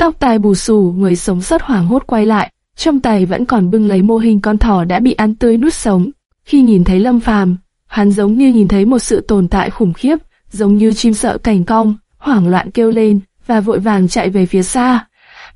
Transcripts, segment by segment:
tóc tai bù xù, người sống sót hoảng hốt quay lại, trong tay vẫn còn bưng lấy mô hình con thỏ đã bị ăn tươi nuốt sống. Khi nhìn thấy Lâm Phàm, hắn giống như nhìn thấy một sự tồn tại khủng khiếp, giống như chim sợ cảnh cong, hoảng loạn kêu lên và vội vàng chạy về phía xa.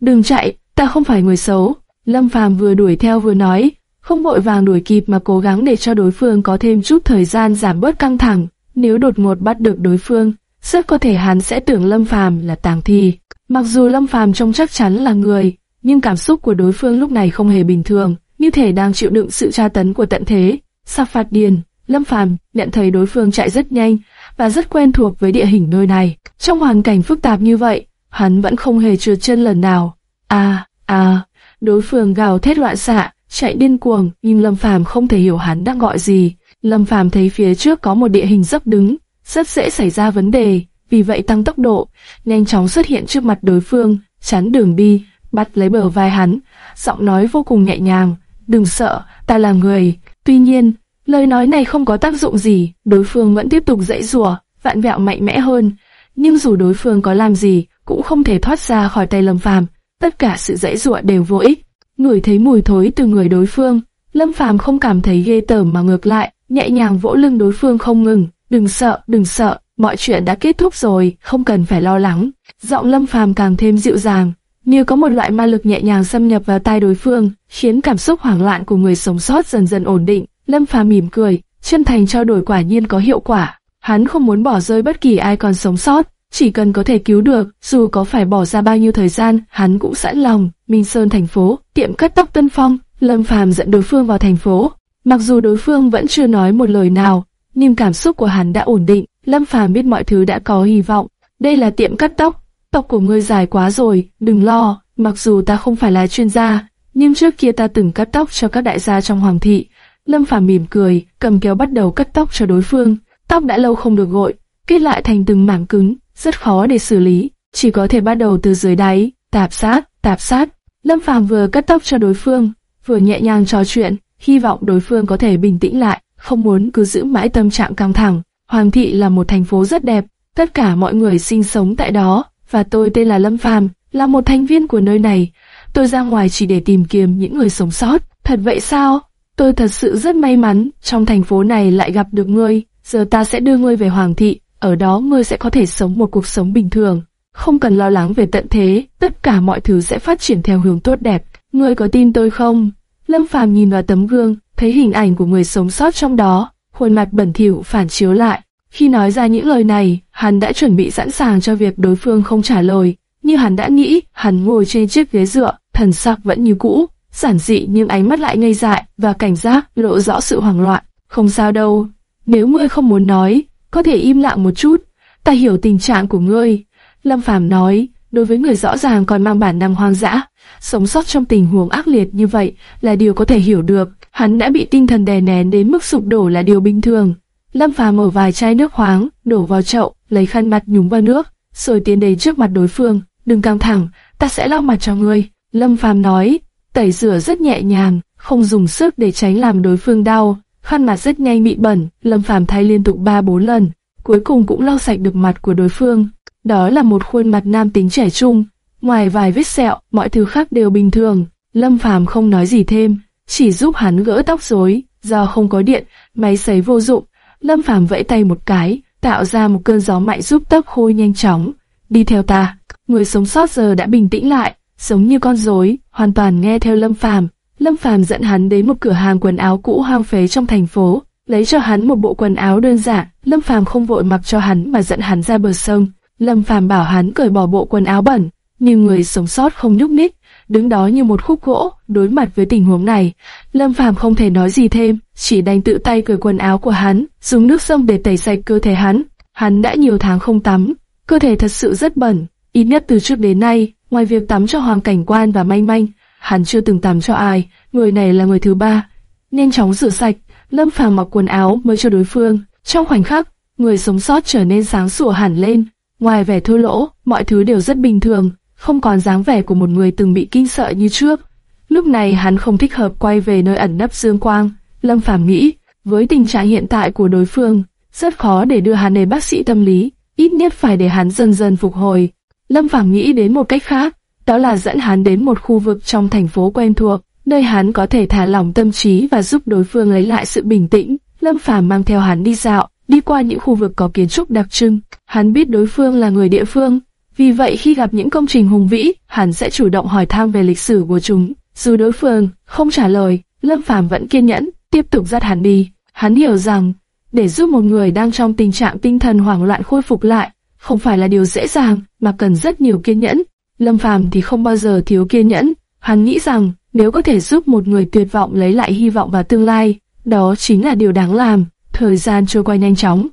Đừng chạy, ta không phải người xấu. Lâm Phàm vừa đuổi theo vừa nói, không vội vàng đuổi kịp mà cố gắng để cho đối phương có thêm chút thời gian giảm bớt căng thẳng. Nếu đột ngột bắt được đối phương, rất có thể hắn sẽ tưởng Lâm Phàm là tàng thi. Mặc dù Lâm Phàm trông chắc chắn là người, nhưng cảm xúc của đối phương lúc này không hề bình thường, như thể đang chịu đựng sự tra tấn của tận thế. Sắp phạt điền Lâm Phàm nhận thấy đối phương chạy rất nhanh và rất quen thuộc với địa hình nơi này. Trong hoàn cảnh phức tạp như vậy, hắn vẫn không hề trượt chân lần nào. À, à, đối phương gào thét loạn xạ, chạy điên cuồng, nhưng Lâm Phàm không thể hiểu hắn đang gọi gì. Lâm Phàm thấy phía trước có một địa hình dốc đứng, rất dễ xảy ra vấn đề, vì vậy tăng tốc độ, nhanh chóng xuất hiện trước mặt đối phương, chắn đường đi, bắt lấy bờ vai hắn, giọng nói vô cùng nhẹ nhàng, "Đừng sợ, ta là người." Tuy nhiên, lời nói này không có tác dụng gì, đối phương vẫn tiếp tục dãy rủa, vạn vẹo mạnh mẽ hơn, nhưng dù đối phương có làm gì, cũng không thể thoát ra khỏi tay Lâm Phàm, tất cả sự dãy rủa đều vô ích. Ngửi thấy mùi thối từ người đối phương, Lâm Phàm không cảm thấy ghê tởm mà ngược lại, nhẹ nhàng vỗ lưng đối phương không ngừng, "Đừng sợ, đừng sợ, mọi chuyện đã kết thúc rồi, không cần phải lo lắng." Giọng Lâm Phàm càng thêm dịu dàng, như có một loại ma lực nhẹ nhàng xâm nhập vào tai đối phương, khiến cảm xúc hoảng loạn của người sống sót dần dần ổn định. Lâm Phàm mỉm cười, chân thành trao đổi quả nhiên có hiệu quả. Hắn không muốn bỏ rơi bất kỳ ai còn sống sót, chỉ cần có thể cứu được, dù có phải bỏ ra bao nhiêu thời gian, hắn cũng sẵn lòng. Minh Sơn thành phố, tiệm cắt tóc Tân Phong, Lâm Phàm dẫn đối phương vào thành phố. Mặc dù đối phương vẫn chưa nói một lời nào, nhưng cảm xúc của hắn đã ổn định. Lâm Phàm biết mọi thứ đã có hy vọng. Đây là tiệm cắt tóc, tóc của ngươi dài quá rồi, đừng lo. Mặc dù ta không phải là chuyên gia, nhưng trước kia ta từng cắt tóc cho các đại gia trong hoàng thị. Lâm Phàm mỉm cười, cầm kéo bắt đầu cắt tóc cho đối phương. Tóc đã lâu không được gội, kết lại thành từng mảng cứng, rất khó để xử lý, chỉ có thể bắt đầu từ dưới đáy, tạp sát, tạp sát. Lâm Phàm vừa cắt tóc cho đối phương, vừa nhẹ nhàng trò chuyện, hy vọng đối phương có thể bình tĩnh lại, không muốn cứ giữ mãi tâm trạng căng thẳng. Hoàng thị là một thành phố rất đẹp, tất cả mọi người sinh sống tại đó, và tôi tên là Lâm Phàm, là một thành viên của nơi này. Tôi ra ngoài chỉ để tìm kiếm những người sống sót. Thật vậy sao? Tôi thật sự rất may mắn, trong thành phố này lại gặp được ngươi. Giờ ta sẽ đưa ngươi về Hoàng thị, ở đó ngươi sẽ có thể sống một cuộc sống bình thường. Không cần lo lắng về tận thế, tất cả mọi thứ sẽ phát triển theo hướng tốt đẹp. Ngươi có tin tôi không? Lâm Phàm nhìn vào tấm gương, thấy hình ảnh của người sống sót trong đó, khuôn mặt bẩn thỉu phản chiếu lại. Khi nói ra những lời này, hắn đã chuẩn bị sẵn sàng cho việc đối phương không trả lời. Như hắn đã nghĩ, hắn ngồi trên chiếc ghế dựa, thần sắc vẫn như cũ, giản dị nhưng ánh mắt lại ngây dại và cảnh giác lộ rõ sự hoảng loạn. Không sao đâu, nếu ngươi không muốn nói, có thể im lặng một chút. Ta hiểu tình trạng của ngươi. Lâm Phàm nói, đối với người rõ ràng còn mang bản năng hoang dã, sống sót trong tình huống ác liệt như vậy là điều có thể hiểu được. Hắn đã bị tinh thần đè nén đến mức sụp đổ là điều bình thường. Lâm Phàm mở vài chai nước khoáng, đổ vào chậu, lấy khăn mặt nhúng vào nước, rồi tiến đến trước mặt đối phương. Đừng căng thẳng, ta sẽ lau mặt cho ngươi. Lâm Phàm nói, tẩy rửa rất nhẹ nhàng, không dùng sức để tránh làm đối phương đau. Khăn mặt rất nhanh bị bẩn, Lâm Phàm thay liên tục 3-4 lần, cuối cùng cũng lau sạch được mặt của đối phương. Đó là một khuôn mặt nam tính trẻ trung, ngoài vài vết sẹo, mọi thứ khác đều bình thường. Lâm Phàm không nói gì thêm, chỉ giúp hắn gỡ tóc rối, do không có điện, máy sấy vô dụng. Lâm Phàm vẫy tay một cái, tạo ra một cơn gió mạnh giúp tóc khôi nhanh chóng. Đi theo ta, người sống sót giờ đã bình tĩnh lại, giống như con rối, hoàn toàn nghe theo Lâm Phàm. Lâm Phàm dẫn hắn đến một cửa hàng quần áo cũ hoang phế trong thành phố, lấy cho hắn một bộ quần áo đơn giản. Lâm Phàm không vội mặc cho hắn mà dẫn hắn ra bờ sông. Lâm Phàm bảo hắn cởi bỏ bộ quần áo bẩn, nhưng người sống sót không nhúc nhích, đứng đó như một khúc gỗ. Đối mặt với tình huống này, Lâm Phàm không thể nói gì thêm, chỉ đành tự tay cởi quần áo của hắn, dùng nước sông để tẩy sạch cơ thể hắn. Hắn đã nhiều tháng không tắm, cơ thể thật sự rất bẩn, ít nhất từ trước đến nay, ngoài việc tắm cho hoàng cảnh quan và manh manh, hắn chưa từng tắm cho ai, người này là người thứ ba. Nhanh chóng rửa sạch, Lâm Phàm mặc quần áo mới cho đối phương. Trong khoảnh khắc, người sống sót trở nên sáng sủa hẳn lên. Ngoài vẻ thua lỗ, mọi thứ đều rất bình thường, không còn dáng vẻ của một người từng bị kinh sợ như trước. Lúc này hắn không thích hợp quay về nơi ẩn nấp dương quang. Lâm Phàm nghĩ, với tình trạng hiện tại của đối phương, rất khó để đưa hắn đến bác sĩ tâm lý, ít nhất phải để hắn dần dần phục hồi. Lâm Phàm nghĩ đến một cách khác, đó là dẫn hắn đến một khu vực trong thành phố quen thuộc, nơi hắn có thể thả lỏng tâm trí và giúp đối phương lấy lại sự bình tĩnh. Lâm Phàm mang theo hắn đi dạo, đi qua những khu vực có kiến trúc đặc trưng. Hắn biết đối phương là người địa phương, vì vậy khi gặp những công trình hùng vĩ, hắn sẽ chủ động hỏi thăm về lịch sử của chúng. Dù đối phương không trả lời, Lâm Phàm vẫn kiên nhẫn, tiếp tục dắt hắn đi. Hắn hiểu rằng, để giúp một người đang trong tình trạng tinh thần hoảng loạn khôi phục lại, không phải là điều dễ dàng, mà cần rất nhiều kiên nhẫn. Lâm Phàm thì không bao giờ thiếu kiên nhẫn. Hắn nghĩ rằng, nếu có thể giúp một người tuyệt vọng lấy lại hy vọng và tương lai, đó chính là điều đáng làm. Thời gian trôi qua nhanh chóng.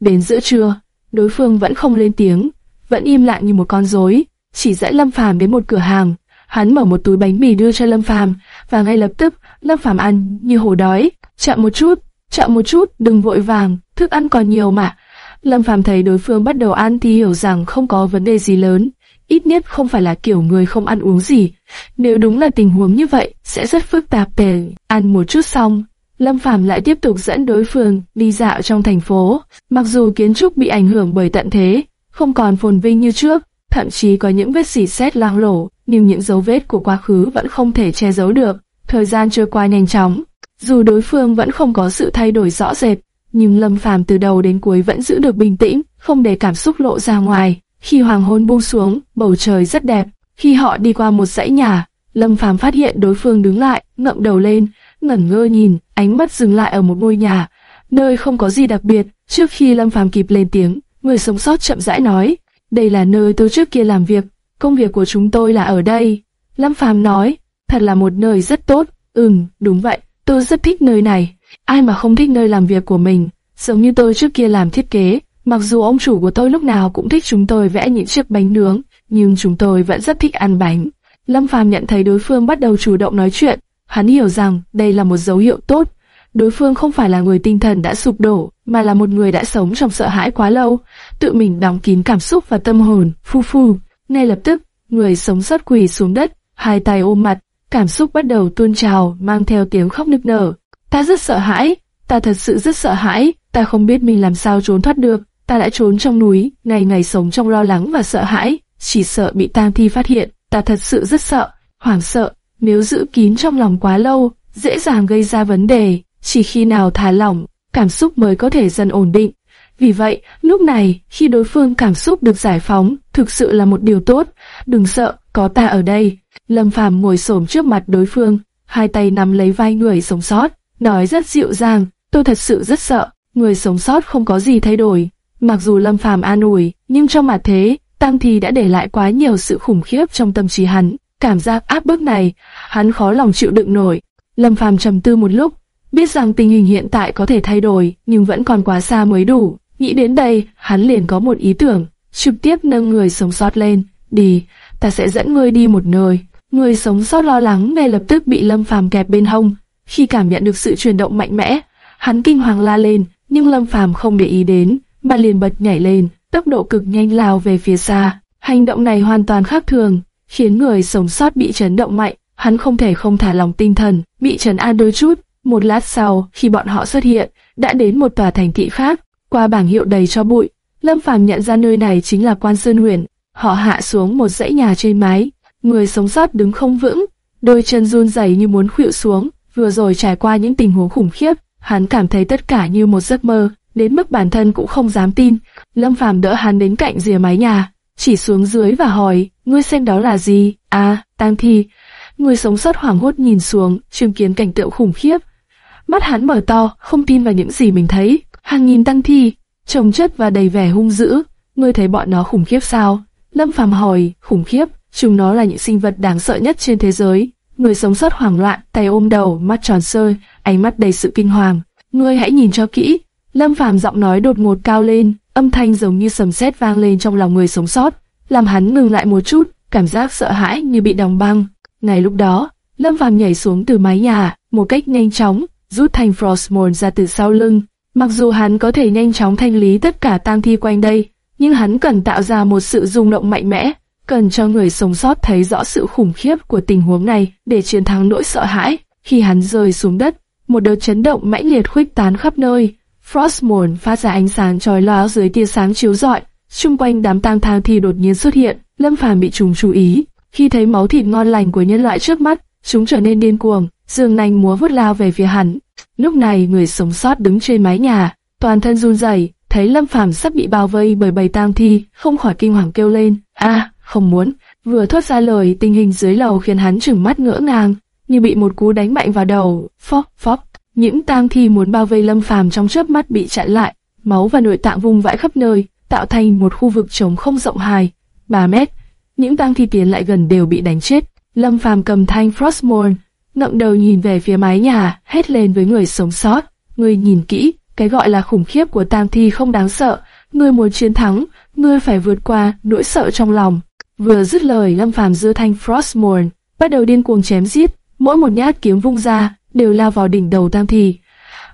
Đến giữa trưa, đối phương vẫn không lên tiếng, vẫn im lặng như một con rối, chỉ dẫn Lâm Phàm đến một cửa hàng. Hắn mở một túi bánh mì đưa cho Lâm Phàm, và ngay lập tức, Lâm Phàm ăn như hổ đói. Chậm một chút, chậm một chút, đừng vội vàng, thức ăn còn nhiều mà. Lâm Phàm thấy đối phương bắt đầu ăn thì hiểu rằng không có vấn đề gì lớn, ít nhất không phải là kiểu người không ăn uống gì. Nếu đúng là tình huống như vậy, sẽ rất phức tạp để ăn một chút xong. Lâm Phàm lại tiếp tục dẫn đối phương đi dạo trong thành phố. Mặc dù kiến trúc bị ảnh hưởng bởi tận thế, không còn phồn vinh như trước, thậm chí có những vết xỉ sét loang lổ, nhưng những dấu vết của quá khứ vẫn không thể che giấu được. Thời gian trôi qua nhanh chóng, dù đối phương vẫn không có sự thay đổi rõ rệt, nhưng Lâm Phàm từ đầu đến cuối vẫn giữ được bình tĩnh, không để cảm xúc lộ ra ngoài. Khi hoàng hôn buông xuống, bầu trời rất đẹp. Khi họ đi qua một dãy nhà, Lâm Phàm phát hiện đối phương đứng lại, ngậm đầu lên, ngẩn ngơ nhìn, ánh mắt dừng lại ở một ngôi nhà, nơi không có gì đặc biệt. Trước khi Lâm Phàm kịp lên tiếng, người sống sót chậm rãi nói, đây là nơi tôi trước kia làm việc, công việc của chúng tôi là ở đây. Lâm Phàm nói, thật là một nơi rất tốt. Ừm, đúng vậy, tôi rất thích nơi này. Ai mà không thích nơi làm việc của mình, giống như tôi trước kia làm thiết kế. Mặc dù ông chủ của tôi lúc nào cũng thích chúng tôi vẽ những chiếc bánh nướng, nhưng chúng tôi vẫn rất thích ăn bánh. Lâm Phàm nhận thấy đối phương bắt đầu chủ động nói chuyện, hắn hiểu rằng đây là một dấu hiệu tốt. Đối phương không phải là người tinh thần đã sụp đổ, mà là một người đã sống trong sợ hãi quá lâu, tự mình đóng kín cảm xúc và tâm hồn. Phu phu, ngay lập tức, người sống sót quỳ xuống đất, hai tay ôm mặt, cảm xúc bắt đầu tuôn trào, mang theo tiếng khóc nức nở. Ta rất sợ hãi, ta thật sự rất sợ hãi, ta không biết mình làm sao trốn thoát được, ta đã trốn trong núi, ngày ngày sống trong lo lắng và sợ hãi, chỉ sợ bị tang thi phát hiện, ta thật sự rất sợ, hoảng sợ, nếu giữ kín trong lòng quá lâu, dễ dàng gây ra vấn đề, chỉ khi nào thả lỏng, cảm xúc mới có thể dần ổn định. Vì vậy, lúc này, khi đối phương cảm xúc được giải phóng, thực sự là một điều tốt, đừng sợ, có ta ở đây. Lâm Phàm ngồi xổm trước mặt đối phương, hai tay nắm lấy vai người sống sót, nói rất dịu dàng, tôi thật sự rất sợ, người sống sót không có gì thay đổi. Mặc dù Lâm Phàm an ủi, nhưng trong mặt thế, Tam Thi đã để lại quá nhiều sự khủng khiếp trong tâm trí hắn. Cảm giác áp bức này, hắn khó lòng chịu đựng nổi. Lâm Phàm trầm tư một lúc, biết rằng tình hình hiện tại có thể thay đổi, nhưng vẫn còn quá xa mới đủ. Nghĩ đến đây, hắn liền có một ý tưởng, trực tiếp nâng người sống sót lên. Đi, ta sẽ dẫn ngươi đi một nơi. Người sống sót lo lắng ngay lập tức bị Lâm Phàm kẹp bên hông. Khi cảm nhận được sự chuyển động mạnh mẽ, hắn kinh hoàng la lên, nhưng Lâm Phàm không để ý đến, mà liền bật nhảy lên, tốc độ cực nhanh lao về phía xa. Hành động này hoàn toàn khác thường, khiến người sống sót bị chấn động mạnh. Hắn không thể không thả lòng tinh thần, bị trấn an đôi chút. Một lát sau, khi bọn họ xuất hiện, đã đến một tòa thành thị khác. Qua bảng hiệu đầy cho bụi, Lâm Phàm nhận ra nơi này chính là Quan Sơn Huyền. Họ hạ xuống một dãy nhà trên mái, người sống sót đứng không vững, đôi chân run rẩy như muốn khuỵu xuống. Vừa rồi trải qua những tình huống khủng khiếp, hắn cảm thấy tất cả như một giấc mơ, đến mức bản thân cũng không dám tin. Lâm Phàm đỡ hắn đến cạnh rìa mái nhà, chỉ xuống dưới và hỏi, ngươi xem đó là gì? À, tang thi. Người sống sót hoảng hốt nhìn xuống, chứng kiến cảnh tượng khủng khiếp. Mắt hắn mở to, không tin vào những gì mình thấy. Hàng nghìn tăng thi, trồng chất và đầy vẻ hung dữ. Ngươi thấy bọn nó khủng khiếp sao? Lâm Phàm hỏi, khủng khiếp, chúng nó là những sinh vật đáng sợ nhất trên thế giới. Người sống sót hoảng loạn, tay ôm đầu, mắt tròn sơi, ánh mắt đầy sự kinh hoàng. Ngươi hãy nhìn cho kỹ. Lâm Phàm giọng nói đột ngột cao lên, âm thanh giống như sầm sét vang lên trong lòng người sống sót, làm hắn ngừng lại một chút, cảm giác sợ hãi như bị đóng băng. Ngay lúc đó, Lâm Phàm nhảy xuống từ mái nhà, một cách nhanh chóng, rút thanh Frostmourne ra từ sau lưng. Mặc dù hắn có thể nhanh chóng thanh lý tất cả tang thi quanh đây, nhưng hắn cần tạo ra một sự rung động mạnh mẽ, cần cho người sống sót thấy rõ sự khủng khiếp của tình huống này để chiến thắng nỗi sợ hãi. Khi hắn rơi xuống đất, một đợt chấn động mãnh liệt khuếch tán khắp nơi. Frostmourne phát ra ánh sáng chói lóa dưới tia sáng chiếu rọi, xung quanh đám tang thang thi đột nhiên xuất hiện, Lâm Phàm bị trùng chú ý. Khi thấy máu thịt ngon lành của nhân loại trước mắt, chúng trở nên điên cuồng, dương nanh múa vút lao về phía hắn. Lúc này người sống sót đứng trên mái nhà, toàn thân run rẩy, thấy Lâm Phàm sắp bị bao vây bởi bầy tang thi, không khỏi kinh hoàng kêu lên, a, không muốn. Vừa thốt ra lời, tình hình dưới lầu khiến hắn trừng mắt ngỡ ngàng, như bị một cú đánh mạnh vào đầu, phóc phóc. Những tang thi muốn bao vây Lâm Phàm trong chớp mắt bị chặn lại, máu và nội tạng vung vãi khắp nơi, tạo thành một khu vực trống không rộng hài, 3 mét. Những tang thi tiến lại gần đều bị đánh chết. Lâm Phàm cầm thanh Frostmourne, ngậm đầu nhìn về phía mái nhà, hét lên với người sống sót. Người nhìn kỹ, cái gọi là khủng khiếp của tang thi không đáng sợ. người muốn chiến thắng, ngươi phải vượt qua nỗi sợ trong lòng. Vừa dứt lời, Lâm Phàm giơ thanh Frostmourne, bắt đầu điên cuồng chém giết. Mỗi một nhát kiếm vung ra đều lao vào đỉnh đầu tang thi.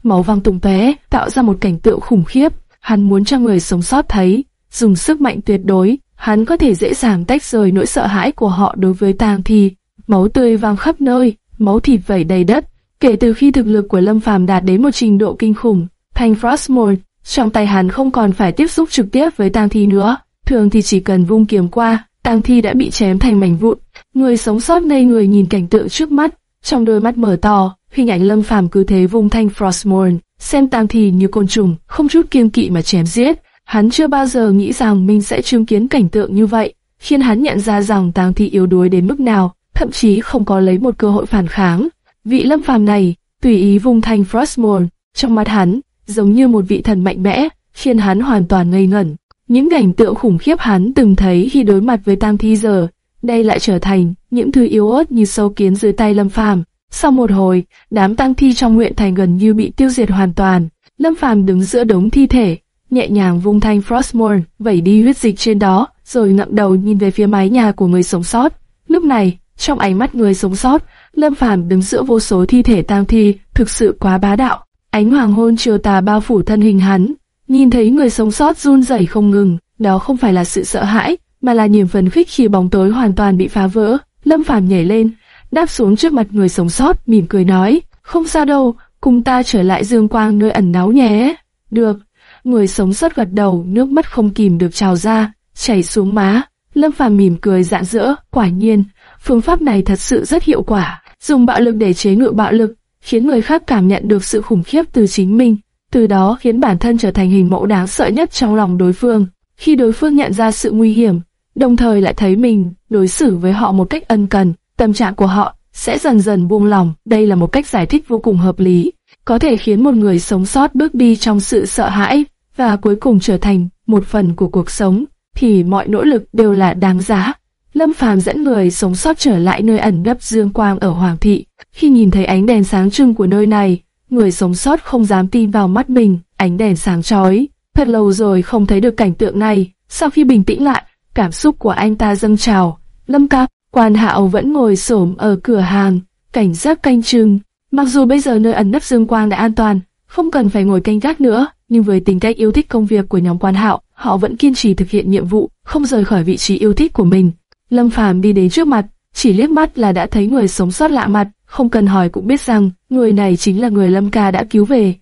Máu văng tung tóe, tạo ra một cảnh tượng khủng khiếp. Hắn muốn cho người sống sót thấy, dùng sức mạnh tuyệt đối, hắn có thể dễ dàng tách rời nỗi sợ hãi của họ đối với tang thi. Máu tươi văng khắp nơi, máu thịt vẩy đầy đất. Kể từ khi thực lực của Lâm Phàm đạt đến một trình độ kinh khủng, Thanh Frostmourne, trong tay hắn không còn phải tiếp xúc trực tiếp với tang thi nữa. Thường thì chỉ cần vung kiếm qua, tang thi đã bị chém thành mảnh vụn. Người sống sót ngây người nhìn cảnh tượng trước mắt, trong đôi mắt mở to, hình ảnh Lâm Phàm cứ thế vung thanh Frostmourne, xem tang thi như côn trùng, không chút kiêng kỵ mà chém giết. Hắn chưa bao giờ nghĩ rằng mình sẽ chứng kiến cảnh tượng như vậy, khiến hắn nhận ra rằng tang thi yếu đuối đến mức nào, thậm chí không có lấy một cơ hội phản kháng. Vị Lâm Phàm này, tùy ý vung thanh Frostmourne, trong mắt hắn, giống như một vị thần mạnh mẽ, khiến hắn hoàn toàn ngây ngẩn. Những cảnh tượng khủng khiếp hắn từng thấy khi đối mặt với tang thi giờ, đây lại trở thành những thứ yếu ớt như sâu kiến dưới tay Lâm Phàm. Sau một hồi, đám tang thi trong nguyện thành gần như bị tiêu diệt hoàn toàn. Lâm Phàm đứng giữa đống thi thể, nhẹ nhàng vung thanh Frostmourne, vẩy đi huyết dịch trên đó, rồi ngậm đầu nhìn về phía mái nhà của người sống sót. Lúc này, trong ánh mắt người sống sót, Lâm Phàm đứng giữa vô số thi thể tang thi, thực sự quá bá đạo. Ánh hoàng hôn chiều tà bao phủ thân hình hắn, nhìn thấy người sống sót run rẩy không ngừng, đó không phải là sự sợ hãi, mà là niềm phấn khích khi bóng tối hoàn toàn bị phá vỡ. Lâm Phàm nhảy lên, đáp xuống trước mặt người sống sót, mỉm cười nói, không sao đâu, cùng ta trở lại dương quang nơi ẩn náu nhé. Được, người sống sót gật đầu, nước mắt không kìm được trào ra, chảy xuống má. Lâm Phàm mỉm cười rạng rỡ, quả nhiên, phương pháp này thật sự rất hiệu quả, dùng bạo lực để chế ngự bạo lực, khiến người khác cảm nhận được sự khủng khiếp từ chính mình, từ đó khiến bản thân trở thành hình mẫu đáng sợ nhất trong lòng đối phương. Khi đối phương nhận ra sự nguy hiểm, đồng thời lại thấy mình đối xử với họ một cách ân cần, tâm trạng của họ sẽ dần dần buông lòng. Đây là một cách giải thích vô cùng hợp lý, có thể khiến một người sống sót bước đi trong sự sợ hãi và cuối cùng trở thành một phần của cuộc sống, thì mọi nỗ lực đều là đáng giá. Lâm Phàm dẫn người sống sót trở lại nơi ẩn nấp dương quang ở Hoàng thị. Khi nhìn thấy ánh đèn sáng trưng của nơi này, người sống sót không dám tin vào mắt mình, ánh đèn sáng chói. Thật lâu rồi không thấy được cảnh tượng này. Sau khi bình tĩnh lại, cảm xúc của anh ta dâng trào. Lâm Cáp quan hạo vẫn ngồi xổm ở cửa hàng, cảnh giác canh chừng. Mặc dù bây giờ nơi ẩn nấp dương quang đã an toàn, không cần phải ngồi canh gác nữa, nhưng với tính cách yêu thích công việc của nhóm quan hạo, họ vẫn kiên trì thực hiện nhiệm vụ, không rời khỏi vị trí yêu thích của mình. Lâm Phàm đi đến trước mặt, chỉ liếc mắt là đã thấy người sống sót lạ mặt, không cần hỏi cũng biết rằng người này chính là người Lâm Ca đã cứu về.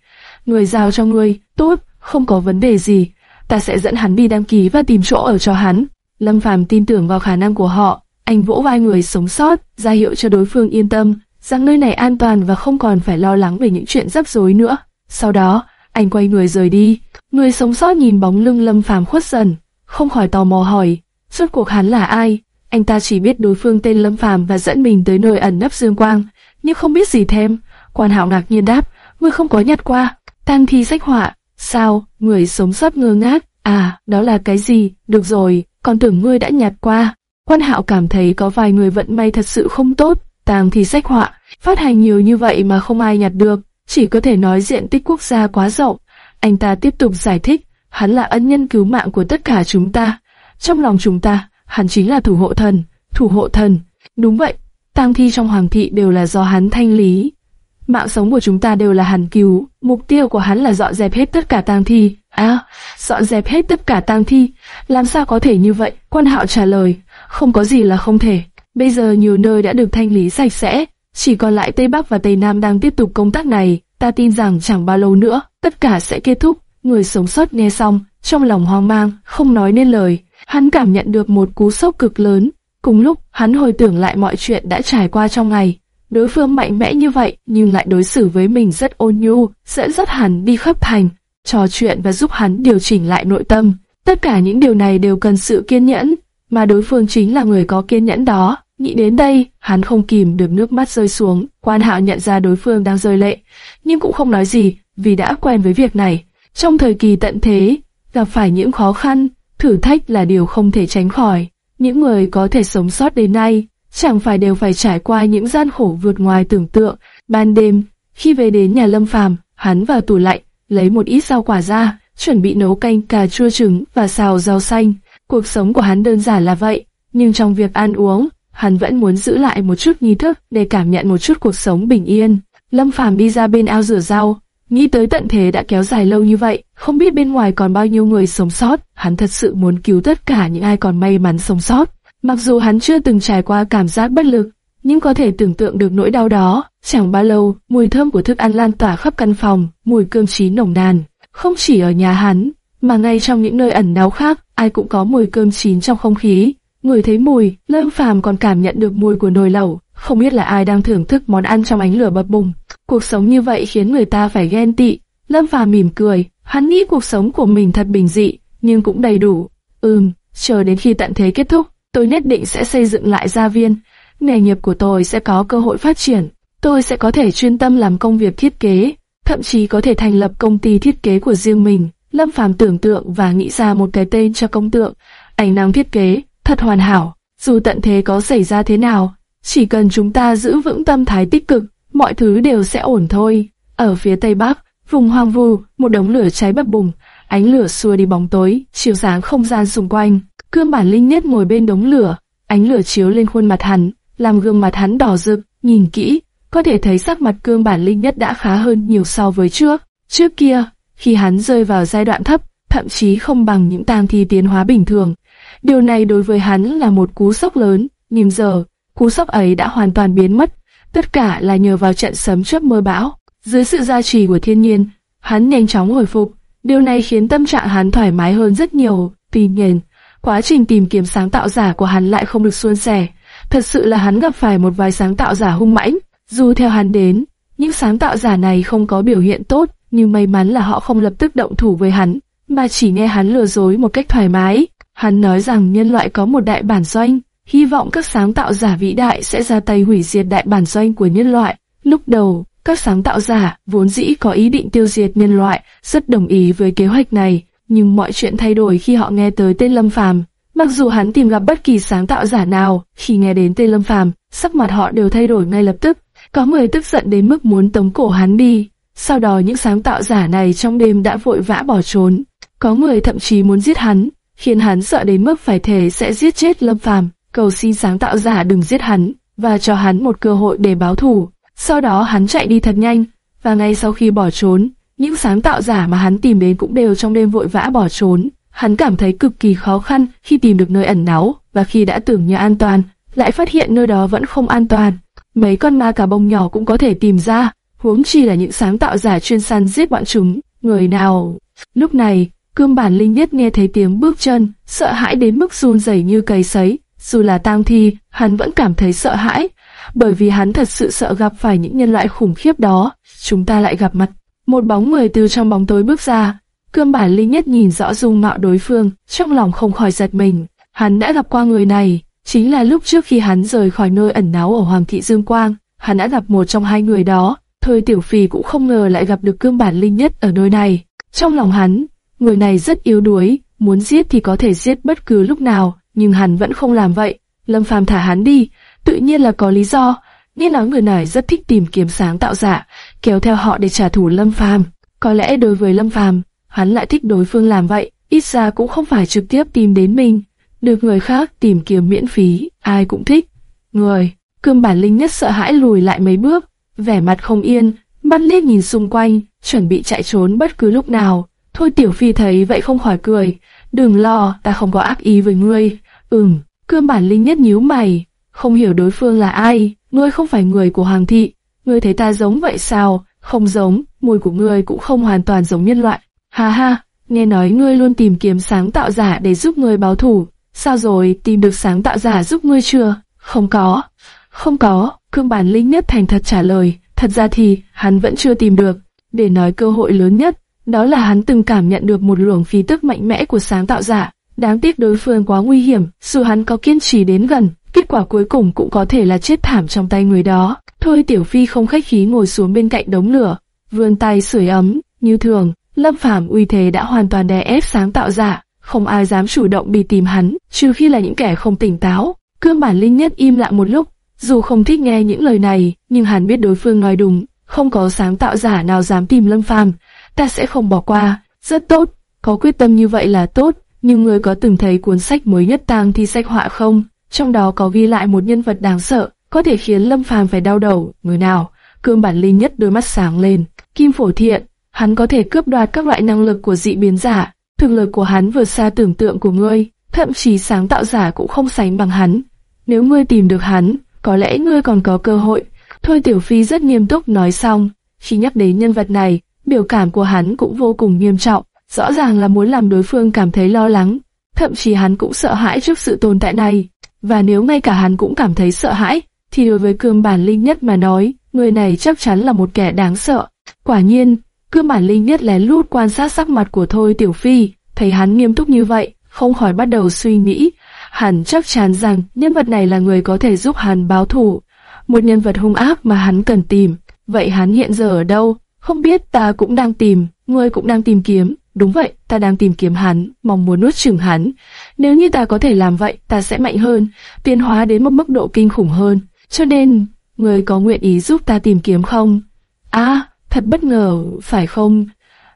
Người giao cho ngươi, tốt, không có vấn đề gì, ta sẽ dẫn hắn đi đăng ký và tìm chỗ ở cho hắn. Lâm Phàm tin tưởng vào khả năng của họ, anh vỗ vai người sống sót, ra hiệu cho đối phương yên tâm, rằng nơi này an toàn và không còn phải lo lắng về những chuyện rắc rối nữa. Sau đó, anh quay người rời đi. Người sống sót nhìn bóng lưng Lâm Phàm khuất dần, không khỏi tò mò hỏi, rốt cuộc hắn là ai? Anh ta chỉ biết đối phương tên Lâm Phàm và dẫn mình tới nơi ẩn nấp dương quang, nhưng không biết gì thêm. Quan Hạo ngạc nhiên đáp, ngươi không có nhặt qua. Tang thi sách họa, sao? Người sống sót ngơ ngác. À, đó là cái gì? Được rồi, còn tưởng ngươi đã nhặt qua. Quan Hạo cảm thấy có vài người vận may thật sự không tốt. Tang thì sách họa, phát hành nhiều như vậy mà không ai nhặt được, chỉ có thể nói diện tích quốc gia quá rộng. Anh ta tiếp tục giải thích, hắn là ân nhân cứu mạng của tất cả chúng ta. Trong lòng chúng ta, hắn chính là thủ hộ thần, thủ hộ thần. Đúng vậy, tang thi trong hoàng thị đều là do hắn thanh lý. Mạng sống của chúng ta đều là hắn cứu, mục tiêu của hắn là dọn dẹp hết tất cả tang thi. À, dọn dẹp hết tất cả tang thi, làm sao có thể như vậy? Quan hạo trả lời, không có gì là không thể. Bây giờ nhiều nơi đã được thanh lý sạch sẽ, chỉ còn lại Tây Bắc và Tây Nam đang tiếp tục công tác này. Ta tin rằng chẳng bao lâu nữa, tất cả sẽ kết thúc. Người sống sót nghe xong, trong lòng hoang mang, không nói nên lời. Hắn cảm nhận được một cú sốc cực lớn, Cùng lúc, hắn hồi tưởng lại mọi chuyện đã trải qua trong ngày. Đối phương mạnh mẽ như vậy, nhưng lại đối xử với mình rất ôn nhu, dẫn dắt hắn đi khắp thành, trò chuyện và giúp hắn điều chỉnh lại nội tâm. Tất cả những điều này đều cần sự kiên nhẫn, mà đối phương chính là người có kiên nhẫn đó. Nghĩ đến đây, hắn không kìm được nước mắt rơi xuống. Quan Hạo nhận ra đối phương đang rơi lệ, nhưng cũng không nói gì, vì đã quen với việc này. Trong thời kỳ tận thế, gặp phải những khó khăn, thử thách là điều không thể tránh khỏi. Những người có thể sống sót đến nay, chẳng phải đều phải trải qua những gian khổ vượt ngoài tưởng tượng. Ban đêm, khi về đến nhà Lâm Phàm, hắn vào tủ lạnh, lấy một ít rau quả ra, chuẩn bị nấu canh cà chua trứng và xào rau xanh. Cuộc sống của hắn đơn giản là vậy, nhưng trong việc ăn uống, hắn vẫn muốn giữ lại một chút nghi thức để cảm nhận một chút cuộc sống bình yên. Lâm Phàm đi ra bên ao rửa rau, nghĩ tới tận thế đã kéo dài lâu như vậy, không biết bên ngoài còn bao nhiêu người sống sót, hắn thật sự muốn cứu tất cả những ai còn may mắn sống sót. Mặc dù hắn chưa từng trải qua cảm giác bất lực, nhưng có thể tưởng tượng được nỗi đau đó. Chẳng bao lâu, mùi thơm của thức ăn lan tỏa khắp căn phòng, mùi cơm chín nồng nàn. Không chỉ ở nhà hắn, mà ngay trong những nơi ẩn náu khác, ai cũng có mùi cơm chín trong không khí. Người thấy mùi, Lâm Phàm còn cảm nhận được mùi của nồi lẩu, không biết là ai đang thưởng thức món ăn trong ánh lửa bập bùng. Cuộc sống như vậy khiến người ta phải ghen tị. Lâm Phàm mỉm cười, hắn nghĩ cuộc sống của mình thật bình dị, nhưng cũng đầy đủ. Ừm, chờ đến khi tận thế kết thúc, tôi nhất định sẽ xây dựng lại gia viên. Nghề nghiệp của tôi sẽ có cơ hội phát triển. Tôi sẽ có thể chuyên tâm làm công việc thiết kế, thậm chí có thể thành lập công ty thiết kế của riêng mình. Lâm Phàm tưởng tượng và nghĩ ra một cái tên cho công tượng. Ảnh năng thiết kế, thật hoàn hảo. Dù tận thế có xảy ra thế nào, chỉ cần chúng ta giữ vững tâm thái tích cực, mọi thứ đều sẽ ổn thôi. Ở phía tây bắc, vùng hoang vu, một đống lửa cháy bập bùng, ánh lửa xua đi bóng tối, chiếu sáng không gian xung quanh. Cương bản linh nhất ngồi bên đống lửa, ánh lửa chiếu lên khuôn mặt hắn, làm gương mặt hắn đỏ rực, nhìn kỹ, có thể thấy sắc mặt cương bản linh nhất đã khá hơn nhiều so với trước. Trước kia, khi hắn rơi vào giai đoạn thấp, thậm chí không bằng những tang thi tiến hóa bình thường. Điều này đối với hắn là một cú sốc lớn, nhưng giờ, cú sốc ấy đã hoàn toàn biến mất, tất cả là nhờ vào trận sấm chớp mưa bão. Dưới sự gia trì của thiên nhiên, hắn nhanh chóng hồi phục, điều này khiến tâm trạng hắn thoải mái hơn rất nhiều. Tuy nhiên, quá trình tìm kiếm sáng tạo giả của hắn lại không được suôn sẻ. Thật sự là hắn gặp phải một vài sáng tạo giả hung mãnh, dù theo hắn đến, những sáng tạo giả này không có biểu hiện tốt, nhưng may mắn là họ không lập tức động thủ với hắn, mà chỉ nghe hắn lừa dối một cách thoải mái. Hắn nói rằng nhân loại có một đại bản doanh, hy vọng các sáng tạo giả vĩ đại sẽ ra tay hủy diệt đại bản doanh của nhân loại. Lúc đầu, các sáng tạo giả vốn dĩ có ý định tiêu diệt nhân loại, rất đồng ý với kế hoạch này, nhưng mọi chuyện thay đổi khi họ nghe tới tên Lâm Phàm. Mặc dù hắn tìm gặp bất kỳ sáng tạo giả nào, khi nghe đến tên Lâm Phàm, sắc mặt họ đều thay đổi ngay lập tức. Có người tức giận đến mức muốn tống cổ hắn đi. Sau đó những sáng tạo giả này trong đêm đã vội vã bỏ trốn. Có người thậm chí muốn giết hắn, khiến hắn sợ đến mức phải thề sẽ giết chết Lâm Phàm. Cầu xin sáng tạo giả đừng giết hắn, và cho hắn một cơ hội để báo thù. Sau đó hắn chạy đi thật nhanh, và ngay sau khi bỏ trốn, những sáng tạo giả mà hắn tìm đến cũng đều trong đêm vội vã bỏ trốn. Hắn cảm thấy cực kỳ khó khăn khi tìm được nơi ẩn náu, và khi đã tưởng như an toàn, lại phát hiện nơi đó vẫn không an toàn. Mấy con ma cà bông nhỏ cũng có thể tìm ra, huống chi là những sáng tạo giả chuyên săn giết bọn chúng. Người nào? Lúc này, cương bản linh nhất nghe thấy tiếng bước chân, sợ hãi đến mức run rẩy như cầy sấy. Dù là tang thi, hắn vẫn cảm thấy sợ hãi, bởi vì hắn thật sự sợ gặp phải những nhân loại khủng khiếp đó. Chúng ta lại gặp mặt. Một bóng người từ trong bóng tối bước ra. Cương bản linh nhất nhìn rõ dung mạo đối phương, trong lòng không khỏi giật mình. Hắn đã gặp qua người này, chính là lúc trước khi hắn rời khỏi nơi ẩn náu ở Hoàng thị Dương Quang, hắn đã gặp một trong hai người đó. Thôi Tiểu Phì cũng không ngờ lại gặp được cương bản linh nhất ở nơi này. Trong lòng hắn, người này rất yếu đuối, muốn giết thì có thể giết bất cứ lúc nào, nhưng hắn vẫn không làm vậy. Lâm Phàm thả hắn đi, tự nhiên là có lý do. Nghe nói người này rất thích tìm kiếm sáng tạo giả, kéo theo họ để trả thù Lâm Phàm. Có lẽ đối với Lâm Phàm, hắn lại thích đối phương làm vậy, ít ra cũng không phải trực tiếp tìm đến mình. Được người khác tìm kiếm miễn phí, ai cũng thích. Người, cương bản linh nhất sợ hãi lùi lại mấy bước, vẻ mặt không yên, mắt liếc nhìn xung quanh, chuẩn bị chạy trốn bất cứ lúc nào. Thôi Tiểu Phi thấy vậy không khỏi cười, đừng lo, ta không có ác ý với ngươi. Ừm, cương bản linh nhất nhíu mày, không hiểu đối phương là ai, ngươi không phải người của Hoàng thị, ngươi thấy ta giống vậy sao? Không giống, mùi của ngươi cũng không hoàn toàn giống nhân loại. Ha ha, nghe nói ngươi luôn tìm kiếm sáng tạo giả để giúp ngươi báo thù, sao rồi, tìm được sáng tạo giả giúp ngươi chưa? Không có, không có, cương bản linh nhất thành thật trả lời, thật ra thì, hắn vẫn chưa tìm được. Để nói cơ hội lớn nhất, đó là hắn từng cảm nhận được một luồng khí tức mạnh mẽ của sáng tạo giả. Đáng tiếc đối phương quá nguy hiểm, dù hắn có kiên trì đến gần, kết quả cuối cùng cũng có thể là chết thảm trong tay người đó. Thôi Tiểu Phi không khách khí ngồi xuống bên cạnh đống lửa, vươn tay sưởi ấm, như thường, Lâm Phàm uy thế đã hoàn toàn đè ép sáng tạo giả, không ai dám chủ động đi tìm hắn, trừ khi là những kẻ không tỉnh táo. Cương bản linh nhất im lặng một lúc, dù không thích nghe những lời này, nhưng hắn biết đối phương nói đúng, không có sáng tạo giả nào dám tìm Lâm Phàm, ta sẽ không bỏ qua. Rất tốt, có quyết tâm như vậy là tốt, nhưng người có từng thấy cuốn sách mới nhất tang thi sách họa không? Trong đó có ghi lại một nhân vật đáng sợ, có thể khiến Lâm Phàm phải đau đầu. Người nào? Cương bản linh nhất đôi mắt sáng lên. Kim phổ thiện, hắn có thể cướp đoạt các loại năng lực của dị biến giả. Thực lực của hắn vượt xa tưởng tượng của ngươi, thậm chí sáng tạo giả cũng không sánh bằng hắn. Nếu ngươi tìm được hắn, có lẽ ngươi còn có cơ hội. Thôi Tiểu Phi rất nghiêm túc nói xong, khi nhắc đến nhân vật này, biểu cảm của hắn cũng vô cùng nghiêm trọng, rõ ràng là muốn làm đối phương cảm thấy lo lắng, thậm chí hắn cũng sợ hãi trước sự tồn tại này. Và nếu ngay cả hắn cũng cảm thấy sợ hãi, thì đối với cương bản linh nhất mà nói, người này chắc chắn là một kẻ đáng sợ. Quả nhiên, cương bản linh nhất lén lút quan sát sắc mặt của Thôi Tiểu Phi, thấy hắn nghiêm túc như vậy, không khỏi bắt đầu suy nghĩ, hắn chắc chắn rằng nhân vật này là người có thể giúp hắn báo thù, một nhân vật hung ác mà hắn cần tìm. Vậy hắn hiện giờ ở đâu? Không biết ta cũng đang tìm, ngươi cũng đang tìm kiếm. Đúng vậy, ta đang tìm kiếm hắn, mong muốn nuốt chửng hắn. Nếu như ta có thể làm vậy, ta sẽ mạnh hơn, tiến hóa đến một mức độ kinh khủng hơn. Cho nên, ngươi có nguyện ý giúp ta tìm kiếm không? À, thật bất ngờ, phải không?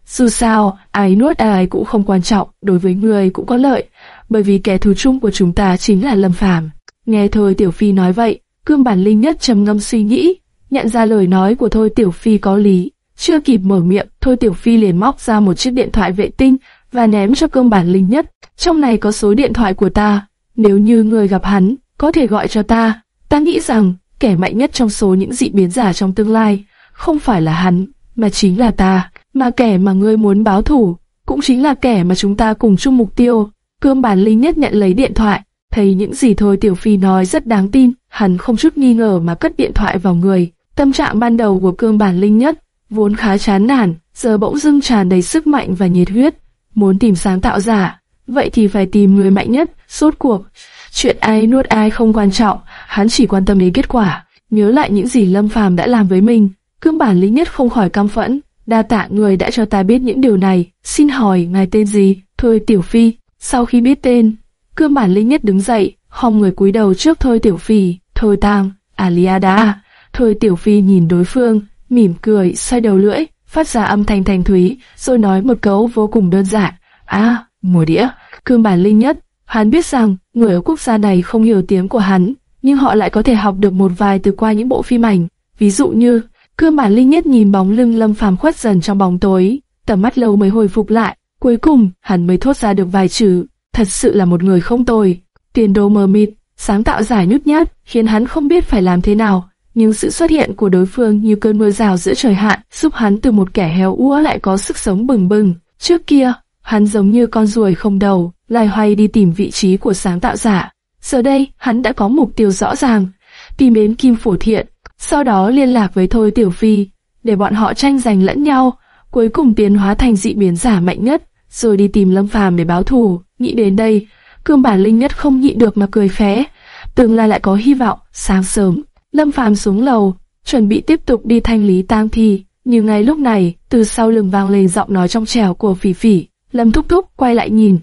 Dù sao, ai nuốt ai cũng không quan trọng, đối với ngươi cũng có lợi, bởi vì kẻ thù chung của chúng ta chính là Lâm Phàm. Nghe thôi Tiểu Phi nói vậy, cương bản linh nhất trầm ngâm suy nghĩ, nhận ra lời nói của thôi Tiểu Phi có lý. Chưa kịp mở miệng, thôi Tiểu Phi liền móc ra một chiếc điện thoại vệ tinh và ném cho cương bản linh nhất. Trong này có số điện thoại của ta, nếu như người gặp hắn, có thể gọi cho ta. Ta nghĩ rằng, kẻ mạnh nhất trong số những dị biến giả trong tương lai, không phải là hắn, mà chính là ta, mà kẻ mà ngươi muốn báo thủ, cũng chính là kẻ mà chúng ta cùng chung mục tiêu. Cương bản linh nhất nhận lấy điện thoại, thấy những gì thôi Tiểu Phi nói rất đáng tin, hắn không chút nghi ngờ mà cất điện thoại vào người. Tâm trạng ban đầu của cương bản linh nhất vốn khá chán nản, giờ bỗng dưng tràn đầy sức mạnh và nhiệt huyết. Muốn tìm sáng tạo giả, vậy thì phải tìm người mạnh nhất, sốt cuộc. Chuyện ai nuốt ai không quan trọng, hắn chỉ quan tâm đến kết quả. Nhớ lại những gì Lâm Phàm đã làm với mình, cương bản linh nhất không khỏi căm phẫn. Đa tạ người đã cho ta biết những điều này, xin hỏi ngài tên gì? Thôi Tiểu Phi. Sau khi biết tên, cương bản linh nhất đứng dậy, không người cúi đầu trước Thôi Tiểu Phi, Thôi Tang, Aliada. Thôi Tiểu Phi nhìn đối phương, mỉm cười, xoay đầu lưỡi, phát ra âm thanh thanh thúy, rồi nói một câu vô cùng đơn giản. À, mùa đĩa, cương bản linh nhất. Hắn biết rằng, người ở quốc gia này không hiểu tiếng của hắn, nhưng họ lại có thể học được một vài từ qua những bộ phim ảnh. Ví dụ như, cương bản linh nhất nhìn bóng lưng lâm phàm khuất dần trong bóng tối, tầm mắt lâu mới hồi phục lại. Cuối cùng, hắn mới thốt ra được vài chữ, thật sự là một người không tồi. Tiền đồ mờ mịt, sáng tạo giải nhút nhát, khiến hắn không biết phải làm thế nào nhưng sự xuất hiện của đối phương như cơn mưa rào giữa trời hạn giúp hắn từ một kẻ héo úa lại có sức sống bừng bừng. Trước kia, hắn giống như con ruồi không đầu, lai hoay đi tìm vị trí của sáng tạo giả. Giờ đây, hắn đã có mục tiêu rõ ràng, tìm đến Kim Phổ Thiện, sau đó liên lạc với Thôi Tiểu Phi, để bọn họ tranh giành lẫn nhau, cuối cùng tiến hóa thành dị biến giả mạnh nhất, rồi đi tìm Lâm Phàm để báo thù. Nghĩ đến đây, cương bản linh nhất không nhịn được mà cười phé. Tương lai lại có hy vọng, sáng sớm, Lâm Phàm xuống lầu, chuẩn bị tiếp tục đi thanh lý tang thi, nhưng ngay lúc này, từ sau lưng vang lên giọng nói trong trẻo của Phỉ Phỉ. Lâm Thúc Thúc quay lại nhìn,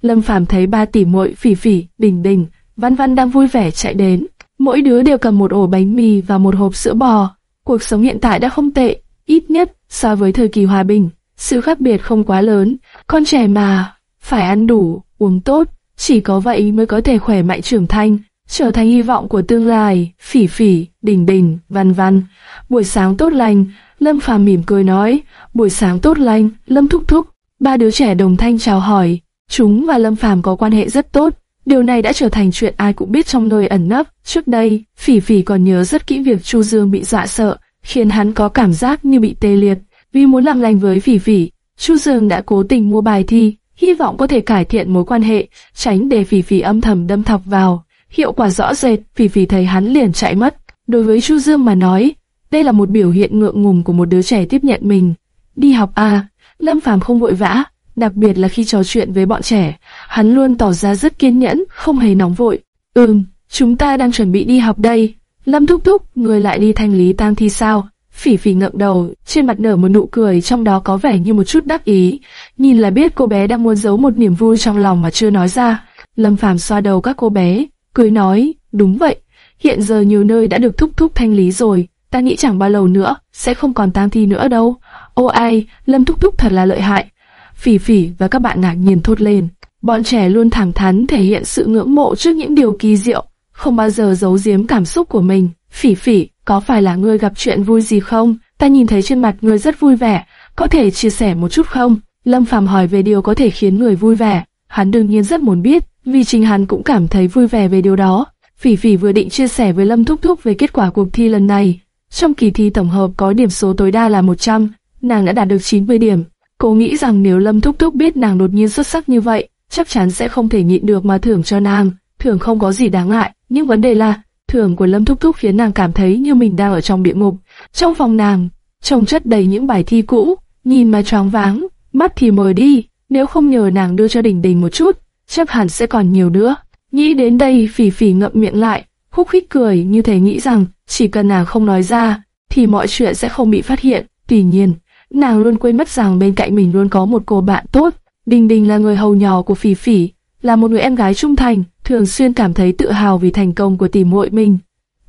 Lâm Phàm thấy ba tỷ muội Phỉ Phỉ, Bình Bình, Văn Văn đang vui vẻ chạy đến, mỗi đứa đều cầm một ổ bánh mì và một hộp sữa bò. Cuộc sống hiện tại đã không tệ, ít nhất so với thời kỳ hòa bình, sự khác biệt không quá lớn. Con trẻ mà, phải ăn đủ, uống tốt, chỉ có vậy mới có thể khỏe mạnh trưởng thành trở thành hy vọng của tương lai. Phỉ phỉ, đình đình, văn văn. Buổi sáng tốt lành, Lâm Phàm mỉm cười nói. Buổi sáng tốt lành, Lâm thúc thúc. Ba đứa trẻ đồng thanh chào hỏi. Chúng và Lâm Phàm có quan hệ rất tốt. Điều này đã trở thành chuyện ai cũng biết trong nơi ẩn nấp. Trước đây, Phỉ Phỉ còn nhớ rất kỹ việc Chu Dương bị dọa sợ, khiến hắn có cảm giác như bị tê liệt. Vì muốn làm lành với Phỉ Phỉ, Chu Dương đã cố tình mua bài thi, hy vọng có thể cải thiện mối quan hệ, tránh để Phỉ Phỉ âm thầm đâm thọc vào. Hiệu quả rõ rệt, Phỉ Phỉ thấy hắn liền chạy mất. Đối với Chu Dương mà nói, đây là một biểu hiện ngượng ngùng của một đứa trẻ tiếp nhận mình. Đi học à, Lâm Phàm không vội vã, đặc biệt là khi trò chuyện với bọn trẻ, hắn luôn tỏ ra rất kiên nhẫn, không hề nóng vội. Ừm, chúng ta đang chuẩn bị đi học đây. Lâm thúc thúc, người lại đi thanh lý tang thi sao? Phỉ phỉ ngậm đầu, trên mặt nở một nụ cười trong đó có vẻ như một chút đắc ý. Nhìn là biết cô bé đang muốn giấu một niềm vui trong lòng mà chưa nói ra. Lâm Phàm xoa đầu các cô bé, cười nói, đúng vậy, hiện giờ nhiều nơi đã được thúc thúc thanh lý rồi, ta nghĩ chẳng bao lâu nữa, sẽ không còn tang thi nữa đâu. Ô ai, Lâm thúc thúc thật là lợi hại. Phỉ phỉ và các bạn ngạc nhiên thốt lên. Bọn trẻ luôn thẳng thắn thể hiện sự ngưỡng mộ trước những điều kỳ diệu, không bao giờ giấu giếm cảm xúc của mình. Phỉ phỉ, có phải là ngươi gặp chuyện vui gì không? Ta nhìn thấy trên mặt ngươi rất vui vẻ, có thể chia sẻ một chút không? Lâm Phàm hỏi về điều có thể khiến người vui vẻ. Hắn đương nhiên rất muốn biết, vì chính hắn cũng cảm thấy vui vẻ về điều đó. Phỉ Phỉ vừa định chia sẻ với Lâm Thúc Thúc về kết quả cuộc thi lần này. Trong kỳ thi tổng hợp có điểm số tối đa là 100, nàng đã đạt được 90 điểm. Cô nghĩ rằng nếu Lâm Thúc Thúc biết nàng đột nhiên xuất sắc như vậy, chắc chắn sẽ không thể nhịn được mà thưởng cho nàng. Thưởng không có gì đáng ngại, nhưng vấn đề là thưởng của Lâm Thúc Thúc khiến nàng cảm thấy như mình đang ở trong địa ngục. Trong phòng nàng, trông chất đầy những bài thi cũ, nhìn mà choáng váng, mắt thì mờ đi. Nếu không nhờ nàng đưa cho Đình Đình một chút, chắc hẳn sẽ còn nhiều nữa. Nghĩ đến đây phỉ phỉ ngậm miệng lại, khúc khích cười như thể nghĩ rằng chỉ cần nàng không nói ra, thì mọi chuyện sẽ không bị phát hiện. Tuy nhiên, nàng luôn quên mất rằng bên cạnh mình luôn có một cô bạn tốt. Đình Đình là người hầu nhỏ của phỉ phỉ, là một người em gái trung thành, thường xuyên cảm thấy tự hào vì thành công của tỷ muội mình.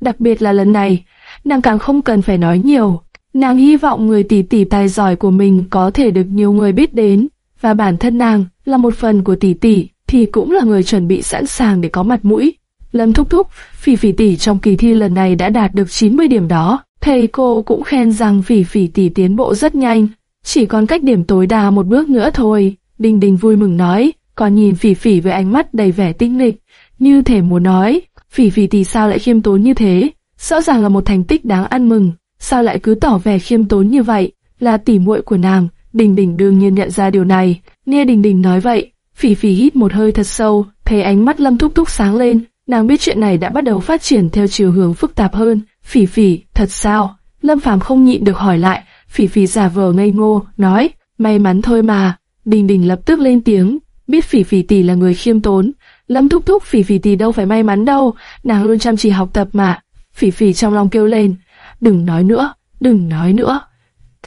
Đặc biệt là lần này, nàng càng không cần phải nói nhiều. Nàng hy vọng người tỷ tỷ tài giỏi của mình có thể được nhiều người biết đến, và bản thân nàng là một phần của tỷ tỷ thì cũng là người chuẩn bị sẵn sàng để có mặt mũi. Lâm thúc thúc, phỉ phỉ tỷ trong kỳ thi lần này đã đạt được 90 điểm đó. Thầy cô cũng khen rằng phỉ phỉ tỷ tiến bộ rất nhanh, chỉ còn cách điểm tối đa một bước nữa thôi. Đình Đình vui mừng nói, còn nhìn phỉ phỉ với ánh mắt đầy vẻ tinh nghịch, như thể muốn nói, phỉ phỉ thì sao lại khiêm tốn như thế, rõ ràng là một thành tích đáng ăn mừng, sao lại cứ tỏ vẻ khiêm tốn như vậy, là tỷ muội của nàng. Đình Đình đương nhiên nhận ra điều này, nghe Đình Đình nói vậy, phỉ phỉ hít một hơi thật sâu, thấy ánh mắt Lâm Thúc Thúc sáng lên, nàng biết chuyện này đã bắt đầu phát triển theo chiều hướng phức tạp hơn. Phỉ phỉ, thật sao? Lâm Phàm không nhịn được hỏi lại, phỉ phỉ giả vờ ngây ngô, nói, may mắn thôi mà. Đình Đình lập tức lên tiếng, biết phỉ phỉ tỷ là người khiêm tốn. Lâm thúc thúc phỉ phỉ tỷ đâu phải may mắn đâu, nàng luôn chăm chỉ học tập mà. Phỉ phỉ trong lòng kêu lên, đừng nói nữa, đừng nói nữa.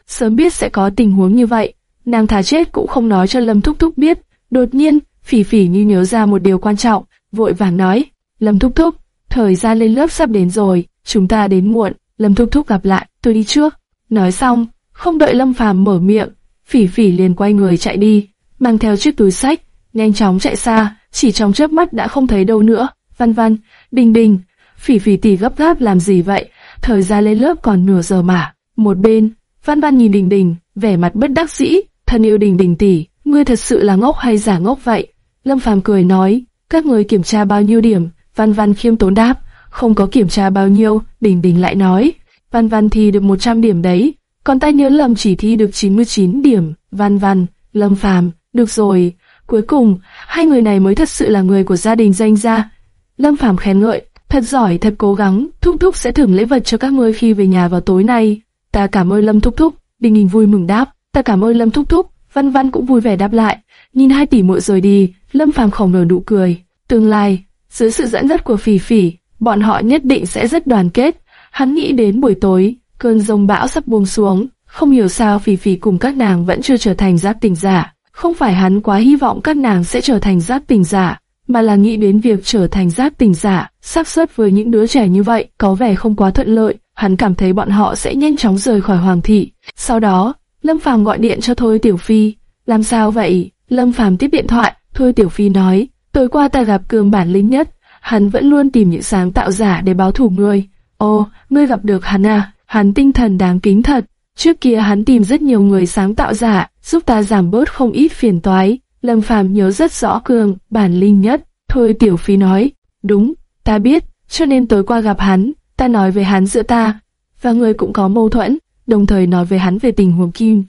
Sớm biết sẽ có tình huống như vậy, nàng thà chết cũng không nói cho Lâm thúc thúc biết. Đột nhiên, phỉ phỉ như nhớ ra một điều quan trọng, vội vàng nói, Lâm thúc thúc, thời gian lên lớp sắp đến rồi, chúng ta đến muộn, Lâm thúc thúc gặp lại, tôi đi trước. Nói xong, không đợi Lâm phàm mở miệng, phỉ phỉ liền quay người chạy đi, mang theo chiếc túi sách, nhanh chóng chạy xa, chỉ trong chớp mắt đã không thấy đâu nữa. Văn văn, đình đình, phỉ phỉ tỷ gấp gáp làm gì vậy? Thời gian lên lớp còn nửa giờ mà. Một bên, văn văn nhìn đình đình, vẻ mặt bất đắc dĩ, thân yêu đình đình tỷ, ngươi thật sự là ngốc hay giả ngốc vậy? Lâm Phàm cười nói, các người kiểm tra bao nhiêu điểm? Văn văn khiêm tốn đáp, không có kiểm tra bao nhiêu, đình đình lại nói, văn văn thi được 100 điểm đấy, còn tay nhớ lầm chỉ thi được 99 điểm, văn văn, Lâm Phàm, được rồi, Cuối cùng, hai người này mới thật sự là người của gia đình danh gia. Lâm Phàm khen ngợi, thật giỏi, thật cố gắng, Thúc Thúc sẽ thưởng lễ vật cho các ngươi khi về nhà vào tối nay. Ta cảm ơn Lâm Thúc Thúc, Đình Đình vui mừng đáp, ta cảm ơn Lâm Thúc Thúc, Văn Văn cũng vui vẻ đáp lại. Nhìn hai tỷ muội rời đi, Lâm Phàm khổng nở nụ cười. Tương lai, dưới sự dẫn dắt của Phỉ Phỉ, bọn họ nhất định sẽ rất đoàn kết. Hắn nghĩ đến buổi tối, cơn rông bão sắp buông xuống, không hiểu sao Phỉ Phỉ cùng các nàng vẫn chưa trở thành giáp tình giả. Không phải hắn quá hy vọng các nàng sẽ trở thành giáp tình giả, mà là nghĩ đến việc trở thành giáp tình giả, xác suất với những đứa trẻ như vậy có vẻ không quá thuận lợi, hắn cảm thấy bọn họ sẽ nhanh chóng rời khỏi hoàng thị. Sau đó, Lâm Phàm gọi điện cho Thôi Tiểu Phi, làm sao vậy? Lâm Phàm tiếp điện thoại, Thôi Tiểu Phi nói, tối qua ta gặp cường bản lĩnh nhất, hắn vẫn luôn tìm những sáng tạo giả để báo thù ngươi. Ồ, ngươi gặp được hắn à? Hắn tinh thần đáng kính thật. Trước kia hắn tìm rất nhiều người sáng tạo giả, giúp ta giảm bớt không ít phiền toái. Lâm Phàm nhớ rất rõ cường, bản linh nhất. Thôi Tiểu Phi nói, đúng, ta biết, cho nên tối qua gặp hắn, ta nói về hắn giữa ta, và người cũng có mâu thuẫn, đồng thời nói về hắn về tình huống Kim.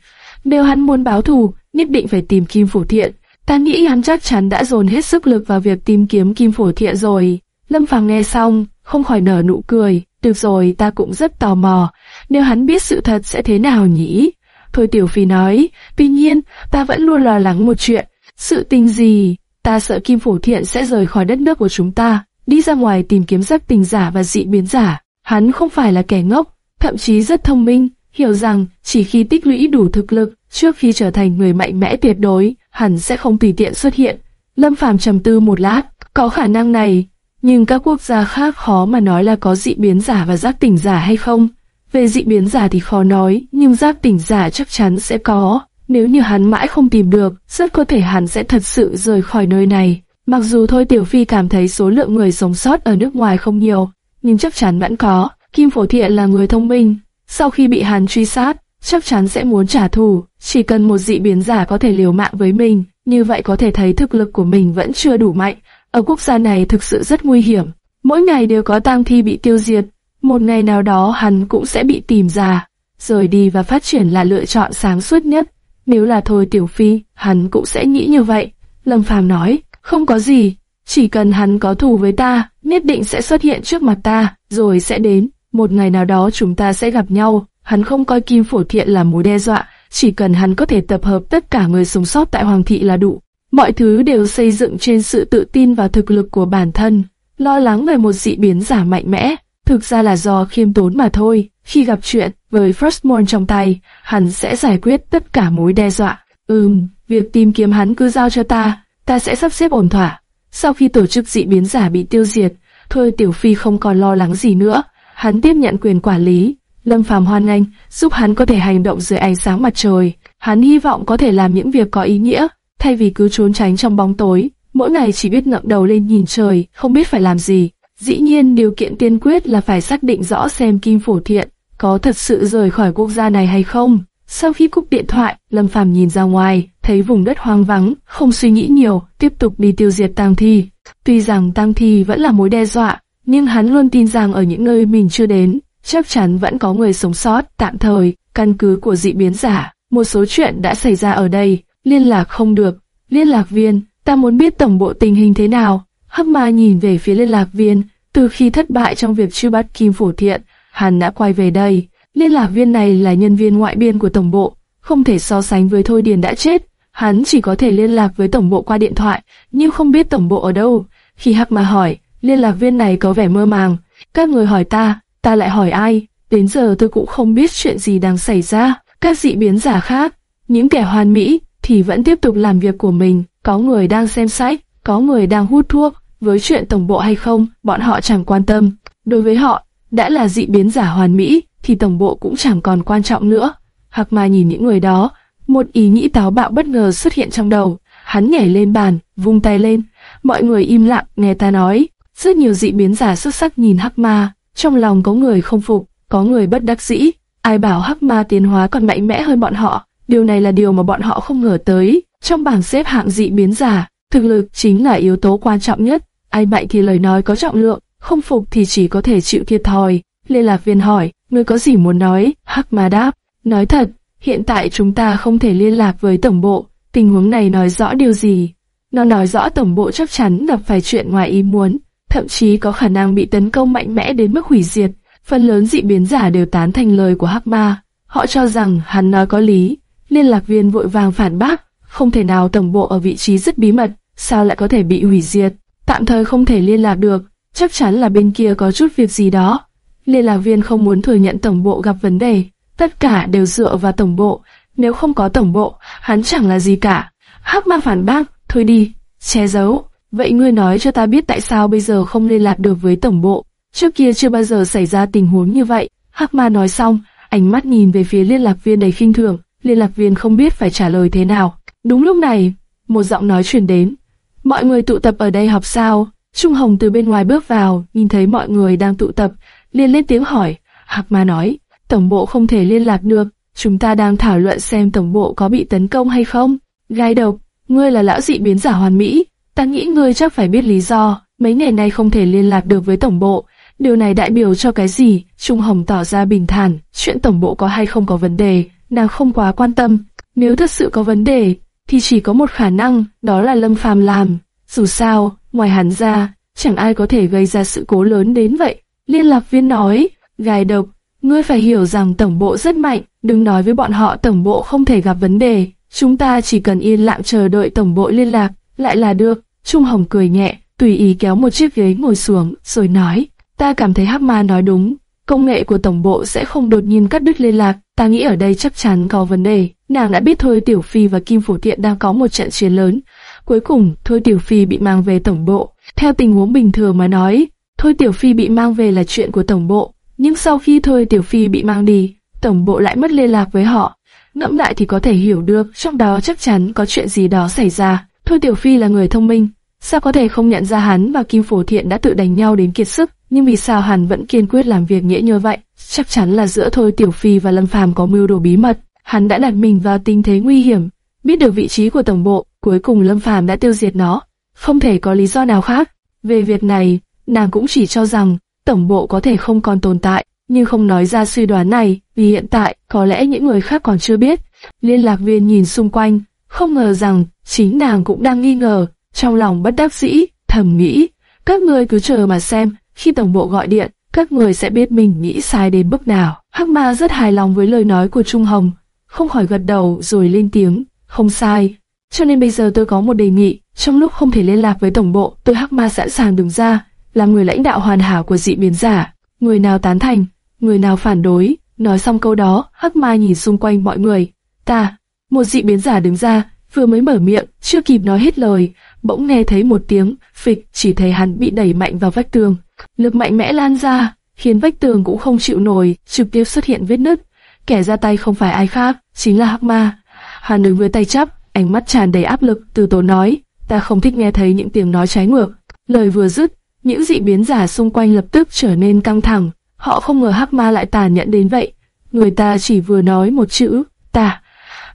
Nếu hắn muốn báo thù, nhất định phải tìm Kim Phủ Thiện. Ta Ta nghĩ hắn chắc chắn đã dồn hết sức lực vào việc tìm kiếm kim phổ thiện rồi. Lâm Phàm nghe xong, không khỏi nở nụ cười. Được rồi, ta cũng rất tò mò. Nếu hắn biết sự thật sẽ thế nào nhỉ? Thôi Tiểu Phi nói, tuy nhiên, ta vẫn luôn lo lắng một chuyện. Sự tình gì? Ta sợ Kim Phổ Thiện sẽ rời khỏi đất nước của chúng ta, đi ra ngoài tìm kiếm giác tình giả và dị biến giả. Hắn không phải là kẻ ngốc, thậm chí rất thông minh, hiểu rằng chỉ khi tích lũy đủ thực lực, trước khi trở thành người mạnh mẽ tuyệt đối, hắn sẽ không tùy tiện xuất hiện. Lâm Phàm trầm tư một lát, có khả năng này, nhưng các quốc gia khác khó mà nói là có dị biến giả và giác tỉnh giả hay không. Về dị biến giả thì khó nói, nhưng giác tỉnh giả chắc chắn sẽ có. Nếu như hắn mãi không tìm được, rất có thể hắn sẽ thật sự rời khỏi nơi này. Mặc dù thôi Tiểu Phi cảm thấy số lượng người sống sót ở nước ngoài không nhiều, nhưng chắc chắn vẫn có. Kim Phổ Thiện là người thông minh, sau khi bị hắn truy sát, chắc chắn sẽ muốn trả thù. Chỉ cần một dị biến giả có thể liều mạng với mình, như vậy có thể thấy thực lực của mình vẫn chưa đủ mạnh. Ở quốc gia này thực sự rất nguy hiểm. Mỗi ngày đều có tang thi bị tiêu diệt, một ngày nào đó hắn cũng sẽ bị tìm ra. Rời đi và phát triển là lựa chọn sáng suốt nhất. Nếu là thôi Tiểu Phi, hắn cũng sẽ nghĩ như vậy. Lâm Phàm nói, không có gì, chỉ cần hắn có thù với ta, nhất định sẽ xuất hiện trước mặt ta, rồi sẽ đến. Một ngày nào đó chúng ta sẽ gặp nhau. Hắn không coi Kim Phổ Thiện là mối đe dọa, chỉ cần hắn có thể tập hợp tất cả người sống sót tại Hoàng thị là đủ. Mọi thứ đều xây dựng trên sự tự tin và thực lực của bản thân. Lo lắng về một dị biến giả mạnh mẽ, thực ra là do khiêm tốn mà thôi. Khi gặp chuyện, với Firstborn trong tay, hắn sẽ giải quyết tất cả mối đe dọa. Ừm, việc tìm kiếm hắn cứ giao cho ta, ta sẽ sắp xếp ổn thỏa. Sau khi tổ chức dị biến giả bị tiêu diệt, thôi Tiểu Phi không còn lo lắng gì nữa. Hắn tiếp nhận quyền quản lý. Lâm Phàm hoan nghênh, giúp hắn có thể hành động dưới ánh sáng mặt trời. Hắn hy vọng có thể làm những việc có ý nghĩa, thay vì cứ trốn tránh trong bóng tối. Mỗi ngày chỉ biết ngẩng đầu lên nhìn trời, không biết phải làm gì. Dĩ nhiên điều kiện tiên quyết là phải xác định rõ xem Kim Phổ Thiện có thật sự rời khỏi quốc gia này hay không. Sau khi cúp điện thoại, Lâm Phàm nhìn ra ngoài, thấy vùng đất hoang vắng, không suy nghĩ nhiều, tiếp tục đi tiêu diệt tang thi. Tuy rằng tang thi vẫn là mối đe dọa, nhưng hắn luôn tin rằng ở những nơi mình chưa đến, chắc chắn vẫn có người sống sót tạm thời, căn cứ của dị biến giả. Một số chuyện đã xảy ra ở đây, liên lạc không được. Liên lạc viên, ta muốn biết tổng bộ tình hình thế nào. Hắc ma nhìn về phía liên lạc viên, từ khi thất bại trong việc truy bắt Kim Phổ Thiện, hắn đã quay về đây. Liên lạc viên này là nhân viên ngoại biên của tổng bộ, không thể so sánh với Thôi Điền đã chết. Hắn chỉ có thể liên lạc với tổng bộ qua điện thoại, nhưng không biết tổng bộ ở đâu. Khi Hắc mà hỏi, liên lạc viên này có vẻ mơ màng. Các người hỏi ta, ta lại hỏi ai? Đến giờ tôi cũng không biết chuyện gì đang xảy ra. Các dị biến giả khác, những kẻ hoàn mỹ, thì vẫn tiếp tục làm việc của mình. Có người đang xem sách, có người đang hút thuốc. Với chuyện tổng bộ hay không, bọn họ chẳng quan tâm. Đối với họ, đã là dị biến giả hoàn mỹ, thì tổng bộ cũng chẳng còn quan trọng nữa. Hạc Ma nhìn những người đó, một ý nghĩ táo bạo bất ngờ xuất hiện trong đầu. Hắn nhảy lên bàn, vung tay lên. Mọi người im lặng nghe ta nói. Rất nhiều dị biến giả xuất sắc nhìn Hắc Ma, trong lòng có người không phục, có người bất đắc dĩ. Ai bảo Hắc Ma tiến hóa còn mạnh mẽ hơn bọn họ? Điều này là điều mà bọn họ không ngờ tới. Trong bảng xếp hạng dị biến giả, thực lực chính là yếu tố quan trọng nhất. Ai mạnh thì lời nói có trọng lượng, không phục thì chỉ có thể chịu thiệt thòi. Liên lạc viên hỏi, ngươi có gì muốn nói? Hắc Ma đáp, nói thật, hiện tại chúng ta không thể liên lạc với tổng bộ. Tình huống này nói rõ điều gì? Nó nói rõ tổng bộ chắc chắn gặp phải chuyện ngoài ý muốn, thậm chí có khả năng bị tấn công mạnh mẽ đến mức hủy diệt. Phần lớn dị biến giả đều tán thành lời của Hắc Ma. Họ cho rằng hắn nói có lý. Liên lạc viên vội vàng phản bác, không thể nào tổng bộ ở vị trí rất bí mật, sao lại có thể bị hủy diệt? Tạm thời không thể liên lạc được, chắc chắn là bên kia có chút việc gì đó. Liên lạc viên không muốn thừa nhận tổng bộ gặp vấn đề, tất cả đều dựa vào tổng bộ, nếu không có tổng bộ, hắn chẳng là gì cả. Hắc ma phản bác, thôi đi, che giấu. Vậy ngươi nói cho ta biết tại sao bây giờ không liên lạc được với tổng bộ? Trước kia chưa bao giờ xảy ra tình huống như vậy. Hắc ma nói xong, ánh mắt nhìn về phía liên lạc viên đầy khinh thường. Liên lạc viên không biết phải trả lời thế nào. Đúng lúc này, một giọng nói truyền đến. Mọi người tụ tập ở đây học sao? Trung Hồng từ bên ngoài bước vào, nhìn thấy mọi người đang tụ tập, liền lên tiếng hỏi. Hạc Ma nói, tổng bộ không thể liên lạc được, chúng ta đang thảo luận xem tổng bộ có bị tấn công hay không. Gai độc, ngươi là lão dị biến giả hoàn mỹ, ta nghĩ ngươi chắc phải biết lý do, mấy ngày nay không thể liên lạc được với tổng bộ. Điều này đại biểu cho cái gì? Trung Hồng tỏ ra bình thản, chuyện tổng bộ có hay không có vấn đề, nàng không quá quan tâm. Nếu thật sự có vấn đề, thì chỉ có một khả năng, đó là Lâm Phàm làm. Dù sao, ngoài hắn ra, chẳng ai có thể gây ra sự cố lớn đến vậy. Liên lạc viên nói, gài độc, ngươi phải hiểu rằng tổng bộ rất mạnh, đừng nói với bọn họ tổng bộ không thể gặp vấn đề, chúng ta chỉ cần yên lặng chờ đợi tổng bộ liên lạc, lại là được. Trung Hồng cười nhẹ, tùy ý kéo một chiếc ghế ngồi xuống, rồi nói, ta cảm thấy Hắc Ma nói đúng, công nghệ của tổng bộ sẽ không đột nhiên cắt đứt liên lạc, ta nghĩ ở đây chắc chắn có vấn đề. Nàng đã biết Thôi Tiểu Phi và Kim Phổ Thiện đang có một trận chiến lớn. Cuối cùng, Thôi Tiểu Phi bị mang về tổng bộ. Theo tình huống bình thường mà nói, Thôi Tiểu Phi bị mang về là chuyện của tổng bộ. Nhưng sau khi Thôi Tiểu Phi bị mang đi, tổng bộ lại mất liên lạc với họ. Ngẫm lại thì có thể hiểu được, trong đó chắc chắn có chuyện gì đó xảy ra. Thôi Tiểu Phi là người thông minh, sao có thể không nhận ra hắn và Kim Phổ Thiện đã tự đánh nhau đến kiệt sức, nhưng vì sao hắn vẫn kiên quyết làm việc nghĩa như vậy? Chắc chắn là giữa Thôi Tiểu Phi và Lâm Phàm có mưu đồ bí mật. Hắn đã đặt mình vào tình thế nguy hiểm, biết được vị trí của tổng bộ, cuối cùng Lâm Phàm đã tiêu diệt nó. Không thể có lý do nào khác. Về việc này, nàng cũng chỉ cho rằng tổng bộ có thể không còn tồn tại, nhưng không nói ra suy đoán này, vì hiện tại có lẽ những người khác còn chưa biết. Liên lạc viên nhìn xung quanh, không ngờ rằng chính nàng cũng đang nghi ngờ, trong lòng bất đắc dĩ, thầm nghĩ, các người cứ chờ mà xem, khi tổng bộ gọi điện, các người sẽ biết mình nghĩ sai đến mức nào. Hắc Ma rất hài lòng với lời nói của Trung Hồng, không khỏi gật đầu rồi lên tiếng, không sai. Cho nên bây giờ tôi có một đề nghị, trong lúc không thể liên lạc với tổng bộ, tôi Hắc Ma sẵn sàng đứng ra, làm người lãnh đạo hoàn hảo của dị biến giả. Người nào tán thành, người nào phản đối. Nói xong câu đó, Hắc Ma nhìn xung quanh mọi người. Ta, một dị biến giả đứng ra, vừa mới mở miệng, chưa kịp nói hết lời, bỗng nghe thấy một tiếng phịch, chỉ thấy hắn bị đẩy mạnh vào vách tường. Lực mạnh mẽ lan ra, khiến vách tường cũng không chịu nổi, trực tiếp xuất hiện vết nứt. Kẻ ra tay không phải ai khác, chính là Hắc Ma. Hắn đứng với tay chắp, ánh mắt tràn đầy áp lực, từ tổ nói, ta không thích nghe thấy những tiếng nói trái ngược. Lời vừa dứt, những dị biến giả xung quanh lập tức trở nên căng thẳng. Họ không ngờ Hắc Ma lại tàn nhẫn đến vậy. Người ta chỉ vừa nói một chữ, ta,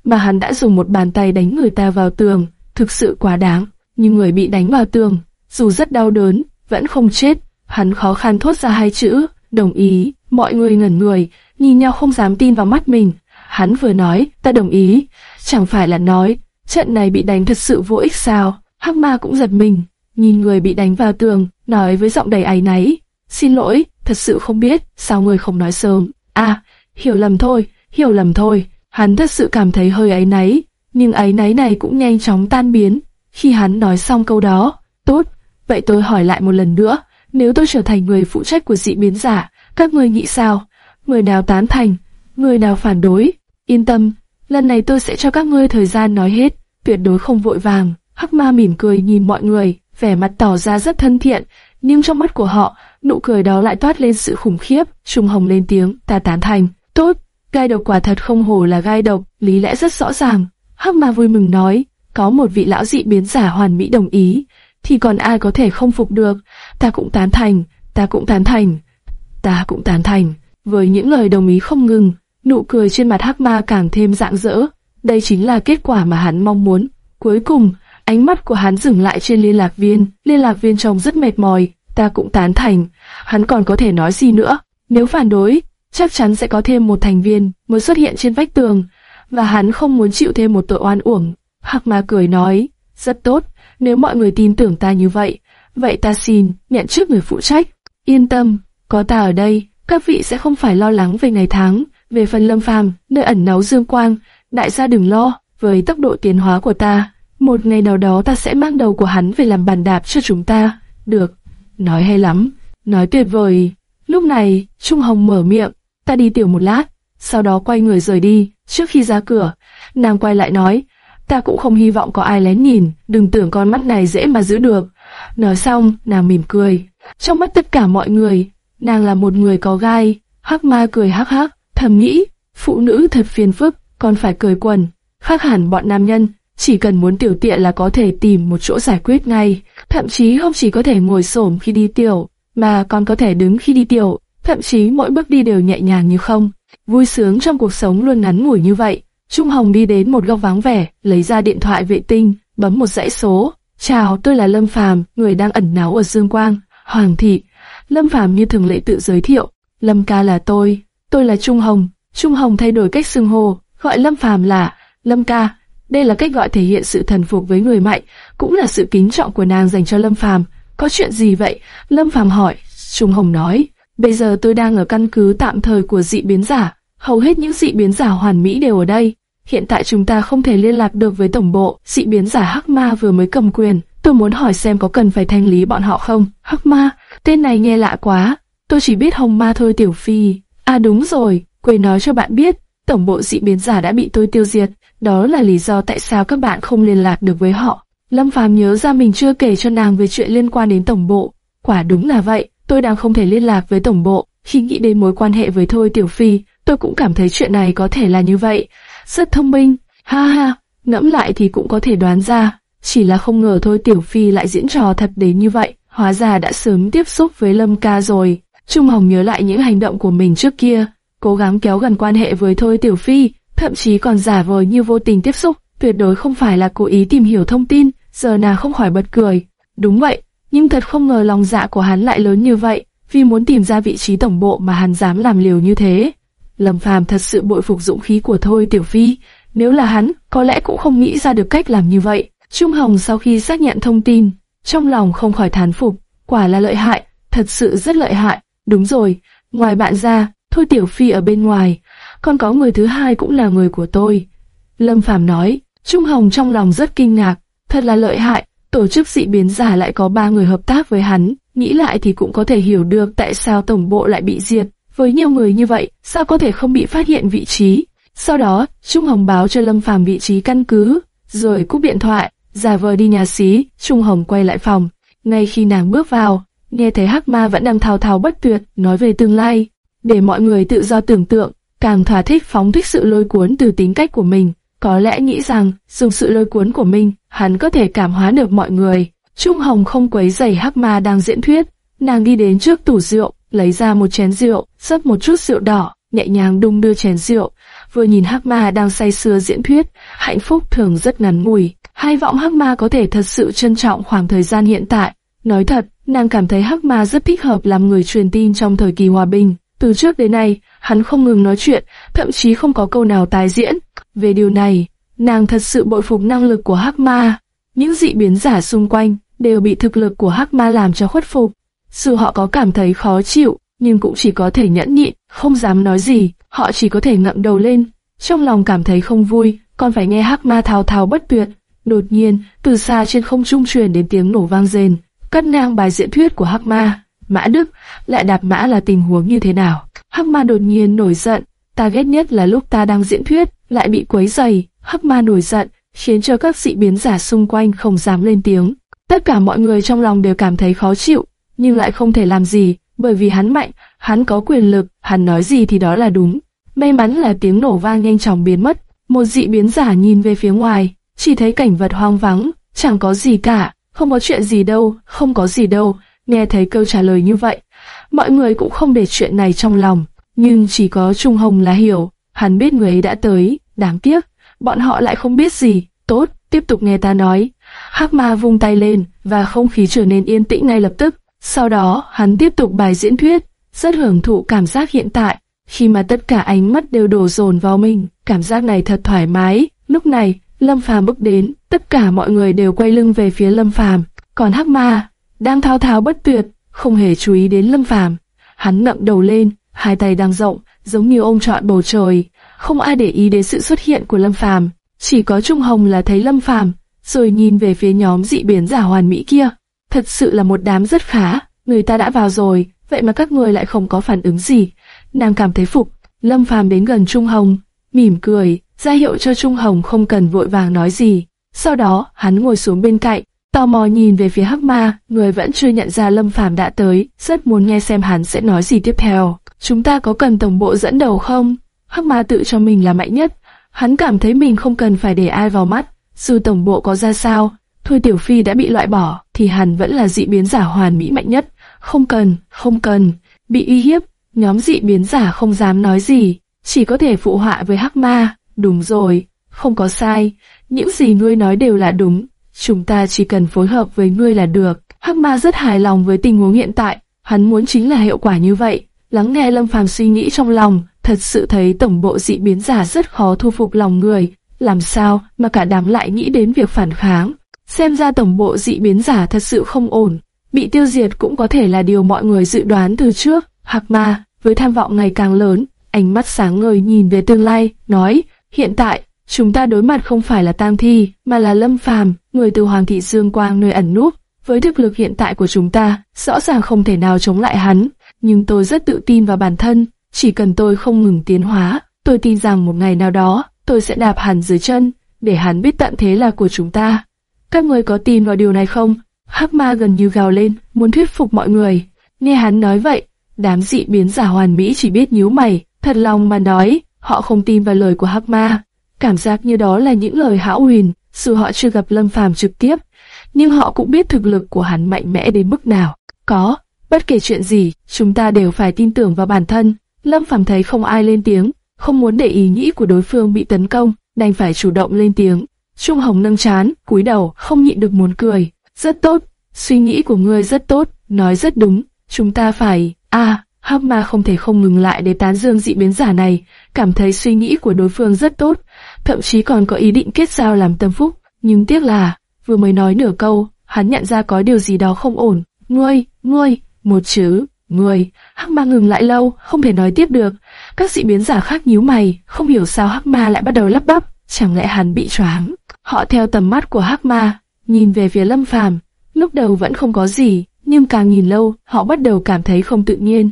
mà hắn đã dùng một bàn tay đánh người ta vào tường, thực sự quá đáng. Nhưng người bị đánh vào tường, dù rất đau đớn, vẫn không chết. Hắn khó khăn thốt ra hai chữ, đồng ý. Mọi người ngẩn người, nhìn nhau không dám tin vào mắt mình. Hắn vừa nói, ta đồng ý, chẳng phải là nói, trận này bị đánh thật sự vô ích sao? Hắc Ma cũng giật mình, nhìn người bị đánh vào tường, nói với giọng đầy áy náy, xin lỗi, thật sự không biết, sao người không nói sớm? À, hiểu lầm thôi, hiểu lầm thôi. Hắn thật sự cảm thấy hơi áy náy, nhưng áy náy này cũng nhanh chóng tan biến. Khi hắn nói xong câu đó, tốt, vậy tôi hỏi lại một lần nữa, nếu tôi trở thành người phụ trách của dị biến giả, các người nghĩ sao? Người nào tán thành, người nào phản đối? Yên tâm, lần này tôi sẽ cho các ngươi thời gian nói hết, tuyệt đối không vội vàng. Hắc ma mỉm cười nhìn mọi người, vẻ mặt tỏ ra rất thân thiện, nhưng trong mắt của họ, nụ cười đó lại toát lên sự khủng khiếp. Trung Hồng lên tiếng, ta tán thành. Tốt, gai độc quả thật không hổ là gai độc, lý lẽ rất rõ ràng. Hắc ma vui mừng nói, có một vị lão dị biến giả hoàn mỹ đồng ý, thì còn ai có thể không phục được. Ta cũng tán thành, ta cũng tán thành, ta cũng tán thành. Với những lời đồng ý không ngừng, nụ cười trên mặt Hắc Ma càng thêm rạng rỡ. Đây chính là kết quả mà hắn mong muốn. Cuối cùng, ánh mắt của hắn dừng lại trên liên lạc viên. Liên lạc viên trông rất mệt mỏi, ta cũng tán thành. Hắn còn có thể nói gì nữa? Nếu phản đối, chắc chắn sẽ có thêm một thành viên mới xuất hiện trên vách tường, và hắn không muốn chịu thêm một tội oan uổng. Hắc Ma cười nói, rất tốt, nếu mọi người tin tưởng ta như vậy, vậy ta xin nhận trước người phụ trách. Yên tâm, có ta ở đây, các vị sẽ không phải lo lắng về ngày tháng. Về phần Lâm Phàm, nơi ẩn náu dương quang, đại gia đừng lo, với tốc độ tiến hóa của ta, một ngày nào đó ta sẽ mang đầu của hắn về làm bàn đạp cho chúng ta. Được, nói hay lắm, nói tuyệt vời. Lúc này, Trung Hồng mở miệng, ta đi tiểu một lát, sau đó quay người rời đi. Trước khi ra cửa, nàng quay lại nói, ta cũng không hy vọng có ai lén nhìn, đừng tưởng con mắt này dễ mà giữ được. Nói xong, nàng mỉm cười. Trong mắt tất cả mọi người, nàng là một người có gai. Hắc ma cười hắc hắc, thầm nghĩ, phụ nữ thật phiền phức, còn phải cười quần. Khác hẳn bọn nam nhân, chỉ cần muốn tiểu tiện là có thể tìm một chỗ giải quyết ngay. Thậm chí không chỉ có thể ngồi xổm khi đi tiểu, mà còn có thể đứng khi đi tiểu. Thậm chí mỗi bước đi đều nhẹ nhàng như không. Vui sướng trong cuộc sống luôn ngắn ngủi như vậy. Trung Hồng đi đến một góc vắng vẻ, lấy ra điện thoại vệ tinh, bấm một dãy số. Chào, tôi là Lâm Phàm, người đang ẩn náu ở Dương Quang, Hoàng Thị. Lâm Phàm như thường lệ tự giới thiệu. Lâm ca là tôi, tôi là Trung Hồng. Trung Hồng thay đổi cách xưng hô, gọi Lâm Phàm là Lâm ca. Đây là cách gọi thể hiện sự thần phục với người mạnh, cũng là sự kính trọng của nàng dành cho Lâm Phàm. Có chuyện gì vậy? Lâm Phàm hỏi. Trung Hồng nói, bây giờ tôi đang ở căn cứ tạm thời của dị biến giả, hầu hết những dị biến giả hoàn mỹ đều ở đây. Hiện tại chúng ta không thể liên lạc được với tổng bộ, dị biến giả Hắc Ma vừa mới cầm quyền, tôi muốn hỏi xem có cần phải thanh lý bọn họ không. Hắc Ma, tên này nghe lạ quá, tôi chỉ biết Hồng Ma thôi Tiểu Phi. À đúng rồi, quên nói cho bạn biết, tổng bộ dị biến giả đã bị tôi tiêu diệt, đó là lý do tại sao các bạn không liên lạc được với họ. Lâm Phàm nhớ ra mình chưa kể cho nàng về chuyện liên quan đến tổng bộ, quả đúng là vậy, tôi đang không thể liên lạc với tổng bộ. Khi nghĩ đến mối quan hệ với Thôi Tiểu Phi, tôi cũng cảm thấy chuyện này có thể là như vậy. Rất thông minh, ha ha, ngẫm lại thì cũng có thể đoán ra. Chỉ là không ngờ Thôi Tiểu Phi lại diễn trò thật đến như vậy, hóa ra đã sớm tiếp xúc với Lâm Ca rồi. Trung Hồng nhớ lại những hành động của mình trước kia, cố gắng kéo gần quan hệ với Thôi Tiểu Phi, thậm chí còn giả vờ như vô tình tiếp xúc, tuyệt đối không phải là cố ý tìm hiểu thông tin, giờ nào không khỏi bật cười. Đúng vậy, nhưng thật không ngờ lòng dạ của hắn lại lớn như vậy, vì muốn tìm ra vị trí tổng bộ mà hắn dám làm liều như thế. Lâm Phàm thật sự bội phục dũng khí của Thôi Tiểu Phi, nếu là hắn, có lẽ cũng không nghĩ ra được cách làm như vậy. Trung Hồng sau khi xác nhận thông tin, trong lòng không khỏi thán phục, quả là lợi hại, thật sự rất lợi hại. Đúng rồi, ngoài bạn ra, Thôi Tiểu Phi ở bên ngoài, còn có người thứ hai cũng là người của tôi. Lâm Phàm nói, Trung Hồng trong lòng rất kinh ngạc, thật là lợi hại, tổ chức dị biến giả lại có ba người hợp tác với hắn, nghĩ lại thì cũng có thể hiểu được tại sao tổng bộ lại bị diệt. Với nhiều người như vậy, sao có thể không bị phát hiện vị trí? Sau đó, Trung Hồng báo cho Lâm Phàm vị trí căn cứ, rồi cúp điện thoại, giả vờ đi nhà xí, Trung Hồng quay lại phòng. Ngay khi nàng bước vào, nghe thấy Hắc Ma vẫn đang thao thao bất tuyệt nói về tương lai, để mọi người tự do tưởng tượng, càng thỏa thích phóng thích sự lôi cuốn từ tính cách của mình. Có lẽ nghĩ rằng, dùng sự lôi cuốn của mình, hắn có thể cảm hóa được mọi người. Trung Hồng không quấy giày Hắc Ma đang diễn thuyết, nàng đi đến trước tủ rượu, lấy ra một chén rượu, rót một chút rượu đỏ, nhẹ nhàng đung đưa chén rượu. Vừa nhìn Hắc Ma đang say sưa diễn thuyết, hạnh phúc thường rất ngắn ngủi. Hai vọng Hắc Ma có thể thật sự trân trọng khoảng thời gian hiện tại. Nói thật, nàng cảm thấy Hắc Ma rất thích hợp làm người truyền tin trong thời kỳ hòa bình. Từ trước đến nay, hắn không ngừng nói chuyện, thậm chí không có câu nào tái diễn. Về điều này, nàng thật sự bội phục năng lực của Hắc Ma. Những dị biến giả xung quanh đều bị thực lực của Hắc Ma làm cho khuất phục. Dù họ có cảm thấy khó chịu, nhưng cũng chỉ có thể nhẫn nhịn, không dám nói gì, họ chỉ có thể ngậm đầu lên. Trong lòng cảm thấy không vui, còn phải nghe Hắc Ma thao thao bất tuyệt. Đột nhiên, từ xa trên không trung truyền đến tiếng nổ vang rền, cắt ngang bài diễn thuyết của Hắc Ma. Mã Đức, lại đạp mã là tình huống như thế nào? Hắc Ma đột nhiên nổi giận, ta ghét nhất là lúc ta đang diễn thuyết, lại bị quấy rầy. Hắc Ma nổi giận, khiến cho các dị biến giả xung quanh không dám lên tiếng. Tất cả mọi người trong lòng đều cảm thấy khó chịu, nhưng lại không thể làm gì, bởi vì hắn mạnh, hắn có quyền lực, hắn nói gì thì đó là đúng. May mắn là tiếng nổ vang nhanh chóng biến mất, một dị biến giả nhìn về phía ngoài, chỉ thấy cảnh vật hoang vắng, chẳng có gì cả, không có chuyện gì đâu, không có gì đâu. Nghe thấy câu trả lời như vậy, mọi người cũng không để chuyện này trong lòng, nhưng chỉ có Trung Hồng là hiểu, hắn biết người ấy đã tới, đáng tiếc, bọn họ lại không biết gì. Tốt, tiếp tục nghe ta nói. Hắc Ma vung tay lên và không khí trở nên yên tĩnh ngay lập tức. Sau đó, hắn tiếp tục bài diễn thuyết, rất hưởng thụ cảm giác hiện tại, khi mà tất cả ánh mắt đều đổ dồn vào mình, cảm giác này thật thoải mái. Lúc này, Lâm Phàm bước đến, tất cả mọi người đều quay lưng về phía Lâm Phàm, còn Hắc Ma đang thao thao bất tuyệt, không hề chú ý đến Lâm Phàm. Hắn ngậm đầu lên, hai tay đang rộng, giống như ôm trọn bầu trời, không ai để ý đến sự xuất hiện của Lâm Phàm, chỉ có Trung Hồng là thấy Lâm Phàm, rồi nhìn về phía nhóm dị biến giả hoàn mỹ kia. Thật sự là một đám rất khá, người ta đã vào rồi, vậy mà các người lại không có phản ứng gì. Nàng cảm thấy phục, Lâm Phàm đến gần Trung Hồng, mỉm cười, ra hiệu cho Trung Hồng không cần vội vàng nói gì. Sau đó, hắn ngồi xuống bên cạnh, tò mò nhìn về phía Hắc Ma, người vẫn chưa nhận ra Lâm Phàm đã tới, rất muốn nghe xem hắn sẽ nói gì tiếp theo. Chúng ta có cần tổng bộ dẫn đầu không? Hắc Ma tự cho mình là mạnh nhất, hắn cảm thấy mình không cần phải để ai vào mắt, dù tổng bộ có ra sao, Thôi Tiểu Phi đã bị loại bỏ, thì hắn vẫn là dị biến giả hoàn mỹ mạnh nhất. Không cần, không cần, bị uy hiếp, nhóm dị biến giả không dám nói gì, chỉ có thể phụ họa với Hắc Ma. Đúng rồi, không có sai, những gì ngươi nói đều là đúng, chúng ta chỉ cần phối hợp với ngươi là được. Hắc Ma rất hài lòng với tình huống hiện tại, hắn muốn chính là hiệu quả như vậy. Lắng nghe Lâm Phàm suy nghĩ trong lòng, thật sự thấy tổng bộ dị biến giả rất khó thu phục lòng người. làm sao mà cả đám lại nghĩ đến việc phản kháng. Xem ra tổng bộ dị biến giả thật sự không ổn, bị tiêu diệt cũng có thể là điều mọi người dự đoán từ trước. Hạc ma, với tham vọng ngày càng lớn, ánh mắt sáng ngời nhìn về tương lai, nói, hiện tại, chúng ta đối mặt không phải là tang thi, mà là lâm phàm, người từ Hoàng thị Dương Quang nơi ẩn núp. Với thực lực hiện tại của chúng ta, rõ ràng không thể nào chống lại hắn, nhưng tôi rất tự tin vào bản thân, chỉ cần tôi không ngừng tiến hóa, tôi tin rằng một ngày nào đó, tôi sẽ đạp hắn dưới chân, để hắn biết tận thế là của chúng ta. Các người có tin vào điều này không? Hắc ma gần như gào lên, muốn thuyết phục mọi người. Nghe hắn nói vậy, đám dị biến giả hoàn mỹ chỉ biết nhíu mày, thật lòng mà nói, họ không tin vào lời của Hắc ma. Cảm giác như đó là những lời hão huyền, dù họ chưa gặp Lâm Phàm trực tiếp, nhưng họ cũng biết thực lực của hắn mạnh mẽ đến mức nào. Có, bất kể chuyện gì, chúng ta đều phải tin tưởng vào bản thân. Lâm Phàm thấy không ai lên tiếng, không muốn để ý nghĩ của đối phương bị tấn công, đành phải chủ động lên tiếng. Trung Hồng nâng chán, cúi đầu, không nhịn được muốn cười. Rất tốt, suy nghĩ của ngươi rất tốt, nói rất đúng. Chúng ta phải, a, à, Hắc Ma không thể không ngừng lại để tán dương dị biến giả này, cảm thấy suy nghĩ của đối phương rất tốt, thậm chí còn có ý định kết giao làm tâm phúc. Nhưng tiếc là, vừa mới nói nửa câu, hắn nhận ra có điều gì đó không ổn. Ngươi, ngươi, một chữ, ngươi. Hắc Ma ngừng lại lâu, không thể nói tiếp được. Các dị biến giả khác nhíu mày, không hiểu sao Hắc Ma lại bắt đầu lắp bắp, chẳng lẽ hắn bị choáng? Họ theo tầm mắt của Hắc Ma, nhìn về phía Lâm Phàm. Lúc đầu vẫn không có gì, nhưng càng nhìn lâu, họ bắt đầu cảm thấy không tự nhiên.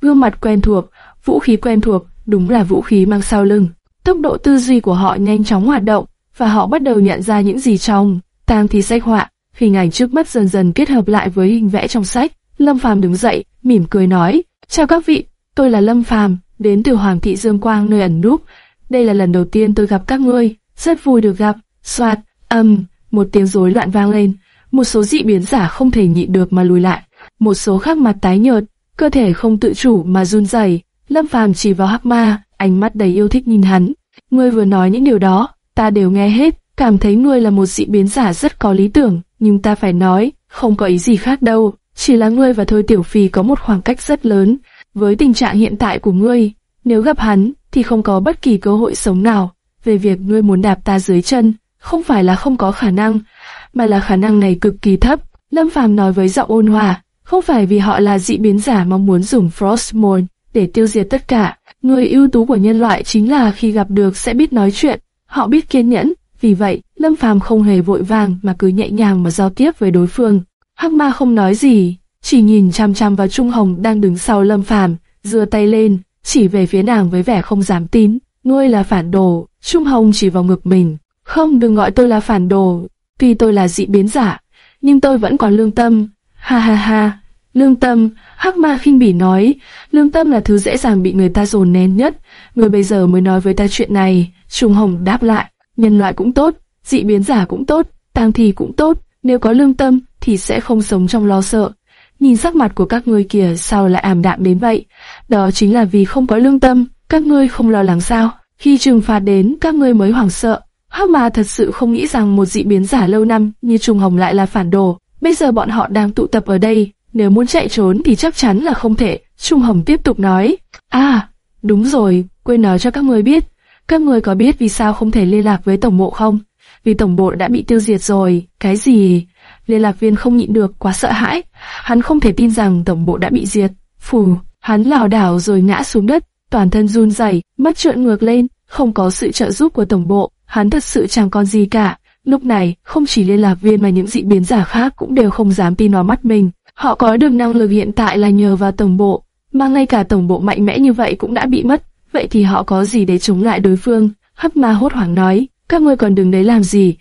Gương mặt quen thuộc, vũ khí quen thuộc, đúng là vũ khí mang sau lưng. Tốc độ tư duy của họ nhanh chóng hoạt động, và họ bắt đầu nhận ra những gì trong tang thì sách họa. Hình ảnh trước mắt dần dần kết hợp lại với hình vẽ trong sách. Lâm Phàm đứng dậy, mỉm cười nói: "Chào các vị, tôi là Lâm Phàm, đến từ Hoàng thị Dương Quang nơi ẩn núp. Đây là lần đầu tiên tôi gặp các ngươi, rất vui được gặp." Soạt, âm, một tiếng rối loạn vang lên. Một số dị biến giả không thể nhịn được mà lùi lại, một số khác mặt tái nhợt, cơ thể không tự chủ mà run rẩy. Lâm Phàm chỉ vào Hắc Ma, ánh mắt đầy yêu thích nhìn hắn. Ngươi vừa nói những điều đó, ta đều nghe hết, cảm thấy ngươi là một dị biến giả rất có lý tưởng, nhưng ta phải nói, không có ý gì khác đâu, chỉ là ngươi và Thôi Tiểu Phi có một khoảng cách rất lớn. Với tình trạng hiện tại của ngươi, nếu gặp hắn, thì không có bất kỳ cơ hội sống nào. Về việc ngươi muốn đạp ta dưới chân, không phải là không có khả năng, mà là khả năng này cực kỳ thấp. Lâm Phàm nói với giọng ôn hòa, không phải vì họ là dị biến giả mong muốn dùng Frostmourne để tiêu diệt tất cả. Người ưu tú của nhân loại chính là khi gặp được sẽ biết nói chuyện, họ biết kiên nhẫn. Vì vậy, Lâm Phàm không hề vội vàng mà cứ nhẹ nhàng mà giao tiếp với đối phương. Hắc Ma không nói gì, chỉ nhìn chăm chăm vào Trung Hồng đang đứng sau Lâm Phàm, giơ tay lên, chỉ về phía nàng với vẻ không dám tin. Ngươi là phản đồ. Trung Hồng chỉ vào ngực mình. Không, đừng gọi tôi là phản đồ. Tuy tôi là dị biến giả, nhưng tôi vẫn còn lương tâm. Ha ha ha. Lương tâm, Hắc Ma khinh bỉ nói, lương tâm là thứ dễ dàng bị người ta dồn nén nhất. Người bây giờ mới nói với ta chuyện này. Trung Hồng đáp lại, nhân loại cũng tốt, dị biến giả cũng tốt, tang thi cũng tốt. Nếu có lương tâm thì sẽ không sống trong lo sợ. Nhìn sắc mặt của các ngươi kìa sao lại ảm đạm đến vậy? Đó chính là vì không có lương tâm, các ngươi không lo lắng sao? Khi trừng phạt đến, các ngươi mới hoảng sợ. Hắc Ma thật sự không nghĩ rằng một dị biến giả lâu năm như Trung Hồng lại là phản đồ. Bây giờ bọn họ đang tụ tập ở đây, nếu muốn chạy trốn thì chắc chắn là không thể. Trung Hồng tiếp tục nói, À, đúng rồi, quên nói cho các người biết. Các người có biết vì sao không thể liên lạc với tổng bộ không? Vì tổng bộ đã bị tiêu diệt rồi. Cái gì? Liên lạc viên không nhịn được, quá sợ hãi. Hắn không thể tin rằng tổng bộ đã bị diệt. Phù, hắn lảo đảo rồi ngã xuống đất, toàn thân run rẩy, mắt trợn ngược lên, không có sự trợ giúp của tổng bộ, hắn thật sự chẳng còn gì cả. Lúc này, không chỉ liên lạc viên mà những dị biến giả khác cũng đều không dám tin vào mắt mình. Họ có được năng lực hiện tại là nhờ vào tổng bộ, mà ngay cả tổng bộ mạnh mẽ như vậy cũng đã bị mất. Vậy thì họ có gì để chống lại đối phương? Hấp ma hốt hoảng nói, các ngươi còn đừng đấy làm gì.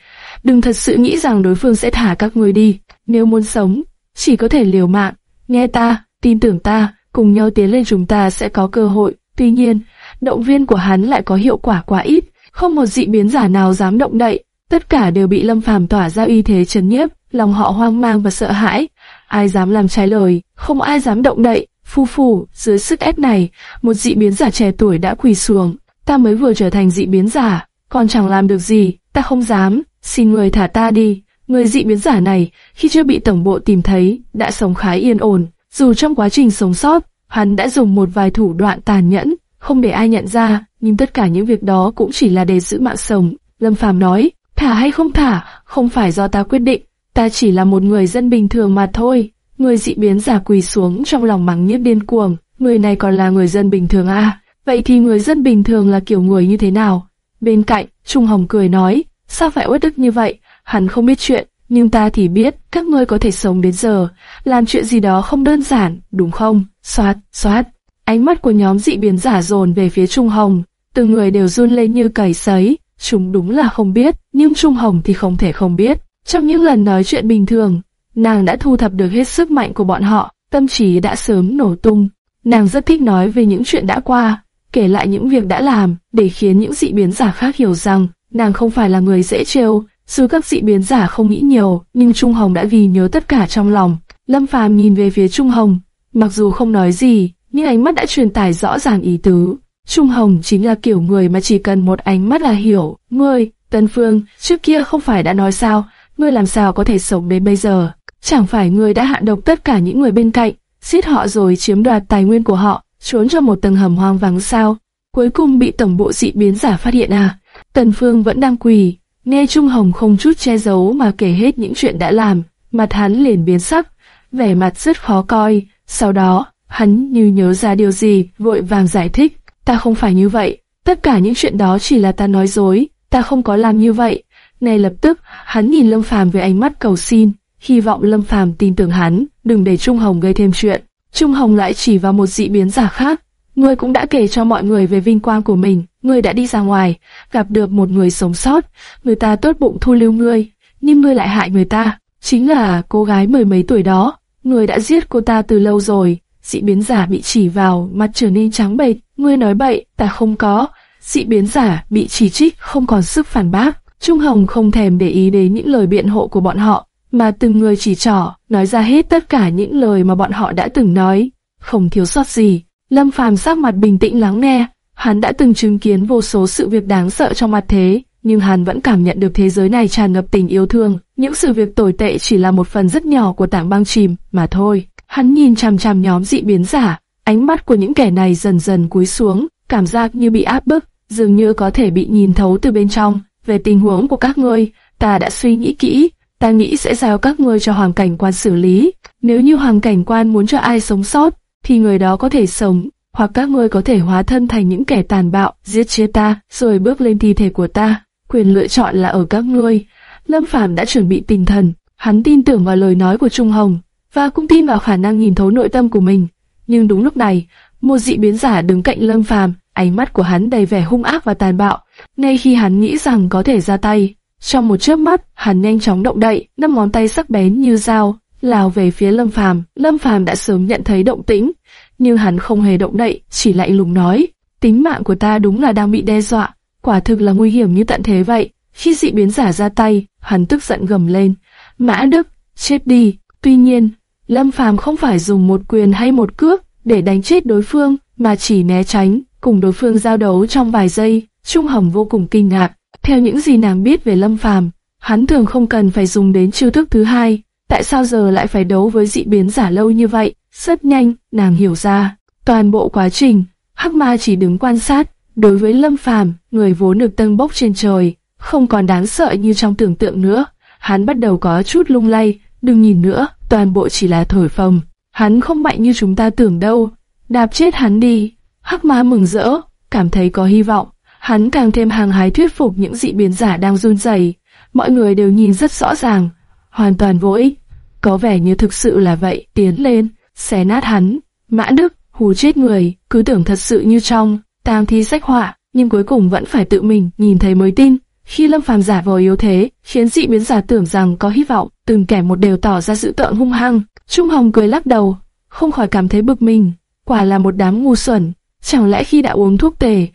Đừng thật sự nghĩ rằng đối phương sẽ thả các người đi. Nếu muốn sống, chỉ có thể liều mạng. Nghe ta, tin tưởng ta, cùng nhau tiến lên chúng ta sẽ có cơ hội. Tuy nhiên, động viên của hắn lại có hiệu quả quá ít, không một dị biến giả nào dám động đậy. Tất cả đều bị Lâm Phàm tỏa ra uy thế chấn nhiếp, lòng họ hoang mang và sợ hãi. Ai dám làm trái lời, không ai dám động đậy. Phu phu, dưới sức ép này, một dị biến giả trẻ tuổi đã quỳ xuống. Ta mới vừa trở thành dị biến giả, còn chẳng làm được gì, ta không dám, xin người thả ta đi. Người dị biến giả này, khi chưa bị tổng bộ tìm thấy, đã sống khá yên ổn. Dù trong quá trình sống sót, hắn đã dùng một vài thủ đoạn tàn nhẫn, không để ai nhận ra, nhưng tất cả những việc đó cũng chỉ là để giữ mạng sống. Lâm Phàm nói, thả hay không thả, không phải do ta quyết định, ta chỉ là một người dân bình thường mà thôi. Người dị biến giả quỳ xuống trong lòng mắng nhiếc điên cuồng, người này còn là người dân bình thường à? Vậy thì người dân bình thường là kiểu người như thế nào? Bên cạnh, Trung Hồng cười nói, sao phải uất đức như vậy? Hắn không biết chuyện, nhưng ta thì biết các ngươi có thể sống đến giờ, làm chuyện gì đó không đơn giản, đúng không? Xoát, xoát. Ánh mắt của nhóm dị biến giả dồn về phía Trung Hồng, từng người đều run lên như cầy sấy. Chúng đúng là không biết, nhưng Trung Hồng thì không thể không biết. Trong những lần nói chuyện bình thường, nàng đã thu thập được hết sức mạnh của bọn họ, tâm trí đã sớm nổ tung. Nàng rất thích nói về những chuyện đã qua, kể lại những việc đã làm, để khiến những dị biến giả khác hiểu rằng nàng không phải là người dễ trêu. Dù các dị biến giả không nghĩ nhiều, nhưng Trung Hồng đã ghi nhớ tất cả trong lòng. Lâm Phàm nhìn về phía Trung Hồng, mặc dù không nói gì, nhưng ánh mắt đã truyền tải rõ ràng ý tứ. Trung Hồng chính là kiểu người mà chỉ cần một ánh mắt là hiểu. Ngươi, Tân Phương, trước kia không phải đã nói sao, ngươi làm sao có thể sống đến bây giờ? Chẳng phải ngươi đã hạ độc tất cả những người bên cạnh, giết họ rồi chiếm đoạt tài nguyên của họ, trốn cho một tầng hầm hoang vắng sao? Cuối cùng bị tổng bộ dị biến giả phát hiện à? Tần Phương vẫn đang quỳ, nghe Trung Hồng không chút che giấu mà kể hết những chuyện đã làm, mặt hắn liền biến sắc, vẻ mặt rất khó coi. Sau đó, hắn như nhớ ra điều gì, vội vàng giải thích, ta không phải như vậy, tất cả những chuyện đó chỉ là ta nói dối, ta không có làm như vậy. Ngay lập tức, hắn nhìn Lâm Phàm với ánh mắt cầu xin, hy vọng Lâm Phàm tin tưởng hắn, đừng để Trung Hồng gây thêm chuyện. Trung Hồng lại chỉ vào một dị biến giả khác. Ngươi cũng đã kể cho mọi người về vinh quang của mình, ngươi đã đi ra ngoài, gặp được một người sống sót, người ta tốt bụng thu lưu ngươi, nhưng ngươi lại hại người ta. Chính là cô gái mười mấy tuổi đó, ngươi đã giết cô ta từ lâu rồi. Dị biến giả bị chỉ vào, mặt trở nên trắng bệch, ngươi nói bậy, ta không có. Dị biến giả bị chỉ trích, không còn sức phản bác. Trung Hồng không thèm để ý đến những lời biện hộ của bọn họ, mà từng người chỉ trỏ, nói ra hết tất cả những lời mà bọn họ đã từng nói, không thiếu sót gì. Lâm Phàm sắc mặt bình tĩnh lắng nghe, hắn đã từng chứng kiến vô số sự việc đáng sợ trong mặt thế, nhưng hắn vẫn cảm nhận được thế giới này tràn ngập tình yêu thương. Những sự việc tồi tệ chỉ là một phần rất nhỏ của tảng băng chìm mà thôi. Hắn nhìn chằm chằm nhóm dị biến giả, ánh mắt của những kẻ này dần dần cúi xuống, cảm giác như bị áp bức, dường như có thể bị nhìn thấu từ bên trong. Về tình huống của các ngươi, ta đã suy nghĩ kỹ, ta nghĩ sẽ giao các ngươi cho hoàng cảnh quan xử lý. Nếu như hoàng cảnh quan muốn cho ai sống sót, thì người đó có thể sống, hoặc các ngươi có thể hóa thân thành những kẻ tàn bạo, giết chết ta, rồi bước lên thi thể của ta. Quyền lựa chọn là ở các ngươi. Lâm Phàm đã chuẩn bị tinh thần, hắn tin tưởng vào lời nói của Trung Hồng, và cũng tin vào khả năng nhìn thấu nội tâm của mình. Nhưng đúng lúc này, một dị biến giả đứng cạnh Lâm Phàm, ánh mắt của hắn đầy vẻ hung ác và tàn bạo. Ngay khi hắn nghĩ rằng có thể ra tay, trong một chớp mắt, hắn nhanh chóng động đậy, năm ngón tay sắc bén như dao, lao về phía Lâm Phàm. Lâm Phàm đã sớm nhận thấy động tĩnh, nhưng hắn không hề động đậy, chỉ lạnh lùng nói: "Tính mạng của ta đúng là đang bị đe dọa, quả thực là nguy hiểm như tận thế vậy." Khi dị biến giả ra tay, hắn tức giận gầm lên: "Mã Đức, chết đi!" Tuy nhiên, Lâm Phàm không phải dùng một quyền hay một cước để đánh chết đối phương, mà chỉ né tránh, cùng đối phương giao đấu trong vài giây. Trung Hồng vô cùng kinh ngạc. Theo những gì nàng biết về Lâm Phàm, hắn thường không cần phải dùng đến chiêu thức thứ hai. Tại sao giờ lại phải đấu với dị biến giả lâu như vậy? Rất nhanh, nàng hiểu ra. Toàn bộ quá trình, Hắc Ma chỉ đứng quan sát. Đối với Lâm Phàm, người vốn được tân bốc trên trời, không còn đáng sợ như trong tưởng tượng nữa. Hắn bắt đầu có chút lung lay, đừng nhìn nữa, toàn bộ chỉ là thổi phồng. Hắn không mạnh như chúng ta tưởng đâu. Đạp chết hắn đi. Hắc Ma mừng rỡ, cảm thấy có hy vọng. Hắn càng thêm hàng hái thuyết phục những dị biến giả đang run rẩy. Mọi người đều nhìn rất rõ ràng, hoàn toàn vô ích. Có vẻ như thực sự là vậy, tiến lên, xé nát hắn. Mã Đức, hù chết người, cứ tưởng thật sự như trong, tang thi sách họa, nhưng cuối cùng vẫn phải tự mình nhìn thấy mới tin. Khi Lâm Phàm giả vờ yếu thế, khiến dị biến giả tưởng rằng có hy vọng, từng kẻ một đều tỏ ra sự tợn hung hăng. Trung Hồng cười lắc đầu, không khỏi cảm thấy bực mình, quả là một đám ngu xuẩn. Chẳng lẽ khi đã uống thuốc tề,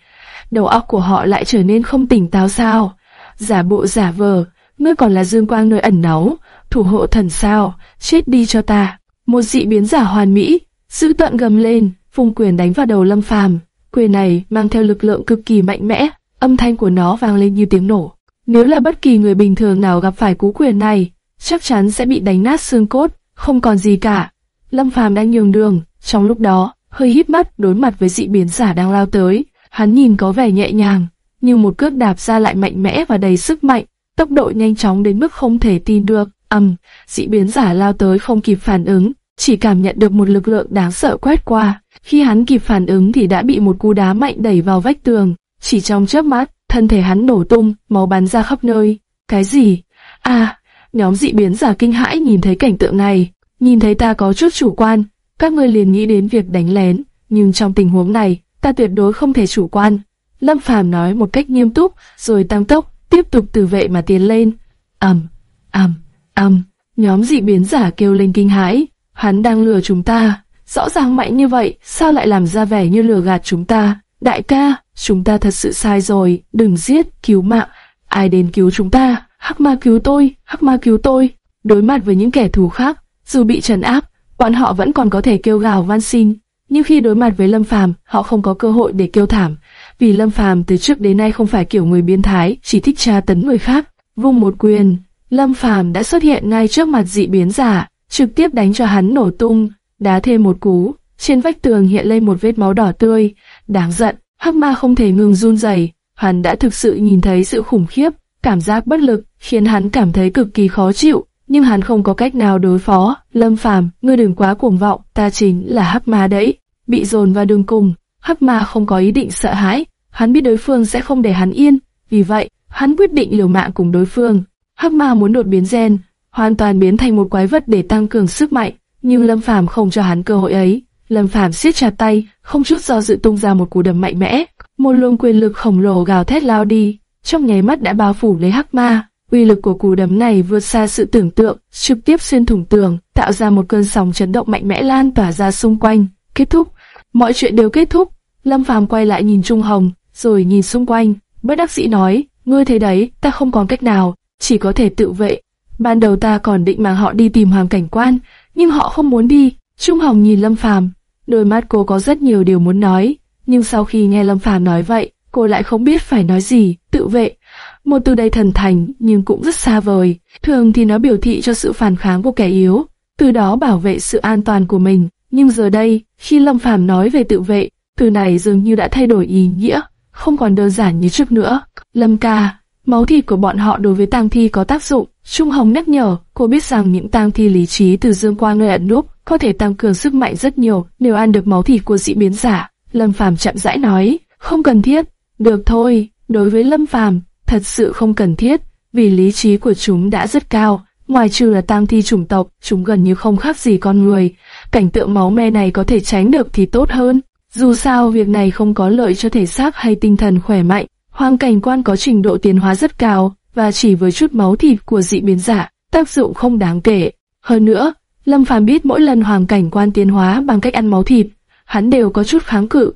đầu óc của họ lại trở nên không tỉnh táo sao? Giả bộ giả vờ, ngươi còn là dương quang nơi ẩn náu, thủ hộ thần sao, chết đi cho ta. Một dị biến giả hoàn mỹ, dữ tận gầm lên, phung quyền đánh vào đầu Lâm Phàm. Quyền này mang theo lực lượng cực kỳ mạnh mẽ, âm thanh của nó vang lên như tiếng nổ. Nếu là bất kỳ người bình thường nào gặp phải cú quyền này, chắc chắn sẽ bị đánh nát xương cốt, không còn gì cả. Lâm Phàm đang nhường đường, trong lúc đó, hơi híp mắt đối mặt với dị biến giả đang lao tới, hắn nhìn có vẻ nhẹ nhàng, nhưng một cước đạp ra lại mạnh mẽ và đầy sức mạnh, tốc độ nhanh chóng đến mức không thể tin được. ầm, dị biến giả lao tới không kịp phản ứng, chỉ cảm nhận được một lực lượng đáng sợ quét qua. Khi hắn kịp phản ứng thì đã bị một cú đá mạnh đẩy vào vách tường. Chỉ trong chớp mắt, thân thể hắn nổ tung, máu bắn ra khắp nơi. Cái gì? À, nhóm dị biến giả kinh hãi nhìn thấy cảnh tượng này, nhìn thấy ta có chút chủ quan, các ngươi liền nghĩ đến việc đánh lén, nhưng trong tình huống này, ta tuyệt đối không thể chủ quan. Lâm Phàm nói một cách nghiêm túc, rồi tăng tốc, tiếp tục từ vệ mà tiến lên. ầm, ầm, ầm, nhóm dị biến giả kêu lên kinh hãi, hắn đang lừa chúng ta, rõ ràng mạnh như vậy, sao lại làm ra vẻ như lừa gạt chúng ta? Đại ca, chúng ta thật sự sai rồi, đừng giết, cứu mạng, ai đến cứu chúng ta? Hắc ma cứu tôi, hắc ma cứu tôi. Đối mặt với những kẻ thù khác, dù bị trấn áp, bọn họ vẫn còn có thể kêu gào van xin. Nhưng khi đối mặt với Lâm Phàm, họ không có cơ hội để kêu thảm, vì Lâm Phàm từ trước đến nay không phải kiểu người biến thái, chỉ thích tra tấn người khác. Vung một quyền, Lâm Phàm đã xuất hiện ngay trước mặt dị biến giả, trực tiếp đánh cho hắn nổ tung, đá thêm một cú. Trên vách tường hiện lên một vết máu đỏ tươi, đáng giận. Hắc ma không thể ngừng run rẩy, hắn đã thực sự nhìn thấy sự khủng khiếp, cảm giác bất lực, khiến hắn cảm thấy cực kỳ khó chịu, nhưng hắn không có cách nào đối phó. Lâm Phàm, ngươi đừng quá cuồng vọng, ta chính là hắc ma đấy. Bị dồn vào đường cùng, hắc ma không có ý định sợ hãi, hắn biết đối phương sẽ không để hắn yên, vì vậy, hắn quyết định liều mạng cùng đối phương. Hắc ma muốn đột biến gen, hoàn toàn biến thành một quái vật để tăng cường sức mạnh, nhưng Lâm Phàm không cho hắn cơ hội ấy. Lâm Phàm siết chặt tay, không chút do dự tung ra một cú đấm mạnh mẽ, một luồng quyền lực khổng lồ gào thét lao đi, trong nháy mắt đã bao phủ lấy hắc ma. Uy lực của cú đấm này vượt xa sự tưởng tượng, trực tiếp xuyên thủng tường, tạo ra một cơn sóng chấn động mạnh mẽ lan tỏa ra xung quanh. Kết thúc, mọi chuyện đều kết thúc. Lâm Phàm quay lại nhìn Trung Hồng, rồi nhìn xung quanh, bất đắc dĩ nói, ngươi thấy đấy, ta không còn cách nào, chỉ có thể tự vệ. Ban đầu ta còn định mang họ đi tìm Hoàng Cảnh Quan, nhưng họ không muốn đi. Trung Hồng nhìn Lâm Phàm, đôi mắt cô có rất nhiều điều muốn nói, nhưng sau khi nghe Lâm Phàm nói vậy, cô lại không biết phải nói gì, tự vệ. Một từ đầy thần thành nhưng cũng rất xa vời, thường thì nó biểu thị cho sự phản kháng của kẻ yếu, từ đó bảo vệ sự an toàn của mình. Nhưng giờ đây, khi Lâm Phàm nói về tự vệ, từ này dường như đã thay đổi ý nghĩa, không còn đơn giản như trước nữa. Lâm ca, máu thịt của bọn họ đối với tang thi có tác dụng. Trung Hồng nhắc nhở, cô biết rằng những tang thi lý trí từ dương quang nơi ẩn núp có thể tăng cường sức mạnh rất nhiều nếu ăn được máu thịt của dị biến giả. Lâm Phàm chậm rãi nói, không cần thiết. Được thôi, đối với Lâm Phàm, thật sự không cần thiết, vì lý trí của chúng đã rất cao. Ngoài trừ là tang thi chủng tộc, chúng gần như không khác gì con người. Cảnh tượng máu me này có thể tránh được thì tốt hơn. Dù sao việc này không có lợi cho thể xác hay tinh thần khỏe mạnh, hoàng cảnh quan có trình độ tiến hóa rất cao, và chỉ với chút máu thịt của dị biến giả, tác dụng không đáng kể. Hơn nữa, Lâm Phàm biết mỗi lần hoàng cảnh quan tiến hóa bằng cách ăn máu thịt, hắn đều có chút kháng cự.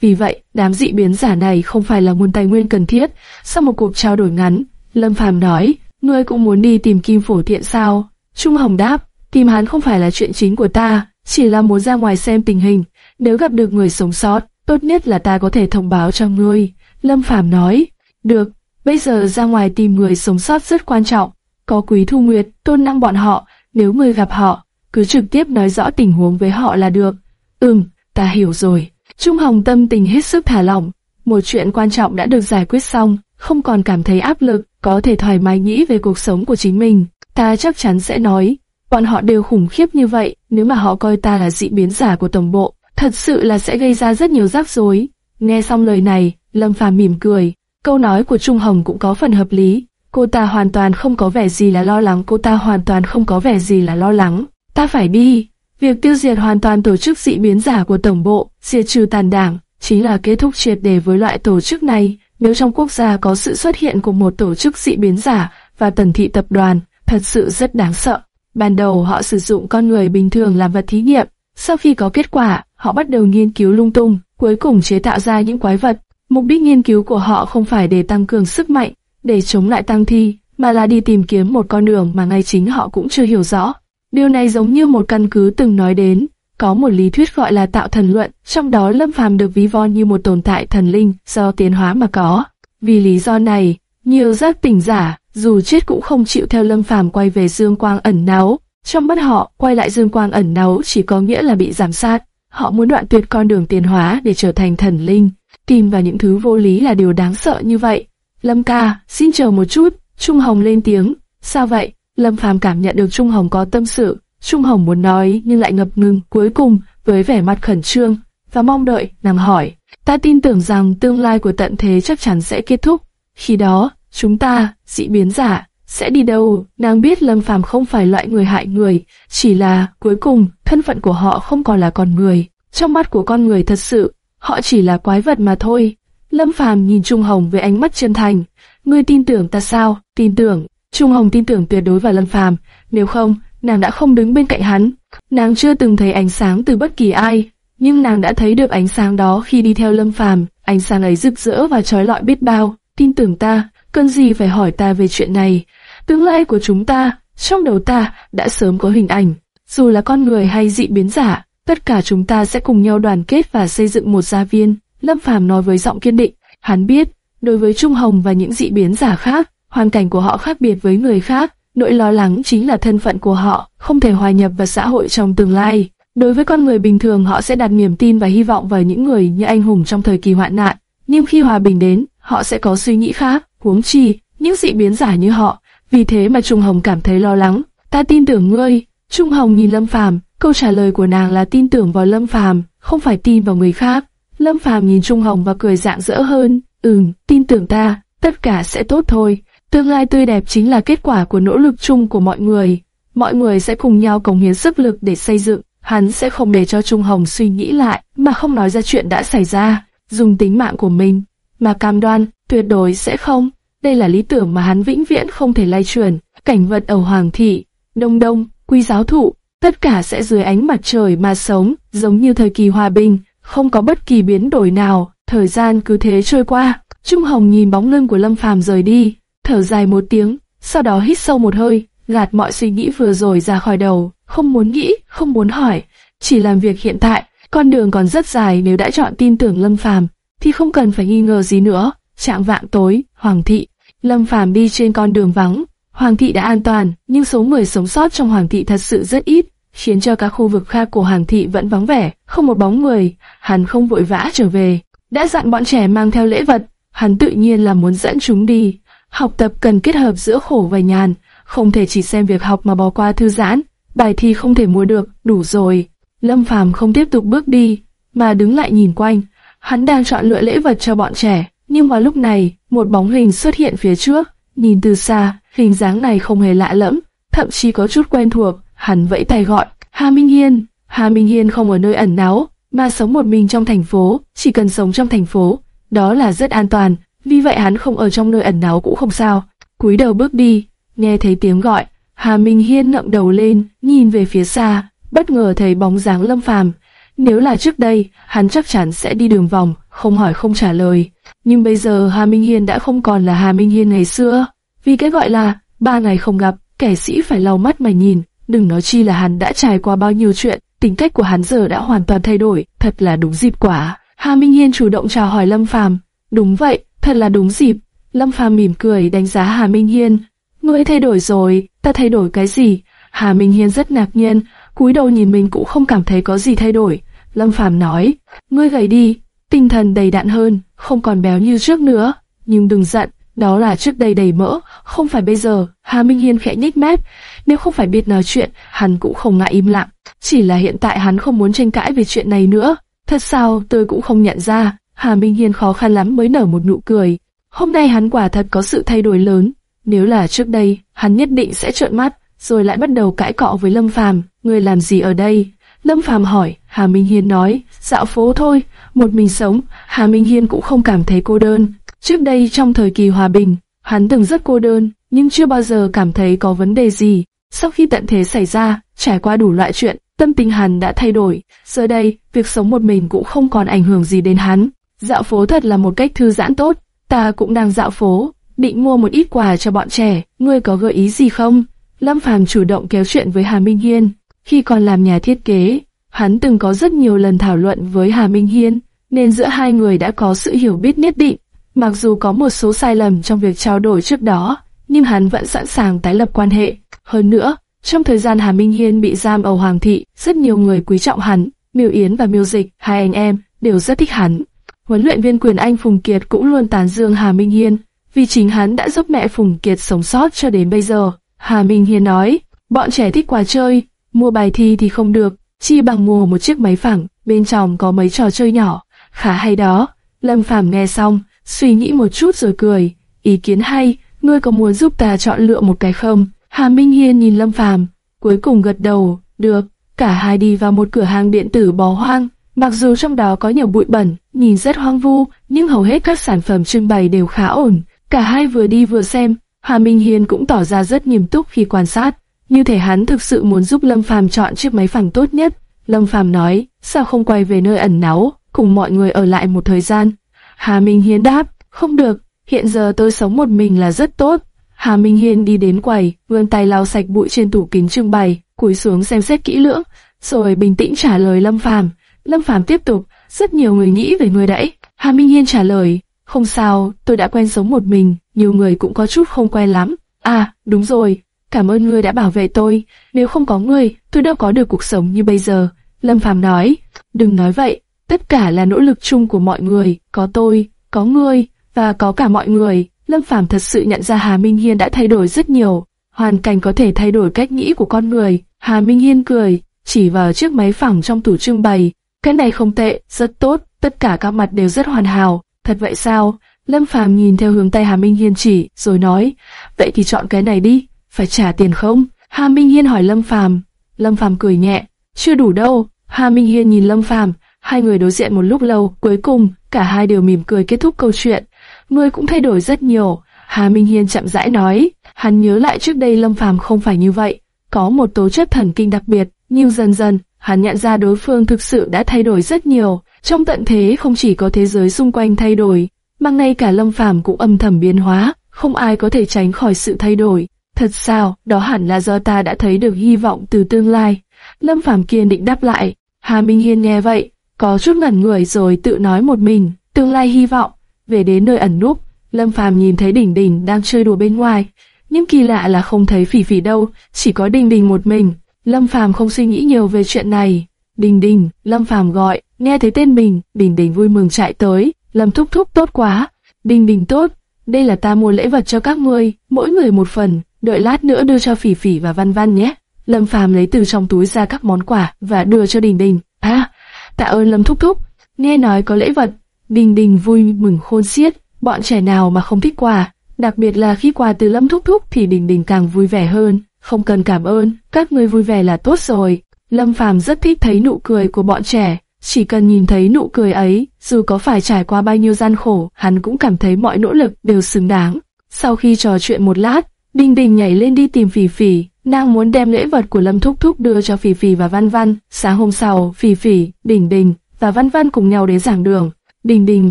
Vì vậy, đám dị biến giả này không phải là nguồn tài nguyên cần thiết. Sau một cuộc trao đổi ngắn, Lâm Phàm nói, ngươi cũng muốn đi tìm Kim Phổ Thiện sao? Trung Hồng đáp, tìm hắn không phải là chuyện chính của ta, chỉ là muốn ra ngoài xem tình hình. Nếu gặp được người sống sót, tốt nhất là ta có thể thông báo cho ngươi. Lâm Phàm nói, được, bây giờ ra ngoài tìm người sống sót rất quan trọng. Có quý thu nguyệt, tôn năng bọn họ, nếu ngươi gặp họ, cứ trực tiếp nói rõ tình huống với họ là được. Ừm, ta hiểu rồi. Trung Hồng tâm tình hết sức thả lỏng. Một chuyện quan trọng đã được giải quyết xong, không còn cảm thấy áp lực, có thể thoải mái nghĩ về cuộc sống của chính mình. Ta chắc chắn sẽ nói, bọn họ đều khủng khiếp như vậy, nếu mà họ coi ta là dị biến giả của tổng bộ, thật sự là sẽ gây ra rất nhiều rắc rối. Nghe xong lời này, Lâm Phàm mỉm cười, câu nói của Trung Hồng cũng có phần hợp lý. Cô ta hoàn toàn không có vẻ gì là lo lắng, cô ta hoàn toàn không có vẻ gì là lo lắng. Ta phải đi. Việc tiêu diệt hoàn toàn tổ chức dị biến giả của tổng bộ, diệt trừ tàn đảng, chính là kết thúc triệt đề với loại tổ chức này. Nếu trong quốc gia có sự xuất hiện của một tổ chức dị biến giả và tần thị tập đoàn, thật sự rất đáng sợ. Ban đầu họ sử dụng con người bình thường làm vật thí nghiệm, sau khi có kết quả, họ bắt đầu nghiên cứu lung tung, cuối cùng chế tạo ra những quái vật. Mục đích nghiên cứu của họ không phải để tăng cường sức mạnh, để chống lại tăng thi, mà là đi tìm kiếm một con đường mà ngay chính họ cũng chưa hiểu rõ. Điều này giống như một căn cứ từng nói đến, có một lý thuyết gọi là tạo thần luận, trong đó Lâm Phàm được ví von như một tồn tại thần linh do tiến hóa mà có. Vì lý do này, nhiều giác tỉnh giả, dù chết cũng không chịu theo Lâm Phàm quay về dương quang ẩn náu. Trong mắt họ, quay lại dương quang ẩn náu chỉ có nghĩa là bị giảm sát. Họ muốn đoạn tuyệt con đường tiến hóa để trở thành thần linh. tìm vào những thứ vô lý là điều đáng sợ như vậy. Lâm ca, xin chờ một chút, Trung Hồng lên tiếng, sao vậy? Lâm Phàm cảm nhận được Trung Hồng có tâm sự, Trung Hồng muốn nói nhưng lại ngập ngừng, cuối cùng với vẻ mặt khẩn trương và mong đợi, nàng hỏi, ta tin tưởng rằng tương lai của tận thế chắc chắn sẽ kết thúc. Khi đó, chúng ta, dị biến giả, sẽ đi đâu? Nàng biết Lâm Phàm không phải loại người hại người, chỉ là cuối cùng thân phận của họ không còn là con người. Trong mắt của con người thật sự, họ chỉ là quái vật mà thôi. Lâm Phàm nhìn Trung Hồng với ánh mắt chân thành. Ngươi tin tưởng ta sao? Tin tưởng. Trung Hồng tin tưởng tuyệt đối vào Lâm Phàm. Nếu không, nàng đã không đứng bên cạnh hắn. Nàng chưa từng thấy ánh sáng từ bất kỳ ai, nhưng nàng đã thấy được ánh sáng đó khi đi theo Lâm Phàm. Ánh sáng ấy rực rỡ và trói lọi biết bao. Tin tưởng ta, cần gì phải hỏi ta về chuyện này? Tương lai của chúng ta, trong đầu ta đã sớm có hình ảnh. Dù là con người hay dị biến giả, tất cả chúng ta sẽ cùng nhau đoàn kết và xây dựng một gia viên. Lâm Phàm nói với giọng kiên định. Hắn biết, đối với Trung Hồng và những dị biến giả khác, hoàn cảnh của họ khác biệt với người khác. Nỗi lo lắng chính là thân phận của họ, không thể hòa nhập vào xã hội trong tương lai. Đối với con người bình thường họ sẽ đặt niềm tin và hy vọng vào những người như anh hùng trong thời kỳ hoạn nạn. Nhưng khi hòa bình đến, họ sẽ có suy nghĩ khác, huống chi, những dị biến giả như họ. Vì thế mà Trung Hồng cảm thấy lo lắng. Ta tin tưởng ngươi. Trung Hồng nhìn Lâm Phàm, câu trả lời của nàng là tin tưởng vào Lâm Phàm, không phải tin vào người khác. Lâm Phàm nhìn Trung Hồng và cười rạng rỡ hơn. Ừm, tin tưởng ta, tất cả sẽ tốt thôi. Tương lai tươi đẹp chính là kết quả của nỗ lực chung của mọi người. Mọi người sẽ cùng nhau cống hiến sức lực để xây dựng. Hắn sẽ không để cho Trung Hồng suy nghĩ lại mà không nói ra chuyện đã xảy ra, dùng tính mạng của mình. Mà cam đoan, tuyệt đối sẽ không. Đây là lý tưởng mà hắn vĩnh viễn không thể lay truyền. Cảnh vật ở Hoàng thị, Đông Đông, Quy giáo thụ, tất cả sẽ dưới ánh mặt trời mà sống, giống như thời kỳ hòa bình, không có bất kỳ biến đổi nào. Thời gian cứ thế trôi qua. Trung Hồng nhìn bóng lưng của Lâm Phàm rời đi, thở dài một tiếng, sau đó hít sâu một hơi, gạt mọi suy nghĩ vừa rồi ra khỏi đầu, không muốn nghĩ, không muốn hỏi, chỉ làm việc hiện tại. Con đường còn rất dài nếu đã chọn tin tưởng Lâm Phàm, thì không cần phải nghi ngờ gì nữa. Trạng vạng tối, Hoàng thị, Lâm Phàm đi trên con đường vắng. Hoàng thị đã an toàn, nhưng số người sống sót trong Hoàng thị thật sự rất ít, khiến cho các khu vực khác của Hoàng thị vẫn vắng vẻ, không một bóng người. Hắn không vội vã trở về, đã dặn bọn trẻ mang theo lễ vật, hắn tự nhiên là muốn dẫn chúng đi. Học tập cần kết hợp giữa khổ và nhàn, không thể chỉ xem việc học mà bỏ qua thư giãn. Bài thi không thể mua được, đủ rồi. Lâm Phàm không tiếp tục bước đi, mà đứng lại nhìn quanh. Hắn đang chọn lựa lễ vật cho bọn trẻ, nhưng vào lúc này, một bóng hình xuất hiện phía trước. Nhìn từ xa, hình dáng này không hề lạ lẫm, thậm chí có chút quen thuộc. Hắn vẫy tay gọi, Hà Minh Hiên. Hà Minh Hiên không ở nơi ẩn náu, mà sống một mình trong thành phố. Chỉ cần sống trong thành phố, đó là rất an toàn. Vì vậy hắn không ở trong nơi ẩn náu cũng không sao. Cúi đầu bước đi, nghe thấy tiếng gọi, Hà Minh Hiên ngậm đầu lên, nhìn về phía xa, bất ngờ thấy bóng dáng Lâm Phàm. Nếu là trước đây, hắn chắc chắn sẽ đi đường vòng, không hỏi không trả lời. Nhưng bây giờ Hà Minh Hiên đã không còn là Hà Minh Hiên ngày xưa. Vì cái gọi là, ba ngày không gặp, kẻ sĩ phải lau mắt mà nhìn. Đừng nói chi là hắn đã trải qua bao nhiêu chuyện, tính cách của hắn giờ đã hoàn toàn thay đổi, thật là đúng dịp quả. Hà Minh Hiên chủ động chào hỏi Lâm Phàm. Đúng vậy, thật là đúng dịp. Lâm Phàm mỉm cười đánh giá Hà Minh Hiên. Ngươi thay đổi rồi, ta thay đổi cái gì? Hà Minh Hiên rất ngạc nhiên, cúi đầu nhìn mình cũng không cảm thấy có gì thay đổi. Lâm Phàm nói, ngươi gầy đi, tinh thần đầy đạn hơn, không còn béo như trước nữa. Nhưng đừng giận, đó là trước đây đầy mỡ, không phải bây giờ. Hà Minh Hiên khẽ nhếch mép, nếu không phải biết nói chuyện, hắn cũng không ngại im lặng. Chỉ là hiện tại hắn không muốn tranh cãi về chuyện này nữa. Thật sao, tôi cũng không nhận ra. Hà Minh Hiên khó khăn lắm mới nở một nụ cười. Hôm nay hắn quả thật có sự thay đổi lớn. Nếu là trước đây, hắn nhất định sẽ trợn mắt, rồi lại bắt đầu cãi cọ với Lâm Phàm. Người làm gì ở đây? Lâm Phàm hỏi. Hà Minh Hiên nói, dạo phố thôi, một mình sống. Hà Minh Hiên cũng không cảm thấy cô đơn. Trước đây trong thời kỳ hòa bình, hắn từng rất cô đơn, nhưng chưa bao giờ cảm thấy có vấn đề gì. Sau khi tận thế xảy ra, trải qua đủ loại chuyện, tâm tình hắn đã thay đổi. Giờ đây, việc sống một mình cũng không còn ảnh hưởng gì đến hắn. Dạo phố thật là một cách thư giãn tốt. Ta cũng đang dạo phố, định mua một ít quà cho bọn trẻ. Ngươi có gợi ý gì không? Lâm Phàm chủ động kéo chuyện với Hà Minh Hiên. Khi còn làm nhà thiết kế, hắn từng có rất nhiều lần thảo luận với Hà Minh Hiên, nên giữa hai người đã có sự hiểu biết nhất định. Mặc dù có một số sai lầm trong việc trao đổi trước đó, nhưng hắn vẫn sẵn sàng tái lập quan hệ. Hơn nữa, trong thời gian Hà Minh Hiên bị giam ở Hoàng thị, rất nhiều người quý trọng hắn, Miêu Yến và Miêu Dịch, hai anh em, đều rất thích hắn. huấn luyện viên quyền Anh Phùng Kiệt cũng luôn tán dương Hà Minh Hiên, vì chính hắn đã giúp mẹ Phùng Kiệt sống sót cho đến bây giờ. Hà Minh Hiên nói, bọn trẻ thích quà chơi, mua bài thi thì không được, chi bằng mua một chiếc máy phẳng, bên trong có mấy trò chơi nhỏ, khá hay đó. Lâm Phàm nghe xong, suy nghĩ một chút rồi cười, ý kiến hay, ngươi có muốn giúp ta chọn lựa một cái không? Hà Minh Hiên nhìn Lâm Phàm, cuối cùng gật đầu, được. Cả hai đi vào một cửa hàng điện tử bò hoang, mặc dù trong đó có nhiều bụi bẩn, nhìn rất hoang vu, nhưng hầu hết các sản phẩm trưng bày đều khá ổn. Cả hai vừa đi vừa xem, Hà Minh Hiên cũng tỏ ra rất nghiêm túc khi quan sát, như thể hắn thực sự muốn giúp Lâm Phàm chọn chiếc máy phẳng tốt nhất. Lâm Phàm nói, sao không quay về nơi ẩn náu, cùng mọi người ở lại một thời gian. Hà Minh Hiên đáp, không được, hiện giờ tôi sống một mình là rất tốt. Hà Minh Hiên đi đến quầy, vươn tay lau sạch bụi trên tủ kính trưng bày, cúi xuống xem xét kỹ lưỡng, rồi bình tĩnh trả lời Lâm Phàm. Lâm Phàm tiếp tục, rất nhiều người nghĩ về người đấy. Hà Minh Hiên trả lời, không sao, tôi đã quen sống một mình, nhiều người cũng có chút không quen lắm. À, đúng rồi, cảm ơn ngươi đã bảo vệ tôi, nếu không có ngươi, tôi đâu có được cuộc sống như bây giờ. Lâm Phàm nói, đừng nói vậy, tất cả là nỗ lực chung của mọi người, có tôi, có ngươi, và có cả mọi người. Lâm Phàm thật sự nhận ra Hà Minh Hiên đã thay đổi rất nhiều, hoàn cảnh có thể thay đổi cách nghĩ của con người. Hà Minh Hiên cười, chỉ vào chiếc máy phẳng trong tủ trưng bày. Cái này không tệ, rất tốt, tất cả các mặt đều rất hoàn hảo. Thật vậy sao? Lâm Phàm nhìn theo hướng tay Hà Minh Hiên chỉ, rồi nói, vậy thì chọn cái này đi, phải trả tiền không? Hà Minh Hiên hỏi Lâm Phàm. Lâm Phàm cười nhẹ, chưa đủ đâu. Hà Minh Hiên nhìn Lâm Phàm, hai người đối diện một lúc lâu, cuối cùng cả hai đều mỉm cười kết thúc câu chuyện. Ngươi cũng thay đổi rất nhiều. Hà Minh Hiên chậm rãi nói, hắn nhớ lại trước đây Lâm Phàm không phải như vậy, có một tố chất thần kinh đặc biệt, nhưng dần dần, hắn nhận ra đối phương thực sự đã thay đổi rất nhiều. Trong tận thế không chỉ có thế giới xung quanh thay đổi, mà ngay cả Lâm Phàm cũng âm thầm biến hóa, không ai có thể tránh khỏi sự thay đổi. Thật sao, đó hẳn là do ta đã thấy được hy vọng từ tương lai. Lâm Phàm kiên định đáp lại. Hà Minh Hiên nghe vậy, có chút ngẩn người rồi tự nói một mình, tương lai hy vọng. Về đến nơi ẩn núp, Lâm Phàm nhìn thấy Đỉnh Đỉnh đang chơi đùa bên ngoài, nhưng kỳ lạ là không thấy Phỉ Phỉ đâu, chỉ có Đỉnh Đỉnh một mình. Lâm Phàm không suy nghĩ nhiều về chuyện này. Đình Đình, Lâm Phàm gọi, nghe thấy tên mình, Đình Đình vui mừng chạy tới, Lâm thúc thúc tốt quá. Đình Đình tốt, đây là ta mua lễ vật cho các ngươi, mỗi người một phần, đợi lát nữa đưa cho Phỉ Phỉ và Văn Văn nhé. Lâm Phàm lấy từ trong túi ra các món quà và đưa cho Đình Đình. À, tạ ơn Lâm thúc thúc, nghe nói có lễ vật. Đình Đình vui mừng khôn xiết, bọn trẻ nào mà không thích quà, đặc biệt là khi quà từ Lâm thúc thúc thì Đình Đình càng vui vẻ hơn. Không cần cảm ơn, các ngươi vui vẻ là tốt rồi. Lâm Phàm rất thích thấy nụ cười của bọn trẻ, chỉ cần nhìn thấy nụ cười ấy, dù có phải trải qua bao nhiêu gian khổ, hắn cũng cảm thấy mọi nỗ lực đều xứng đáng. Sau khi trò chuyện một lát, Đinh Đình nhảy lên đi tìm Phỉ Phỉ, nàng muốn đem lễ vật của Lâm Thúc Thúc đưa cho Phỉ Phỉ và Văn Văn. Sáng hôm sau, Phỉ Phỉ, Đình Đình và Văn Văn cùng nhau đến giảng đường. Đình Đình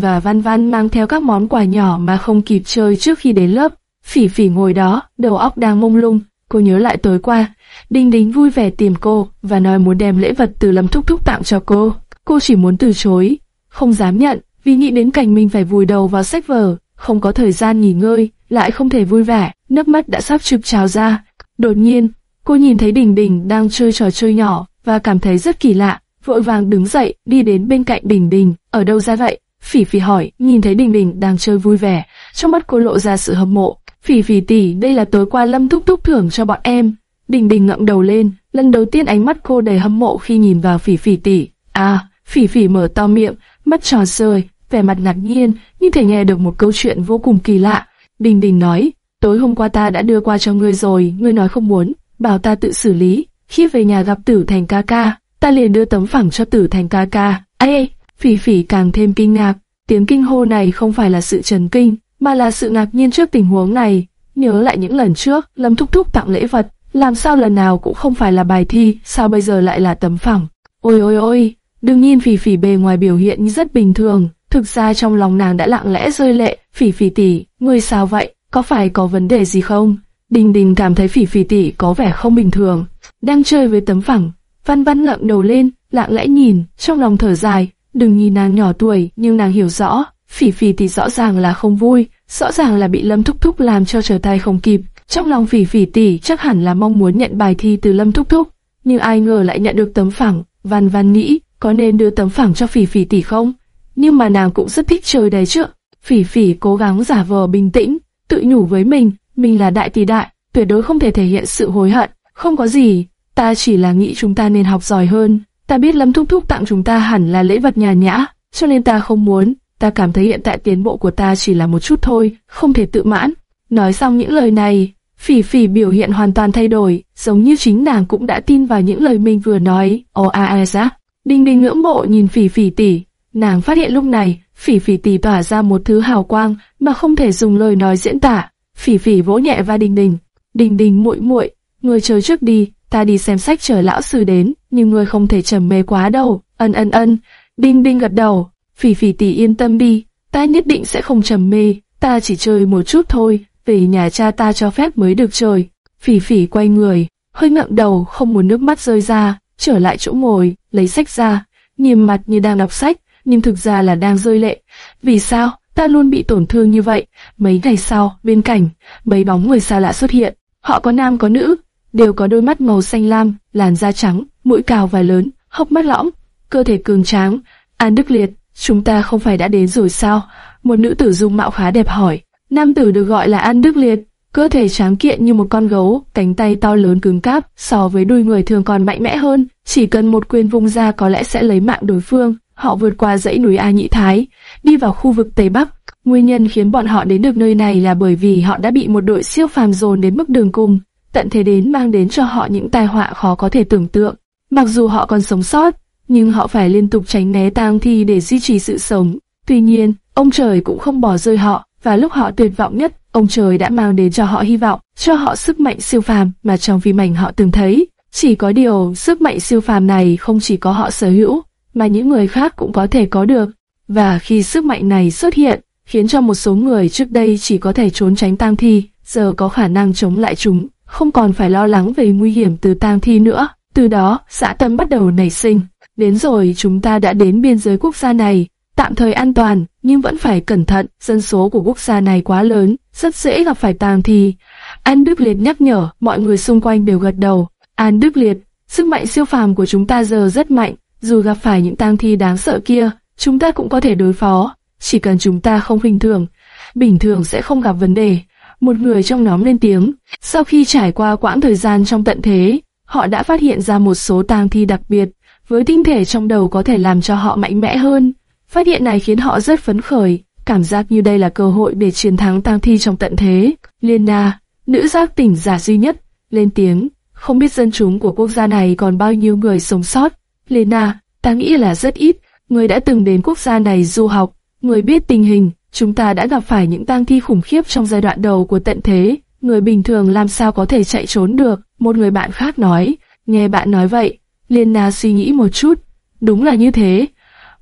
và Văn Văn mang theo các món quà nhỏ mà không kịp chơi trước khi đến lớp. Phỉ Phỉ ngồi đó, đầu óc đang mông lung, Cô nhớ lại tối qua, Đinh Đình vui vẻ tìm cô và nói muốn đem lễ vật từ Lâm Thúc Thúc tặng cho cô. Cô chỉ muốn từ chối, không dám nhận, vì nghĩ đến cảnh mình phải vùi đầu vào sách vở, không có thời gian nghỉ ngơi, lại không thể vui vẻ, nước mắt đã sắp trực trào ra. Đột nhiên, cô nhìn thấy Đình Đình đang chơi trò chơi nhỏ và cảm thấy rất kỳ lạ, vội vàng đứng dậy đi đến bên cạnh Đình Đình. Ở đâu ra vậy? Phỉ Phỉ hỏi, nhìn thấy Đình Đình đang chơi vui vẻ, trong mắt cô lộ ra sự hâm mộ. Phỉ phỉ tỷ, đây là tối qua Lâm thúc thúc thưởng cho bọn em. Đình đình ngậm đầu lên, lần đầu tiên ánh mắt cô đầy hâm mộ khi nhìn vào phỉ phỉ tỷ. À, phỉ phỉ mở to miệng, mắt tròn sơi, vẻ mặt ngạc nhiên, như thể nghe được một câu chuyện vô cùng kỳ lạ. Đình đình nói, tối hôm qua ta đã đưa qua cho ngươi rồi, ngươi nói không muốn, bảo ta tự xử lý. Khi về nhà gặp tử thành ca ca, ta liền đưa tấm phẳng cho tử thành ca ca. Ê, phỉ phỉ càng thêm kinh ngạc, tiếng kinh hô này không phải là sự trần kinh, mà là sự ngạc nhiên trước tình huống này. Nhớ lại những lần trước, Lâm Thúc Thúc tặng lễ vật, làm sao lần nào cũng không phải là bài thi, sao bây giờ lại là tấm phẳng. Ôi ôi ôi, đương nhiên phỉ phỉ bề ngoài biểu hiện rất bình thường, thực ra trong lòng nàng đã lặng lẽ rơi lệ, phỉ phỉ tỷ, ngươi sao vậy, có phải có vấn đề gì không? Đình đình cảm thấy phỉ phỉ tỷ có vẻ không bình thường, đang chơi với tấm phẳng, văn văn ngậm đầu lên, lặng lẽ nhìn, trong lòng thở dài, đừng nhìn nàng nhỏ tuổi, nhưng nàng hiểu rõ, phỉ phỉ tỷ rõ ràng là không vui, rõ ràng là bị Lâm Thúc Thúc làm cho trở tay không kịp. Trong lòng phỉ phỉ tỷ chắc hẳn là mong muốn nhận bài thi từ Lâm Thúc Thúc, nhưng ai ngờ lại nhận được tấm phẳng. Văn Văn nghĩ, có nên đưa tấm phẳng cho phỉ phỉ tỷ không? nhưng mà nàng cũng rất thích chơi đấy chứ. Phỉ phỉ cố gắng giả vờ bình tĩnh, tự nhủ với mình, mình là đại tỷ đại, tuyệt đối không thể thể hiện sự hối hận. Không có gì, ta chỉ là nghĩ chúng ta nên học giỏi hơn. Ta biết Lâm Thúc Thúc tặng chúng ta hẳn là lễ vật nhà nhã, cho nên ta không muốn. Ta cảm thấy hiện tại tiến bộ của ta chỉ là một chút thôi, không thể tự mãn. Nói xong những lời này, Phỉ phỉ biểu hiện hoàn toàn thay đổi, giống như chính nàng cũng đã tin vào những lời mình vừa nói. Ồ a a ra. Đinh đinh ngưỡng mộ nhìn phỉ phỉ tỷ, nàng phát hiện lúc này, phỉ phỉ tỷ tỏa ra một thứ hào quang mà không thể dùng lời nói diễn tả. Phỉ phỉ vỗ nhẹ vai đinh đinh. Đinh đinh muội muội, người chờ trước đi, ta đi xem sách chờ lão sư đến, nhưng người không thể trầm mê quá đâu. Ân ân ân. Đinh đinh gật đầu. Phỉ phỉ tỷ yên tâm đi, ta nhất định sẽ không trầm mê, ta chỉ chơi một chút thôi về nhà cha ta cho phép mới được chơi. Phỉ phỉ quay người, hơi ngậm đầu không muốn nước mắt rơi ra, trở lại chỗ ngồi, lấy sách ra, nghiêm mặt như đang đọc sách, nhưng thực ra là đang rơi lệ. Vì sao? Ta luôn bị tổn thương như vậy. Mấy ngày sau, bên cạnh, mấy bóng người xa lạ xuất hiện. Họ có nam có nữ, đều có đôi mắt màu xanh lam, làn da trắng, mũi cao và lớn, hốc mắt lõm, cơ thể cường tráng. An Đức Liệt, chúng ta không phải đã đến rồi sao? Một nữ tử dung mạo khá đẹp hỏi. Nam tử được gọi là An Đức Liệt, cơ thể tráng kiện như một con gấu, cánh tay to lớn cứng cáp, so với đuôi người thường còn mạnh mẽ hơn, chỉ cần một quyền vung ra có lẽ sẽ lấy mạng đối phương. Họ vượt qua dãy núi A Nhĩ Thái, đi vào khu vực Tây Bắc. Nguyên nhân khiến bọn họ đến được nơi này là bởi vì họ đã bị một đội siêu phàm dồn đến mức đường cùng, tận thế đến mang đến cho họ những tai họa khó có thể tưởng tượng. Mặc dù họ còn sống sót, nhưng họ phải liên tục tránh né tang thi để duy trì sự sống. Tuy nhiên, ông trời cũng không bỏ rơi họ, và lúc họ tuyệt vọng nhất, ông trời đã mang đến cho họ hy vọng, cho họ sức mạnh siêu phàm mà trong phim ảnh họ từng thấy. Chỉ có điều, sức mạnh siêu phàm này không chỉ có họ sở hữu, mà những người khác cũng có thể có được. Và khi sức mạnh này xuất hiện, khiến cho một số người trước đây chỉ có thể trốn tránh tang thi, giờ có khả năng chống lại chúng, không còn phải lo lắng về nguy hiểm từ tang thi nữa. Từ đó, xã tâm bắt đầu nảy sinh. Đến rồi chúng ta đã đến biên giới quốc gia này, tạm thời an toàn, nhưng vẫn phải cẩn thận, dân số của quốc gia này quá lớn, rất dễ gặp phải tang thi. An Đức Liệt nhắc nhở, mọi người xung quanh đều gật đầu. An Đức Liệt, sức mạnh siêu phàm của chúng ta giờ rất mạnh, dù gặp phải những tang thi đáng sợ kia, chúng ta cũng có thể đối phó, chỉ cần chúng ta không bình thường, bình thường sẽ không gặp vấn đề. Một người trong nhóm lên tiếng, sau khi trải qua quãng thời gian trong tận thế, họ đã phát hiện ra một số tang thi đặc biệt, với tinh thể trong đầu có thể làm cho họ mạnh mẽ hơn. Phát hiện này khiến họ rất phấn khởi, cảm giác như đây là cơ hội để chiến thắng tang thi trong tận thế. Lena, nữ giác tỉnh giả duy nhất, lên tiếng, không biết dân chúng của quốc gia này còn bao nhiêu người sống sót. Lena, ta nghĩ là rất ít, người đã từng đến quốc gia này du học, người biết tình hình, chúng ta đã gặp phải những tang thi khủng khiếp trong giai đoạn đầu của tận thế, người bình thường làm sao có thể chạy trốn được, một người bạn khác nói, nghe bạn nói vậy, Lena suy nghĩ một chút, đúng là như thế,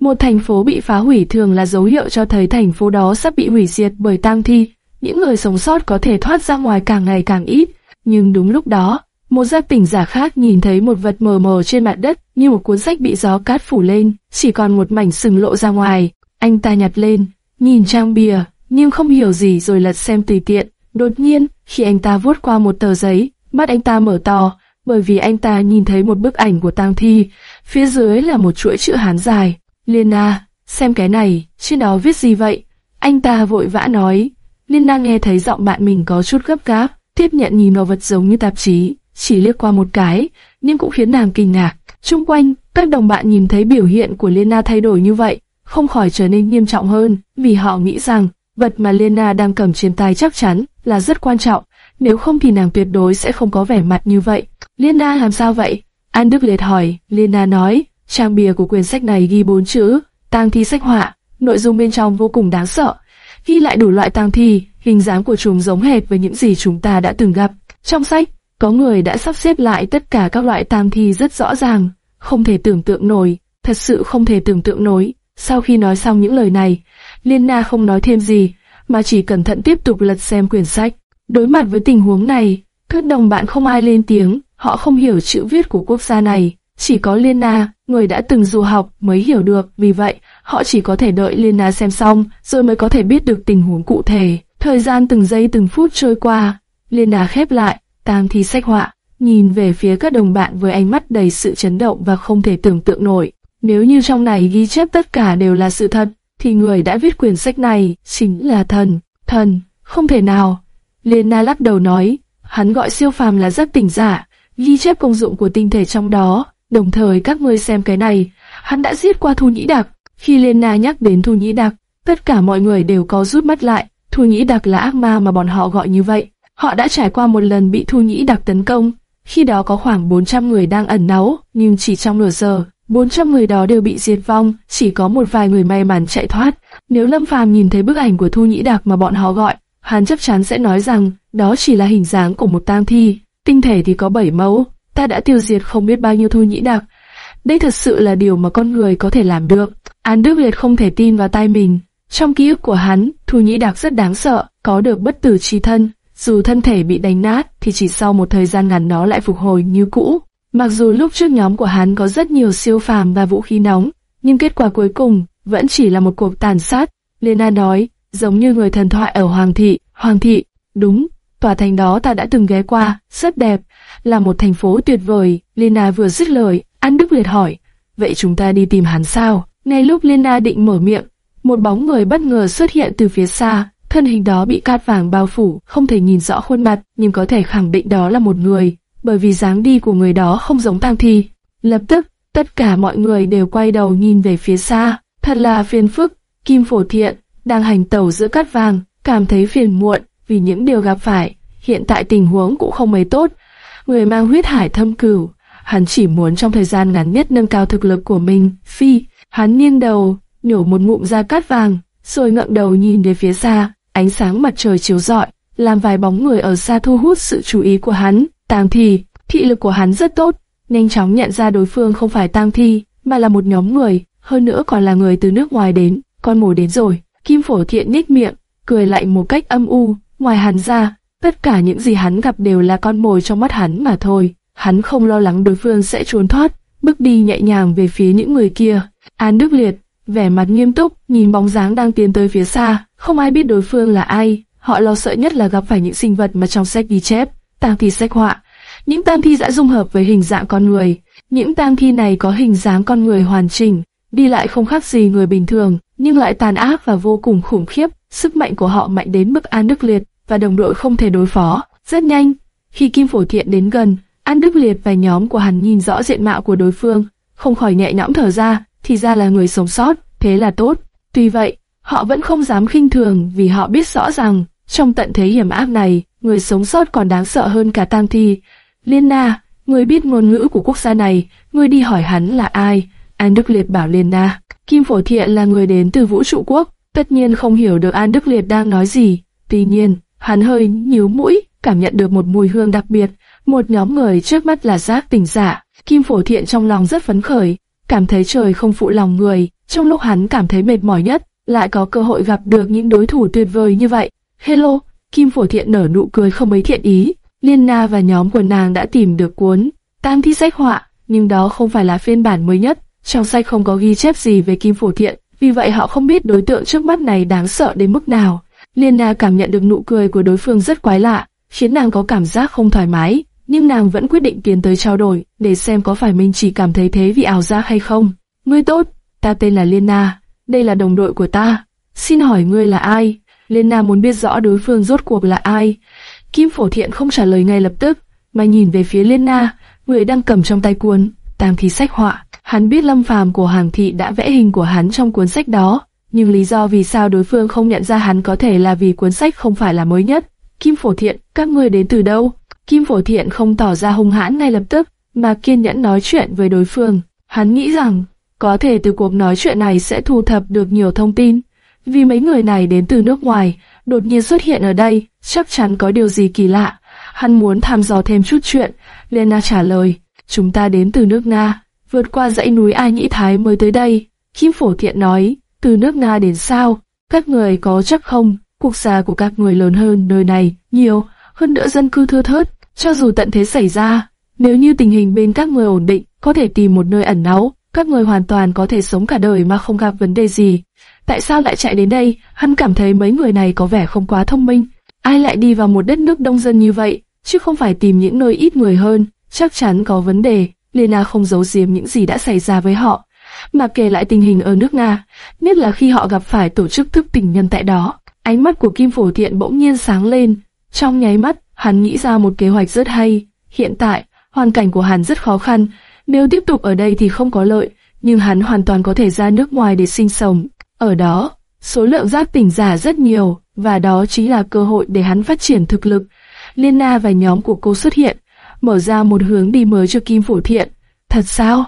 một thành phố bị phá hủy thường là dấu hiệu cho thấy thành phố đó sắp bị hủy diệt bởi tang thi. Những người sống sót có thể thoát ra ngoài càng ngày càng ít. Nhưng đúng lúc đó, một giác tỉnh giả khác nhìn thấy một vật mờ mờ trên mặt đất như một cuốn sách bị gió cát phủ lên, chỉ còn một mảnh sừng lộ ra ngoài. Anh ta nhặt lên, nhìn trang bìa, nhưng không hiểu gì rồi lật xem tùy tiện. Đột nhiên, khi anh ta vuốt qua một tờ giấy, mắt anh ta mở to, bởi vì anh ta nhìn thấy một bức ảnh của tang thi, phía dưới là một chuỗi chữ Hán dài. Lena, xem cái này, trên đó viết gì vậy? Anh ta vội vã nói. Lena nghe thấy giọng bạn mình có chút gấp gáp, tiếp nhận nhìn vào vật giống như tạp chí, chỉ liếc qua một cái, nhưng cũng khiến nàng kinh ngạc. Trung quanh, các đồng bạn nhìn thấy biểu hiện của Lena thay đổi như vậy, không khỏi trở nên nghiêm trọng hơn, vì họ nghĩ rằng vật mà Lena đang cầm trên tay chắc chắn là rất quan trọng, nếu không thì nàng tuyệt đối sẽ không có vẻ mặt như vậy. Lena làm sao vậy? An Đức Liệt hỏi, Lena nói, Trang bìa của quyển sách này ghi bốn chữ, tang thi sách họa, nội dung bên trong vô cùng đáng sợ, ghi lại đủ loại tang thi, hình dáng của chúng giống hệt với những gì chúng ta đã từng gặp. Trong sách, có người đã sắp xếp lại tất cả các loại tang thi rất rõ ràng, không thể tưởng tượng nổi, thật sự không thể tưởng tượng nổi. Sau khi nói xong những lời này, Liên Na không nói thêm gì, mà chỉ cẩn thận tiếp tục lật xem quyển sách. Đối mặt với tình huống này, các đồng bạn không ai lên tiếng, họ không hiểu chữ viết của quốc gia này. Chỉ có Liên Na, người đã từng du học, mới hiểu được, vì vậy, họ chỉ có thể đợi Liên Na xem xong, rồi mới có thể biết được tình huống cụ thể. Thời gian từng giây từng phút trôi qua, Liên Na khép lại, tang thi sách họa, nhìn về phía các đồng bạn với ánh mắt đầy sự chấn động và không thể tưởng tượng nổi. Nếu như trong này ghi chép tất cả đều là sự thật, thì người đã viết quyển sách này chính là thần. Thần, không thể nào. Lena lắc đầu nói, hắn gọi siêu phàm là giác tỉnh giả, ghi chép công dụng của tinh thể trong đó. Đồng thời các ngươi xem cái này, hắn đã giết qua Thu Nhĩ Đặc. Khi Lena nhắc đến Thu Nhĩ Đặc, tất cả mọi người đều có rút mắt lại. Thu Nhĩ Đặc là ác ma mà bọn họ gọi như vậy. Họ đã trải qua một lần bị Thu Nhĩ Đặc tấn công. Khi đó có khoảng 400 người đang ẩn náu, nhưng chỉ trong nửa giờ, 400 người đó đều bị diệt vong, chỉ có một vài người may mắn chạy thoát. Nếu Lâm Phàm nhìn thấy bức ảnh của Thu Nhĩ Đặc mà bọn họ gọi, hắn chắc chắn sẽ nói rằng đó chỉ là hình dáng của một tang thi. Tinh thể thì có 7 mẫu, ta đã tiêu diệt không biết bao nhiêu Thu Nhĩ Đặc. Đây thật sự là điều mà con người có thể làm được. An Đức Việt không thể tin vào tay mình. Trong ký ức của hắn, Thu Nhĩ Đặc rất đáng sợ, có được bất tử chi thân. Dù thân thể bị đánh nát, thì chỉ sau một thời gian ngắn nó lại phục hồi như cũ. Mặc dù lúc trước nhóm của hắn có rất nhiều siêu phàm và vũ khí nóng, nhưng kết quả cuối cùng vẫn chỉ là một cuộc tàn sát. Lena nói, giống như người thần thoại ở Hoàng thị. Hoàng thị, đúng, tòa thành đó ta đã từng ghé qua, rất đẹp, là một thành phố tuyệt vời. Lena vừa dứt lời, An Đức Liệt hỏi, vậy chúng ta đi tìm hắn sao? Ngay lúc Lena định mở miệng, một bóng người bất ngờ xuất hiện từ phía xa, thân hình đó bị cát vàng bao phủ, không thể nhìn rõ khuôn mặt, nhưng có thể khẳng định đó là một người bởi vì dáng đi của người đó không giống tang thi. Lập tức, tất cả mọi người đều quay đầu nhìn về phía xa. Thật là phiền phức, Kim Phổ Thiện đang hành tẩu giữa cát vàng, cảm thấy phiền muộn vì những điều gặp phải. Hiện tại tình huống cũng không mấy tốt. Người mang huyết hải thâm cửu, hắn chỉ muốn trong thời gian ngắn nhất nâng cao thực lực của mình. Phi, hắn nghiêng đầu, nhổ một ngụm ra cát vàng, rồi ngẩng đầu nhìn về phía xa. Ánh sáng mặt trời chiếu rọi, làm vài bóng người ở xa thu hút sự chú ý của hắn. Tang thi, thị lực của hắn rất tốt, nhanh chóng nhận ra đối phương không phải tang thi, mà là một nhóm người, hơn nữa còn là người từ nước ngoài đến. Con mồi đến rồi. Kim Phổ Thiện nhếch miệng, cười lạnh một cách âm u. Ngoài hắn ra, tất cả những gì hắn gặp đều là con mồi trong mắt hắn mà thôi. Hắn không lo lắng đối phương sẽ trốn thoát, bước đi nhẹ nhàng về phía những người kia. An Đức Liệt, vẻ mặt nghiêm túc, nhìn bóng dáng đang tiến tới phía xa, không ai biết đối phương là ai. Họ lo sợ nhất là gặp phải những sinh vật mà trong sách ghi chép, tang thi sách họa. Những tang thi đã dung hợp với hình dạng con người. Những tang thi này có hình dáng con người hoàn chỉnh, đi lại không khác gì người bình thường, nhưng lại tàn ác và vô cùng khủng khiếp. Sức mạnh của họ mạnh đến mức An Đức Liệt và đồng đội không thể đối phó. Rất nhanh, khi Kim Phổ Thiện đến gần, An Đức Liệt và nhóm của hắn nhìn rõ diện mạo của đối phương, không khỏi nhẹ nhõm thở ra, thì ra là người sống sót, thế là tốt. Tuy vậy, họ vẫn không dám khinh thường vì họ biết rõ rằng, trong tận thế hiểm ác này, người sống sót còn đáng sợ hơn cả tang thi. Liên Na, người biết ngôn ngữ của quốc gia này, người đi hỏi hắn là ai? An Đức Liệt bảo Liên Na. Kim Phổ Thiện là người đến từ vũ trụ quốc, tất nhiên không hiểu được An Đức Liệt đang nói gì. Tuy nhiên, hắn hơi nhíu mũi, cảm nhận được một mùi hương đặc biệt. Một nhóm người trước mắt là giác tỉnh giả. Kim Phổ Thiện trong lòng rất phấn khởi, cảm thấy trời không phụ lòng người. Trong lúc hắn cảm thấy mệt mỏi nhất, lại có cơ hội gặp được những đối thủ tuyệt vời như vậy. Hello, Kim Phổ Thiện nở nụ cười không mấy thiện ý. Liên Na và nhóm của nàng đã tìm được cuốn Tam Thi Sách Họa, nhưng đó không phải là phiên bản mới nhất. Trong sách không có ghi chép gì về Kim Phổ Thiện, vì vậy họ không biết đối tượng trước mắt này đáng sợ đến mức nào. Liên Na cảm nhận được nụ cười của đối phương rất quái lạ, khiến nàng có cảm giác không thoải mái, nhưng nàng vẫn quyết định tiến tới trao đổi, để xem có phải mình chỉ cảm thấy thế vì ảo giác hay không. Ngươi tốt, ta tên là Liên Na, đây là đồng đội của ta. Xin hỏi ngươi là ai? Liên Na muốn biết rõ đối phương rốt cuộc là ai. Kim Phổ Thiện không trả lời ngay lập tức, mà nhìn về phía Liên Na, người đang cầm trong tay cuốn Tam khí Sách Họa. Hắn biết Lâm Phàm của Hàng Thị đã vẽ hình của hắn trong cuốn sách đó, nhưng lý do vì sao đối phương không nhận ra hắn có thể là vì cuốn sách không phải là mới nhất. Kim Phổ Thiện, các ngươi đến từ đâu? Kim Phổ Thiện không tỏ ra hung hãn ngay lập tức, mà kiên nhẫn nói chuyện với đối phương. Hắn nghĩ rằng, có thể từ cuộc nói chuyện này sẽ thu thập được nhiều thông tin. Vì mấy người này đến từ nước ngoài, đột nhiên xuất hiện ở đây, chắc chắn có điều gì kỳ lạ. Hắn muốn thăm dò thêm chút chuyện. Lena trả lời, chúng ta đến từ nước Nga, vượt qua dãy núi Ai Nhĩ Thái mới tới đây. Kim Phổ Thiện nói, từ nước Nga đến sao? Các người có chắc không? Quốc gia của các người lớn hơn nơi này, nhiều, hơn nữa dân cư thưa thớt. Cho dù tận thế xảy ra, nếu như tình hình bên các người ổn định, có thể tìm một nơi ẩn náu, các người hoàn toàn có thể sống cả đời mà không gặp vấn đề gì. Tại sao lại chạy đến đây? Hắn cảm thấy mấy người này có vẻ không quá thông minh. Ai lại đi vào một đất nước đông dân như vậy, chứ không phải tìm những nơi ít người hơn, chắc chắn có vấn đề. Lena không giấu giếm những gì đã xảy ra với họ mà kể lại tình hình ở nước Nga, nhất là khi họ gặp phải tổ chức thức tình nhân tại đó. Ánh mắt của Kim Phổ Thiện bỗng nhiên sáng lên, trong nháy mắt, hắn nghĩ ra một kế hoạch rất hay. Hiện tại, hoàn cảnh của hắn rất khó khăn, nếu tiếp tục ở đây thì không có lợi, nhưng hắn hoàn toàn có thể ra nước ngoài để sinh sống. Ở đó, số lượng giác tỉnh giả rất nhiều, và đó chính là cơ hội để hắn phát triển thực lực. Liên Na và nhóm của cô xuất hiện, mở ra một hướng đi mới cho Kim Phổ Thiện. Thật sao?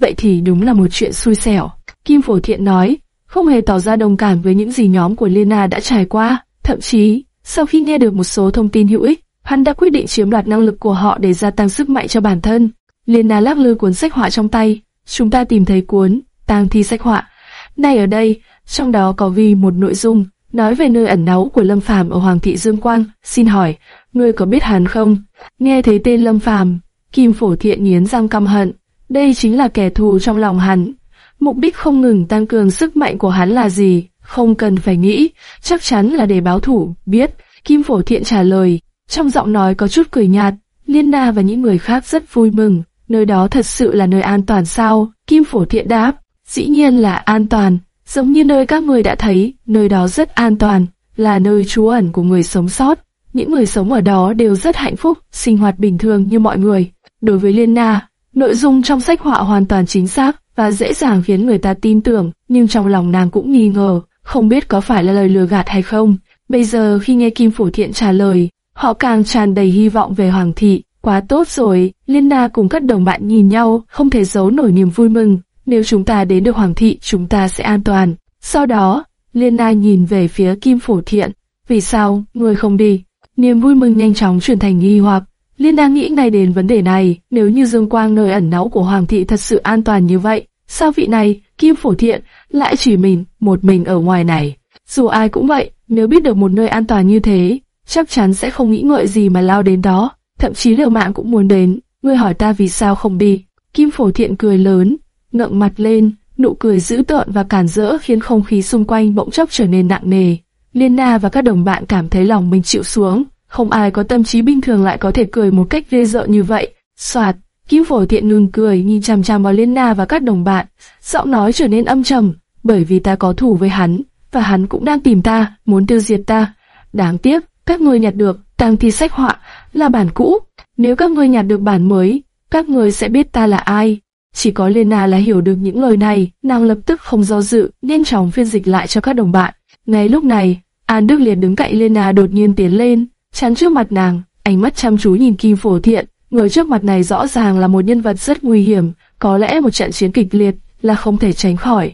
Vậy thì đúng là một chuyện xui xẻo. Kim Phổ Thiện nói, không hề tỏ ra đồng cảm với những gì nhóm của Lena đã trải qua. Thậm chí, sau khi nghe được một số thông tin hữu ích, hắn đã quyết định chiếm đoạt năng lực của họ để gia tăng sức mạnh cho bản thân. Lena lắc lư cuốn sách họa trong tay, chúng ta tìm thấy cuốn tang thi sách họa. Này ở đây, trong đó có vì một nội dung nói về nơi ẩn náu của Lâm Phàm ở Hoàng thị Dương Quang. Xin hỏi, ngươi có biết hắn không? Nghe thấy tên Lâm Phàm, Kim Phổ Thiện nghiến răng căm hận. Đây chính là kẻ thù trong lòng hắn. Mục đích không ngừng tăng cường sức mạnh của hắn là gì? Không cần phải nghĩ, chắc chắn là để báo thủ. Biết, Kim Phổ Thiện trả lời. Trong giọng nói có chút cười nhạt, Liên Na và những người khác rất vui mừng. Nơi đó thật sự là nơi an toàn sao? Kim Phổ Thiện đáp. Dĩ nhiên là an toàn, giống như nơi các người đã thấy, nơi đó rất an toàn, là nơi trú ẩn của người sống sót. Những người sống ở đó đều rất hạnh phúc, sinh hoạt bình thường như mọi người. Đối với Liên Na, nội dung trong sách họa hoàn toàn chính xác và dễ dàng khiến người ta tin tưởng, nhưng trong lòng nàng cũng nghi ngờ, không biết có phải là lời lừa gạt hay không. Bây giờ khi nghe Kim Phổ Thiện trả lời, họ càng tràn đầy hy vọng về Hoàng thị. Quá tốt rồi, Liên Na cùng các đồng bạn nhìn nhau, không thể giấu nổi niềm vui mừng. Nếu chúng ta đến được Hoàng thị, chúng ta sẽ an toàn. Sau đó, Liên Na nhìn về phía Kim Phổ Thiện. Vì sao, người không đi? Niềm vui mừng nhanh chóng chuyển thành nghi hoặc. Liên đang nghĩ ngay đến vấn đề này, nếu như Dương Quang nơi ẩn náu của Hoàng thị thật sự an toàn như vậy, sao vị này, Kim Phổ Thiện, lại chỉ mình, một mình ở ngoài này? Dù ai cũng vậy, nếu biết được một nơi an toàn như thế, chắc chắn sẽ không nghĩ ngợi gì mà lao đến đó, thậm chí liều mạng cũng muốn đến. Ngươi hỏi ta vì sao không đi? Kim Phổ Thiện cười lớn, ngượng mặt lên, nụ cười dữ tợn và cản rỡ khiến không khí xung quanh bỗng chốc trở nên nặng nề. Liên Na và các đồng bạn cảm thấy lòng mình chịu xuống, không ai có tâm trí bình thường lại có thể cười một cách ghê rợn như vậy. Soạt, Kim Phổ Thiện ngừng cười nhìn chằm chằm vào Liên Na và các đồng bạn, giọng nói trở nên âm trầm, bởi vì ta có thù với hắn, và hắn cũng đang tìm ta, muốn tiêu diệt ta. Đáng tiếc, các người nhặt được tang thi sách họa là bản cũ, nếu các ngươi nhặt được bản mới, các người sẽ biết ta là ai. Chỉ có Lena là hiểu được những lời này, nàng lập tức không do dự, nhanh chóng phiên dịch lại cho các đồng bạn. Ngay lúc này, An Đức Liệt đứng cạnh Lena đột nhiên tiến lên, chắn trước mặt nàng, ánh mắt chăm chú nhìn Kim Phổ Thiện. Người trước mặt này rõ ràng là một nhân vật rất nguy hiểm, có lẽ một trận chiến kịch liệt là không thể tránh khỏi.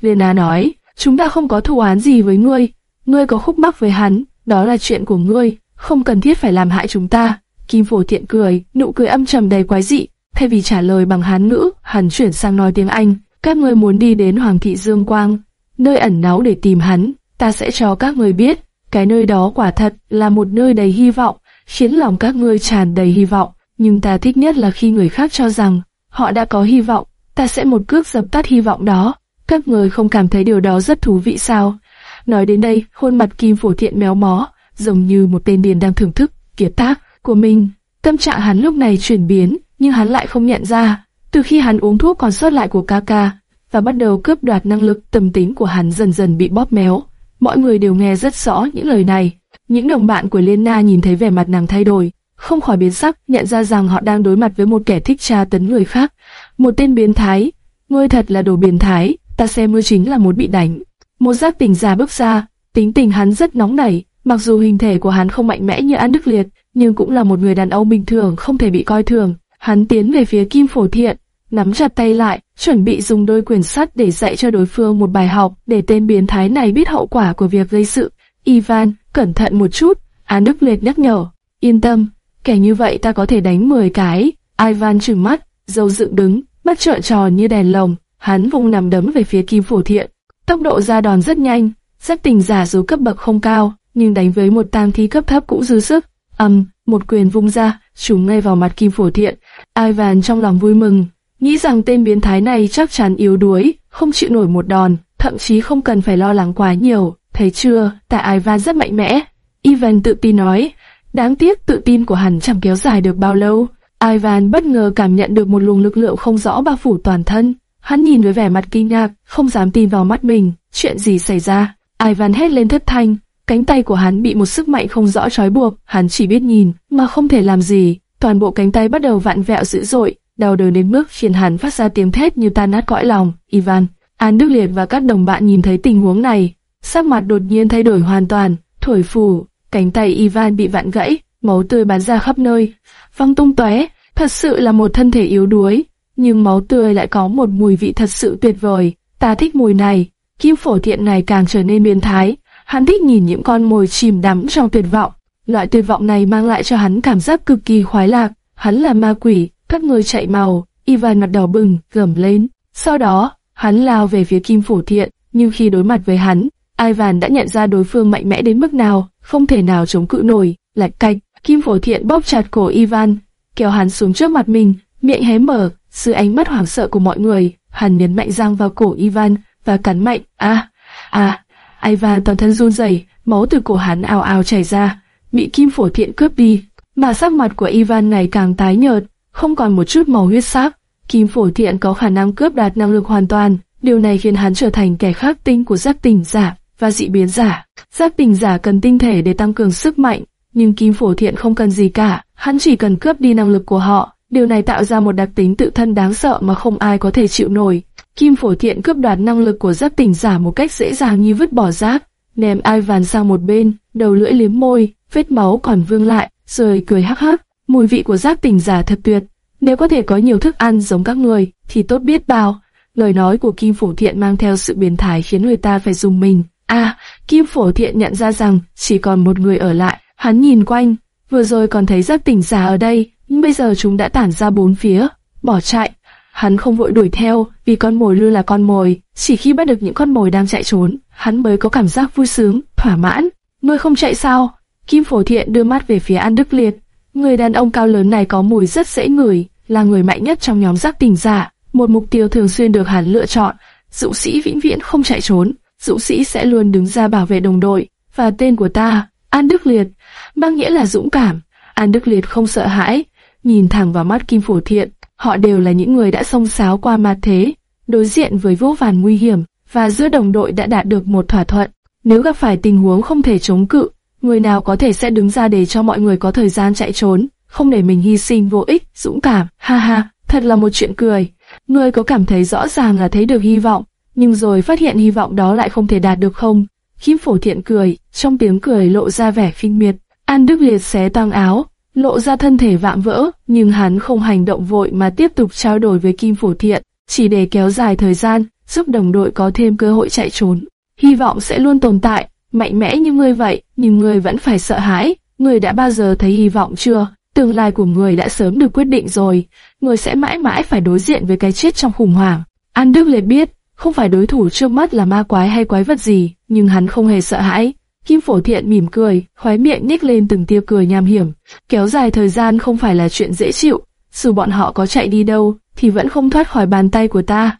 Lena nói, chúng ta không có thù án gì với ngươi, ngươi có khúc mắc với hắn, đó là chuyện của ngươi, không cần thiết phải làm hại chúng ta. Kim Phổ Thiện cười, nụ cười âm trầm đầy quái dị, thay vì trả lời bằng Hán ngữ, hắn chuyển sang nói tiếng Anh. Các ngươi muốn đi đến Hoàng thị Dương Quang, nơi ẩn náu để tìm hắn, ta sẽ cho các ngươi biết, cái nơi đó quả thật là một nơi đầy hy vọng, khiến lòng các ngươi tràn đầy hy vọng. Nhưng ta thích nhất là khi người khác cho rằng họ đã có hy vọng, ta sẽ một cước dập tắt hy vọng đó. Các người không cảm thấy điều đó rất thú vị sao? Nói đến đây, khuôn mặt Kim Phổ Thiện méo mó, giống như một tên điền đang thưởng thức kiệt tác của mình. Tâm trạng hắn lúc này chuyển biến, nhưng hắn lại không nhận ra. Từ khi hắn uống thuốc còn sót lại của Kaka và bắt đầu cướp đoạt năng lực tâm tính của hắn dần dần bị bóp méo. Mọi người đều nghe rất rõ những lời này. Những đồng bạn của Lena nhìn thấy vẻ mặt nàng thay đổi, không khỏi biến sắc, nhận ra rằng họ đang đối mặt với một kẻ thích tra tấn người khác, một tên biến thái. Ngươi thật là đồ biến thái, ta xem ngươi chính là một bị đánh. Một giác tỉnh già bước ra, tính tình hắn rất nóng nảy, mặc dù hình thể của hắn không mạnh mẽ như An Đức Liệt, nhưng cũng là một người đàn ông bình thường không thể bị coi thường. Hắn tiến về phía Kim Phổ Thiện, nắm chặt tay lại, chuẩn bị dùng đôi quyền sắt để dạy cho đối phương một bài học, để tên biến thái này biết hậu quả của việc gây sự. Ivan, cẩn thận một chút, An Đức Liệt nhắc nhở. Yên tâm, kẻ như vậy ta có thể đánh 10 cái. Ivan trừng mắt, dâu dựng đứng, mắt trợn tròn như đèn lồng. Hắn vung nằm đấm về phía Kim Phổ Thiện. Tốc độ ra đòn rất nhanh, giác tình giả dù cấp bậc không cao, nhưng đánh với một tang thi cấp thấp cũng dư sức. Âm, một quyền vung ra, trúng ngay vào mặt Kim Phổ Thiện. Ivan trong lòng vui mừng, nghĩ rằng tên biến thái này chắc chắn yếu đuối, không chịu nổi một đòn, thậm chí không cần phải lo lắng quá nhiều. Thấy chưa, tại Ivan rất mạnh mẽ. Ivan tự tin nói, đáng tiếc tự tin của hắn chẳng kéo dài được bao lâu. Ivan bất ngờ cảm nhận được một luồng lực lượng không rõ bao phủ toàn thân. Hắn nhìn với vẻ mặt kinh ngạc, không dám tin vào mắt mình. Chuyện gì xảy ra? Ivan hét lên thất thanh. Cánh tay của hắn bị một sức mạnh không rõ trói buộc, hắn chỉ biết nhìn, mà không thể làm gì. Toàn bộ cánh tay bắt đầu vặn vẹo dữ dội, đau đớn đến mức khiến hắn phát ra tiếng thét như tan nát cõi lòng. Ivan, An Đức Liệt và các đồng bạn nhìn thấy tình huống này, sắc mặt đột nhiên thay đổi hoàn toàn, thổi phù, cánh tay Ivan bị vặn gãy, máu tươi bắn ra khắp nơi, văng tung tóe. Thật sự là một thân thể yếu đuối, nhưng máu tươi lại có một mùi vị thật sự tuyệt vời. Ta thích mùi này. Kim phổ thiện này càng trở nên biến thái. Hắn thích nhìn những con mồi chìm đắm trong tuyệt vọng. Loại tuyệt vọng này mang lại cho hắn cảm giác cực kỳ khoái lạc. Hắn là ma quỷ, các người chạy màu. Ivan mặt đỏ bừng, gầm lên. Sau đó, hắn lao về phía Kim phổ thiện, nhưng khi đối mặt với hắn, Ivan đã nhận ra đối phương mạnh mẽ đến mức nào, không thể nào chống cự nổi. Lạch cạch, Kim phổ thiện bóp chặt cổ Ivan, kéo hắn xuống trước mặt mình, miệng hé mở, dưới ánh mắt hoảng sợ của mọi người, hắn nhấn mạnh răng vào cổ Ivan và cắn mạnh. A, a, Ivan toàn thân run rẩy, máu từ cổ hắn ào ào chảy ra, bị kim phổ thiện cướp đi. Mà sắc mặt của Ivan ngày càng tái nhợt, không còn một chút màu huyết sắc. Kim phổ thiện có khả năng cướp đạt năng lực hoàn toàn, điều này khiến hắn trở thành kẻ khắc tinh của giác tỉnh giả và dị biến giả. Giác tỉnh giả cần tinh thể để tăng cường sức mạnh, nhưng kim phổ thiện không cần gì cả, hắn chỉ cần cướp đi năng lực của họ. Điều này tạo ra một đặc tính tự thân đáng sợ mà không ai có thể chịu nổi. Kim phổ thiện cướp đoạt năng lực của giác tỉnh giả một cách dễ dàng như vứt bỏ rác, ném ai vàn sang một bên, đầu lưỡi liếm môi, vết máu còn vương lại, rồi cười hắc hắc. Mùi vị của giác tỉnh giả thật tuyệt. Nếu có thể có nhiều thức ăn giống các người, thì tốt biết bao. Lời nói của Kim Phổ Thiện mang theo sự biến thái khiến người ta phải dùng mình. À, Kim Phổ Thiện nhận ra rằng chỉ còn một người ở lại. Hắn nhìn quanh, vừa rồi còn thấy giác tỉnh giả ở đây, nhưng bây giờ chúng đã tản ra bốn phía, bỏ chạy. Hắn không vội đuổi theo, vì con mồi luôn là con mồi, chỉ khi bắt được những con mồi đang chạy trốn, hắn mới có cảm giác vui sướng, thỏa mãn. Ngươi không chạy sao? Kim Phổ Thiện đưa mắt về phía An Đức Liệt. Người đàn ông cao lớn này có mùi rất dễ ngửi, là người mạnh nhất trong nhóm giác tỉnh giả, một mục tiêu thường xuyên được hắn lựa chọn. Dũng sĩ vĩnh viễn không chạy trốn, dũng sĩ sẽ luôn đứng ra bảo vệ đồng đội. Và tên của ta, An Đức Liệt, mang nghĩa là dũng cảm. An Đức Liệt không sợ hãi, nhìn thẳng vào mắt Kim Phổ Thiện, họ đều là những người đã xông xáo qua mặt thế, đối diện với vô vàn nguy hiểm, và giữa đồng đội đã đạt được một thỏa thuận. Nếu gặp phải tình huống không thể chống cự, người nào có thể sẽ đứng ra để cho mọi người có thời gian chạy trốn, không để mình hy sinh vô ích, dũng cảm, ha ha, thật là một chuyện cười. Ngươi có cảm thấy rõ ràng là thấy được hy vọng, nhưng rồi phát hiện hy vọng đó lại không thể đạt được không? Kim Phổ Thiện cười, trong tiếng cười lộ ra vẻ khinh miệt. An Đức Liệt xé tăng áo, lộ ra thân thể vạm vỡ, nhưng hắn không hành động vội mà tiếp tục trao đổi với Kim Phổ Thiện, chỉ để kéo dài thời gian, giúp đồng đội có thêm cơ hội chạy trốn. Hy vọng sẽ luôn tồn tại, mạnh mẽ như ngươi vậy, nhưng ngươi vẫn phải sợ hãi. Ngươi đã bao giờ thấy hy vọng chưa? Tương lai của người đã sớm được quyết định rồi, người sẽ mãi mãi phải đối diện với cái chết trong khủng hoảng. An Đức Liệt biết, không phải đối thủ trước mắt là ma quái hay quái vật gì, nhưng hắn không hề sợ hãi. Kim Phổ Thiện mỉm cười, khóe miệng nhếch lên từng tia cười nham hiểm. Kéo dài thời gian không phải là chuyện dễ chịu, dù bọn họ có chạy đi đâu, thì vẫn không thoát khỏi bàn tay của ta.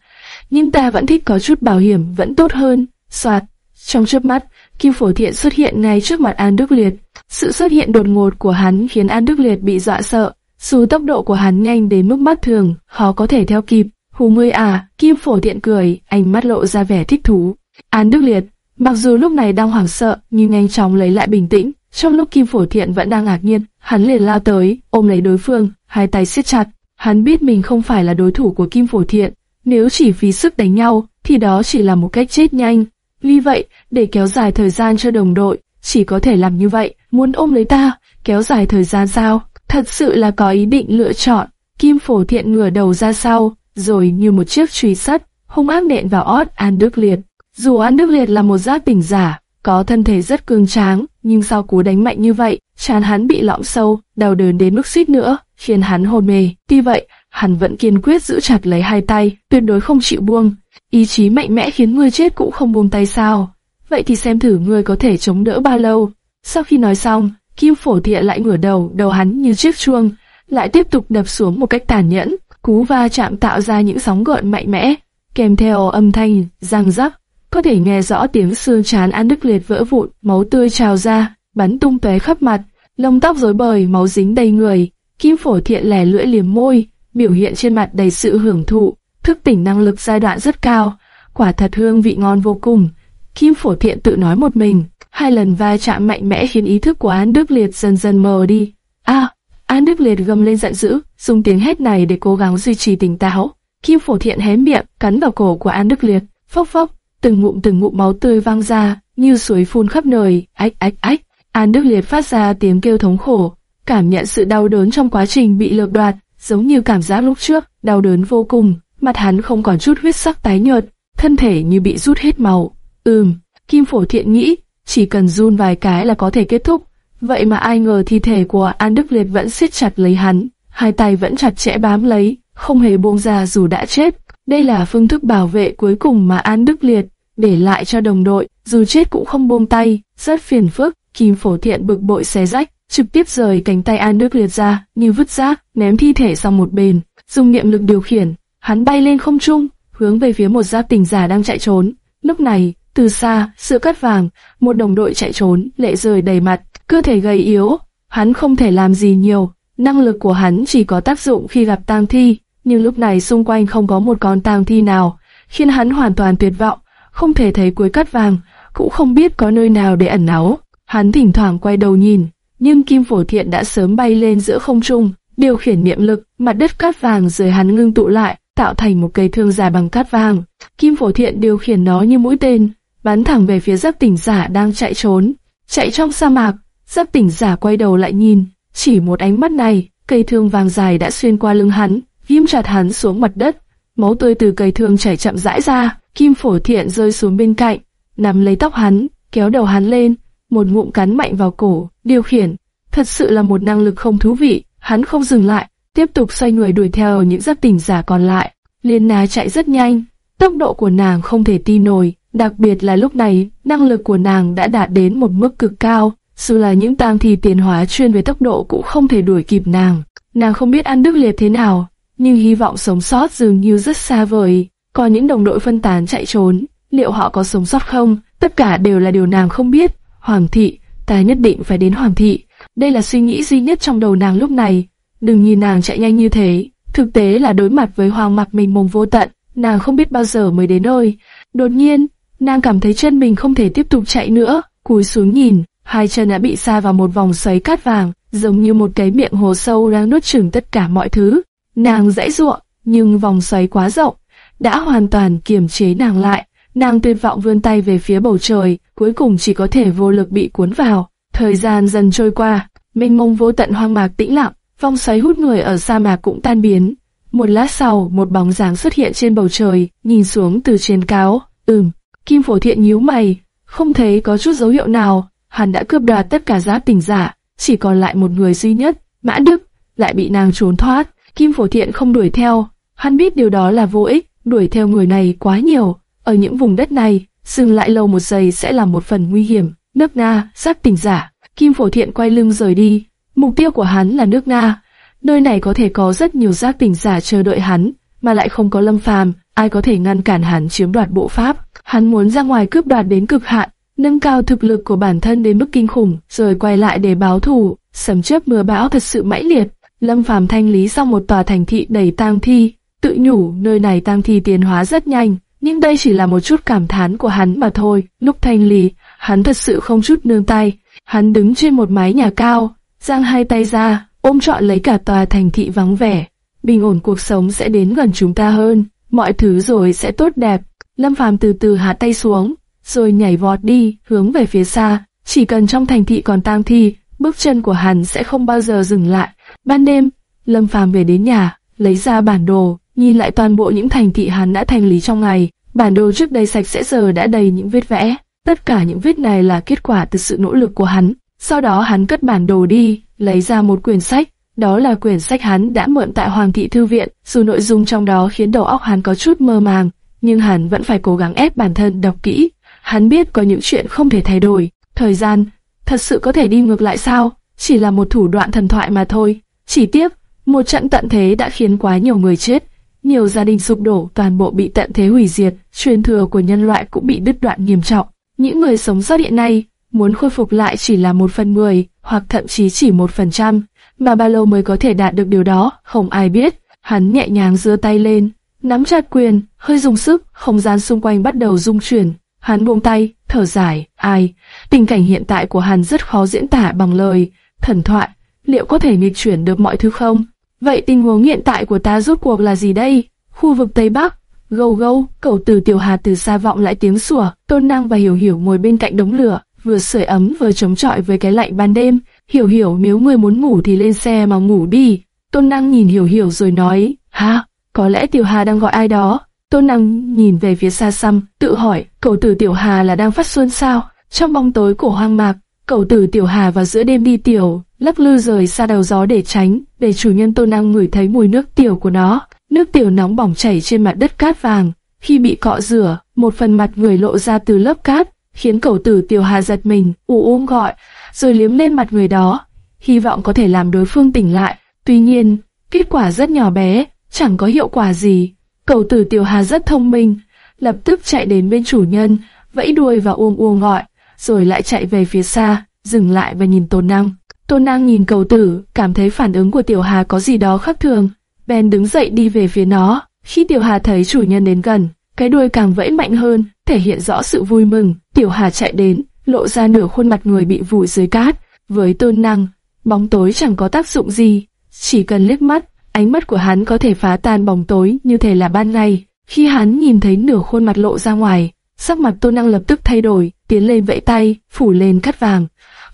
Nhưng ta vẫn thích có chút bảo hiểm vẫn tốt hơn. Soạt, trong chớp mắt, Kim Phổ Thiện xuất hiện ngay trước mặt An Đức Liệt. Sự xuất hiện đột ngột của hắn khiến An Đức Liệt bị dọa sợ. Dù tốc độ của hắn nhanh đến mức mắt thường, khó có thể theo kịp. Hù ngươi à, Kim Phổ Thiện cười, ánh mắt lộ ra vẻ thích thú. An Đức Liệt, mặc dù lúc này đang hoảng sợ, nhưng nhanh chóng lấy lại bình tĩnh. Trong lúc Kim Phổ Thiện vẫn đang ngạc nhiên, hắn liền lao tới, ôm lấy đối phương, hai tay siết chặt. Hắn biết mình không phải là đối thủ của Kim Phổ Thiện, nếu chỉ vì sức đánh nhau, thì đó chỉ là một cách chết nhanh. Vì vậy, để kéo dài thời gian cho đồng đội, chỉ có thể làm như vậy, muốn ôm lấy ta, kéo dài thời gian sao? Thật sự là có ý định lựa chọn. Kim Phổ Thiện ngửa đầu ra sau, rồi như một chiếc truy sắt, hung ác nện vào ót An Đức Liệt. Dù An Đức Liệt là một giáp tỉnh giả, có thân thể rất cường tráng, nhưng sau cú đánh mạnh như vậy, chán hắn bị lõm sâu, đau đớn đến mức suýt nữa, khiến hắn hôn mê. Tuy vậy, hắn vẫn kiên quyết giữ chặt lấy hai tay, tuyệt đối không chịu buông. Ý chí mạnh mẽ khiến ngươi chết cũng không buông tay sao? Vậy thì xem thử ngươi có thể chống đỡ bao lâu. Sau khi nói xong, Kim Phổ Thiện lại ngửa đầu, đầu hắn như chiếc chuông, lại tiếp tục đập xuống một cách tàn nhẫn. Cú va chạm tạo ra những sóng gợn mạnh mẽ, kèm theo âm thanh răng rắc, có thể nghe rõ tiếng xương chán An Đức Liệt vỡ vụn, máu tươi trào ra, bắn tung tóe khắp mặt, lông tóc rối bời, máu dính đầy người. Kim Phổ Thiện lẻ lưỡi liếm môi, biểu hiện trên mặt đầy sự hưởng thụ, thức tỉnh năng lực giai đoạn rất cao, quả thật hương vị ngon vô cùng. Kim Phổ Thiện tự nói một mình, hai lần va chạm mạnh mẽ khiến ý thức của An Đức Liệt dần dần mờ đi. A, An Đức Liệt gầm lên giận dữ, dùng tiếng hét này để cố gắng duy trì tỉnh táo. Kim Phổ Thiện hé miệng, cắn vào cổ của An Đức Liệt, phốc phốc, từng ngụm từng ngụm máu tươi vang ra, như suối phun khắp nơi, ách ách ách. An Đức Liệt phát ra tiếng kêu thống khổ, cảm nhận sự đau đớn trong quá trình bị lược đoạt, giống như cảm giác lúc trước, đau đớn vô cùng, mặt hắn không còn chút huyết sắc tái nhợt, thân thể như bị rút hết màu. Ừm, Kim Phổ Thiện nghĩ, chỉ cần run vài cái là có thể kết thúc. Vậy mà ai ngờ thi thể của An Đức Liệt vẫn siết chặt lấy hắn, hai tay vẫn chặt chẽ bám lấy, không hề buông ra dù đã chết. Đây là phương thức bảo vệ cuối cùng mà An Đức Liệt để lại cho đồng đội, dù chết cũng không buông tay, rất phiền phức. Kim Phổ Thiện bực bội xé rách, trực tiếp rời cánh tay An Đức Liệt ra, như vứt rác, ném thi thể sang một bên, dùng niệm lực điều khiển, hắn bay lên không trung, hướng về phía một giáp tình giả đang chạy trốn. Lúc này, từ xa, sự cắt vàng, một đồng đội chạy trốn, lệ rơi đầy mặt, cơ thể gầy yếu, hắn không thể làm gì nhiều, năng lực của hắn chỉ có tác dụng khi gặp tang thi, nhưng lúc này xung quanh không có một con tang thi nào, khiến hắn hoàn toàn tuyệt vọng, không thể thấy cuối cắt vàng, cũng không biết có nơi nào để ẩn náu. Hắn thỉnh thoảng quay đầu nhìn, nhưng Kim Phổ Thiện đã sớm bay lên giữa không trung, điều khiển niệm lực, mặt đất cát vàng rồi hắn ngưng tụ lại, tạo thành một cây thương dài bằng cát vàng. Kim Phổ Thiện điều khiển nó như mũi tên, bắn thẳng về phía giáp tỉnh giả đang chạy trốn. Chạy trong sa mạc, giáp tỉnh giả quay đầu lại nhìn, chỉ một ánh mắt này, cây thương vàng dài đã xuyên qua lưng hắn, ghim chặt hắn xuống mặt đất. Máu tươi từ cây thương chảy chậm rãi ra, Kim Phổ Thiện rơi xuống bên cạnh, nắm lấy tóc hắn, kéo đầu hắn lên, một ngụm cắn mạnh vào cổ, điều khiển. Thật sự là một năng lực không thú vị, hắn không dừng lại, tiếp tục xoay người đuổi theo những giáp tỉnh giả còn lại. Liên Na chạy rất nhanh, tốc độ của nàng không thể tin nổi, đặc biệt là lúc này, năng lực của nàng đã đạt đến một mức cực cao, dù là những tang thi tiến hóa chuyên về tốc độ cũng không thể đuổi kịp nàng. Nàng không biết ăn đức liệt thế nào, nhưng hy vọng sống sót dường như rất xa vời. Còn những đồng đội phân tán chạy trốn, liệu họ có sống sót không? Tất cả đều là điều nàng không biết. Hoàng thị, ta nhất định phải đến Hoàng thị. Đây là suy nghĩ duy nhất trong đầu nàng lúc này. Đừng nhìn nàng chạy nhanh như thế, thực tế là đối mặt với hoàng mặt mình mông vô tận, nàng không biết bao giờ mới đến nơi. Đột nhiên, nàng cảm thấy chân mình không thể tiếp tục chạy nữa, cúi xuống nhìn, hai chân đã bị sa vào một vòng xoáy cát vàng, giống như một cái miệng hồ sâu đang nuốt chửng tất cả mọi thứ. Nàng dãy ruộng, nhưng vòng xoáy quá rộng, đã hoàn toàn kiềm chế nàng lại. Nàng tuyệt vọng vươn tay về phía bầu trời, cuối cùng chỉ có thể vô lực bị cuốn vào. Thời gian dần trôi qua, mênh mông vô tận hoang mạc tĩnh lặng, vòng xoáy hút người ở sa mạc cũng tan biến. Một lát sau, một bóng dáng xuất hiện trên bầu trời, nhìn xuống từ trên cao. Ừm, Kim Phổ Thiện nhíu mày, không thấy có chút dấu hiệu nào. Hắn đã cướp đoạt tất cả giáp tình giả, chỉ còn lại một người duy nhất, Mã Đức, lại bị nàng trốn thoát. Kim Phổ Thiện không đuổi theo, hắn biết điều đó là vô ích, đuổi theo người này quá nhiều. Ở những vùng đất này, dừng lại lâu một giây sẽ là một phần nguy hiểm. Nước Na, giáp tình giả, Kim Phổ Thiện quay lưng rời đi. Mục tiêu của hắn là nước Na. Nơi này có thể có rất nhiều giác tỉnh giả chờ đợi hắn, mà lại không có lâm phàm, ai có thể ngăn cản hắn chiếm đoạt bộ pháp. Hắn muốn ra ngoài cướp đoạt đến cực hạn, nâng cao thực lực của bản thân đến mức kinh khủng, rồi quay lại để báo thù. Sấm chớp mưa bão thật sự mãnh liệt. Lâm phàm thanh lý xong một tòa thành thị đầy tang thi, tự nhủ nơi này tang thi tiến hóa rất nhanh, nhưng đây chỉ là một chút cảm thán của hắn mà thôi. Lúc thanh lý, hắn thật sự không chút nương tay. Hắn đứng trên một mái nhà cao, giang hai tay ra, ôm trọn lấy cả tòa thành thị vắng vẻ. Bình ổn cuộc sống sẽ đến gần chúng ta hơn, mọi thứ rồi sẽ tốt đẹp. Lâm Phàm từ từ hạ tay xuống, rồi nhảy vọt đi, hướng về phía xa. Chỉ cần trong thành thị còn tang thi, bước chân của hắn sẽ không bao giờ dừng lại. Ban đêm, Lâm Phàm về đến nhà, lấy ra bản đồ, nhìn lại toàn bộ những thành thị hắn đã thành lý trong ngày. Bản đồ trước đây sạch sẽ giờ đã đầy những vết vẽ. Tất cả những vết này là kết quả từ sự nỗ lực của hắn. Sau đó hắn cất bản đồ đi, lấy ra một quyển sách. Đó là quyển sách hắn đã mượn tại Hoàng thị Thư viện, dù nội dung trong đó khiến đầu óc hắn có chút mơ màng, nhưng hắn vẫn phải cố gắng ép bản thân đọc kỹ. Hắn biết có những chuyện không thể thay đổi. Thời gian, thật sự có thể đi ngược lại sao? Chỉ là một thủ đoạn thần thoại mà thôi. Chỉ tiếp, một trận tận thế đã khiến quá nhiều người chết, nhiều gia đình sụp đổ, toàn bộ bị tận thế hủy diệt, truyền thừa của nhân loại cũng bị đứt đoạn nghiêm trọng. Những người sống sót hiện nay muốn khôi phục lại chỉ là một phần mười, hoặc thậm chí chỉ một phần trăm, mà bao lâu mới có thể đạt được điều đó, không ai biết. Hắn nhẹ nhàng giơ tay lên, nắm chặt quyền, hơi dùng sức, không gian xung quanh bắt đầu rung chuyển. Hắn buông tay, thở dài, ai, tình cảnh hiện tại của hắn rất khó diễn tả bằng lời, thần thoại, liệu có thể nghịch chuyển được mọi thứ không? Vậy tình huống hiện tại của ta rốt cuộc là gì đây? Khu vực Tây Bắc, gâu gâu, cậu từ tiểu hà từ xa vọng lại tiếng sủa, tôn năng và hiểu hiểu ngồi bên cạnh đống lửa, vừa sưởi ấm vừa chống chọi với cái lạnh ban đêm. Hiểu hiểu nếu người muốn ngủ thì lên xe mà ngủ đi. Tôn năng nhìn hiểu hiểu rồi nói, ha, có lẽ tiểu hà đang gọi ai đó. Tôn năng nhìn về phía xa xăm, tự hỏi, cậu tử tiểu hà là đang phát xuân sao? Trong bóng tối của hoang mạc, cậu tử tiểu hà vào giữa đêm đi tiểu, lắc lư rời xa đầu gió để tránh, để chủ nhân tôn năng ngửi thấy mùi nước tiểu của nó. Nước tiểu nóng bỏng chảy trên mặt đất cát vàng, khi bị cọ rửa, một phần mặt người lộ ra từ lớp cát, khiến cầu tử tiểu hà giật mình, ù ôm gọi, rồi liếm lên mặt người đó, hy vọng có thể làm đối phương tỉnh lại. Tuy nhiên, kết quả rất nhỏ bé, chẳng có hiệu quả gì. cầu tử tiểu hà rất thông minh, lập tức chạy đến bên chủ nhân, vẫy đuôi và ôm ôm gọi, rồi lại chạy về phía xa, dừng lại và nhìn tôn năng. Tôn năng nhìn cầu tử, cảm thấy phản ứng của tiểu hà có gì đó khác thường, bèn đứng dậy đi về phía nó. Khi tiểu hà thấy chủ nhân đến gần, cái đuôi càng vẫy mạnh hơn, thể hiện rõ sự vui mừng. Tiểu hà chạy đến, lộ ra nửa khuôn mặt người bị vùi dưới cát. Với tôn năng, bóng tối chẳng có tác dụng gì, chỉ cần liếc mắt, ánh mắt của hắn có thể phá tan bóng tối như thể là ban ngày. Khi hắn nhìn thấy nửa khuôn mặt lộ ra ngoài, sắc mặt tôn năng lập tức thay đổi, tiến lên vẫy tay, phủ lên cắt vàng,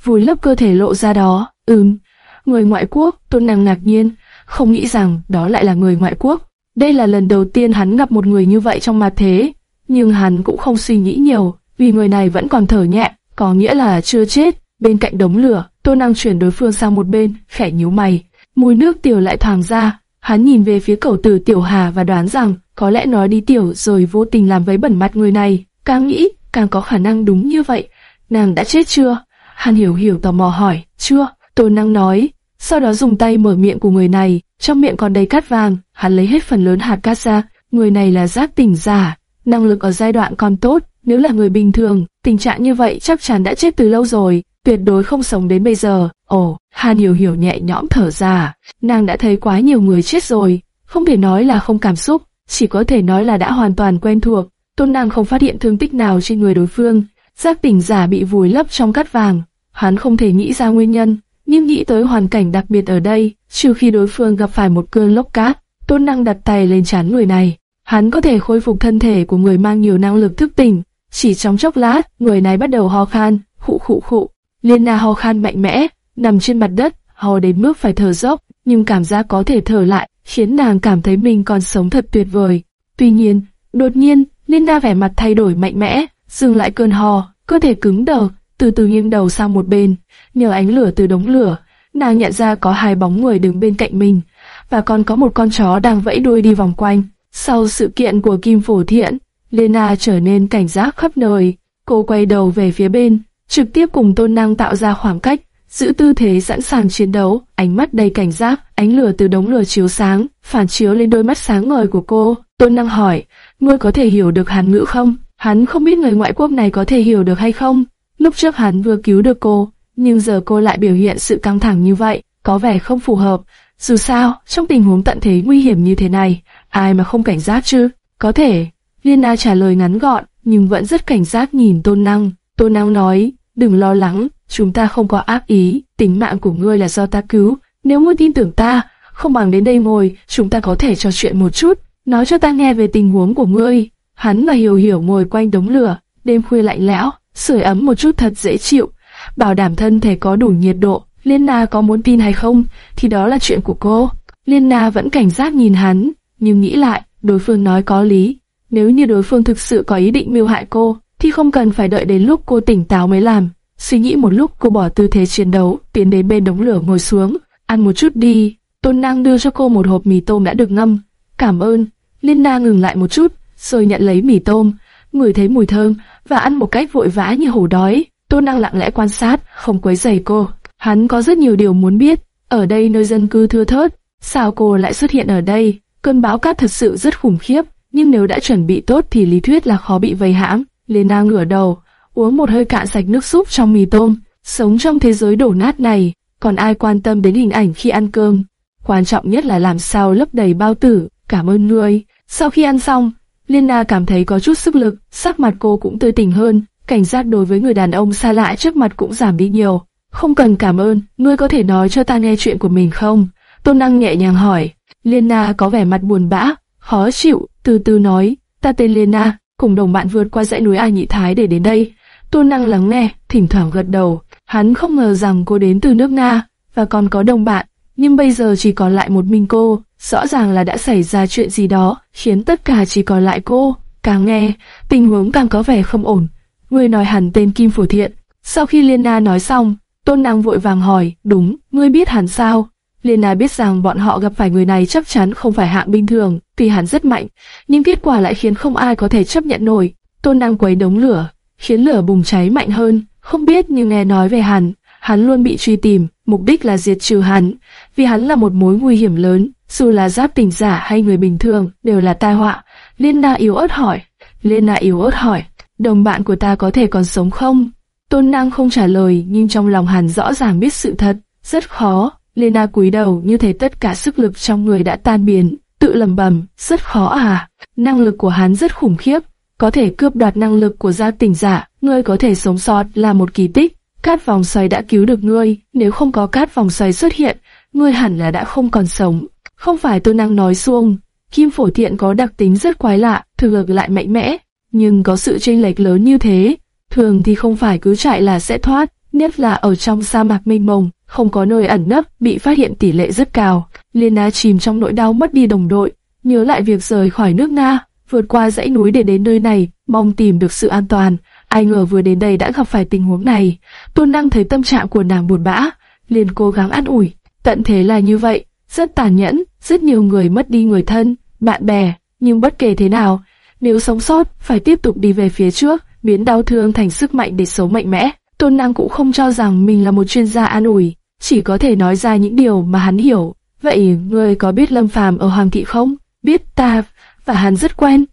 vùi lấp cơ thể lộ ra đó. Ừm, người ngoại quốc, tôn năng ngạc nhiên, không nghĩ rằng đó lại là người ngoại quốc. Đây là lần đầu tiên hắn gặp một người như vậy trong mặt thế, nhưng hắn cũng không suy nghĩ nhiều, vì người này vẫn còn thở nhẹ, có nghĩa là chưa chết. Bên cạnh đống lửa, Tô Năng chuyển đối phương sang một bên, khẽ nhíu mày. Mùi nước tiểu lại thoảng ra, hắn nhìn về phía cầu tử Tiểu Hà và đoán rằng có lẽ nó đi tiểu rồi vô tình làm vấy bẩn mặt người này. Càng nghĩ, càng có khả năng đúng như vậy. Nàng đã chết chưa? Hắn hiểu hiểu tò mò hỏi. Chưa, Tô Năng nói. Sau đó dùng tay mở miệng của người này, trong miệng còn đầy cát vàng, hắn lấy hết phần lớn hạt cát ra. Người này là giác tỉnh giả, năng lực ở giai đoạn còn tốt, nếu là người bình thường, tình trạng như vậy chắc chắn đã chết từ lâu rồi, tuyệt đối không sống đến bây giờ. Ồ, Hàn Hiểu Hiểu nhẹ nhõm thở ra, nàng đã thấy quá nhiều người chết rồi, không thể nói là không cảm xúc, chỉ có thể nói là đã hoàn toàn quen thuộc. Tôn nàng không phát hiện thương tích nào trên người đối phương, giác tỉnh giả bị vùi lấp trong cát vàng, hắn không thể nghĩ ra nguyên nhân, nhưng nghĩ tới hoàn cảnh đặc biệt ở đây, trừ khi đối phương gặp phải một cơn lốc cát, tôn năng đặt tay lên chán người này, hắn có thể khôi phục thân thể của người mang nhiều năng lực thức tỉnh. Chỉ trong chốc lát, người này bắt đầu ho khan, khụ khụ khụ. Liên Na ho khan mạnh mẽ, nằm trên mặt đất, ho đến mức phải thở dốc, nhưng cảm giác có thể thở lại, khiến nàng cảm thấy mình còn sống thật tuyệt vời. Tuy nhiên, đột nhiên, Liên Na vẻ mặt thay đổi mạnh mẽ, dừng lại cơn ho, cơ thể cứng đờ, từ từ nghiêng đầu sang một bên, nhờ ánh lửa từ đống lửa, nàng nhận ra có hai bóng người đứng bên cạnh mình, và còn có một con chó đang vẫy đuôi đi vòng quanh. Sau sự kiện của Kim Phổ Thiện, Lena trở nên cảnh giác khắp nơi. Cô quay đầu về phía bên, trực tiếp cùng Tôn Năng tạo ra khoảng cách, giữ tư thế sẵn sàng chiến đấu, ánh mắt đầy cảnh giác, ánh lửa từ đống lửa chiếu sáng, phản chiếu lên đôi mắt sáng ngời của cô. Tôn Năng hỏi, ngươi có thể hiểu được Hàn ngữ không? Hắn không biết người ngoại quốc này có thể hiểu được hay không. Lúc trước hắn vừa cứu được cô, nhưng giờ cô lại biểu hiện sự căng thẳng như vậy, có vẻ không phù hợp. Dù sao, trong tình huống tận thế nguy hiểm như thế này, ai mà không cảnh giác chứ? Có thể. Liên Na trả lời ngắn gọn, nhưng vẫn rất cảnh giác nhìn Tôn Năng. Tôn Năng nói, đừng lo lắng, chúng ta không có ác ý, tính mạng của ngươi là do ta cứu. Nếu ngươi tin tưởng ta, không bằng đến đây ngồi, chúng ta có thể trò chuyện một chút, nói cho ta nghe về tình huống của ngươi. Hắn và Hiểu Hiểu ngồi quanh đống lửa, đêm khuya lạnh lẽo, sưởi ấm một chút thật dễ chịu, bảo đảm thân thể có đủ nhiệt độ. Liên Na có muốn tin hay không, thì đó là chuyện của cô. Liên Na vẫn cảnh giác nhìn hắn, nhưng nghĩ lại, đối phương nói có lý. Nếu như đối phương thực sự có ý định mưu hại cô, thì không cần phải đợi đến lúc cô tỉnh táo mới làm. Suy nghĩ một lúc cô bỏ tư thế chiến đấu, tiến đến bên đống lửa ngồi xuống, ăn một chút đi. Tôn Năng đưa cho cô một hộp mì tôm đã được ngâm. Cảm ơn. Liên Na ngừng lại một chút, rồi nhận lấy mì tôm, ngửi thấy mùi thơm và ăn một cách vội vã như hổ đói. Tôn Năng lặng lẽ quan sát, không quấy rầy cô. Hắn có rất nhiều điều muốn biết. Ở đây nơi dân cư thưa thớt, sao cô lại xuất hiện ở đây? Cơn bão cát thật sự rất khủng khiếp, nhưng nếu đã chuẩn bị tốt thì lý thuyết là khó bị vây hãm. Lena ngửa đầu, uống một hơi cạn sạch nước súp trong mì tôm. Sống trong thế giới đổ nát này, còn ai quan tâm đến hình ảnh khi ăn cơm? Quan trọng nhất là làm sao lấp đầy bao tử. Cảm ơn ngươi. Sau khi ăn xong, Lena cảm thấy có chút sức lực, sắc mặt cô cũng tươi tỉnh hơn, cảnh giác đối với người đàn ông xa lạ trước mặt cũng giảm đi nhiều. Không cần cảm ơn, ngươi có thể nói cho ta nghe chuyện của mình không? Tôn Năng nhẹ nhàng hỏi. Liên Na có vẻ mặt buồn bã, khó chịu, từ từ nói, ta tên Liên Na, cùng đồng bạn vượt qua dãy núi A Nhị Thái để đến đây. Tôn Năng lắng nghe, thỉnh thoảng gật đầu. Hắn không ngờ rằng cô đến từ nước Nga, và còn có đồng bạn, nhưng bây giờ chỉ còn lại một mình cô. Rõ ràng là đã xảy ra chuyện gì đó, khiến tất cả chỉ còn lại cô. Càng nghe, tình huống càng có vẻ không ổn. Ngươi nói hẳn tên Kim Phổ Thiện. Sau khi Liên Na nói xong, Tôn Năng vội vàng hỏi, đúng, ngươi biết hẳn sao? Lena biết rằng bọn họ gặp phải người này chắc chắn không phải hạng bình thường, tuy hắn rất mạnh, nhưng kết quả lại khiến không ai có thể chấp nhận nổi. Tôn Năng quấy đống lửa, khiến lửa bùng cháy mạnh hơn, không biết nhưng nghe nói về hắn, hắn luôn bị truy tìm, mục đích là diệt trừ hắn, vì hắn là một mối nguy hiểm lớn, dù là giáp tình giả hay người bình thường, đều là tai họa. Lena yếu ớt hỏi, Lena yếu ớt hỏi, đồng bạn của ta có thể còn sống không? Tôn Năng không trả lời, nhưng trong lòng hắn rõ ràng biết sự thật, rất khó. Lena cúi đầu như thể tất cả sức lực trong người đã tan biến, tự lẩm bẩm, rất khó à. Năng lực của hắn rất khủng khiếp, có thể cướp đoạt năng lực của gia tình giả, ngươi có thể sống sót là một kỳ tích. Cát vòng xoay đã cứu được ngươi, nếu không có cát vòng xoay xuất hiện, ngươi hẳn là đã không còn sống. Không phải tôi năng nói xuông, kim phổ thiện có đặc tính rất quái lạ, thực lực lại mạnh mẽ, nhưng có sự chênh lệch lớn như thế, thường thì không phải cứ chạy là sẽ thoát, nhất là ở trong sa mạc mênh mông, không có nơi ẩn nấp, bị phát hiện tỷ lệ rất cao. Liên Na chìm trong nỗi đau mất đi đồng đội, nhớ lại việc rời khỏi nước Na, vượt qua dãy núi để đến nơi này, mong tìm được sự an toàn. Ai ngờ vừa đến đây đã gặp phải tình huống này. Tôn Năng thấy tâm trạng của nàng buồn bã, liền cố gắng an ủi. Tận thế là như vậy, rất tàn nhẫn, rất nhiều người mất đi người thân, bạn bè, nhưng bất kể thế nào, nếu sống sót, phải tiếp tục đi về phía trước, biến đau thương thành sức mạnh để sống mạnh mẽ. Tôn Năng cũng không cho rằng mình là một chuyên gia an ủi, chỉ có thể nói ra những điều mà hắn hiểu. Vậy ngươi có biết Lâm Phàm ở Hoàng thị không? Biết ta, và hắn rất quen.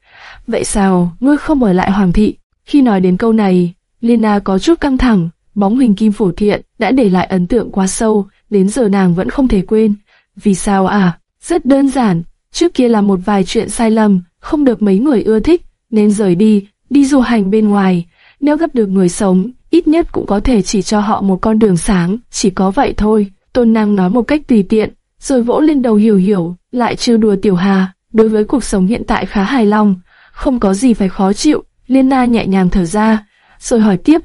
Vậy sao ngươi không ở lại Hoàng thị? Khi nói đến câu này, Lina có chút căng thẳng, bóng hình kim phổ thiện đã để lại ấn tượng quá sâu, đến giờ nàng vẫn không thể quên. Vì sao à? Rất đơn giản, trước kia là một vài chuyện sai lầm, không được mấy người ưa thích, nên rời đi, đi du hành bên ngoài. Nếu gặp được người sống, ít nhất cũng có thể chỉ cho họ một con đường sáng, chỉ có vậy thôi. Tôn Năng nói một cách tùy tiện, rồi vỗ lên đầu hiểu hiểu, lại trêu đùa Tiểu Hà. Đối với cuộc sống hiện tại khá hài lòng, không có gì phải khó chịu. Liên Na nhẹ nhàng thở ra, rồi hỏi tiếp,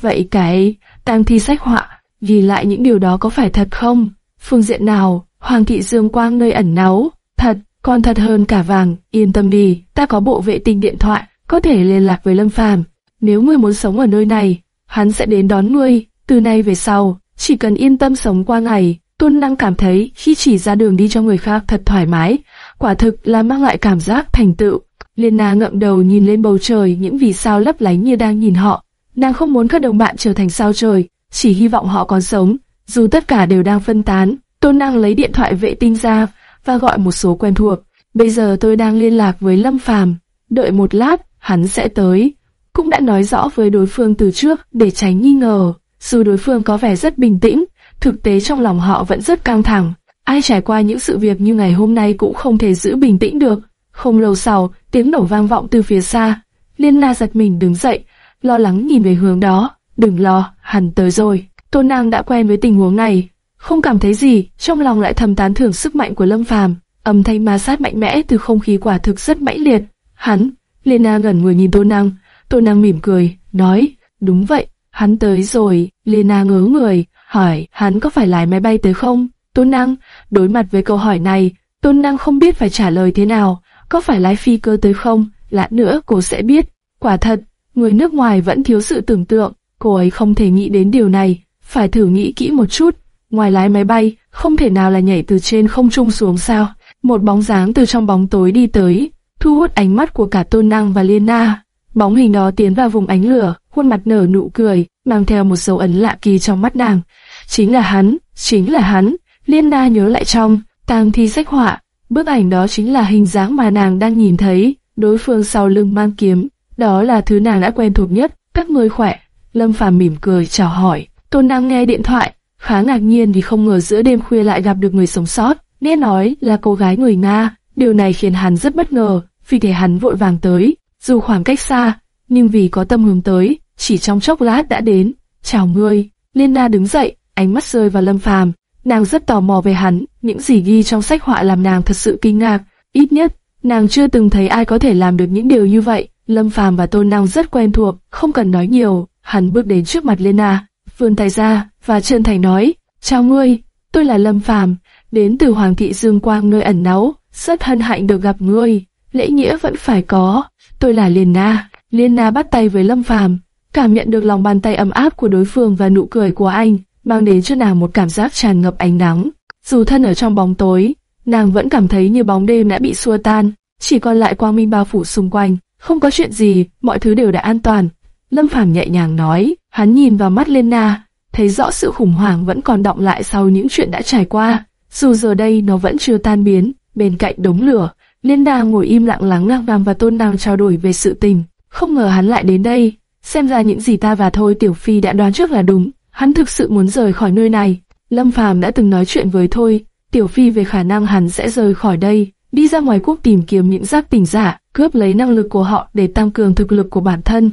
vậy cái tam thi sách họa, ghi lại những điều đó có phải thật không? Phương diện nào, Hoàng thị Dương Quang nơi ẩn náu, thật, còn thật hơn cả vàng, yên tâm đi, ta có bộ vệ tinh điện thoại, có thể liên lạc với Lâm Phàm. Nếu ngươi muốn sống ở nơi này, hắn sẽ đến đón ngươi, từ nay về sau, chỉ cần yên tâm sống qua ngày, Tôn Năng cảm thấy khi chỉ ra đường đi cho người khác thật thoải mái, quả thực là mang lại cảm giác thành tựu. Liên Na ngậm đầu nhìn lên bầu trời những vì sao lấp lánh như đang nhìn họ. Nàng không muốn các đồng bạn trở thành sao trời, chỉ hy vọng họ còn sống, dù tất cả đều đang phân tán. Tôn Năng lấy điện thoại vệ tinh ra và gọi một số quen thuộc. Bây giờ tôi đang liên lạc với Lâm Phàm, đợi một lát, hắn sẽ tới. Cũng đã nói rõ với đối phương từ trước để tránh nghi ngờ. Dù đối phương có vẻ rất bình tĩnh, thực tế trong lòng họ vẫn rất căng thẳng. Ai trải qua những sự việc như ngày hôm nay cũng không thể giữ bình tĩnh được. Không lâu sau, tiếng nổ vang vọng từ phía xa. Liên Na giật mình đứng dậy, lo lắng nhìn về hướng đó. Đừng lo, hắn tới rồi. Tôn Năng đã quen với tình huống này, không cảm thấy gì, trong lòng lại thầm tán thưởng sức mạnh của Lâm Phàm. Âm thanh ma sát mạnh mẽ từ không khí quả thực rất mãnh liệt. Hắn, Liên Na gần người nhìn Tôn Năng, Tôn Năng mỉm cười, nói, đúng vậy, hắn tới rồi. lena ngớ người, hỏi, hắn có phải lái máy bay tới không? Tôn Năng, đối mặt với câu hỏi này, Tôn Năng không biết phải trả lời thế nào, có phải lái phi cơ tới không? Lát nữa cô sẽ biết. Quả thật, người nước ngoài vẫn thiếu sự tưởng tượng, cô ấy không thể nghĩ đến điều này, phải thử nghĩ kỹ một chút. Ngoài lái máy bay, không thể nào là nhảy từ trên không trung xuống sao? Một bóng dáng từ trong bóng tối đi tới, thu hút ánh mắt của cả Tôn Năng và Liên Na. Bóng hình đó tiến vào vùng ánh lửa, khuôn mặt nở nụ cười, mang theo một dấu ấn lạ kỳ trong mắt nàng. Chính là hắn, chính là hắn. Liên Na nhớ lại trong tang thi sách họa, bức ảnh đó chính là hình dáng mà nàng đang nhìn thấy. Đối phương sau lưng mang kiếm, đó là thứ nàng đã quen thuộc nhất. Các người khỏe. Lâm Phàm mỉm cười chào hỏi. Tôn đang nghe điện thoại, khá ngạc nhiên vì không ngờ giữa đêm khuya lại gặp được người sống sót. Nghe nói là cô gái người Nga, điều này khiến hắn rất bất ngờ, vì thế hắn vội vàng tới, dù khoảng cách xa, nhưng vì có tâm hướng tới, chỉ trong chốc lát đã đến. Chào ngươi, Liên Na đứng dậy, ánh mắt rơi vào Lâm Phàm, nàng rất tò mò về hắn, những gì ghi trong sách họa làm nàng thật sự kinh ngạc, ít nhất, nàng chưa từng thấy ai có thể làm được những điều như vậy. Lâm Phàm và Tôn Năng rất quen thuộc, không cần nói nhiều, hắn bước đến trước mặt lena vươn tay ra và chân thành nói: "Chào ngươi, tôi là Lâm Phàm, đến từ Hoàng thị Dương Quang nơi ẩn náu, rất hân hạnh được gặp ngươi. Lễ nghĩa vẫn phải có, tôi là Liên Na." Liên Na bắt tay với Lâm Phàm, cảm nhận được lòng bàn tay ấm áp của đối phương và nụ cười của anh, mang đến cho nàng một cảm giác tràn ngập ánh nắng. Dù thân ở trong bóng tối, nàng vẫn cảm thấy như bóng đêm đã bị xua tan, chỉ còn lại quang minh bao phủ xung quanh. Không có chuyện gì, mọi thứ đều đã an toàn. Lâm Phàm nhẹ nhàng nói, hắn nhìn vào mắt liên na, thấy rõ sự khủng hoảng vẫn còn động lại sau những chuyện đã trải qua. Dù giờ đây nó vẫn chưa tan biến, bên cạnh đống lửa, Lena ngồi im lặng lắng nghe Nam và Tôn Nam trao đổi về sự tình. Không ngờ hắn lại đến đây, xem ra những gì ta và Thôi Tiểu Phi đã đoán trước là đúng. Hắn thực sự muốn rời khỏi nơi này. Lâm Phàm đã từng nói chuyện với Thôi Tiểu Phi về khả năng hắn sẽ rời khỏi đây, đi ra ngoài quốc tìm kiếm những giác tỉnh giả, cướp lấy năng lực của họ để tăng cường thực lực của bản thân.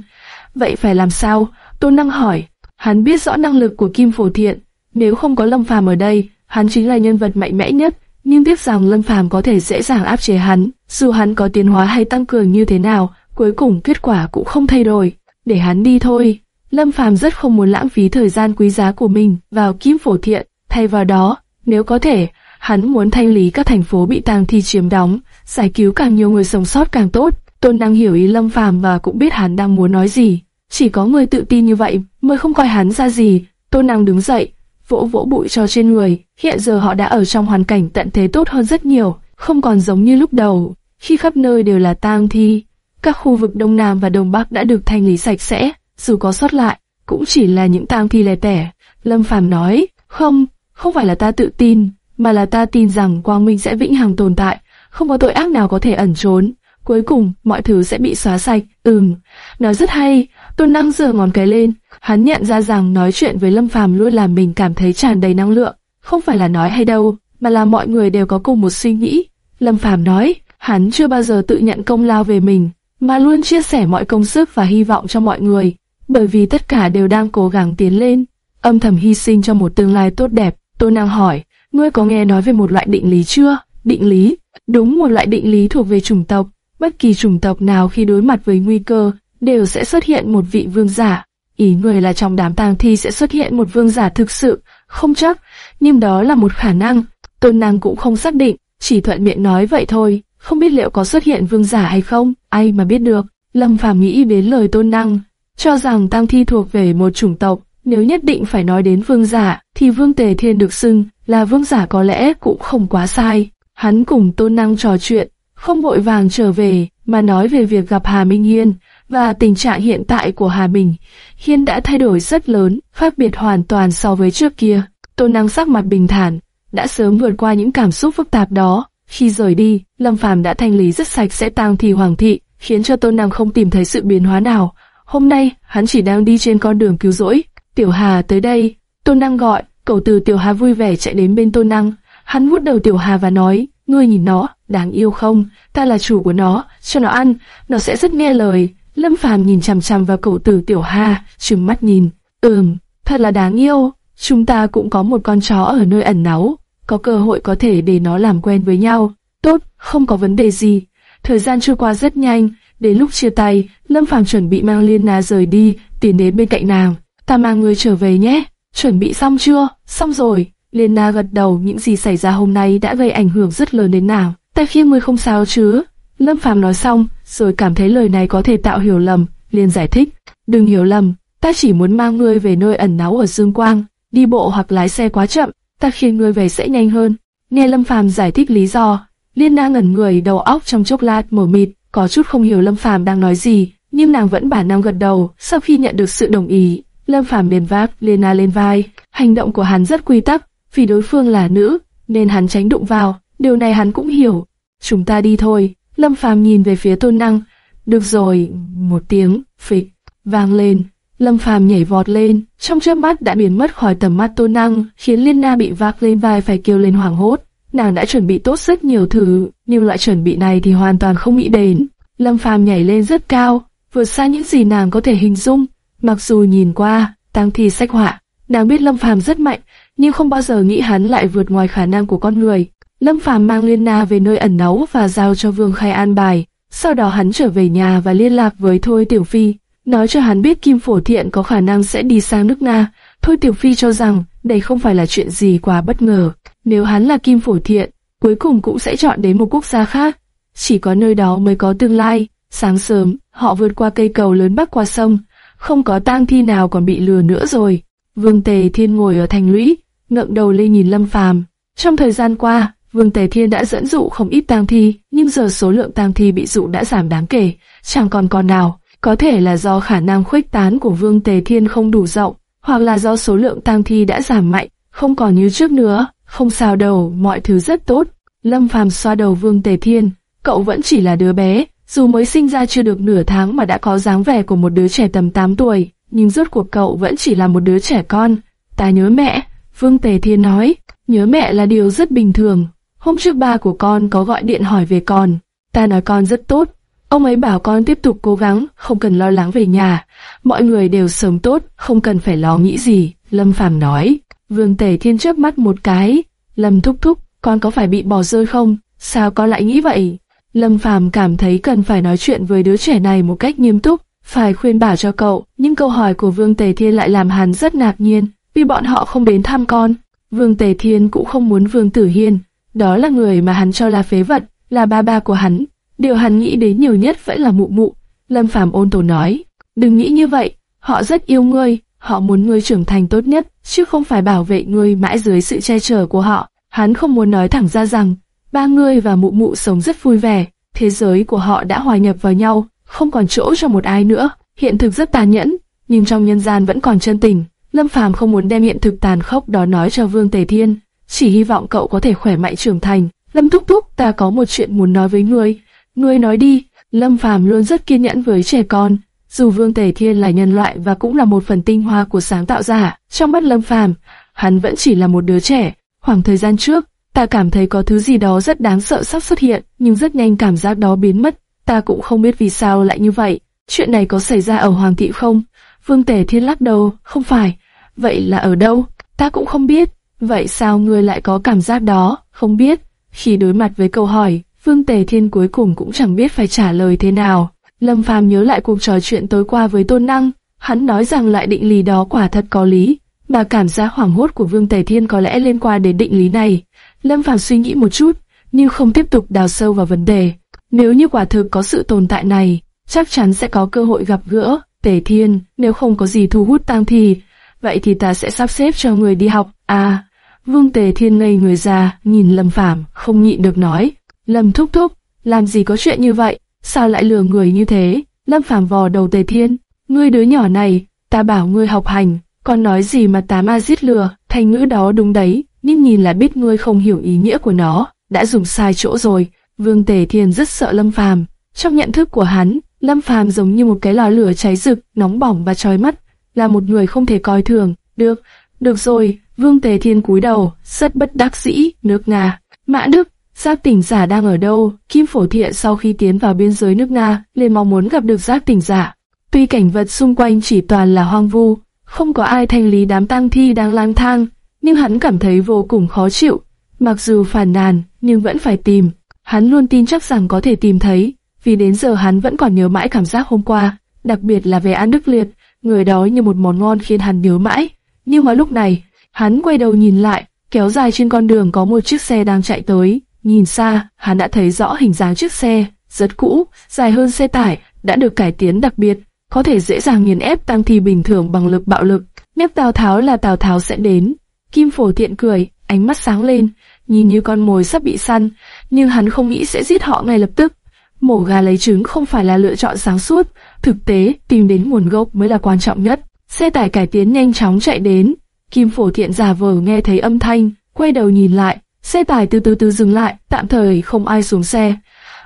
Vậy phải làm sao? Tôn Năng hỏi. Hắn biết rõ năng lực của Kim Phổ Thiện, nếu không có Lâm Phàm ở đây, hắn chính là nhân vật mạnh mẽ nhất, nhưng biết rằng Lâm Phàm có thể dễ dàng áp chế hắn, dù hắn có tiến hóa hay tăng cường như thế nào, cuối cùng kết quả cũng không thay đổi. Để hắn đi thôi. Lâm Phàm rất không muốn lãng phí thời gian quý giá của mình vào Kim Phổ Thiện, thay vào đó, nếu có thể, hắn muốn thanh lý các thành phố bị tang thi chiếm đóng, giải cứu càng nhiều người sống sót càng tốt. Tôn đang hiểu ý Lâm Phàm và cũng biết hắn đang muốn nói gì. Chỉ có người tự tin như vậy mới không coi hắn ra gì. Tôn năng đứng dậy, vỗ vỗ bụi cho trên người. Hiện giờ họ đã ở trong hoàn cảnh tận thế tốt hơn rất nhiều, không còn giống như lúc đầu, khi khắp nơi đều là tang thi. Các khu vực Đông Nam và Đông Bắc đã được thanh lý sạch sẽ, dù có sót lại, cũng chỉ là những tang thi lẻ tẻ. Lâm Phàm nói, không, không phải là ta tự tin, mà là ta tin rằng quang minh sẽ vĩnh hằng tồn tại, không có tội ác nào có thể ẩn trốn. Cuối cùng, mọi thứ sẽ bị xóa sạch. Ừm, nói rất hay. Tôn Năng giơ ngón cái lên. Hắn nhận ra rằng nói chuyện với Lâm Phàm luôn làm mình cảm thấy tràn đầy năng lượng. Không phải là nói hay đâu, mà là mọi người đều có cùng một suy nghĩ. Lâm Phàm nói, hắn chưa bao giờ tự nhận công lao về mình, mà luôn chia sẻ mọi công sức và hy vọng cho mọi người, bởi vì tất cả đều đang cố gắng tiến lên, âm thầm hy sinh cho một tương lai tốt đẹp. Tôn Năng hỏi, Ngươi có nghe nói về một loại định lý chưa? Định lý? Đúng một loại định lý thuộc về chủng tộc. Bất kỳ chủng tộc nào khi đối mặt với nguy cơ, đều sẽ xuất hiện một vị vương giả. Ý người là trong đám tang thi sẽ xuất hiện một vương giả thực sự, không chắc, nhưng đó là một khả năng. Tôn năng cũng không xác định, chỉ thuận miệng nói vậy thôi, không biết liệu có xuất hiện vương giả hay không, ai mà biết được. Lâm Phàm nghĩ đến lời tôn năng, cho rằng tang thi thuộc về một chủng tộc, nếu nhất định phải nói đến vương giả, thì vương tề thiên được xưng là vương giả có lẽ cũng không quá sai. Hắn cùng tôn năng trò chuyện, không vội vàng trở về, mà nói về việc gặp Hà Minh Hiên, và tình trạng hiện tại của Hà bình Hiên đã thay đổi rất lớn, khác biệt hoàn toàn so với trước kia. Tôn năng sắc mặt bình thản, đã sớm vượt qua những cảm xúc phức tạp đó. Khi rời đi, Lâm Phàm đã thanh lý rất sạch sẽ tang thì hoàng thị, khiến cho Tôn Năng không tìm thấy sự biến hóa nào. Hôm nay, hắn chỉ đang đi trên con đường cứu rỗi, Tiểu Hà tới đây, Tôn Năng gọi, cậu từ Tiểu Hà vui vẻ chạy đến bên Tôn Năng, hắn vuốt đầu Tiểu Hà và nói, ngươi nhìn nó, đáng yêu không, ta là chủ của nó, cho nó ăn, nó sẽ rất nghe lời. Lâm Phàm nhìn chằm chằm vào cậu tử Tiểu Hà, trừng mắt nhìn, ừm, thật là đáng yêu, chúng ta cũng có một con chó ở nơi ẩn náu, có cơ hội có thể để nó làm quen với nhau. Tốt, không có vấn đề gì. Thời gian trôi qua rất nhanh, đến lúc chia tay, Lâm Phàm chuẩn bị mang Liên Na rời đi, tiến đến bên cạnh nàng ta mang người trở về nhé. Chuẩn bị xong chưa? Xong rồi. Lena gật đầu những gì xảy ra hôm nay đã gây ảnh hưởng rất lớn đến nàng. tay khiêm ngươi không sao chứ? Lâm Phàm nói xong, rồi cảm thấy lời này có thể tạo hiểu lầm, liền giải thích. Đừng hiểu lầm, ta chỉ muốn mang ngươi về nơi ẩn náu ở Dương Quang, đi bộ hoặc lái xe quá chậm, ta khiến ngươi về sẽ nhanh hơn. Nghe Lâm Phàm giải thích lý do, Liên Na ngẩn người đầu óc trong chốc lát mờ mịt, có chút không hiểu Lâm Phàm đang nói gì, nhưng nàng vẫn bản năng gật đầu sau khi nhận được sự đồng ý. Lâm Phàm liền vác Lena lên vai. Hành động của hắn rất quy tắc, vì đối phương là nữ, nên hắn tránh đụng vào. Điều này hắn cũng hiểu. Chúng ta đi thôi. Lâm Phàm nhìn về phía Tôn Năng. Được rồi, một tiếng phịch vang lên. Lâm Phàm nhảy vọt lên, trong chớp mắt đã biến mất khỏi tầm mắt Tôn Năng, khiến Liên Na bị vác lên vai phải kêu lên hoảng hốt. nàng đã chuẩn bị tốt rất nhiều thứ, nhưng loại chuẩn bị này thì hoàn toàn không nghĩ đến. Lâm Phàm nhảy lên rất cao, vượt xa những gì nàng có thể hình dung. Mặc dù nhìn qua, tăng thi sách họa, nàng biết Lâm Phàm rất mạnh, nhưng không bao giờ nghĩ hắn lại vượt ngoài khả năng của con người. Lâm Phàm mang Liên Na về nơi ẩn náu và giao cho Vương Khai an bài. Sau đó hắn trở về nhà và liên lạc với Thôi Tiểu Phi, nói cho hắn biết Kim Phổ Thiện có khả năng sẽ đi sang nước Na. Thôi Tiểu Phi cho rằng đây không phải là chuyện gì quá bất ngờ. Nếu hắn là Kim Phổ Thiện, cuối cùng cũng sẽ chọn đến một quốc gia khác. Chỉ có nơi đó mới có tương lai. Sáng sớm, họ vượt qua cây cầu lớn bắc qua sông, không có tang thi nào còn bị lừa nữa rồi. Vương Tề Thiên ngồi ở thành lũy, ngượng đầu lên nhìn Lâm Phàm. Trong thời gian qua, Vương Tề Thiên đã dẫn dụ không ít tang thi, nhưng giờ số lượng tang thi bị dụ đã giảm đáng kể, chẳng còn con nào. Có thể là do khả năng khuếch tán của Vương Tề Thiên không đủ rộng, hoặc là do số lượng tang thi đã giảm mạnh, không còn như trước nữa. Không sao đâu, mọi thứ rất tốt. Lâm Phàm xoa đầu Vương Tề Thiên, cậu vẫn chỉ là đứa bé, dù mới sinh ra chưa được nửa tháng mà đã có dáng vẻ của một đứa trẻ tầm 8 tuổi, nhưng rốt cuộc cậu vẫn chỉ là một đứa trẻ con. Ta nhớ mẹ, Vương Tề Thiên nói, nhớ mẹ là điều rất bình thường. Hôm trước ba của con có gọi điện hỏi về con, ta nói con rất tốt. Ông ấy bảo con tiếp tục cố gắng, không cần lo lắng về nhà. Mọi người đều sống tốt, không cần phải lo nghĩ gì, Lâm Phàm nói. Vương Tề Thiên chớp mắt một cái, Lâm thúc thúc, con có phải bị bỏ rơi không? Sao con lại nghĩ vậy? Lâm Phàm cảm thấy cần phải nói chuyện với đứa trẻ này một cách nghiêm túc, phải khuyên bảo cho cậu. Nhưng câu hỏi của Vương Tề Thiên lại làm hắn rất ngạc nhiên, vì bọn họ không đến thăm con. Vương Tề Thiên cũng không muốn Vương Tử Hiên, đó là người mà hắn cho là phế vật, là ba ba của hắn. Điều hắn nghĩ đến nhiều nhất vẫn là mụ mụ. Lâm Phàm ôn tồn nói, đừng nghĩ như vậy, họ rất yêu ngươi, họ muốn ngươi trưởng thành tốt nhất, chứ không phải bảo vệ ngươi mãi dưới sự che chở của họ. Hắn không muốn nói thẳng ra rằng, ba ngươi và mụ mụ sống rất vui vẻ, thế giới của họ đã hòa nhập vào nhau, không còn chỗ cho một ai nữa. Hiện thực rất tàn nhẫn, nhưng trong nhân gian vẫn còn chân tình. Lâm Phàm không muốn đem hiện thực tàn khốc đó nói cho Vương Tề Thiên, chỉ hy vọng cậu có thể khỏe mạnh trưởng thành. Lâm Thúc Thúc, ta có một chuyện muốn nói với ngươi. Ngươi nói đi. Lâm Phàm luôn rất kiên nhẫn với trẻ con, dù Vương Tề Thiên là nhân loại và cũng là một phần tinh hoa của sáng tạo giả, trong mắt Lâm Phàm, hắn vẫn chỉ là một đứa trẻ. Khoảng thời gian trước, ta cảm thấy có thứ gì đó rất đáng sợ sắp xuất hiện, nhưng rất nhanh cảm giác đó biến mất. Ta cũng không biết vì sao lại như vậy. Chuyện này có xảy ra ở Hoàng thị không? Vương Tề Thiên lắc đầu, không phải. Vậy là ở đâu? Ta cũng không biết. Vậy sao ngươi lại có cảm giác đó? Không biết. Khi đối mặt với câu hỏi, Vương Tề Thiên cuối cùng cũng chẳng biết phải trả lời thế nào. Lâm Phàm nhớ lại cuộc trò chuyện tối qua với Tôn Năng, hắn nói rằng lại định lý đó quả thật có lý, mà cảm giác hoảng hốt của Vương Tề Thiên có lẽ liên quan đến định lý này. Lâm Phàm suy nghĩ một chút, nhưng không tiếp tục đào sâu vào vấn đề. Nếu như quả thực có sự tồn tại này, chắc chắn sẽ có cơ hội gặp gỡ. Tề Thiên, nếu không có gì thu hút tang thì, vậy thì ta sẽ sắp xếp cho người đi học. À, Vương Tề Thiên ngây người ra, nhìn Lâm Phàm, không nhịn được nói, Lâm thúc thúc, làm gì có chuyện như vậy? sao lại lừa người như thế? Lâm Phàm vò đầu Tề Thiên, ngươi đứa nhỏ này, ta bảo ngươi học hành, còn nói gì mà tá ma giết lừa, thành ngữ đó đúng đấy, nhưng nhìn là biết ngươi không hiểu ý nghĩa của nó, đã dùng sai chỗ rồi. Vương Tề Thiên rất sợ Lâm Phàm, trong nhận thức của hắn, Lâm Phàm giống như một cái lò lửa cháy rực, nóng bỏng và chói mắt, là một người không thể coi thường. Được, được rồi, Vương Tề Thiên cúi đầu, rất bất đắc dĩ, nước Nga. Mã Đức, Giác tỉnh giả đang ở đâu? Kim Phổ Thiện sau khi tiến vào biên giới nước Nga, liền mong muốn gặp được giác tỉnh giả. Tuy cảnh vật xung quanh chỉ toàn là hoang vu, không có ai thanh lý đám tang thi đang lang thang, nhưng hắn cảm thấy vô cùng khó chịu. Mặc dù phản nàn, nhưng vẫn phải tìm. Hắn luôn tin chắc rằng có thể tìm thấy, vì đến giờ hắn vẫn còn nhớ mãi cảm giác hôm qua, đặc biệt là về An Đức Liệt, người đó như một món ngon khiến hắn nhớ mãi. Nhưng mà lúc này, hắn quay đầu nhìn lại, kéo dài trên con đường có một chiếc xe đang chạy tới. Nhìn xa, hắn đã thấy rõ hình dáng chiếc xe, rất cũ, dài hơn xe tải, đã được cải tiến đặc biệt, có thể dễ dàng nghiền ép tăng thi bình thường bằng lực bạo lực. Nếu Tào Tháo là Tào Tháo sẽ đến. Kim Phổ Thiện cười, ánh mắt sáng lên, nhìn như con mồi sắp bị săn, nhưng hắn không nghĩ sẽ giết họ ngay lập tức. Mổ gà lấy trứng không phải là lựa chọn sáng suốt, thực tế tìm đến nguồn gốc mới là quan trọng nhất. Xe tải cải tiến nhanh chóng chạy đến, Kim Phổ Thiện giả vờ nghe thấy âm thanh, quay đầu nhìn lại, Xe tải từ từ từ dừng lại, tạm thời không ai xuống xe.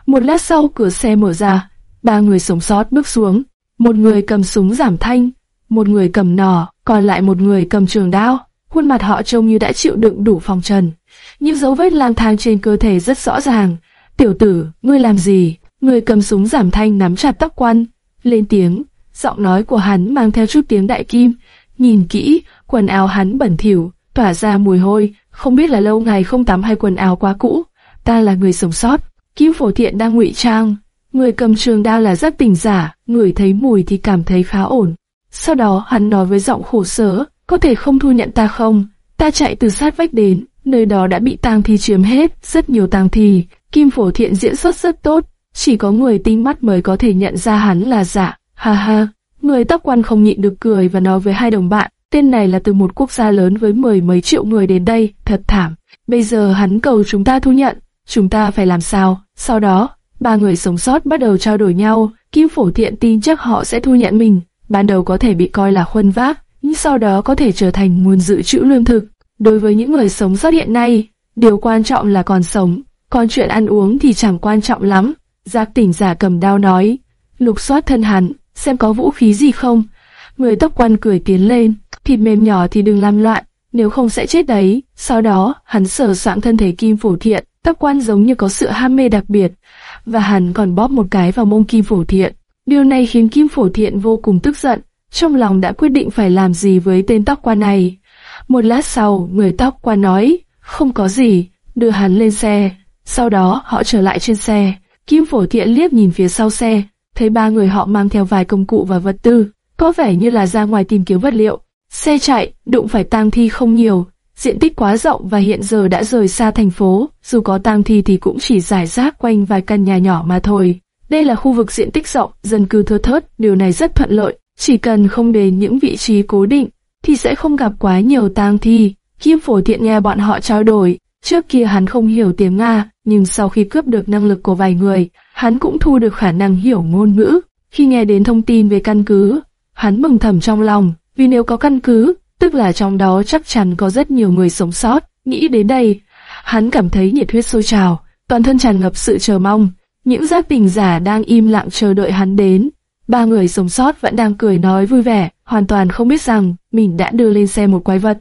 Một lát sau cửa xe mở ra, ba người sống sót bước xuống. Một người cầm súng giảm thanh, một người cầm nỏ, còn lại một người cầm trường đao. Khuôn mặt họ trông như đã chịu đựng đủ phòng trần. những dấu vết lang thang trên cơ thể rất rõ ràng. Tiểu tử, ngươi làm gì? Người cầm súng giảm thanh nắm chặt tóc quan, lên tiếng, giọng nói của hắn mang theo chút tiếng đại kim. Nhìn kỹ, quần áo hắn bẩn thỉu, tỏa ra mùi hôi, không biết là lâu ngày không tắm hay quần áo quá cũ. Ta là người sống sót. Kim phổ thiện đang ngụy trang. Người cầm trường đao là rất tình giả, người thấy mùi thì cảm thấy khá ổn. Sau đó hắn nói với giọng khổ sở, có thể không thu nhận ta không? Ta chạy từ sát vách đến, nơi đó đã bị tang thi chiếm hết, rất nhiều tang thi. Kim phổ thiện diễn xuất rất tốt, chỉ có người tinh mắt mới có thể nhận ra hắn là giả. Ha ha, người tóc quan không nhịn được cười và nói với hai đồng bạn, tên này là từ một quốc gia lớn với mười mấy triệu người đến đây, thật thảm. Bây giờ hắn cầu chúng ta thu nhận, chúng ta phải làm sao? Sau đó, ba người sống sót bắt đầu trao đổi nhau, Kim Phổ Thiện tin chắc họ sẽ thu nhận mình, ban đầu có thể bị coi là khuân vác, nhưng sau đó có thể trở thành nguồn dự trữ lương thực. Đối với những người sống sót hiện nay, điều quan trọng là còn sống, còn chuyện ăn uống thì chẳng quan trọng lắm. Giác tỉnh giả cầm đao nói, lục soát thân hắn, xem có vũ khí gì không. Người tóc quan cười tiến lên, thịt mềm nhỏ thì đừng làm loạn, nếu không sẽ chết đấy. Sau đó, hắn sờ soạng thân thể Kim Phổ Thiện, tóc quan giống như có sự ham mê đặc biệt, và hắn còn bóp một cái vào mông Kim Phổ Thiện. Điều này khiến Kim Phổ Thiện vô cùng tức giận, trong lòng đã quyết định phải làm gì với tên tóc quan này. Một lát sau, người tóc quan nói, không có gì, đưa hắn lên xe. Sau đó, họ trở lại trên xe. Kim Phổ Thiện liếc nhìn phía sau xe, thấy ba người họ mang theo vài công cụ và vật tư, có vẻ như là ra ngoài tìm kiếm vật liệu. Xe chạy, đụng phải tang thi không nhiều, diện tích quá rộng và hiện giờ đã rời xa thành phố, dù có tang thi thì cũng chỉ giải rác quanh vài căn nhà nhỏ mà thôi. Đây là khu vực diện tích rộng, dân cư thưa thớt, điều này rất thuận lợi, chỉ cần không đến những vị trí cố định, thì sẽ không gặp quá nhiều tang thi. Kim Phổ Thiện nghe bọn họ trao đổi, trước kia hắn không hiểu tiếng Nga, nhưng sau khi cướp được năng lực của vài người, hắn cũng thu được khả năng hiểu ngôn ngữ. Khi nghe đến thông tin về căn cứ, hắn mừng thầm trong lòng, vì nếu có căn cứ, tức là trong đó chắc chắn có rất nhiều người sống sót. Nghĩ đến đây, hắn cảm thấy nhiệt huyết sôi trào, toàn thân tràn ngập sự chờ mong. Những giác tình giả đang im lặng chờ đợi hắn đến. Ba người sống sót vẫn đang cười nói vui vẻ, hoàn toàn không biết rằng mình đã đưa lên xe một quái vật.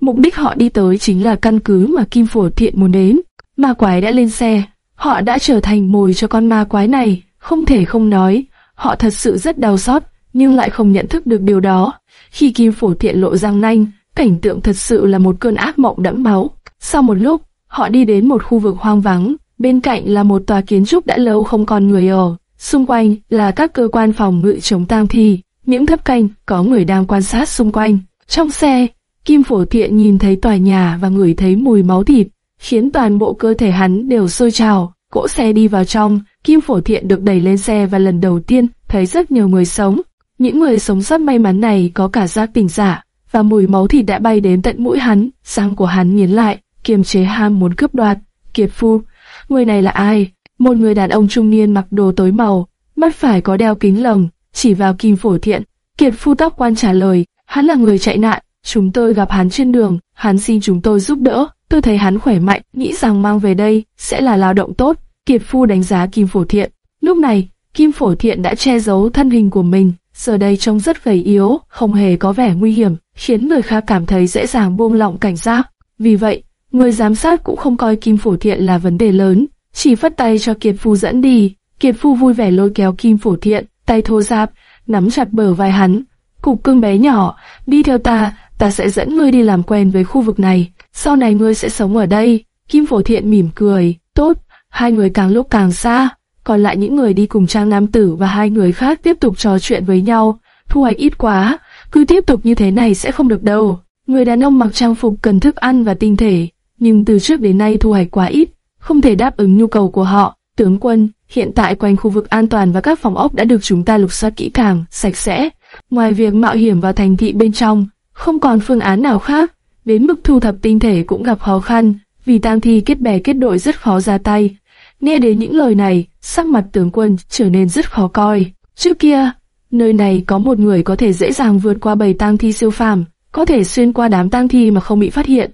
Mục đích họ đi tới chính là căn cứ mà Kim Phổ Thiện muốn đến. Ma quái đã lên xe, họ đã trở thành mồi cho con ma quái này, không thể không nói, họ thật sự rất đau xót, nhưng lại không nhận thức được điều đó. Khi Kim Phổ Thiện lộ răng nanh, cảnh tượng thật sự là một cơn ác mộng đẫm máu. Sau một lúc, họ đi đến một khu vực hoang vắng, bên cạnh là một tòa kiến trúc đã lâu không còn người ở, xung quanh là các cơ quan phòng ngự chống tang thi, những thấp canh có người đang quan sát xung quanh. Trong xe, Kim Phổ Thiện nhìn thấy tòa nhà và ngửi thấy mùi máu thịt, khiến toàn bộ cơ thể hắn đều sôi trào. Cỗ xe đi vào trong, Kim Phổ Thiện được đẩy lên xe và lần đầu tiên thấy rất nhiều người sống. Những người sống sót may mắn này có cả giác tỉnh giả, và mùi máu thịt đã bay đến tận mũi hắn, răng của hắn nghiến lại, kiềm chế ham muốn cướp đoạt. Kiệt Phu, người này là ai? Một người đàn ông trung niên mặc đồ tối màu, mắt phải có đeo kính lồng, chỉ vào Kim Phổ Thiện. Kiệt Phu tóc quan trả lời, hắn là người chạy nạn, chúng tôi gặp hắn trên đường, hắn xin chúng tôi giúp đỡ. Tôi thấy hắn khỏe mạnh, nghĩ rằng mang về đây sẽ là lao động tốt. Kiệt Phu đánh giá Kim Phổ Thiện. Lúc này, Kim Phổ Thiện đã che giấu thân hình của mình, giờ đây trông rất gầy yếu, không hề có vẻ nguy hiểm, khiến người khác cảm thấy dễ dàng buông lỏng cảnh giác. Vì vậy, người giám sát cũng không coi Kim Phổ Thiện là vấn đề lớn, chỉ phất tay cho Kiệt Phu dẫn đi. Kiệt Phu vui vẻ lôi kéo Kim Phổ Thiện, tay thô ráp, nắm chặt bờ vai hắn. Cục cưng bé nhỏ, đi theo ta, ta sẽ dẫn ngươi đi làm quen với khu vực này sau này ngươi sẽ sống ở đây. Kim Phổ Thiện mỉm cười, tốt, hai người càng lúc càng xa, còn lại những người đi cùng Trang Nam Tử và hai người khác tiếp tục trò chuyện với nhau, thu hoạch ít quá, cứ tiếp tục như thế này sẽ không được đâu. Người đàn ông mặc trang phục cần thức ăn và tinh thể, nhưng từ trước đến nay thu hoạch quá ít, không thể đáp ứng nhu cầu của họ. Tướng quân, hiện tại quanh khu vực an toàn và các phòng ốc đã được chúng ta lục soát kỹ càng, sạch sẽ. Ngoài việc mạo hiểm vào thành thị bên trong, không còn phương án nào khác đến mức thu thập tinh thể cũng gặp khó khăn, vì tang thi kết bè kết đội rất khó ra tay. Nghe đến những lời này, sắc mặt tướng quân trở nên rất khó coi. Trước kia, nơi này có một người có thể dễ dàng vượt qua bầy tang thi siêu phàm, có thể xuyên qua đám tang thi mà không bị phát hiện.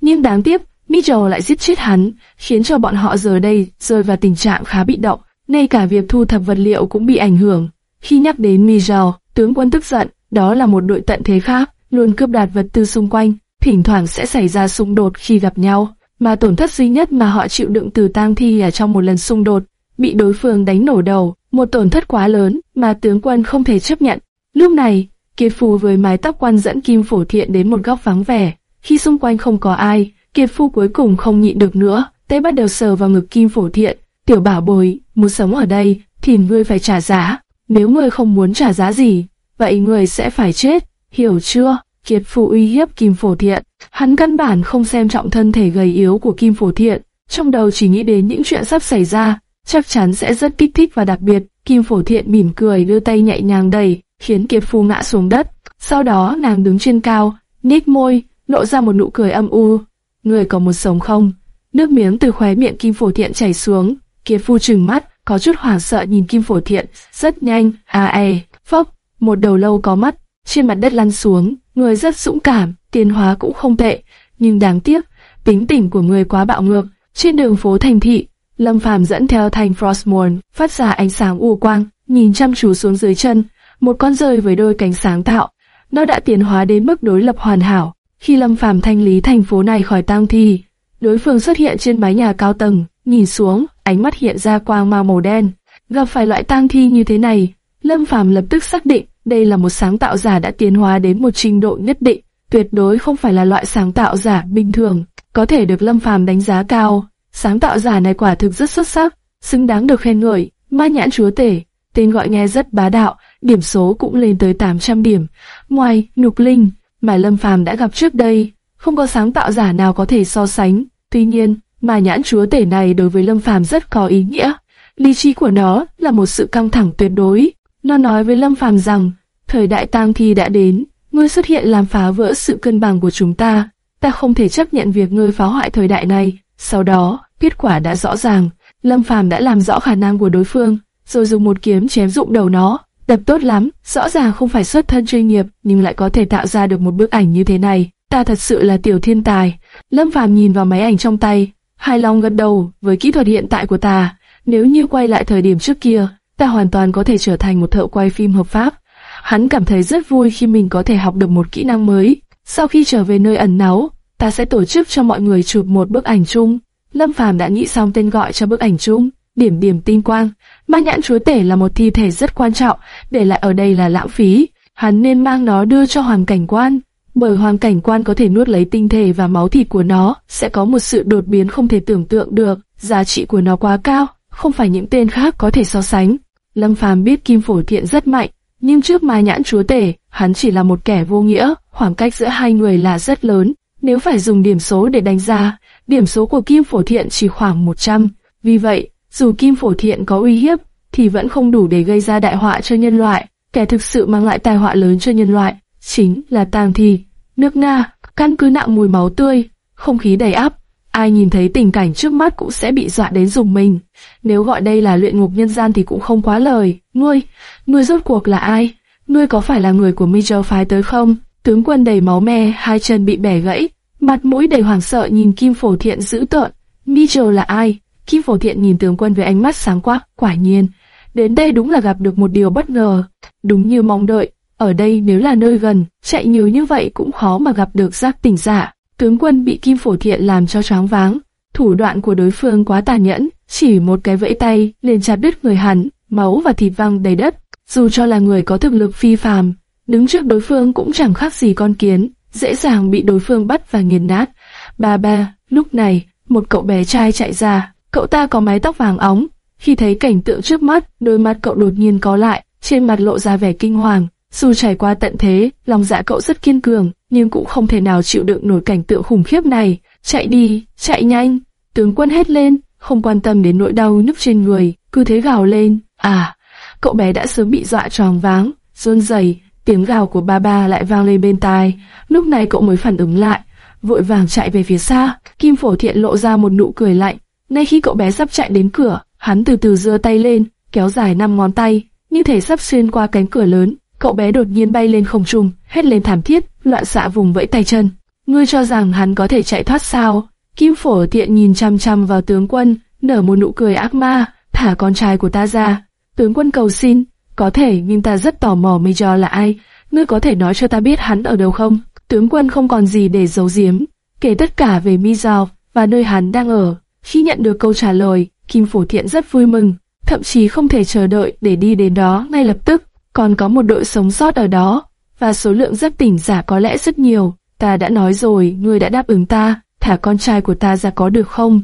Nhưng đáng tiếc, Mitchell lại giết chết hắn, khiến cho bọn họ giờ đây rơi vào tình trạng khá bị động. Ngay cả việc thu thập vật liệu cũng bị ảnh hưởng. Khi nhắc đến Mitchell, tướng quân tức giận, đó là một đội tận thế khác, luôn cướp đoạt vật tư xung quanh, thỉnh thoảng sẽ xảy ra xung đột khi gặp nhau. mà tổn thất duy nhất mà họ chịu đựng từ tang thi là trong một lần xung đột, bị đối phương đánh nổ đầu, một tổn thất quá lớn mà tướng quân không thể chấp nhận. Lúc này, Kiệt Phu với mái tóc quan dẫn Kim Phổ Thiện đến một góc vắng vẻ, khi xung quanh không có ai, Kiệt Phu cuối cùng không nhịn được nữa, tay bắt đầu sờ vào ngực Kim Phổ Thiện, tiểu bảo bồi, muốn sống ở đây, thì ngươi phải trả giá, nếu ngươi không muốn trả giá gì, vậy ngươi sẽ phải chết, hiểu chưa? Kiệt Phu uy hiếp Kim Phổ Thiện, hắn căn bản không xem trọng thân thể gầy yếu của Kim Phổ Thiện, trong đầu chỉ nghĩ đến những chuyện sắp xảy ra, chắc chắn sẽ rất kích thích và đặc biệt. Kim Phổ Thiện mỉm cười đưa tay nhẹ nhàng đẩy, khiến Kiệt Phu ngã xuống đất. Sau đó nàng đứng trên cao, nít môi, lộ ra một nụ cười âm u. Người có một sống không? Nước miếng từ khóe miệng Kim Phổ Thiện chảy xuống. Kiệt Phu trừng mắt, có chút hoảng sợ nhìn Kim Phổ Thiện, rất nhanh, à ê, e, phốc, một đầu lâu có mắt, trên mặt đất lăn xuống. Người rất dũng cảm, tiến hóa cũng không tệ, nhưng đáng tiếc, tính tình của người quá bạo ngược. Trên đường phố thành thị, Lâm Phàm dẫn theo thành Frostmourne, phát ra ánh sáng u quang, nhìn chăm chú xuống dưới chân, một con rơi với đôi cánh sáng tạo. Nó đã tiến hóa đến mức đối lập hoàn hảo. Khi Lâm Phàm thanh lý thành phố này khỏi tang thi, đối phương xuất hiện trên mái nhà cao tầng, nhìn xuống, ánh mắt hiện ra quang mang màu đen. Gặp phải loại tang thi như thế này, Lâm Phàm lập tức xác định đây là một sáng tạo giả đã tiến hóa đến một trình độ nhất định, tuyệt đối không phải là loại sáng tạo giả bình thường, có thể được Lâm Phàm đánh giá cao. Sáng tạo giả này quả thực rất xuất sắc, xứng đáng được khen ngợi. Ma nhãn chúa tể, tên gọi nghe rất bá đạo, điểm số cũng lên tới 800 điểm. Ngoài Nục Linh, mà Lâm Phàm đã gặp trước đây, không có sáng tạo giả nào có thể so sánh. Tuy nhiên, ma nhãn chúa tể này đối với Lâm Phàm rất có ý nghĩa. Lý trí của nó là một sự căng thẳng tuyệt đối. Nó nói với Lâm Phàm rằng, thời đại tang thi đã đến, ngươi xuất hiện làm phá vỡ sự cân bằng của chúng ta. Ta không thể chấp nhận việc ngươi phá hoại thời đại này. Sau đó, kết quả đã rõ ràng, Lâm Phàm đã làm rõ khả năng của đối phương, rồi dùng một kiếm chém rụng đầu nó. Đập tốt lắm, rõ ràng không phải xuất thân chuyên nghiệp, nhưng lại có thể tạo ra được một bức ảnh như thế này. Ta thật sự là tiểu thiên tài. Lâm Phàm nhìn vào máy ảnh trong tay, hài lòng gật đầu với kỹ thuật hiện tại của ta. Nếu như quay lại thời điểm trước kia, ta hoàn toàn có thể trở thành một thợ quay phim hợp pháp. Hắn cảm thấy rất vui khi mình có thể học được một kỹ năng mới. Sau khi trở về nơi ẩn náu, ta sẽ tổ chức cho mọi người chụp một bức ảnh chung. Lâm Phàm đã nghĩ xong tên gọi cho bức ảnh chung, điểm điểm tinh quang. Ma nhãn chúa tể là một thi thể rất quan trọng, để lại ở đây là lãng phí. Hắn nên mang nó đưa cho hoàng cảnh quan, bởi hoàng cảnh quan có thể nuốt lấy tinh thể và máu thịt của nó, sẽ có một sự đột biến không thể tưởng tượng được. Giá trị của nó quá cao, không phải những tên khác có thể so sánh. Lâm Phàm biết Kim Phổ Thiện rất mạnh, nhưng trước Mai nhãn chúa tể, hắn chỉ là một kẻ vô nghĩa, khoảng cách giữa hai người là rất lớn. Nếu phải dùng điểm số để đánh giá, điểm số của Kim Phổ Thiện chỉ khoảng 100. Vì vậy, dù Kim Phổ Thiện có uy hiếp, thì vẫn không đủ để gây ra đại họa cho nhân loại. Kẻ thực sự mang lại tai họa lớn cho nhân loại, chính là tang thi. Nước Nga, căn cứ nặng mùi máu tươi, không khí đầy áp. Ai nhìn thấy tình cảnh trước mắt cũng sẽ bị dọa đến dùng mình. Nếu gọi đây là luyện ngục nhân gian thì cũng không quá lời. Ngươi, ngươi rốt cuộc là ai? Ngươi có phải là người của Mijo phái tới không? Tướng quân đầy máu me, hai chân bị bẻ gãy, mặt mũi đầy hoảng sợ nhìn Kim Phổ Thiện dữ tợn. Mitchell là ai? Kim Phổ Thiện nhìn tướng quân với ánh mắt sáng quắc, quả nhiên. Đến đây đúng là gặp được một điều bất ngờ. Đúng như mong đợi, ở đây nếu là nơi gần, chạy nhiều như vậy cũng khó mà gặp được giác tỉnh giả. Tướng quân bị Kim Phổ Thiện làm cho choáng váng. Thủ đoạn của đối phương quá tàn nhẫn, chỉ một cái vẫy tay liền chặt đứt người hắn, máu và thịt văng đầy đất. Dù cho là người có thực lực phi phàm, đứng trước đối phương cũng chẳng khác gì con kiến dễ dàng bị đối phương bắt và nghiền nát. Ba ba, lúc này, một cậu bé trai chạy ra, cậu ta có mái tóc vàng óng. Khi thấy cảnh tượng trước mắt, đôi mắt cậu đột nhiên có lại, trên mặt lộ ra vẻ kinh hoàng. Dù trải qua tận thế, lòng dạ cậu rất kiên cường, nhưng cũng không thể nào chịu đựng nổi cảnh tượng khủng khiếp này. Chạy đi, chạy nhanh! Tướng quân hét lên, không quan tâm đến nỗi đau nhức trên người, cứ thế gào lên. À, cậu bé đã sớm bị dọa tròn váng, run rẩy, Tiếng gào của ba ba lại vang lên bên tai, lúc này cậu mới phản ứng lại, vội vàng chạy về phía xa. Kim Phổ Thiện lộ ra một nụ cười lạnh. Ngay khi cậu bé sắp chạy đến cửa, hắn từ từ giơ tay lên, kéo dài năm ngón tay, như thể sắp xuyên qua cánh cửa lớn. Cậu bé đột nhiên bay lên không trung, hét lên thảm thiết, loạn xạ vùng vẫy tay chân. Ngươi cho rằng hắn có thể chạy thoát sao? Kim Phổ Thiện nhìn chăm chăm vào tướng quân, nở một nụ cười ác ma, thả con trai của ta ra. Tướng quân cầu xin, có thể nhưng ta rất tò mò Major là ai, ngươi có thể nói cho ta biết hắn ở đâu không? Tướng quân không còn gì để giấu giếm, kể tất cả về Major, và nơi hắn đang ở. Khi nhận được câu trả lời, Kim Phổ Thiện rất vui mừng, thậm chí không thể chờ đợi để đi đến đó ngay lập tức. Còn có một đội sống sót ở đó, và số lượng rất tỉnh giả có lẽ rất nhiều. Ta đã nói rồi, ngươi đã đáp ứng ta, thả con trai của ta ra có được không?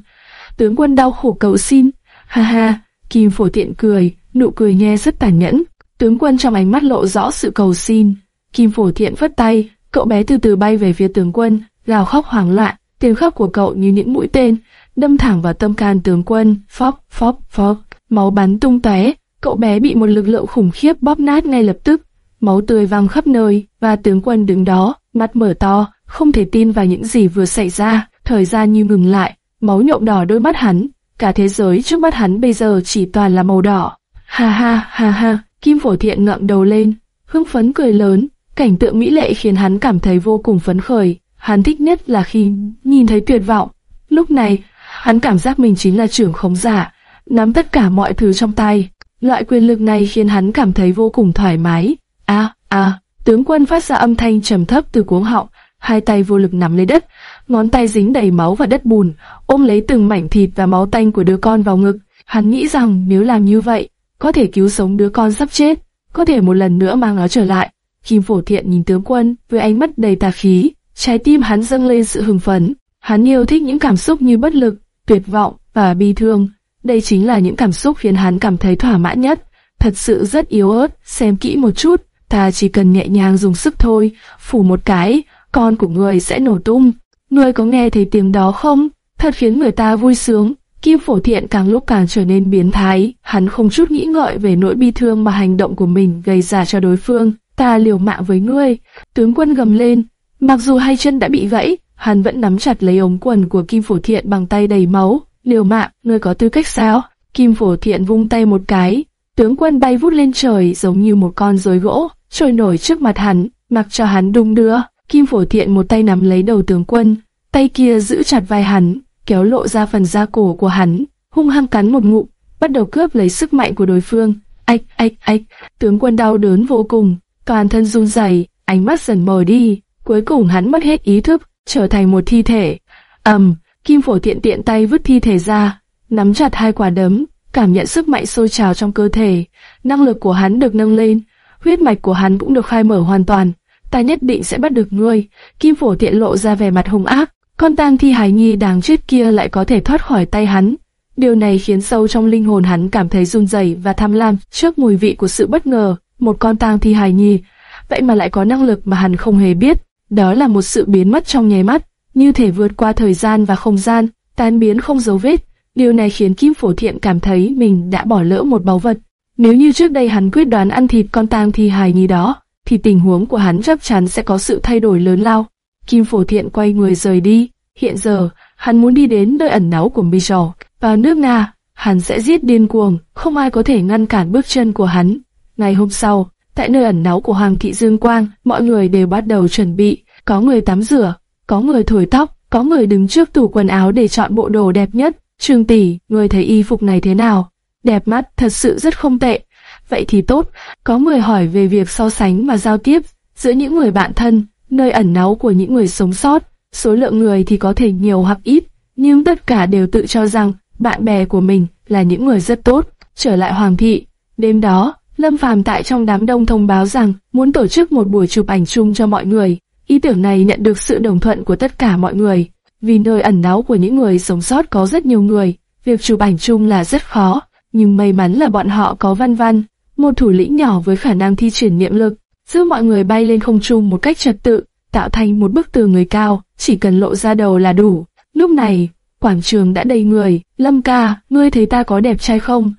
Tướng quân đau khổ cầu xin. Ha ha, Kim Phổ Thiện cười, nụ cười nghe rất tàn nhẫn. Tướng quân trong ánh mắt lộ rõ sự cầu xin. Kim Phổ Thiện vất tay, cậu bé từ từ bay về phía tướng quân, gào khóc hoảng loạn. Tiếng khóc của cậu như những mũi tên, đâm thẳng vào tâm can tướng quân. Phóc, phóc, phóc, máu bắn tung tóe. Cậu bé bị một lực lượng khủng khiếp bóp nát ngay lập tức. Máu tươi văng khắp nơi, và tướng quân đứng đó, mắt mở to, không thể tin vào những gì vừa xảy ra. Thời gian như ngừng lại, máu nhuộm đỏ đôi mắt hắn. Cả thế giới trước mắt hắn bây giờ chỉ toàn là màu đỏ. Ha ha ha ha, Kim Phổ Thiện ngậm đầu lên, hưng phấn cười lớn, cảnh tượng mỹ lệ khiến hắn cảm thấy vô cùng phấn khởi. Hắn thích nhất là khi nhìn thấy tuyệt vọng. Lúc này, hắn cảm giác mình chính là trưởng khống giả, nắm tất cả mọi thứ trong tay. Loại quyền lực này khiến hắn cảm thấy vô cùng thoải mái. A, a, tướng quân phát ra âm thanh trầm thấp từ cuống họng, hai tay vô lực nắm lấy đất, ngón tay dính đầy máu và đất bùn, ôm lấy từng mảnh thịt và máu tanh của đứa con vào ngực. Hắn nghĩ rằng nếu làm như vậy, có thể cứu sống đứa con sắp chết, có thể một lần nữa mang nó trở lại. Kim Phổ Thiện nhìn tướng quân với ánh mắt đầy tà khí, trái tim hắn dâng lên sự hưng phấn. Hắn yêu thích những cảm xúc như bất lực, tuyệt vọng và bi thương. Đây chính là những cảm xúc khiến hắn cảm thấy thỏa mãn nhất. Thật sự rất yếu ớt, xem kỹ một chút, ta chỉ cần nhẹ nhàng dùng sức thôi, phủ một cái, con của người sẽ nổ tung. Ngươi có nghe thấy tiếng đó không? Thật khiến người ta vui sướng. Kim Phổ Thiện càng lúc càng trở nên biến thái, hắn không chút nghĩ ngợi về nỗi bi thương mà hành động của mình gây ra cho đối phương. Ta liều mạng với ngươi, tướng quân gầm lên. Mặc dù hai chân đã bị gãy, hắn vẫn nắm chặt lấy ống quần của Kim Phổ Thiện bằng tay đầy máu. Liều mạng, ngươi có tư cách sao? Kim Phổ Thiện vung tay một cái, tướng quân bay vút lên trời giống như một con rối gỗ, trôi nổi trước mặt hắn, mặc cho hắn đung đưa. Kim Phổ Thiện một tay nắm lấy đầu tướng quân, tay kia giữ chặt vai hắn, kéo lộ ra phần da cổ của hắn, hung hăng cắn một ngụm, bắt đầu cướp lấy sức mạnh của đối phương. Ách, ách, ách, tướng quân đau đớn vô cùng, toàn thân run rẩy, ánh mắt dần mờ đi, cuối cùng hắn mất hết ý thức, trở thành một thi thể. ầm, kim phổ tiện tiện tay vứt thi thể ra, nắm chặt hai quả đấm, cảm nhận sức mạnh sôi trào trong cơ thể, năng lực của hắn được nâng lên, huyết mạch của hắn cũng được khai mở hoàn toàn. Ta nhất định sẽ bắt được ngươi. Kim phổ tiện lộ ra vẻ mặt hung ác, con tang thi hài nhi đáng chết kia lại có thể thoát khỏi tay hắn. Điều này khiến sâu trong linh hồn hắn cảm thấy run rẩy và tham lam trước mùi vị của sự bất ngờ. Một con tang thi hài nhi, vậy mà lại có năng lực mà hắn không hề biết. Đó là một sự biến mất trong nháy mắt, như thể vượt qua thời gian và không gian, tan biến không dấu vết. Điều này khiến Kim Phổ Thiện cảm thấy mình đã bỏ lỡ một báu vật. Nếu như trước đây hắn quyết đoán ăn thịt con tang thi hài nhi đó, thì tình huống của hắn chắc chắn sẽ có sự thay đổi lớn lao. Kim Phổ Thiện quay người rời đi. Hiện giờ, hắn muốn đi đến nơi ẩn náu của Mijor, Vào nước Nga, hắn sẽ giết điên cuồng, không ai có thể ngăn cản bước chân của hắn. Ngày hôm sau, tại nơi ẩn náu của Hoàng thị Dương Quang, mọi người đều bắt đầu chuẩn bị. Có người tắm rửa, có người thổi tóc, có người đứng trước tủ quần áo để chọn bộ đồ đẹp nhất. Trương tỷ, người thấy y phục này thế nào? Đẹp mắt, thật sự rất không tệ. Vậy thì tốt, có người hỏi về việc so sánh và giao tiếp giữa những người bạn thân nơi ẩn náu của những người sống sót. Số lượng người thì có thể nhiều hoặc ít, nhưng tất cả đều tự cho rằng bạn bè của mình là những người rất tốt. Trở lại Hoàng thị, đêm đó, Lâm Phàm tại trong đám đông thông báo rằng muốn tổ chức một buổi chụp ảnh chung cho mọi người. Ý tưởng này nhận được sự đồng thuận của tất cả mọi người, vì nơi ẩn náu của những người sống sót có rất nhiều người, việc chụp ảnh chung là rất khó, nhưng may mắn là bọn họ có văn văn, một thủ lĩnh nhỏ với khả năng thi triển niệm lực, giúp mọi người bay lên không trung một cách trật tự, tạo thành một bức tường người cao, chỉ cần lộ ra đầu là đủ. Lúc này, quảng trường đã đầy người, Lâm ca, ngươi thấy ta có đẹp trai không?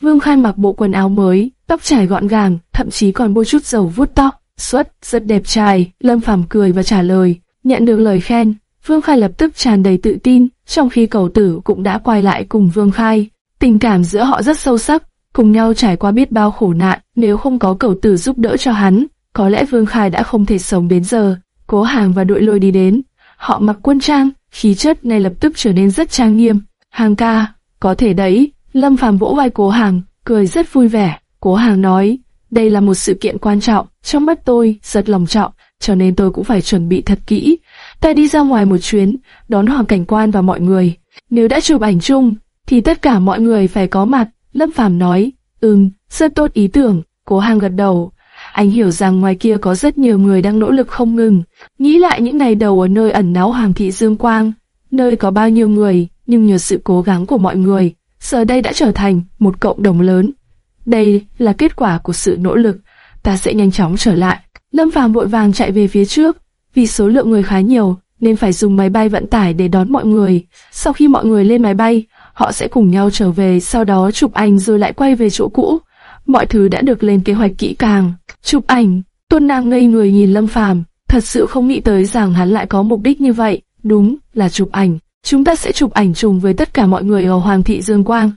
Vương Khai mặc bộ quần áo mới, tóc trải gọn gàng, thậm chí còn bôi chút dầu vuốt tóc, xuất, rất đẹp trai, Lâm Phàm cười và trả lời, nhận được lời khen, Vương Khai lập tức tràn đầy tự tin, trong khi cầu tử cũng đã quay lại cùng Vương Khai. Tình cảm giữa họ rất sâu sắc, cùng nhau trải qua biết bao khổ nạn, nếu không có cầu tử giúp đỡ cho hắn, có lẽ Vương Khai đã không thể sống đến giờ. Cố Hàng và đội lôi đi đến, họ mặc quân trang, khí chất ngay lập tức trở nên rất trang nghiêm. Hàng ca, có thể đấy, Lâm Phàm vỗ vai Cố Hàng, cười rất vui vẻ. Cố Hàng nói, đây là một sự kiện quan trọng, trong mắt tôi, rất lòng trọng, cho nên tôi cũng phải chuẩn bị thật kỹ. Ta đi ra ngoài một chuyến, đón hoàng cảnh quan và mọi người. Nếu đã chụp ảnh chung, thì tất cả mọi người phải có mặt. Lâm Phàm nói, ừm, rất tốt ý tưởng, cố hàng gật đầu. Anh hiểu rằng ngoài kia có rất nhiều người đang nỗ lực không ngừng. Nghĩ lại những ngày đầu ở nơi ẩn náu Hoàng thị Dương Quang, nơi có bao nhiêu người, nhưng nhờ sự cố gắng của mọi người, giờ đây đã trở thành một cộng đồng lớn. Đây là kết quả của sự nỗ lực, ta sẽ nhanh chóng trở lại. Lâm Phàm vội vàng chạy về phía trước, vì số lượng người khá nhiều, nên phải dùng máy bay vận tải để đón mọi người. Sau khi mọi người lên máy bay, họ sẽ cùng nhau trở về, sau đó chụp ảnh rồi lại quay về chỗ cũ. Mọi thứ đã được lên kế hoạch kỹ càng. Chụp ảnh, Tôn Nàng ngây người nhìn Lâm Phàm, thật sự không nghĩ tới rằng hắn lại có mục đích như vậy. Đúng, là chụp ảnh. Chúng ta sẽ chụp ảnh chung với tất cả mọi người ở Hoàng thị Dương Quang.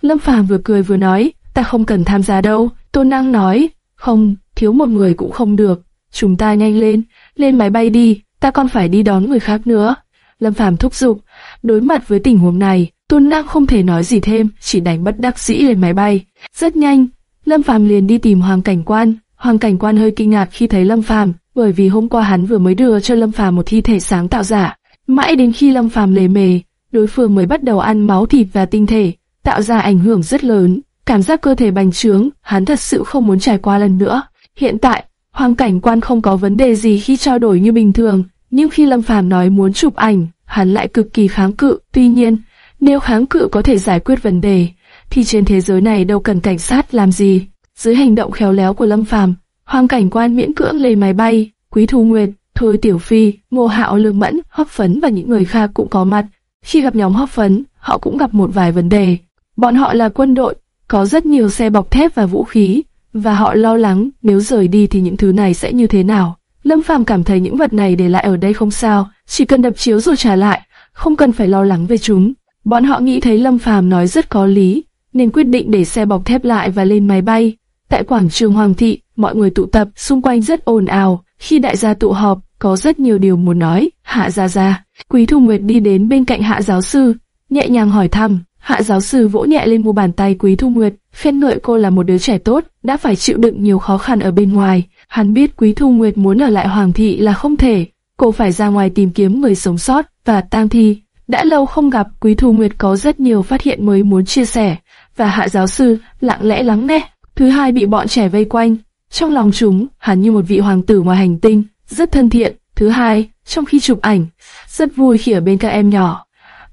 Lâm Phàm vừa cười vừa nói, ta không cần tham gia đâu. Tôn Năng nói, không, thiếu một người cũng không được. Chúng ta nhanh lên, lên máy bay đi, ta còn phải đi đón người khác nữa. Lâm Phàm thúc giục, đối mặt với tình huống này, Tôn Năng không thể nói gì thêm, chỉ đánh bất đắc dĩ lên máy bay. Rất nhanh, Lâm Phàm liền đi tìm Hoàng Cảnh Quan. Hoàng Cảnh Quan hơi kinh ngạc khi thấy Lâm Phàm, bởi vì hôm qua hắn vừa mới đưa cho Lâm Phàm một thi thể sáng tạo giả. Mãi đến khi Lâm Phàm lề mề, đối phương mới bắt đầu ăn máu thịt và tinh thể, tạo ra ảnh hưởng rất lớn. Cảm giác cơ thể bành trướng, hắn thật sự không muốn trải qua lần nữa. Hiện tại, Hoàng Cảnh Quan không có vấn đề gì khi trao đổi như bình thường, nhưng khi Lâm Phàm nói muốn chụp ảnh, hắn lại cực kỳ kháng cự. Tuy nhiên, nếu kháng cự có thể giải quyết vấn đề, thì trên thế giới này đâu cần cảnh sát làm gì. Dưới hành động khéo léo của Lâm Phàm, Hoàng Cảnh Quan miễn cưỡng lên máy bay, Quý Thu Nguyệt, Thôi Tiểu Phi, Ngô Hạo Lương Mẫn, Hóc Phấn và những người khác cũng có mặt. Khi gặp nhóm Hóc Phấn, họ cũng gặp một vài vấn đề. Bọn họ là quân đội, có rất nhiều xe bọc thép và vũ khí, và họ lo lắng nếu rời đi thì những thứ này sẽ như thế nào. Lâm Phàm cảm thấy những vật này để lại ở đây không sao, chỉ cần đập chiếu rồi trả lại, không cần phải lo lắng về chúng. Bọn họ nghĩ thấy Lâm Phàm nói rất có lý, nên quyết định để xe bọc thép lại và lên máy bay. Tại quảng trường Hoàng thị, mọi người tụ tập, xung quanh rất ồn ào. Khi đại gia tụ họp, có rất nhiều điều muốn nói. Hạ Gia Gia, Quý Thu Nguyệt đi đến bên cạnh Hạ giáo sư, nhẹ nhàng hỏi thăm. Hạ giáo sư vỗ nhẹ lên mu bàn tay Quý Thu Nguyệt, khen ngợi cô là một đứa trẻ tốt, đã phải chịu đựng nhiều khó khăn ở bên ngoài. Hắn biết Quý Thu Nguyệt muốn ở lại Hoàng thị là không thể, cô phải ra ngoài tìm kiếm người sống sót và tang thi. Đã lâu không gặp, Quý Thu Nguyệt có rất nhiều phát hiện mới muốn chia sẻ, và Hạ giáo sư lặng lẽ lắng nghe. Thứ hai bị bọn trẻ vây quanh, trong lòng chúng, hắn như một vị hoàng tử ngoài hành tinh, rất thân thiện. Thứ hai, trong khi chụp ảnh, rất vui khi ở bên các em nhỏ.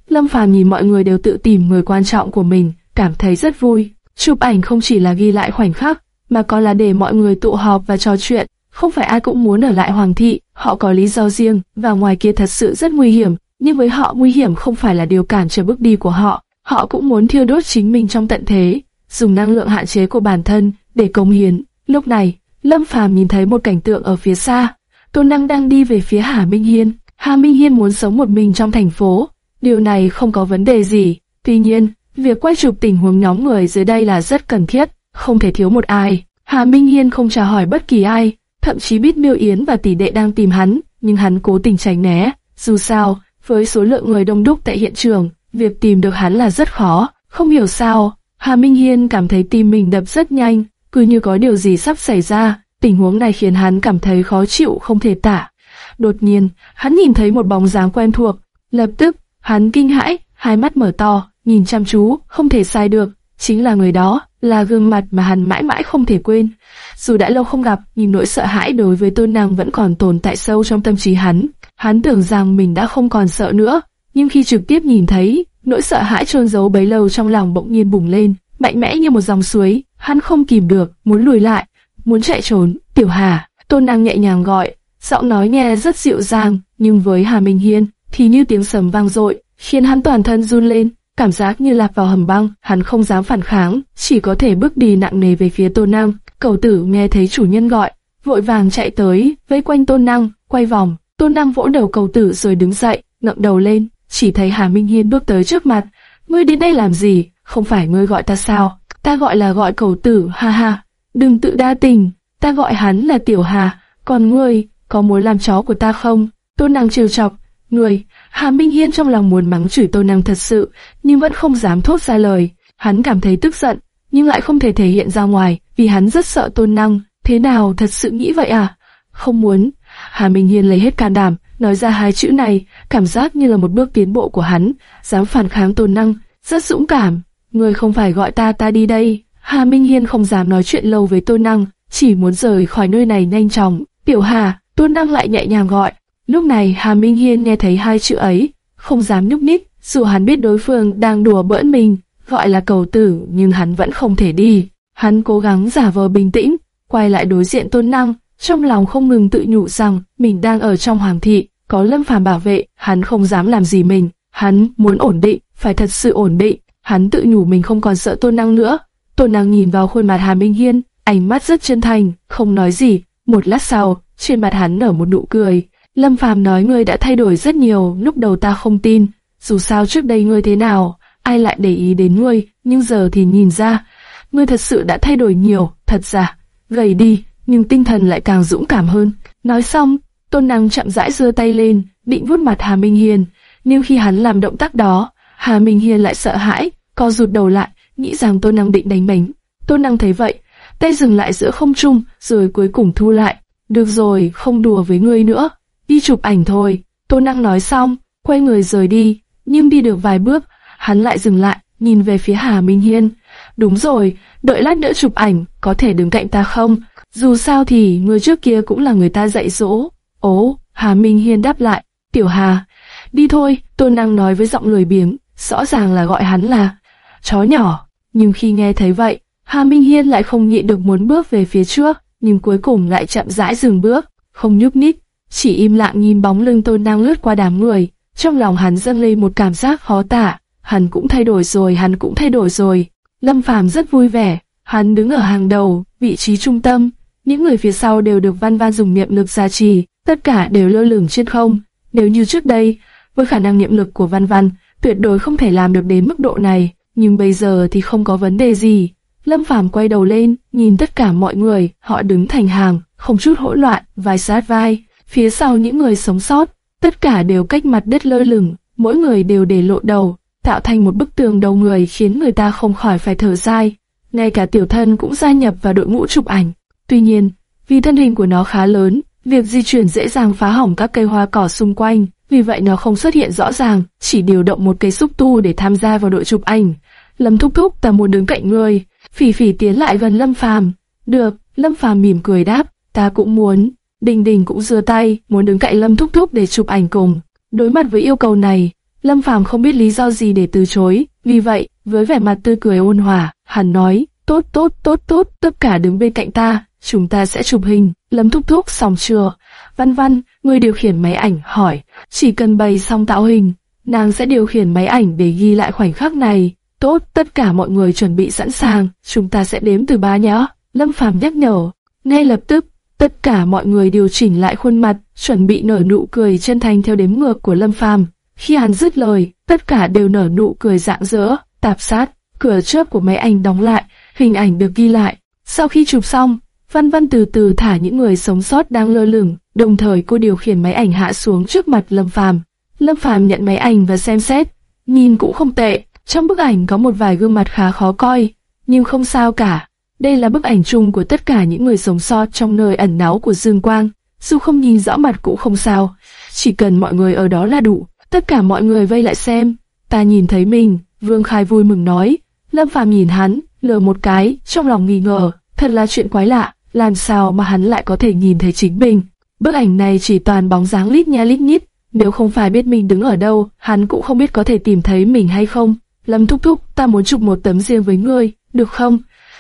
Lâm Phàm nhìn mọi người đều tự tìm người quan trọng của mình, cảm thấy rất vui. Chụp ảnh không chỉ là ghi lại khoảnh khắc, mà còn là để mọi người tụ họp và trò chuyện. Không phải ai cũng muốn ở lại Hoàng thị, họ có lý do riêng, và ngoài kia thật sự rất nguy hiểm. Nhưng với họ nguy hiểm không phải là điều cản trở bước đi của họ. Họ cũng muốn thiêu đốt chính mình trong tận thế, dùng năng lượng hạn chế của bản thân để cống hiến. Lúc này, Lâm Phàm nhìn thấy một cảnh tượng ở phía xa. Tôn Năng đang đi về phía Hà Minh Hiên. Hà Minh Hiên muốn sống một mình trong thành phố. Điều này không có vấn đề gì. Tuy nhiên, việc quay chụp tình huống nhóm người dưới đây là rất cần thiết, không thể thiếu một ai. Hà Minh Hiên không trả hỏi bất kỳ ai, thậm chí biết Miêu Yến và tỷ đệ đang tìm hắn, nhưng hắn cố tình tránh né. Dù sao, với số lượng người đông đúc tại hiện trường, việc tìm được hắn là rất khó. Không hiểu sao, Hà Minh Hiên cảm thấy tim mình đập rất nhanh, cứ như có điều gì sắp xảy ra. Tình huống này khiến hắn cảm thấy khó chịu không thể tả. Đột nhiên, hắn nhìn thấy một bóng dáng quen thuộc. Lập tức, hắn kinh hãi, hai mắt mở to, nhìn chăm chú, không thể sai được. Chính là người đó, là gương mặt mà hắn mãi mãi không thể quên. Dù đã lâu không gặp, nhưng nỗi sợ hãi đối với tôn nàng vẫn còn tồn tại sâu trong tâm trí hắn. Hắn tưởng rằng mình đã không còn sợ nữa, nhưng khi trực tiếp nhìn thấy, nỗi sợ hãi trôn giấu bấy lâu trong lòng bỗng nhiên bùng lên, mạnh mẽ như một dòng suối. Hắn không kìm được, muốn lùi lại, muốn chạy trốn. Tiểu Hà, tôn nàng nhẹ nhàng gọi, giọng nói nghe rất dịu dàng, nhưng với Hà Minh Hiên thì như tiếng sầm vang dội, khiến hắn toàn thân run lên cảm giác như lạc vào hầm băng, hắn không dám phản kháng, chỉ có thể bước đi nặng nề về phía Tôn Năng. Cầu tử nghe thấy chủ nhân gọi, vội vàng chạy tới, vây quanh Tôn Năng, quay vòng. Tôn Năng vỗ đầu cầu tử rồi đứng dậy, ngậm đầu lên, chỉ thấy Hà Minh Hiên bước tới trước mặt. Ngươi đến đây làm gì? Không phải ngươi gọi ta sao? Ta gọi là gọi cầu tử, ha ha. Đừng tự đa tình, ta gọi hắn là Tiểu Hà, còn ngươi, có muốn làm chó của ta không? Tôn Năng trêu chọc, Người Hà Minh Hiên trong lòng muốn mắng chửi Tôn Năng thật sự, nhưng vẫn không dám thốt ra lời. Hắn cảm thấy tức giận, nhưng lại không thể thể hiện ra ngoài, vì hắn rất sợ Tôn Năng. Thế nào thật sự nghĩ vậy à? Không muốn. Hà Minh Hiên lấy hết can đảm, nói ra hai chữ này, cảm giác như là một bước tiến bộ của hắn, dám phản kháng tôn năng, rất dũng cảm. Người không phải gọi ta ta đi đây. Hà Minh Hiên không dám nói chuyện lâu với tôn năng, chỉ muốn rời khỏi nơi này nhanh chóng. Tiểu Hà, tôn năng lại nhẹ nhàng gọi. Lúc này Hà Minh Hiên nghe thấy hai chữ ấy, không dám nhúc nhích, dù hắn biết đối phương đang đùa bỡn mình, gọi là cầu tử nhưng hắn vẫn không thể đi. Hắn cố gắng giả vờ bình tĩnh, quay lại đối diện tôn năng, trong lòng không ngừng tự nhủ rằng mình đang ở trong hoàng thị, có lâm phàm bảo vệ, hắn không dám làm gì mình, hắn muốn ổn định, phải thật sự ổn định, hắn tự nhủ mình không còn sợ tôn năng nữa. Tôn năng nhìn vào khuôn mặt Hà Minh Hiên, ánh mắt rất chân thành, không nói gì, một lát sau, trên mặt hắn nở một nụ cười. Lâm Phàm nói ngươi đã thay đổi rất nhiều, lúc đầu ta không tin, dù sao trước đây ngươi thế nào, ai lại để ý đến ngươi, nhưng giờ thì nhìn ra, ngươi thật sự đã thay đổi nhiều, thật ra, gầy đi, nhưng tinh thần lại càng dũng cảm hơn. Nói xong, Tôn Năng chậm rãi giơ tay lên, định vuốt mặt Hà Minh Hiền, nhưng khi hắn làm động tác đó, Hà Minh Hiền lại sợ hãi, co rụt đầu lại, nghĩ rằng Tôn Năng định đánh mình. Tôn Năng thấy vậy, tay dừng lại giữa không trung, rồi cuối cùng thu lại. Được rồi, không đùa với ngươi nữa, đi chụp ảnh thôi. Tô Năng nói xong, quay người rời đi, nhưng đi được vài bước, hắn lại dừng lại, nhìn về phía Hà Minh Hiên. Đúng rồi, đợi lát nữa chụp ảnh, có thể đứng cạnh ta không? Dù sao thì người trước kia cũng là người ta dạy dỗ. Ố, Hà Minh Hiên đáp lại, tiểu Hà, đi thôi, Tô Năng nói với giọng lười biếng, rõ ràng là gọi hắn là chó nhỏ. Nhưng khi nghe thấy vậy, Hà Minh Hiên lại không nhịn được muốn bước về phía trước, nhưng cuối cùng lại chậm rãi dừng bước, không nhúc nhích, chỉ im lặng nhìn bóng lưng Tôn đang lướt qua đám người. Trong lòng hắn dâng lên một cảm giác khó tả, hắn cũng thay đổi rồi, hắn cũng thay đổi rồi. Lâm Phàm rất vui vẻ, hắn đứng ở hàng đầu, vị trí trung tâm, những người phía sau đều được Văn Văn dùng niệm lực gia trì, tất cả đều lơ lửng trên không. Nếu như trước đây, với khả năng niệm lực của Văn Văn, tuyệt đối không thể làm được đến mức độ này, nhưng bây giờ thì không có vấn đề gì. Lâm Phàm quay đầu lên, nhìn tất cả mọi người, họ đứng thành hàng, không chút hỗn loạn, vai sát vai. Phía sau những người sống sót, tất cả đều cách mặt đất lơ lửng, mỗi người đều để lộ đầu, tạo thành một bức tường đầu người khiến người ta không khỏi phải thở dài. Ngay cả tiểu thân cũng gia nhập vào đội ngũ chụp ảnh. Tuy nhiên, vì thân hình của nó khá lớn, việc di chuyển dễ dàng phá hỏng các cây hoa cỏ xung quanh, vì vậy nó không xuất hiện rõ ràng, chỉ điều động một cây xúc tu để tham gia vào đội chụp ảnh. Lâm thúc thúc ta muốn đứng cạnh ngươi, phỉ phỉ tiến lại gần Lâm Phàm. Được, Lâm Phàm mỉm cười đáp, ta cũng muốn. Đình Đình cũng dừa tay, muốn đứng cạnh Lâm thúc thúc để chụp ảnh cùng. Đối mặt với yêu cầu này, Lâm Phàm không biết lý do gì để từ chối, vì vậy, với vẻ mặt tươi cười ôn hòa, hắn nói, tốt tốt tốt tốt, tất cả đứng bên cạnh ta, chúng ta sẽ chụp hình. Lâm thúc thúc xong chưa? Văn Văn, người điều khiển máy ảnh hỏi, chỉ cần bày xong tạo hình, nàng sẽ điều khiển máy ảnh để ghi lại khoảnh khắc này. Tốt, tất cả mọi người chuẩn bị sẵn sàng, chúng ta sẽ đếm từ ba nhé. Lâm Phàm nhắc nhở. Ngay lập tức, tất cả mọi người điều chỉnh lại khuôn mặt, chuẩn bị nở nụ cười chân thành theo đếm ngược của Lâm Phàm. Khi hắn dứt lời, tất cả đều nở nụ cười rạng rỡ, tạp sát, cửa chớp của máy ảnh đóng lại, hình ảnh được ghi lại. Sau khi chụp xong, Văn Văn từ từ thả những người sống sót đang lơ lửng, đồng thời cô điều khiển máy ảnh hạ xuống trước mặt Lâm Phàm. Lâm Phàm nhận máy ảnh và xem xét, nhìn cũng không tệ. Trong bức ảnh có một vài gương mặt khá khó coi, nhưng không sao cả. Đây là bức ảnh chung của tất cả những người sống sót trong nơi ẩn náu của Dương Quang. Dù không nhìn rõ mặt cũng không sao, chỉ cần mọi người ở đó là đủ. Tất cả mọi người vây lại xem. Ta nhìn thấy mình, Vương Khai vui mừng nói. Lâm Phàm nhìn hắn, lờ một cái, trong lòng nghi ngờ. Thật là chuyện quái lạ, làm sao mà hắn lại có thể nhìn thấy chính mình. Bức ảnh này chỉ toàn bóng dáng lít nha lít nhít, nếu không phải biết mình đứng ở đâu, hắn cũng không biết có thể tìm thấy mình hay không. Lâm thúc thúc, ta muốn chụp một tấm riêng với ngươi, được không?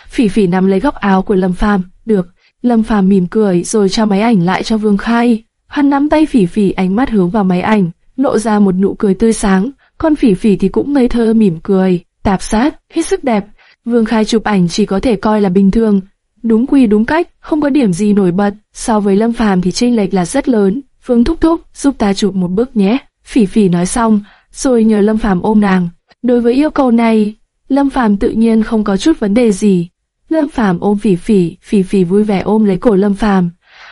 Phỉ phỉ nắm lấy góc áo của Lâm Phàm, được. Lâm Phàm mỉm cười rồi cho máy ảnh lại cho Vương Khai. Hắn nắm tay phỉ phỉ ánh mắt hướng vào máy ảnh, lộ ra một nụ cười tươi sáng. Con phỉ phỉ thì cũng ngây thơ mỉm cười, tạp sát, hết sức đẹp. Vương Khai chụp ảnh chỉ có thể coi là bình thường, đúng quy đúng cách, không có điểm gì nổi bật. So với Lâm Phàm thì chênh lệch là rất lớn. Vương thúc thúc, giúp ta chụp một bức nhé. Phỉ phỉ nói xong, rồi nhờ Lâm Phàm ôm nàng. Đối với yêu cầu này, Lâm Phàm tự nhiên không có chút vấn đề gì. Lâm Phàm ôm Phỉ Phỉ, Phỉ Phỉ vui vẻ ôm lấy cổ Lâm Phàm.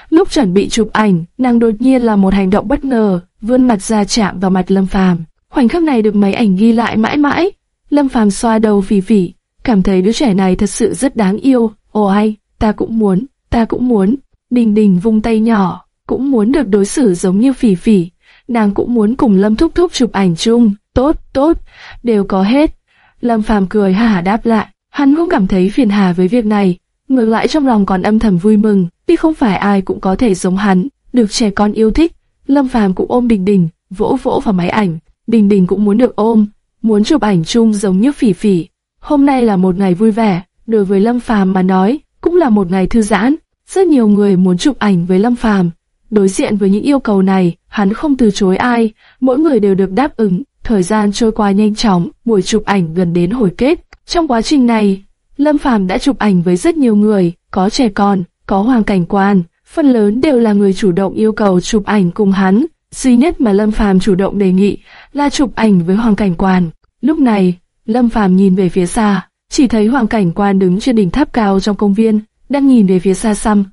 Lúc chuẩn bị chụp ảnh, nàng đột nhiên là một hành động bất ngờ, vươn mặt ra chạm vào mặt Lâm Phàm. Khoảnh khắc này được máy ảnh ghi lại mãi mãi. Lâm Phàm xoa đầu Phỉ Phỉ, cảm thấy đứa trẻ này thật sự rất đáng yêu. Ồ hay, ta cũng muốn, ta cũng muốn. Đình Đình vung tay nhỏ, cũng muốn được đối xử giống như phỉ phỉ. Nàng cũng muốn cùng Lâm Thúc Thúc chụp ảnh chung. Tốt, tốt, đều có hết. Lâm Phàm cười hả đáp lại. Hắn cũng cảm thấy phiền hà với việc này. Ngược lại trong lòng còn âm thầm vui mừng, vì không phải ai cũng có thể giống hắn, được trẻ con yêu thích. Lâm Phàm cũng ôm Đình Đình, vỗ vỗ vào máy ảnh. Đình Đình cũng muốn được ôm, muốn chụp ảnh chung giống như phỉ phỉ. Hôm nay là một ngày vui vẻ, đối với Lâm Phàm mà nói, cũng là một ngày thư giãn. Rất nhiều người muốn chụp ảnh với Lâm Phàm. Đối diện với những yêu cầu này, hắn không từ chối ai, mỗi người đều được đáp ứng. Thời gian trôi qua nhanh chóng, buổi chụp ảnh gần đến hồi kết. Trong quá trình này, Lâm Phàm đã chụp ảnh với rất nhiều người, có trẻ con, có hoàng cảnh quan, phần lớn đều là người chủ động yêu cầu chụp ảnh cùng hắn. Duy nhất mà Lâm Phàm chủ động đề nghị là chụp ảnh với hoàng cảnh quan. Lúc này, Lâm Phàm nhìn về phía xa, chỉ thấy hoàng cảnh quan đứng trên đỉnh tháp cao trong công viên, đang nhìn về phía xa xăm.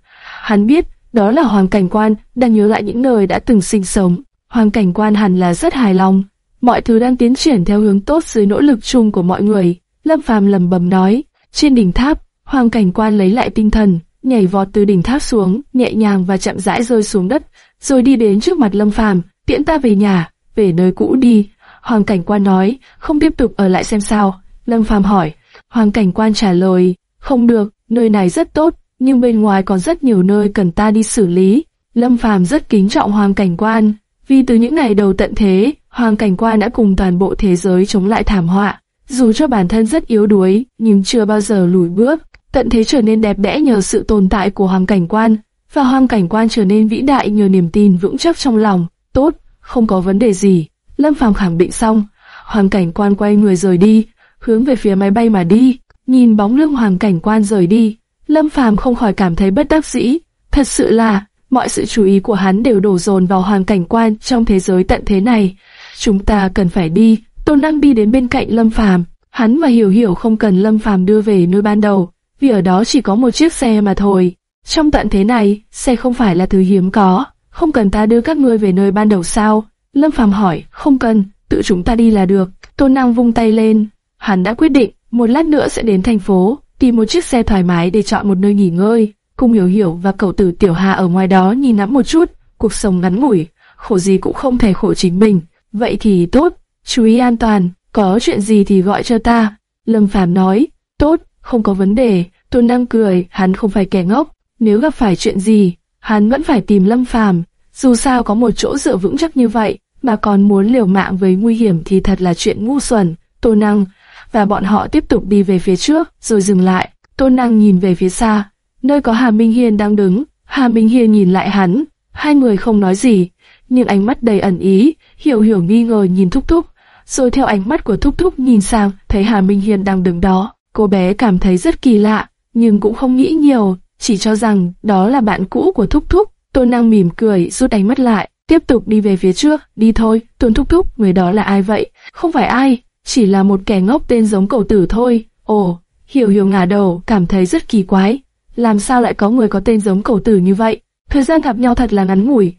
Hắn biết, đó là hoàng cảnh quan đang nhớ lại những nơi đã từng sinh sống. Hoàng cảnh quan hẳn là rất hài lòng, mọi thứ đang tiến triển theo hướng tốt dưới nỗ lực chung của mọi người. Lâm Phàm lầm bầm nói, trên đỉnh tháp, hoàng cảnh quan lấy lại tinh thần, nhảy vọt từ đỉnh tháp xuống, nhẹ nhàng và chậm rãi rơi xuống đất, rồi đi đến trước mặt Lâm Phàm, tiễn ta về nhà, về nơi cũ đi. Hoàng cảnh quan nói, không tiếp tục ở lại xem sao. Lâm Phàm hỏi, Hoàng cảnh quan trả lời, không được, nơi này rất tốt, nhưng bên ngoài còn rất nhiều nơi cần ta đi xử lý. Lâm Phàm rất kính trọng Hoàng cảnh quan, vì từ những ngày đầu tận thế, Hoàng cảnh quan đã cùng toàn bộ thế giới chống lại thảm họa. Dù cho bản thân rất yếu đuối, nhưng chưa bao giờ lùi bước. Tận thế trở nên đẹp đẽ nhờ sự tồn tại của Hoàng cảnh quan, và Hoàng cảnh quan trở nên vĩ đại nhờ niềm tin vững chắc trong lòng. Tốt, không có vấn đề gì. Lâm Phàm khẳng định xong, Hoàng cảnh quan quay người rời đi, hướng về phía máy bay mà đi. Nhìn bóng lưng Hoàng cảnh quan rời đi, Lâm Phàm không khỏi cảm thấy bất đắc dĩ. Thật sự là, mọi sự chú ý của hắn đều đổ dồn vào Hoàng cảnh quan trong thế giới tận thế này. Chúng ta cần phải đi. Tôn Đăng đi đến bên cạnh Lâm Phàm, hắn và Hiểu Hiểu không cần Lâm Phàm đưa về nơi ban đầu, vì ở đó chỉ có một chiếc xe mà thôi. Trong tận thế này, xe không phải là thứ hiếm có, không cần ta đưa các ngươi về nơi ban đầu sao? Lâm Phàm hỏi, không cần, tự chúng ta đi là được. Tôn Năng vung tay lên, hắn đã quyết định, một lát nữa sẽ đến thành phố, tìm một chiếc xe thoải mái để chọn một nơi nghỉ ngơi. cùng Hiểu Hiểu và cậu tử Tiểu Hà ở ngoài đó nhìn ngắm một chút, cuộc sống ngắn ngủi, khổ gì cũng không thể khổ chính mình. Vậy thì tốt, chú ý an toàn, có chuyện gì thì gọi cho ta. Lâm Phàm nói, tốt, không có vấn đề. Tôn Năng cười, hắn không phải kẻ ngốc, nếu gặp phải chuyện gì, hắn vẫn phải tìm Lâm Phàm. Dù sao có một chỗ dựa vững chắc như vậy, mà còn muốn liều mạng với nguy hiểm thì thật là chuyện ngu xuẩn. Tô Năng và bọn họ tiếp tục đi về phía trước, rồi dừng lại. Tô Năng nhìn về phía xa, nơi có Hà Minh Hiên đang đứng. Hà Minh Hiên nhìn lại hắn, hai người không nói gì, nhưng ánh mắt đầy ẩn ý, hiểu hiểu nghi ngờ nhìn Thúc Thúc, rồi theo ánh mắt của Thúc Thúc nhìn sang, thấy Hà Minh Hiên đang đứng đó. Cô bé cảm thấy rất kỳ lạ, nhưng cũng không nghĩ nhiều, chỉ cho rằng đó là bạn cũ của Thúc Thúc. Tôn Năng mỉm cười, rút ánh mắt lại, tiếp tục đi về phía trước, đi thôi, Tôn Thúc Thúc, người đó là ai vậy? Không phải ai, chỉ là một kẻ ngốc tên giống cầu tử thôi. Ồ, Hiểu Hiểu ngả đầu, cảm thấy rất kỳ quái. Làm sao lại có người có tên giống cầu tử như vậy? Thời gian gặp nhau thật là ngắn ngủi.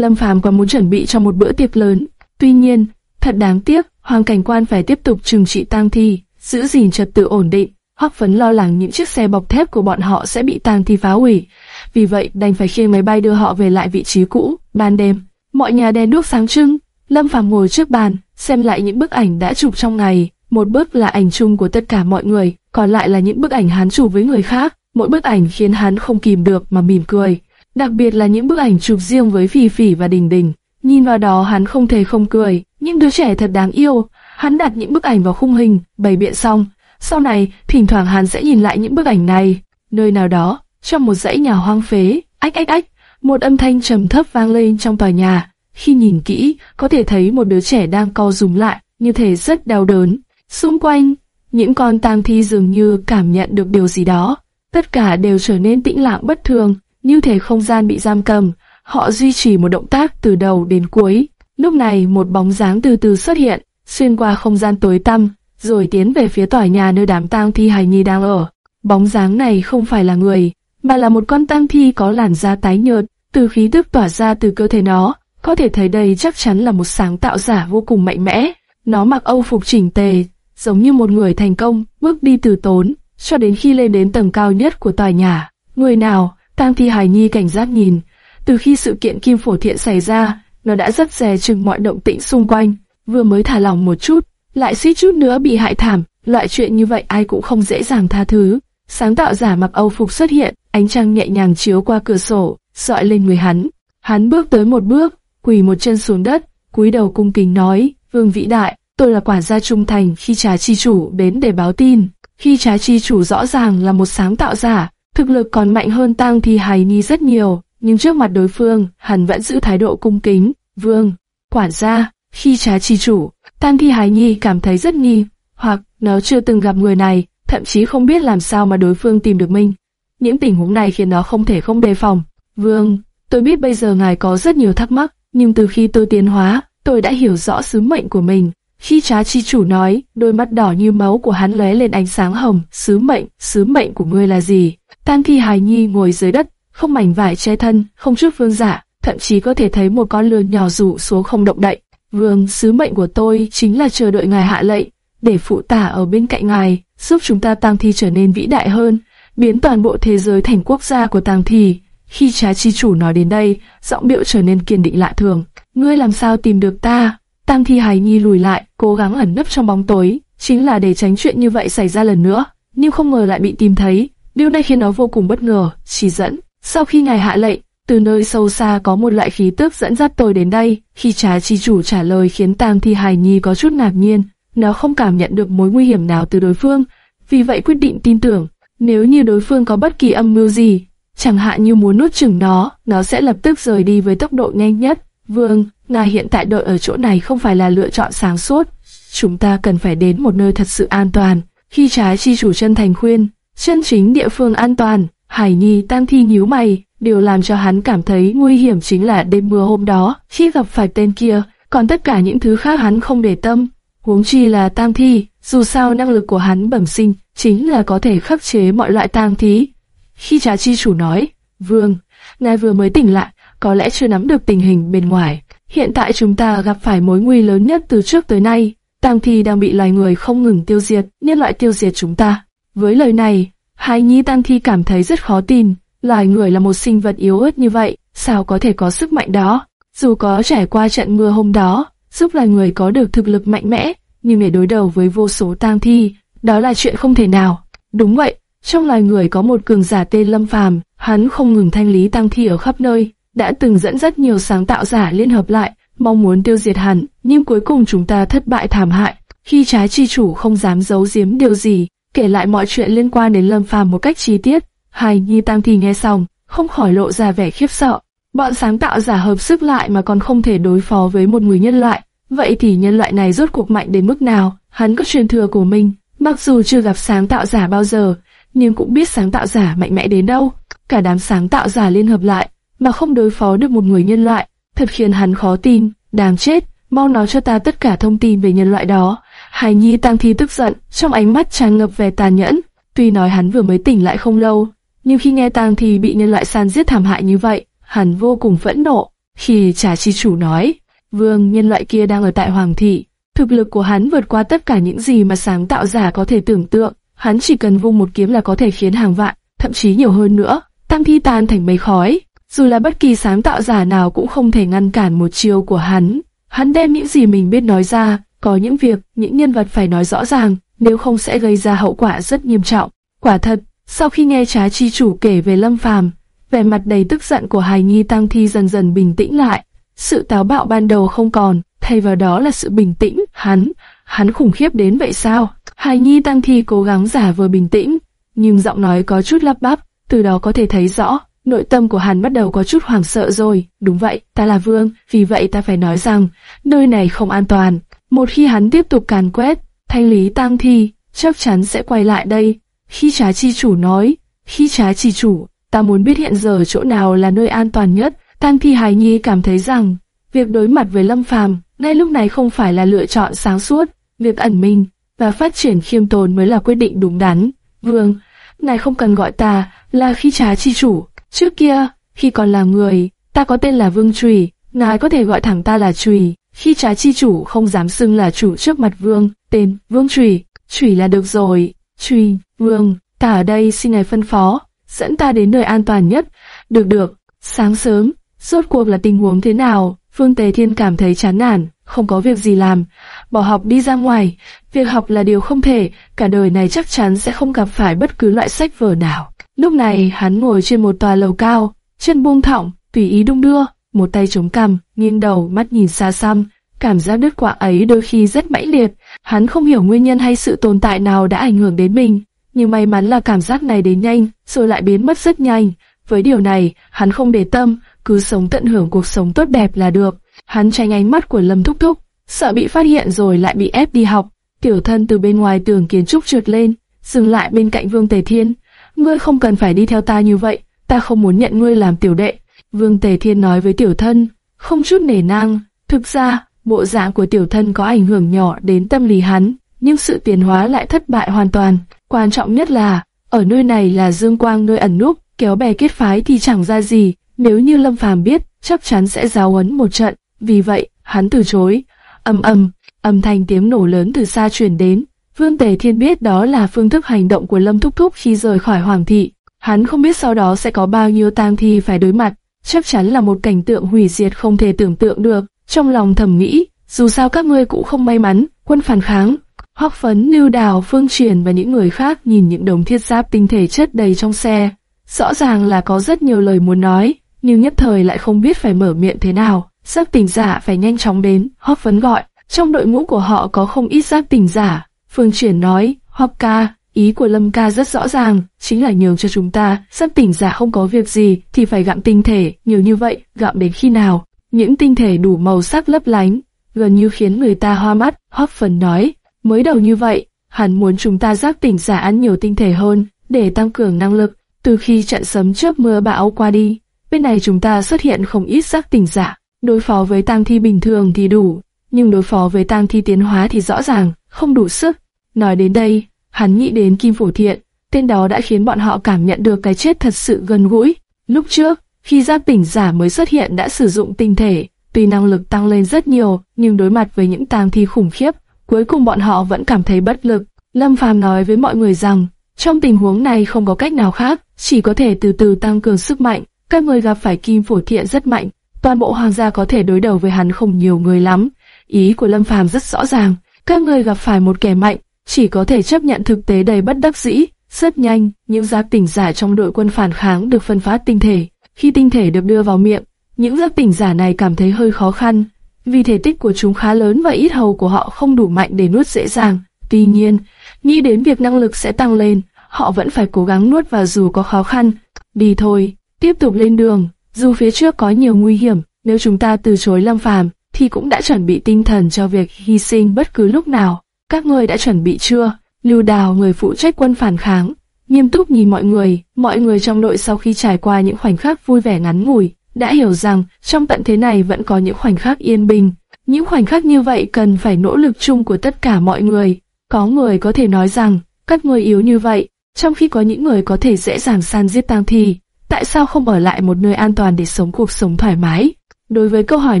Lâm Phàm còn muốn chuẩn bị cho một bữa tiệc lớn. Tuy nhiên, thật đáng tiếc, Hoàng Cảnh Quan phải tiếp tục trừng trị tang thi, giữ gìn trật tự ổn định. Hoắc Phấn lo lắng những chiếc xe bọc thép của bọn họ sẽ bị tang thi phá hủy, vì vậy đành phải khiêng máy bay đưa họ về lại vị trí cũ. Ban đêm, mọi nhà đèn đuốc sáng trưng, Lâm Phàm ngồi trước bàn, xem lại những bức ảnh đã chụp trong ngày. Một bức là ảnh chung của tất cả mọi người, còn lại là những bức ảnh hắn chụp với người khác. Mỗi bức ảnh khiến hắn không kìm được mà mỉm cười. Đặc biệt là những bức ảnh chụp riêng với Phỉ Phỉ và Đình Đình. Nhìn vào đó hắn không thể không cười. Những đứa trẻ thật đáng yêu. Hắn đặt những bức ảnh vào khung hình, bày biện xong. Sau này, thỉnh thoảng hắn sẽ nhìn lại những bức ảnh này. Nơi nào đó, trong một dãy nhà hoang phế, ách ách ách, một âm thanh trầm thấp vang lên trong tòa nhà. Khi nhìn kỹ, có thể thấy một đứa trẻ đang co rúm lại, như thể rất đau đớn. Xung quanh, những con tang thi dường như cảm nhận được điều gì đó. Tất cả đều trở nên tĩnh lặng bất thường, như thể không gian bị giam cầm. Họ duy trì một động tác từ đầu đến cuối. Lúc này một bóng dáng từ từ xuất hiện, xuyên qua không gian tối tăm, rồi tiến về phía tòa nhà nơi đám tang thi hài nhi đang ở. Bóng dáng này không phải là người, mà là một con tang thi có làn da tái nhợt, từ khí tức tỏa ra từ cơ thể nó, có thể thấy đây chắc chắn là một sáng tạo giả vô cùng mạnh mẽ. Nó mặc âu phục chỉnh tề, giống như một người thành công, bước đi từ tốn, cho đến khi lên đến tầng cao nhất của tòa nhà. Người nào, tang thi Hải nhi cảnh giác nhìn, Từ khi sự kiện Kim Phổ Thiện xảy ra, nó đã rất dè chừng mọi động tĩnh xung quanh, vừa mới thả lỏng một chút, lại suýt chút nữa bị hại thảm, loại chuyện như vậy ai cũng không dễ dàng tha thứ. Sáng tạo giả mặc Âu phục xuất hiện, ánh trăng nhẹ nhàng chiếu qua cửa sổ, dọi lên người hắn. Hắn bước tới một bước, quỳ một chân xuống đất, cúi đầu cung kính nói, Vương vĩ đại, tôi là quản gia trung thành khi trà chi chủ đến để báo tin. Khi trà chi chủ rõ ràng là một sáng tạo giả, thực lực còn mạnh hơn Tang Thi Hài Nhi rất nhiều, nhưng trước mặt đối phương, hắn vẫn giữ thái độ cung kính. Vương, quản gia, khi trá chi chủ, Tang Thi Hài Nhi cảm thấy rất nghi, hoặc nó chưa từng gặp người này, thậm chí không biết làm sao mà đối phương tìm được mình. Những tình huống này khiến nó không thể không đề phòng. Vương, tôi biết bây giờ ngài có rất nhiều thắc mắc, nhưng từ khi tôi tiến hóa, tôi đã hiểu rõ sứ mệnh của mình. Khi trá chi chủ nói, đôi mắt đỏ như máu của hắn lóe lên ánh sáng hồng, sứ mệnh, sứ mệnh của ngươi là gì? Tang thi hài nhi ngồi dưới đất, không mảnh vải che thân, không chút vương giả, thậm chí có thể thấy một con lươn nhỏ rủ xuống không động đậy. Vương, sứ mệnh của tôi chính là chờ đợi ngài hạ lệnh, để phụ tả ở bên cạnh ngài, giúp chúng ta tang thi trở nên vĩ đại hơn, biến toàn bộ thế giới thành quốc gia của tang thi. Khi trá chi chủ nói đến đây, giọng điệu trở nên kiên định lạ thường. Ngươi làm sao tìm được ta? Tang thi Hải nhi lùi lại, cố gắng ẩn nấp trong bóng tối, chính là để tránh chuyện như vậy xảy ra lần nữa. Nhưng không ngờ lại bị tìm thấy. Điều này khiến nó vô cùng bất ngờ, chỉ dẫn. Sau khi ngài hạ lệnh, từ nơi sâu xa có một loại khí tức dẫn dắt tôi đến đây. Khi trá chi chủ trả lời khiến Tang thi Hải nhi có chút ngạc nhiên, nó không cảm nhận được mối nguy hiểm nào từ đối phương, vì vậy quyết định tin tưởng. Nếu như đối phương có bất kỳ âm mưu gì, chẳng hạn như muốn nuốt chửng nó, nó sẽ lập tức rời đi với tốc độ nhanh nhất. Vương, ngài hiện tại đợi ở chỗ này không phải là lựa chọn sáng suốt. Chúng ta cần phải đến một nơi thật sự an toàn. Khi trái chi chủ chân thành khuyên, chân chính địa phương an toàn, Hải Nhi tam thi nhíu mày, điều làm cho hắn cảm thấy nguy hiểm chính là đêm mưa hôm đó, khi gặp phải tên kia, còn tất cả những thứ khác hắn không để tâm. Huống chi là tam thi, dù sao năng lực của hắn bẩm sinh, chính là có thể khắc chế mọi loại tang thí. Khi trà chi chủ nói, Vương, ngài vừa mới tỉnh lại, có lẽ chưa nắm được tình hình bên ngoài. Hiện tại chúng ta gặp phải mối nguy lớn nhất từ trước tới nay. Tang thi đang bị loài người không ngừng tiêu diệt, nhân loại tiêu diệt chúng ta. Với lời này, Hai Nhi Tang thi cảm thấy rất khó tin. Loài người là một sinh vật yếu ớt như vậy, sao có thể có sức mạnh đó? Dù có trải qua trận mưa hôm đó, giúp loài người có được thực lực mạnh mẽ, nhưng để đối đầu với vô số tang thi, đó là chuyện không thể nào. Đúng vậy, trong loài người có một cường giả tên Lâm Phàm, hắn không ngừng thanh lý tang thi ở khắp nơi, đã từng dẫn rất nhiều sáng tạo giả liên hợp lại, mong muốn tiêu diệt hắn, nhưng cuối cùng chúng ta thất bại thảm hại. Khi trái chi chủ không dám giấu giếm điều gì, kể lại mọi chuyện liên quan đến Lâm Phàm một cách chi tiết, Hai Nhi Tam thì nghe xong, không khỏi lộ ra vẻ khiếp sợ. Bọn sáng tạo giả hợp sức lại mà còn không thể đối phó với một người nhân loại, vậy thì nhân loại này rốt cuộc mạnh đến mức nào? Hắn có truyền thừa của mình, mặc dù chưa gặp sáng tạo giả bao giờ, nhưng cũng biết sáng tạo giả mạnh mẽ đến đâu. Cả đám sáng tạo giả liên hợp lại, mà không đối phó được một người nhân loại, thật khiến hắn khó tin, đáng chết, mau nói cho ta tất cả thông tin về nhân loại đó. Hải Nhi tăng thi tức giận, trong ánh mắt tràn ngập vẻ tàn nhẫn. Tuy nói hắn vừa mới tỉnh lại không lâu, nhưng khi nghe tang thi bị nhân loại san giết thảm hại như vậy, hắn vô cùng phẫn nộ. Khi trả chi chủ nói, vương nhân loại kia đang ở tại Hoàng thị, thực lực của hắn vượt qua tất cả những gì mà sáng tạo giả có thể tưởng tượng. Hắn chỉ cần vung một kiếm là có thể khiến hàng vạn, thậm chí nhiều hơn nữa, tăng thi tan thành mây khói. Dù là bất kỳ sáng tạo giả nào cũng không thể ngăn cản một chiêu của hắn. Hắn đem những gì mình biết nói ra, có những việc, những nhân vật phải nói rõ ràng, nếu không sẽ gây ra hậu quả rất nghiêm trọng. Quả thật, sau khi nghe trá chi chủ kể về Lâm Phàm, vẻ mặt đầy tức giận của Hài Nhi Tăng Thi dần dần bình tĩnh lại. Sự táo bạo ban đầu không còn, thay vào đó là sự bình tĩnh. Hắn, hắn khủng khiếp đến vậy sao? Hài Nhi Tăng Thi cố gắng giả vờ bình tĩnh, nhưng giọng nói có chút lắp bắp, từ đó có thể thấy rõ, nội tâm của hắn bắt đầu có chút hoảng sợ rồi. Đúng vậy, ta là vương, vì vậy ta phải nói rằng, nơi này không an toàn. Một khi hắn tiếp tục càn quét, thanh lý tang thi, chắc chắn sẽ quay lại đây. Khi trá chi chủ nói, khi trá chi chủ, ta muốn biết hiện giờ chỗ nào là nơi an toàn nhất. Tang thi hài nhi cảm thấy rằng, việc đối mặt với lâm phàm, ngay lúc này không phải là lựa chọn sáng suốt, việc ẩn mình và phát triển khiêm tốn mới là quyết định đúng đắn. Vương, ngài không cần gọi ta là khi trá chi chủ. Trước kia, khi còn là người, ta có tên là Vương Trùy, ngài có thể gọi thẳng ta là Trùy. Khi trái chi chủ không dám xưng là chủ trước mặt vương, tên vương trùy, trùy là được rồi, trùy, vương, ta ở đây xin ngài phân phó, dẫn ta đến nơi an toàn nhất, được được. Sáng sớm, Rốt cuộc là tình huống thế nào? Phương Tề Thiên cảm thấy chán nản, không có việc gì làm, bỏ học đi ra ngoài. Việc học là điều không thể, cả đời này chắc chắn sẽ không gặp phải bất cứ loại sách vở nào. Lúc này hắn ngồi trên một tòa lầu cao, chân buông thõng, tùy ý đung đưa, một tay chống cằm, nghiêng đầu, mắt nhìn xa xăm. Cảm giác đứt quãng ấy đôi khi rất mãnh liệt, hắn không hiểu nguyên nhân hay sự tồn tại nào đã ảnh hưởng đến mình, nhưng may mắn là cảm giác này đến nhanh, rồi lại biến mất rất nhanh. Với điều này, hắn không để tâm, cứ sống tận hưởng cuộc sống tốt đẹp là được. Hắn tránh ánh mắt của Lâm Thúc Thúc, sợ bị phát hiện rồi lại bị ép đi học. Tiểu thân từ bên ngoài tường kiến trúc trượt lên, dừng lại bên cạnh Vương Tề Thiên. Ngươi không cần phải đi theo ta như vậy, ta không muốn nhận ngươi làm tiểu đệ. Vương Tề Thiên nói với tiểu thân, không chút nể nang. Thực ra, bộ dạng của tiểu thân có ảnh hưởng nhỏ đến tâm lý hắn, nhưng sự tiến hóa lại thất bại hoàn toàn. Quan trọng nhất là, ở nơi này là dương quang nơi ẩn núp, kéo bè kết phái thì chẳng ra gì, nếu như Lâm Phàm biết, chắc chắn sẽ giáo huấn một trận. Vì vậy, hắn từ chối. Âm âm, âm thanh tiếng nổ lớn từ xa truyền đến. Vương Tề Thiên biết đó là phương thức hành động của Lâm Thúc Thúc khi rời khỏi Hoàng thị. Hắn không biết sau đó sẽ có bao nhiêu tang thi phải đối mặt, chắc chắn là một cảnh tượng hủy diệt không thể tưởng tượng được. Trong lòng thầm nghĩ, dù sao các ngươi cũng không may mắn, quân phản kháng. Hoắc Phấn, Lưu Đào, Phương Truyền và những người khác nhìn những đồng thiết giáp tinh thể chất đầy trong xe. Rõ ràng là có rất nhiều lời muốn nói, nhưng nhất thời lại không biết phải mở miệng thế nào. Giáp tỉnh giả phải nhanh chóng đến, Hoắc Phấn gọi. Trong đội ngũ của họ có không ít giáp tỉnh giả. Phương Triển nói, Hop ca, ý của Lâm ca rất rõ ràng, chính là nhường cho chúng ta, giác tỉnh giả không có việc gì thì phải gặm tinh thể, nhiều như vậy, gặm đến khi nào? Những tinh thể đủ màu sắc lấp lánh, gần như khiến người ta hoa mắt, Hop phần nói, mới đầu như vậy, hắn muốn chúng ta giác tỉnh giả ăn nhiều tinh thể hơn, để tăng cường năng lực, từ khi trận sấm chớp mưa bão qua đi, bên này chúng ta xuất hiện không ít giác tỉnh giả, đối phó với tang thi bình thường thì đủ, nhưng đối phó với tang thi tiến hóa thì rõ ràng không đủ sức. Nói đến đây, hắn nghĩ đến Kim Phổ Thiện, tên đó đã khiến bọn họ cảm nhận được cái chết thật sự gần gũi. Lúc trước, khi giác tỉnh giả mới xuất hiện đã sử dụng tinh thể, tuy năng lực tăng lên rất nhiều, nhưng đối mặt với những tang thi khủng khiếp, cuối cùng bọn họ vẫn cảm thấy bất lực. Lâm Phàm nói với mọi người rằng, trong tình huống này không có cách nào khác, chỉ có thể từ từ tăng cường sức mạnh. Các người gặp phải Kim Phổ Thiện rất mạnh, toàn bộ hoàng gia có thể đối đầu với hắn không nhiều người lắm. Ý của Lâm Phàm rất rõ ràng, các người gặp phải một kẻ mạnh, chỉ có thể chấp nhận thực tế đầy bất đắc dĩ. Rất nhanh, những giáp tỉnh giả trong đội quân phản kháng được phân phát tinh thể. Khi tinh thể được đưa vào miệng, những giáp tỉnh giả này cảm thấy hơi khó khăn, vì thể tích của chúng khá lớn và ít hầu của họ không đủ mạnh để nuốt dễ dàng. Tuy nhiên, nghĩ đến việc năng lực sẽ tăng lên, họ vẫn phải cố gắng nuốt và dù có khó khăn. Đi thôi, tiếp tục lên đường, dù phía trước có nhiều nguy hiểm, nếu chúng ta từ chối Lâm Phàm thì cũng đã chuẩn bị tinh thần cho việc hy sinh bất cứ lúc nào. Các ngươi đã chuẩn bị chưa? Lưu Đào, người phụ trách quân phản kháng, nghiêm túc nhìn mọi người, mọi người trong đội sau khi trải qua những khoảnh khắc vui vẻ ngắn ngủi, đã hiểu rằng trong tận thế này vẫn có những khoảnh khắc yên bình. Những khoảnh khắc như vậy cần phải nỗ lực chung của tất cả mọi người. Có người có thể nói rằng, các người yếu như vậy, trong khi có những người có thể dễ dàng san giết tang thi, tại sao không ở lại một nơi an toàn để sống cuộc sống thoải mái? Đối với câu hỏi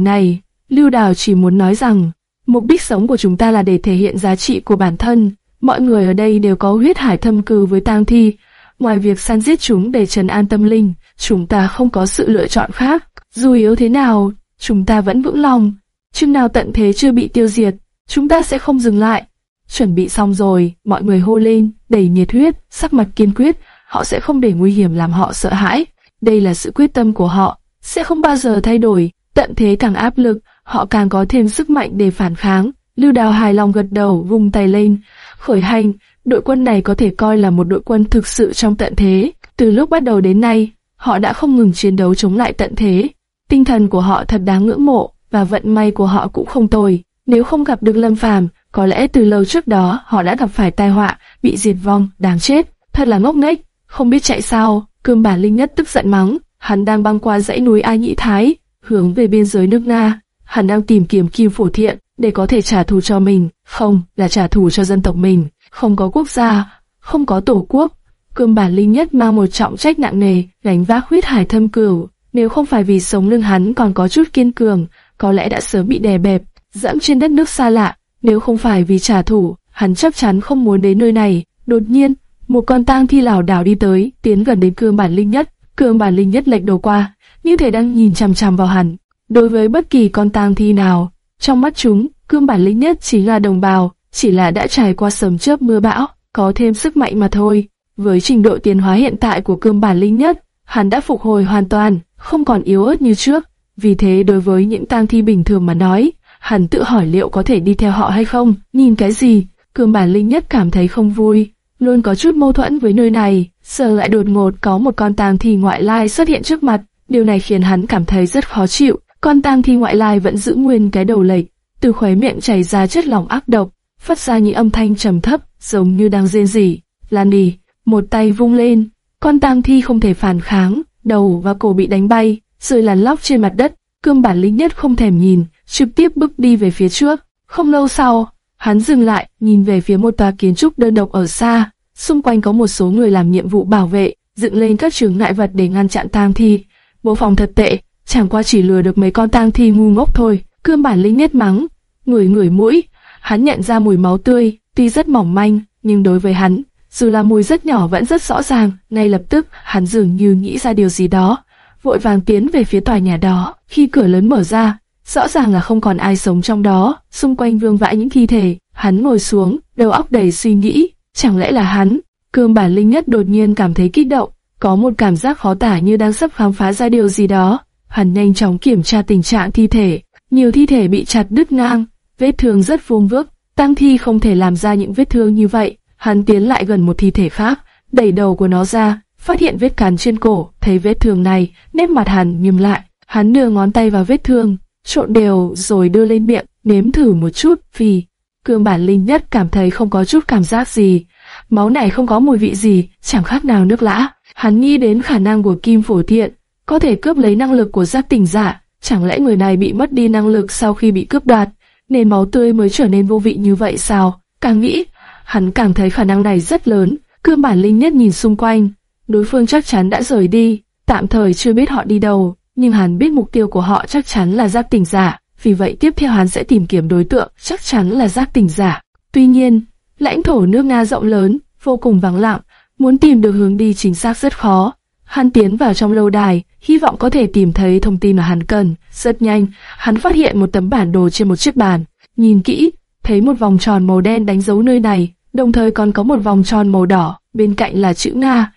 này, Lưu Đào chỉ muốn nói rằng, mục đích sống của chúng ta là để thể hiện giá trị của bản thân. Mọi người ở đây đều có huyết hải thâm cư với tang thi, ngoài việc săn giết chúng để trấn an tâm linh, chúng ta không có sự lựa chọn khác. Dù yếu thế nào, chúng ta vẫn vững lòng. Chừng nào tận thế chưa bị tiêu diệt, chúng ta sẽ không dừng lại. Chuẩn bị xong rồi, mọi người hô lên, đầy nhiệt huyết, sắc mặt kiên quyết, họ sẽ không để nguy hiểm làm họ sợ hãi. Đây là sự quyết tâm của họ, sẽ không bao giờ thay đổi. Tận thế càng áp lực, họ càng có thêm sức mạnh để phản kháng. Lưu Đào hài lòng gật đầu, vung tay lên, khởi hành. Đội quân này có thể coi là một đội quân thực sự trong tận thế. Từ lúc bắt đầu đến nay, họ đã không ngừng chiến đấu chống lại tận thế. Tinh thần của họ thật đáng ngưỡng mộ, và vận may của họ cũng không tồi. Nếu không gặp được Lâm Phàm, có lẽ từ lâu trước đó họ đã gặp phải tai họa, bị diệt vong, đáng chết. Thật là ngốc nghếch, không biết chạy sao. Cương bản linh nhất tức giận mắng, hắn đang băng qua dãy núi Ai Nhĩ Thái, hướng về biên giới nước Nga. Hắn đang tìm kiếm kim phổ thiện để có thể trả thù cho mình, không là trả thù cho dân tộc mình. Không có quốc gia, không có tổ quốc, Cương bản linh nhất mang một trọng trách nặng nề, gánh vác huyết hải thâm cửu. Nếu không phải vì sống lưng hắn còn có chút kiên cường, có lẽ đã sớm bị đè bẹp, dẫm trên đất nước xa lạ. Nếu không phải vì trả thù, hắn chắc chắn không muốn đến nơi này. Đột nhiên, một con tang thi lảo đảo đi tới, tiến gần đến cương bản linh nhất. Cương bản linh nhất lệch đầu qua, như thể đang nhìn chằm chằm vào hắn. Đối với bất kỳ con tang thi nào, trong mắt chúng, cương bản linh nhất chính là đồng bào, chỉ là đã trải qua sấm chớp mưa bão, có thêm sức mạnh mà thôi. Với trình độ tiến hóa hiện tại của cương bản linh nhất, hắn đã phục hồi hoàn toàn, không còn yếu ớt như trước. Vì thế đối với những tang thi bình thường mà nói, hắn tự hỏi liệu có thể đi theo họ hay không, nhìn cái gì, cương bản linh nhất cảm thấy không vui, luôn có chút mâu thuẫn với nơi này, giờ lại đột ngột có một con tang thi ngoại lai xuất hiện trước mặt, điều này khiến hắn cảm thấy rất khó chịu, con tang thi ngoại lai vẫn giữ nguyên cái đầu lệch, từ khóe miệng chảy ra chất lỏng ác độc, phát ra những âm thanh trầm thấp, giống như đang rên rỉ. Lan đi, một tay vung lên, con tang thi không thể phản kháng, đầu và cổ bị đánh bay, rơi lăn lóc trên mặt đất. Cương bản linh nhất không thèm nhìn, trực tiếp bước đi về phía trước. Không lâu sau, hắn dừng lại, nhìn về phía một tòa kiến trúc đơn độc ở xa. Xung quanh có một số người làm nhiệm vụ bảo vệ, dựng lên các trường ngại vật để ngăn chặn tang thi. Bộ phòng thật tệ, chẳng qua chỉ lừa được mấy con tang thi ngu ngốc thôi. Cương bản linh nét mắng, người ngửi mũi, hắn nhận ra mùi máu tươi, tuy rất mỏng manh, nhưng đối với hắn, dù là mùi rất nhỏ vẫn rất rõ ràng. Ngay lập tức, hắn dường như nghĩ ra điều gì đó, vội vàng tiến về phía tòa nhà đó. Khi cửa lớn mở ra, rõ ràng là không còn ai sống trong đó, xung quanh vương vãi những thi thể. Hắn ngồi xuống, đầu óc đầy suy nghĩ, chẳng lẽ là hắn? Cương bản linh nhất đột nhiên cảm thấy kích động, có một cảm giác khó tả như đang sắp khám phá ra điều gì đó. Hắn nhanh chóng kiểm tra tình trạng thi thể, nhiều thi thể bị chặt đứt ngang, vết thương rất vuông vức, tăng thi không thể làm ra những vết thương như vậy. Hắn tiến lại gần một thi thể khác, đẩy đầu của nó ra, phát hiện vết cắn trên cổ, thấy vết thương này, nét mặt hắn nghiêm lại. Hắn đưa ngón tay vào vết thương, trộn đều rồi đưa lên miệng, nếm thử một chút, vì cương bản linh nhất cảm thấy không có chút cảm giác gì. Máu này không có mùi vị gì, chẳng khác nào nước lã. Hắn nghĩ đến khả năng của kim phổ thiện, có thể cướp lấy năng lực của giác tỉnh giả. Chẳng lẽ người này bị mất đi năng lực sau khi bị cướp đoạt, nên máu tươi mới trở nên vô vị như vậy sao? Càng nghĩ, hắn càng thấy khả năng này rất lớn. Cương bản linh nhất nhìn xung quanh, đối phương chắc chắn đã rời đi, tạm thời chưa biết họ đi đâu, nhưng hắn biết mục tiêu của họ chắc chắn là giác tỉnh giả, vì vậy tiếp theo hắn sẽ tìm kiếm đối tượng chắc chắn là giác tỉnh giả. Tuy nhiên, lãnh thổ nước Nga rộng lớn, vô cùng vắng lặng, muốn tìm được hướng đi chính xác rất khó. Hắn tiến vào trong lâu đài, hy vọng có thể tìm thấy thông tin mà hắn cần. Rất nhanh, hắn phát hiện một tấm bản đồ trên một chiếc bàn. Nhìn kỹ, thấy một vòng tròn màu đen đánh dấu nơi này, đồng thời còn có một vòng tròn màu đỏ, bên cạnh là chữ Nga.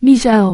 Michel,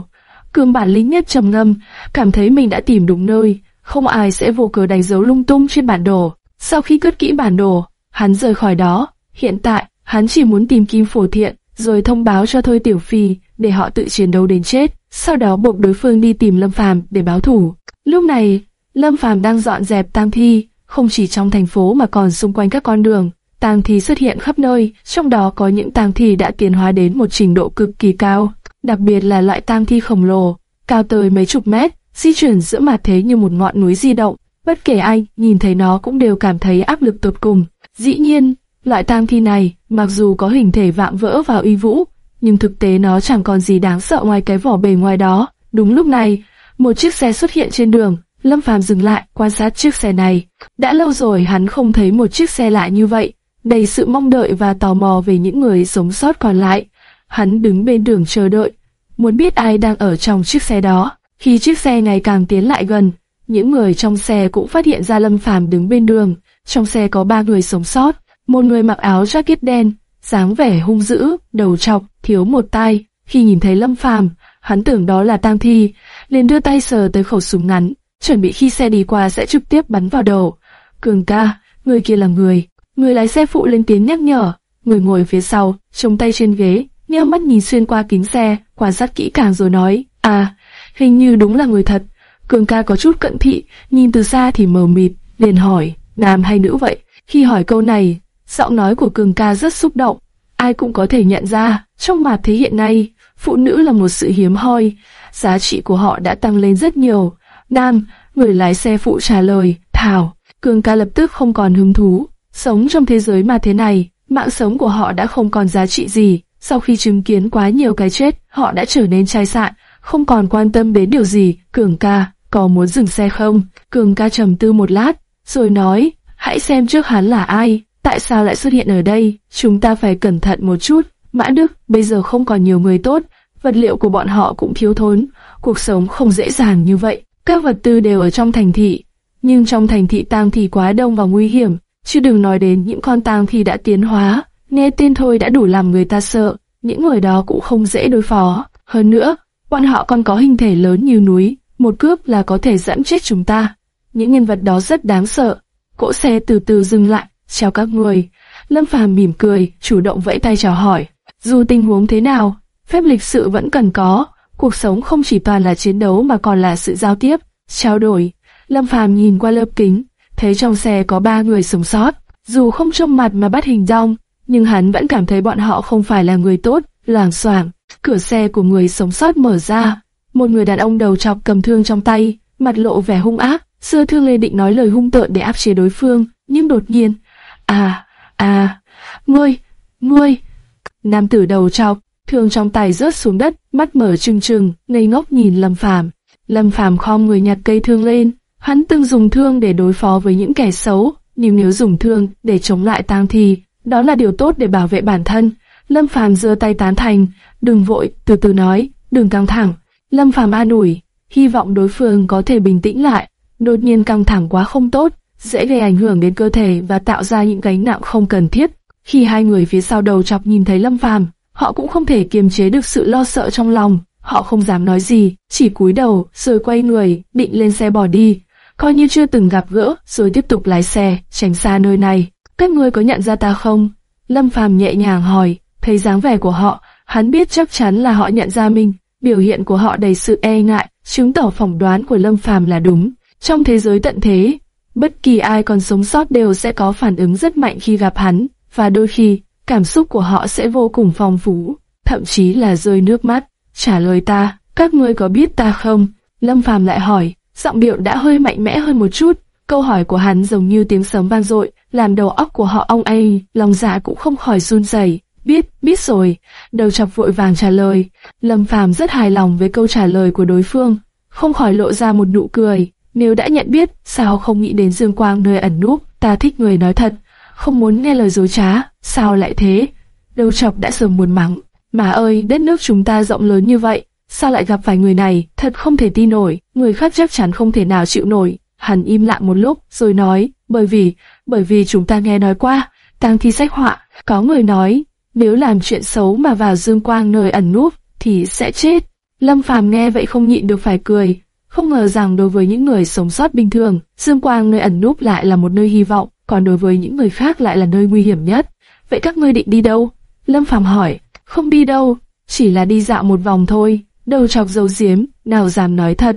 cương bản lĩnh nhất trầm ngâm, cảm thấy mình đã tìm đúng nơi, không ai sẽ vô cớ đánh dấu lung tung trên bản đồ. Sau khi cất kỹ bản đồ, hắn rời khỏi đó. Hiện tại, hắn chỉ muốn tìm Kim Phổ Thiện, rồi thông báo cho Thôi Tiểu Phi, để họ tự chiến đấu đến chết, sau đó buộc đối phương đi tìm Lâm Phàm để báo thủ. Lúc này, Lâm Phàm đang dọn dẹp tang thi, không chỉ trong thành phố mà còn xung quanh các con đường. Tang thi xuất hiện khắp nơi, trong đó có những tang thi đã tiến hóa đến một trình độ cực kỳ cao, đặc biệt là loại tang thi khổng lồ, cao tới mấy chục mét, di chuyển giữa mặt thế như một ngọn núi di động. Bất kể ai nhìn thấy nó cũng đều cảm thấy áp lực tột cùng. Dĩ nhiên, loại tang thi này, mặc dù có hình thể vạm vỡ và uy vũ, nhưng thực tế nó chẳng còn gì đáng sợ ngoài cái vỏ bề ngoài đó. Đúng lúc này, một chiếc xe xuất hiện trên đường, Lâm Phàm dừng lại quan sát chiếc xe này. Đã lâu rồi hắn không thấy một chiếc xe lại như vậy, đầy sự mong đợi và tò mò về những người sống sót còn lại. Hắn đứng bên đường chờ đợi, muốn biết ai đang ở trong chiếc xe đó. Khi chiếc xe ngày càng tiến lại gần, những người trong xe cũng phát hiện ra Lâm Phàm đứng bên đường. Trong xe có ba người sống sót, một người mặc áo jacket đen, dáng vẻ hung dữ, đầu trọc, thiếu một tay. Khi nhìn thấy Lâm Phàm, hắn tưởng đó là tang thi, liền đưa tay sờ tới khẩu súng ngắn, chuẩn bị khi xe đi qua sẽ trực tiếp bắn vào đầu. Cường ca, người kia là người. Người lái xe phụ lên tiếng nhắc nhở, người ngồi phía sau, chống tay trên ghế, nheo mắt nhìn xuyên qua kính xe, quan sát kỹ càng rồi nói, à, hình như đúng là người thật. Cường ca có chút cận thị, nhìn từ xa thì mờ mịt, liền hỏi, nam hay nữ vậy? Khi hỏi câu này, giọng nói của Cường ca rất xúc động. Ai cũng có thể nhận ra, trong mặt thế hiện nay, phụ nữ là một sự hiếm hoi, giá trị của họ đã tăng lên rất nhiều. Nam, người lái xe phụ trả lời, Thảo, Cường ca lập tức không còn hứng thú. Sống trong thế giới mà thế này, mạng sống của họ đã không còn giá trị gì. Sau khi chứng kiến quá nhiều cái chết, họ đã trở nên chai sạn, không còn quan tâm đến điều gì. Cường ca, có muốn dừng xe không? Cường ca trầm tư một lát, rồi nói, hãy xem trước hắn là ai, tại sao lại xuất hiện ở đây, chúng ta phải cẩn thận một chút. Mã Đức, bây giờ không còn nhiều người tốt, vật liệu của bọn họ cũng thiếu thốn, cuộc sống không dễ dàng như vậy. Các vật tư đều ở trong thành thị, nhưng trong thành thị tang thì quá đông và nguy hiểm, chứ đừng nói đến những con tang thì đã tiến hóa, nghe tên thôi đã đủ làm người ta sợ, những người đó cũng không dễ đối phó. Hơn nữa, bọn họ còn có hình thể lớn như núi, một cướp là có thể dẫn chết chúng ta. Những nhân vật đó rất đáng sợ. Cỗ xe từ từ dừng lại, chào các người. Lâm Phàm mỉm cười, chủ động vẫy tay chào hỏi. Dù tình huống thế nào, phép lịch sự vẫn cần có. Cuộc sống không chỉ toàn là chiến đấu mà còn là sự giao tiếp, trao đổi. Lâm Phàm nhìn qua lớp kính, thấy trong xe có ba người sống sót. Dù không trông mặt mà bắt hình dong, nhưng hắn vẫn cảm thấy bọn họ không phải là người tốt, loảng xoảng. Cửa xe của người sống sót mở ra, một người đàn ông đầu trọc cầm thương trong tay, mặt lộ vẻ hung ác, xưa thương lê định nói lời hung tợn để áp chế đối phương, nhưng đột nhiên, à, à, ngươi, ngươi, nam tử đầu trọc, thương trong tay rớt xuống đất, mắt mở trừng trừng, ngây ngốc nhìn Lâm Phàm. Lâm Phàm khom người nhặt cây thương lên, hắn từng dùng thương để đối phó với những kẻ xấu, nhưng nếu dùng thương để chống lại tang thì đó là điều tốt để bảo vệ bản thân. Lâm Phàm giơ tay tán thành, đừng vội, từ từ nói, đừng căng thẳng. Lâm Phàm an ủi, hy vọng đối phương có thể bình tĩnh lại. Đột nhiên căng thẳng quá không tốt, dễ gây ảnh hưởng đến cơ thể và tạo ra những gánh nặng không cần thiết. Khi hai người phía sau đầu chọc nhìn thấy Lâm Phàm, họ cũng không thể kiềm chế được sự lo sợ trong lòng. Họ không dám nói gì, chỉ cúi đầu, rồi quay người, định lên xe bỏ đi, coi như chưa từng gặp gỡ, rồi tiếp tục lái xe, tránh xa nơi này. Các ngươi có nhận ra ta không? Lâm Phàm nhẹ nhàng hỏi, thấy dáng vẻ của họ, hắn biết chắc chắn là họ nhận ra mình. Biểu hiện của họ đầy sự e ngại, chứng tỏ phỏng đoán của Lâm Phàm là đúng. Trong thế giới tận thế, bất kỳ ai còn sống sót đều sẽ có phản ứng rất mạnh khi gặp hắn, và đôi khi, cảm xúc của họ sẽ vô cùng phong phú, thậm chí là rơi nước mắt. Trả lời ta, các ngươi có biết ta không? Lâm Phàm lại hỏi, giọng điệu đã hơi mạnh mẽ hơn một chút. Câu hỏi của hắn giống như tiếng sấm vang dội, làm đầu óc của họ ông ấy, lòng dạ cũng không khỏi run rẩy. Biết, biết rồi. Đầu chọc vội vàng trả lời. Lâm Phàm rất hài lòng với câu trả lời của đối phương, không khỏi lộ ra một nụ cười. Nếu đã nhận biết, sao không nghĩ đến Dương Quang nơi ẩn núp? Ta thích người nói thật, không muốn nghe lời dối trá. Sao lại thế? Đầu chọc đã sớm muốn mắng. Mà ơi, đất nước chúng ta rộng lớn như vậy, sao lại gặp phải người này? Thật không thể tin nổi. Người khác chắc chắn không thể nào chịu nổi. Hắn im lặng một lúc, rồi nói, bởi vì, bởi vì chúng ta nghe nói qua, tang thi sách họa, có người nói, nếu làm chuyện xấu mà vào dương quang nơi ẩn núp, thì sẽ chết. Lâm Phàm nghe vậy không nhịn được phải cười, không ngờ rằng đối với những người sống sót bình thường, dương quang nơi ẩn núp lại là một nơi hy vọng, còn đối với những người khác lại là nơi nguy hiểm nhất. Vậy các ngươi định đi đâu? Lâm Phàm hỏi, không đi đâu, chỉ là đi dạo một vòng thôi. Đầu chọc dấu diếm, nào dám nói thật.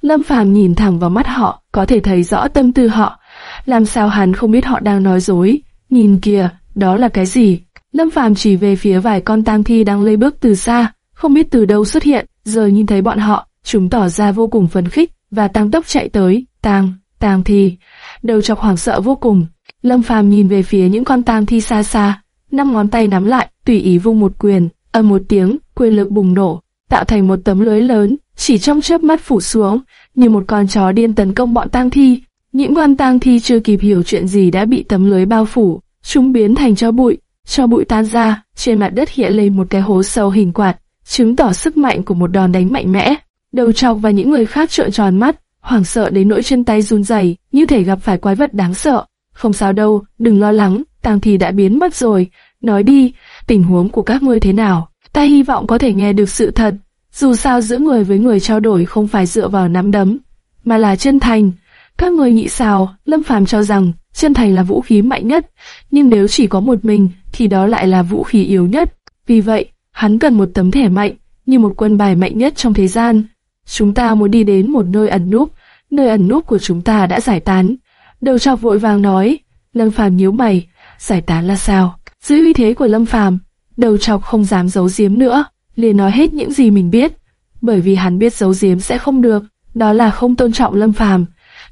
Lâm Phàm nhìn thẳng vào mắt họ, có thể thấy rõ tâm tư họ. Làm sao hắn không biết họ đang nói dối? Nhìn kìa, đó là cái gì? Lâm Phàm chỉ về phía vài con tang thi đang lây bước từ xa, không biết từ đâu xuất hiện, giờ nhìn thấy bọn họ, chúng tỏ ra vô cùng phấn khích và tăng tốc chạy tới. Tang, tang thi, đầu chọc hoảng sợ vô cùng. Lâm Phàm nhìn về phía những con tang thi xa xa, năm ngón tay nắm lại, tùy ý vung một quyền, ầm một tiếng, quyền lực bùng nổ, tạo thành một tấm lưới lớn, chỉ trong chớp mắt phủ xuống, như một con chó điên tấn công bọn tang thi. Những con tang thi chưa kịp hiểu chuyện gì đã bị tấm lưới bao phủ, chúng biến thành cho bụi, cho bụi tan ra, trên mặt đất hiện lên một cái hố sâu hình quạt, chứng tỏ sức mạnh của một đòn đánh mạnh mẽ. Đầu trọc và những người khác trợn tròn mắt, hoảng sợ đến nỗi chân tay run rẩy, như thể gặp phải quái vật đáng sợ. Không sao đâu, đừng lo lắng, tang thì đã biến mất rồi. Nói đi, tình huống của các ngươi thế nào? Ta hy vọng có thể nghe được sự thật. Dù sao giữa người với người trao đổi không phải dựa vào nắm đấm, mà là chân thành. Các người nghĩ sao? Lâm Phàm cho rằng chân thành là vũ khí mạnh nhất, nhưng nếu chỉ có một mình thì đó lại là vũ khí yếu nhất. Vì vậy, hắn cần một tấm thẻ mạnh, như một quân bài mạnh nhất trong thế gian. Chúng ta muốn đi đến một nơi ẩn núp, nơi ẩn núp của chúng ta đã giải tán. Đầu trọc vội vàng nói, Lâm Phàm nhíu mày, giải tán là sao? Dưới uy thế của Lâm Phàm, đầu trọc không dám giấu giếm nữa, liền nói hết những gì mình biết, bởi vì hắn biết giấu giếm sẽ không được, đó là không tôn trọng Lâm Phàm.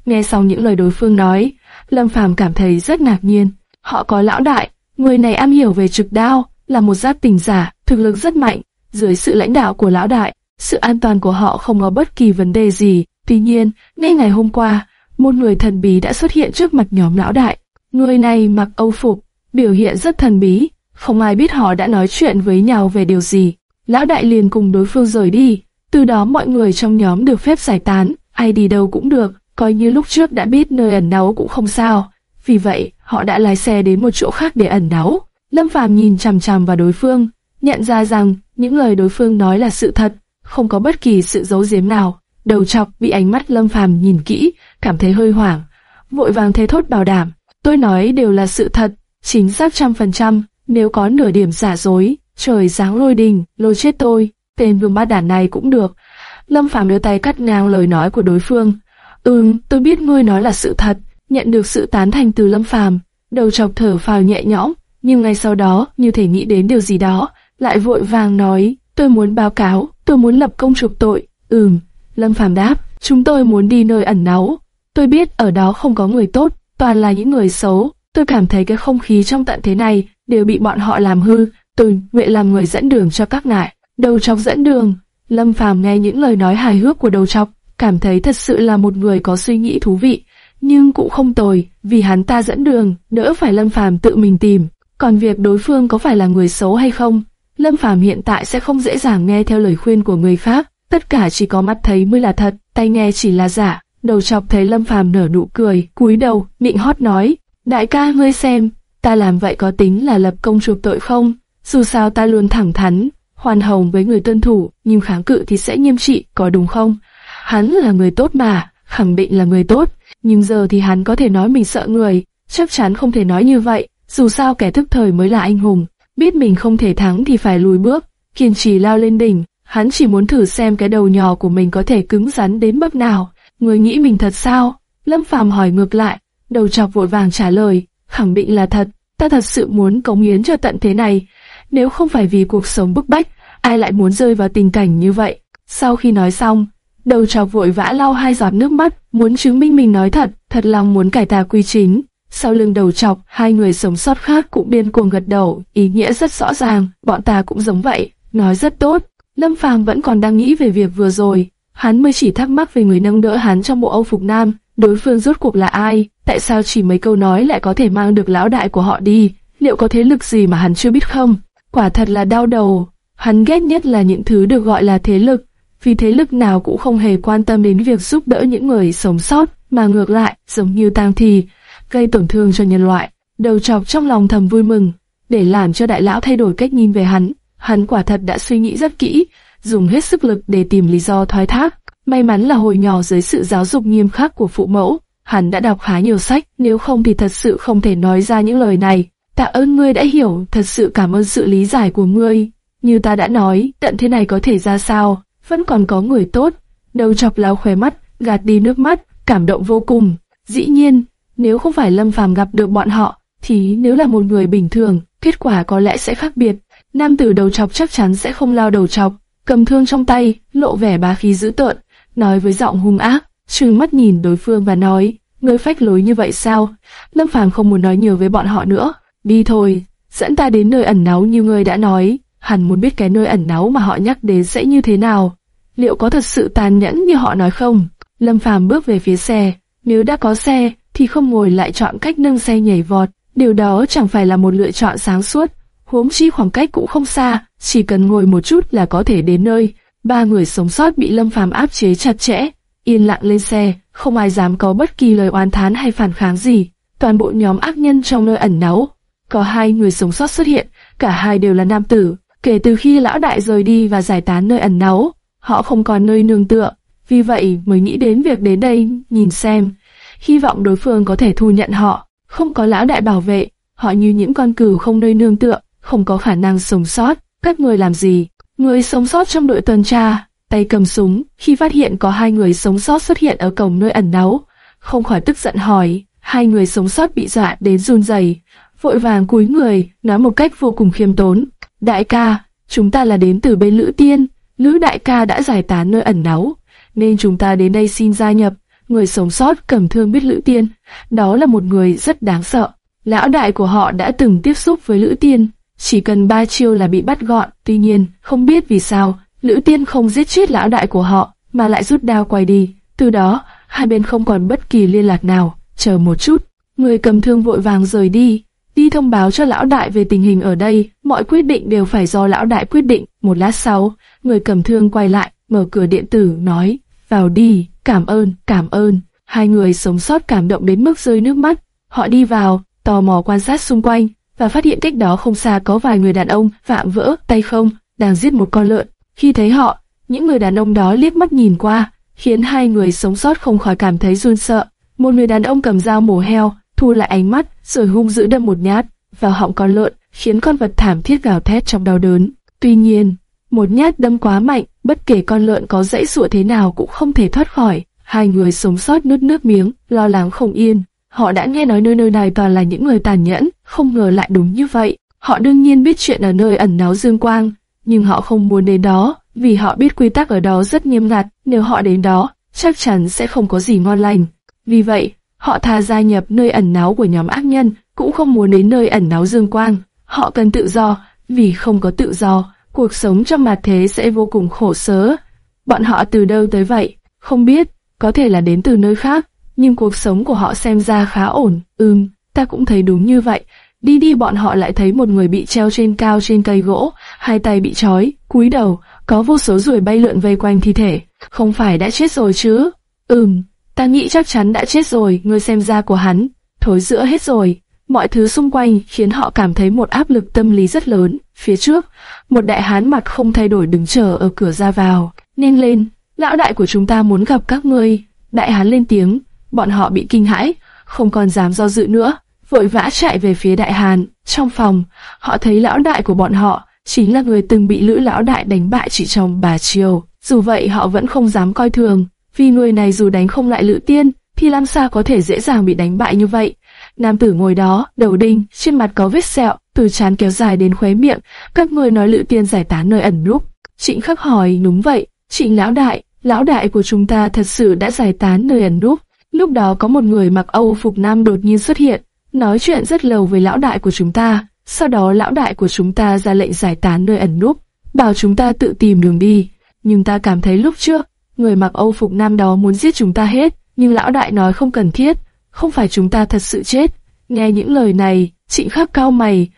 Nghe xong những lời đối phương nói, Lâm Phàm cảm thấy rất ngạc nhiên. Họ có lão đại, người này am hiểu về trực đao, là một giáp tình giả, thực lực rất mạnh. Dưới sự lãnh đạo của lão đại, sự an toàn của họ không có bất kỳ vấn đề gì. Tuy nhiên, ngay ngày hôm qua, một người thần bí đã xuất hiện trước mặt nhóm lão đại. Người này mặc âu phục, biểu hiện rất thần bí, không ai biết họ đã nói chuyện với nhau về điều gì. Lão đại liền cùng đối phương rời đi. Từ đó mọi người trong nhóm được phép giải tán, ai đi đâu cũng được, coi như lúc trước đã biết nơi ẩn náu cũng không sao. Vì vậy, họ đã lái xe đến một chỗ khác để ẩn náu. Lâm Phàm nhìn chằm chằm vào đối phương, nhận ra rằng những lời đối phương nói là sự thật, không có bất kỳ sự giấu giếm nào. Đầu chọc bị ánh mắt Lâm Phàm nhìn kỹ, cảm thấy hơi hoảng, vội vàng thế thốt bảo đảm, tôi nói đều là sự thật, chính xác trăm phần trăm, nếu có nửa điểm giả dối, trời giáng lôi đình, lôi chết tôi, tên vương bát đản này cũng được. Lâm Phàm đưa tay cắt ngang lời nói của đối phương. Ừm, tôi biết ngươi nói là sự thật, nhận được sự tán thành từ Lâm Phàm, đầu chọc thở phào nhẹ nhõm, nhưng ngay sau đó, như thể nghĩ đến điều gì đó, lại vội vàng nói, tôi muốn báo cáo, tôi muốn lập công trục tội. Ừm, Lâm Phàm đáp, chúng tôi muốn đi nơi ẩn náu. Tôi biết ở đó không có người tốt, toàn là những người xấu. Tôi cảm thấy cái không khí trong tận thế này đều bị bọn họ làm hư. Tôi nguyện làm người dẫn đường cho các ngài. Đầu chọc dẫn đường. Lâm Phàm nghe những lời nói hài hước của đầu chọc, cảm thấy thật sự là một người có suy nghĩ thú vị, nhưng cũng không tồi, vì hắn ta dẫn đường, đỡ phải Lâm Phàm tự mình tìm. Còn việc đối phương có phải là người xấu hay không, Lâm Phàm hiện tại sẽ không dễ dàng nghe theo lời khuyên của người khác, tất cả chỉ có mắt thấy mới là thật, tay nghe chỉ là giả. Đầu chọc thấy Lâm Phàm nở nụ cười, cúi đầu, nịnh hót nói, đại ca ngươi xem, ta làm vậy có tính là lập công chuộc tội không? Dù sao ta luôn thẳng thắn, hoàn hồng với người tuân thủ, nhưng kháng cự thì sẽ nghiêm trị, có đúng không? Hắn là người tốt mà, khẳng định là người tốt, nhưng giờ thì hắn có thể nói mình sợ người, chắc chắn không thể nói như vậy, dù sao kẻ thức thời mới là anh hùng, biết mình không thể thắng thì phải lùi bước, kiên trì lao lên đỉnh, hắn chỉ muốn thử xem cái đầu nhỏ của mình có thể cứng rắn đến mức nào. Người nghĩ mình thật sao? Lâm Phàm hỏi ngược lại, đầu chọc vội vàng trả lời, khẳng định là thật, ta thật sự muốn cống hiến cho tận thế này, nếu không phải vì cuộc sống bức bách, ai lại muốn rơi vào tình cảnh như vậy. Sau khi nói xong, đầu chọc vội vã lau hai giọt nước mắt, muốn chứng minh mình nói thật, thật lòng muốn cải tà quy chính. Sau lưng đầu chọc, hai người sống sót khác cũng điên cuồng gật đầu, ý nghĩa rất rõ ràng, bọn ta cũng giống vậy, nói rất tốt. Lâm Phàm vẫn còn đang nghĩ về việc vừa rồi, hắn mới chỉ thắc mắc về người nâng đỡ hắn trong bộ Âu phục nam, đối phương rốt cuộc là ai, tại sao chỉ mấy câu nói lại có thể mang được lão đại của họ đi, liệu có thế lực gì mà hắn chưa biết không? Quả thật là đau đầu, hắn ghét nhất là những thứ được gọi là thế lực, vì thế lực nào cũng không hề quan tâm đến việc giúp đỡ những người sống sót, mà ngược lại, giống như tang thì, gây tổn thương cho nhân loại. Đầu chọc trong lòng thầm vui mừng, để làm cho đại lão thay đổi cách nhìn về hắn. Hắn quả thật đã suy nghĩ rất kỹ, dùng hết sức lực để tìm lý do thoái thác. May mắn là hồi nhỏ dưới sự giáo dục nghiêm khắc của phụ mẫu, hắn đã đọc khá nhiều sách, nếu không thì thật sự không thể nói ra những lời này. Tạ ơn ngươi đã hiểu, thật sự cảm ơn sự lý giải của ngươi. Như ta đã nói, tận thế này có thể ra sao, vẫn còn có người tốt. Đầu chọc lao khóe mắt, gạt đi nước mắt, cảm động vô cùng. Dĩ nhiên, nếu không phải Lâm Phàm gặp được bọn họ, thì nếu là một người bình thường, kết quả có lẽ sẽ khác biệt. Nam tử đầu chọc chắc chắn sẽ không lao đầu chọc, cầm thương trong tay, lộ vẻ bá khí dữ tợn, nói với giọng hung ác, trừng mắt nhìn đối phương và nói, ngươi phách lối như vậy sao? Lâm Phàm không muốn nói nhiều với bọn họ nữa, đi thôi, dẫn ta đến nơi ẩn náu như ngươi đã nói, hẳn muốn biết cái nơi ẩn náu mà họ nhắc đến sẽ như thế nào, liệu có thật sự tàn nhẫn như họ nói không? Lâm Phàm bước về phía xe, nếu đã có xe, thì không ngồi lại chọn cách nâng xe nhảy vọt, điều đó chẳng phải là một lựa chọn sáng suốt huống chi khoảng cách cũng không xa, chỉ cần ngồi một chút là có thể đến nơi. Ba người sống sót bị Lâm Phàm áp chế chặt chẽ, yên lặng lên xe, không ai dám có bất kỳ lời oán thán hay phản kháng gì. Toàn bộ nhóm ác nhân trong nơi ẩn náu, có hai người sống sót xuất hiện, cả hai đều là nam tử. Kể từ khi lão đại rời đi và giải tán nơi ẩn náu, họ không còn nơi nương tựa, vì vậy mới nghĩ đến việc đến đây nhìn xem, hy vọng đối phương có thể thu nhận họ. Không có lão đại bảo vệ, họ như những con cừu không nơi nương tựa, không có khả năng sống sót. Các người làm gì? Người sống sót trong đội tuần tra, tay cầm súng, khi phát hiện có hai người sống sót xuất hiện ở cổng nơi ẩn náu, không khỏi tức giận hỏi. Hai người sống sót bị dọa đến run rẩy, vội vàng cúi người, nói một cách vô cùng khiêm tốn. Đại ca, chúng ta là đến từ bên Lữ Tiên, Lữ đại ca đã giải tán nơi ẩn náu, nên chúng ta đến đây xin gia nhập. Người sống sót cầm thương biết Lữ Tiên, đó là một người rất đáng sợ. Lão đại của họ đã từng tiếp xúc với Lữ Tiên, chỉ cần ba chiêu là bị bắt gọn, tuy nhiên, không biết vì sao, Lữ Tiên không giết chết lão đại của họ, mà lại rút đao quay đi. Từ đó, hai bên không còn bất kỳ liên lạc nào. Chờ một chút, người cầm thương vội vàng rời đi, đi thông báo cho lão đại về tình hình ở đây. Mọi quyết định đều phải do lão đại quyết định. Một lát sau, người cầm thương quay lại, mở cửa điện tử, nói, vào đi, cảm ơn, cảm ơn. Hai người sống sót cảm động đến mức rơi nước mắt. Họ đi vào, tò mò quan sát xung quanh, và phát hiện cách đó không xa có vài người đàn ông vạm vỡ tay không, đang giết một con lợn. Khi thấy họ, những người đàn ông đó liếc mắt nhìn qua, khiến hai người sống sót không khỏi cảm thấy run sợ. Một người đàn ông cầm dao mổ heo, thu lại ánh mắt, rồi hung dữ đâm một nhát vào họng con lợn, khiến con vật thảm thiết gào thét trong đau đớn. Tuy nhiên, một nhát đâm quá mạnh, bất kể con lợn có dãy sụa thế nào cũng không thể thoát khỏi. Hai người sống sót nuốt nước miếng, lo lắng không yên. Họ đã nghe nói nơi nơi này toàn là những người tàn nhẫn, không ngờ lại đúng như vậy. Họ đương nhiên biết chuyện ở nơi ẩn náu dương quang, nhưng họ không muốn đến đó, vì họ biết quy tắc ở đó rất nghiêm ngặt, nếu họ đến đó, chắc chắn sẽ không có gì ngon lành. Vì vậy, họ thà gia nhập nơi ẩn náu của nhóm ác nhân, cũng không muốn đến nơi ẩn náu dương quang. Họ cần tự do, vì không có tự do, cuộc sống trong mặt thế sẽ vô cùng khổ sở. Bọn họ từ đâu tới vậy? Không biết, có thể là đến từ nơi khác, nhưng cuộc sống của họ xem ra khá ổn. Ừm, ta cũng thấy đúng như vậy. Đi đi bọn họ lại thấy một người bị treo trên cao trên cây gỗ, hai tay bị trói, cúi đầu, có vô số ruồi bay lượn vây quanh thi thể. Không phải đã chết rồi chứ? Ừm, ta nghĩ chắc chắn đã chết rồi, người xem da của hắn, thối giữa hết rồi. Mọi thứ xung quanh khiến họ cảm thấy một áp lực tâm lý rất lớn. Phía trước, một đại hán mặt không thay đổi đứng chờ ở cửa ra vào. Nhanh lên, lão đại của chúng ta muốn gặp các ngươi. Đại hán lên tiếng, bọn họ bị kinh hãi, không còn dám do dự nữa, vội vã chạy về phía đại hán. Trong phòng, họ thấy lão đại của bọn họ chính là người từng bị lữ lão đại đánh bại chỉ trong bà chiều. Dù vậy họ vẫn không dám coi thường, vì người này dù đánh không lại lữ tiên, thì làm sao có thể dễ dàng bị đánh bại như vậy. Nam tử ngồi đó, đầu đinh, trên mặt có vết sẹo, từ trán kéo dài đến khóe miệng. Các người nói lữ tiên giải tán nơi ẩn núp. Trịnh khắc hỏi, đúng vậy, trịnh lão đại, lão đại của chúng ta thật sự đã giải tán nơi ẩn núp. Lúc đó có một người mặc Âu phục nam đột nhiên xuất hiện, nói chuyện rất lâu với lão đại của chúng ta. Sau đó lão đại của chúng ta ra lệnh giải tán nơi ẩn núp, bảo chúng ta tự tìm đường đi. Nhưng ta cảm thấy lúc trước, người mặc Âu phục nam đó muốn giết chúng ta hết, nhưng lão đại nói không cần thiết, không phải chúng ta thật sự chết. Nghe những lời này, trịnh khắc cao mày.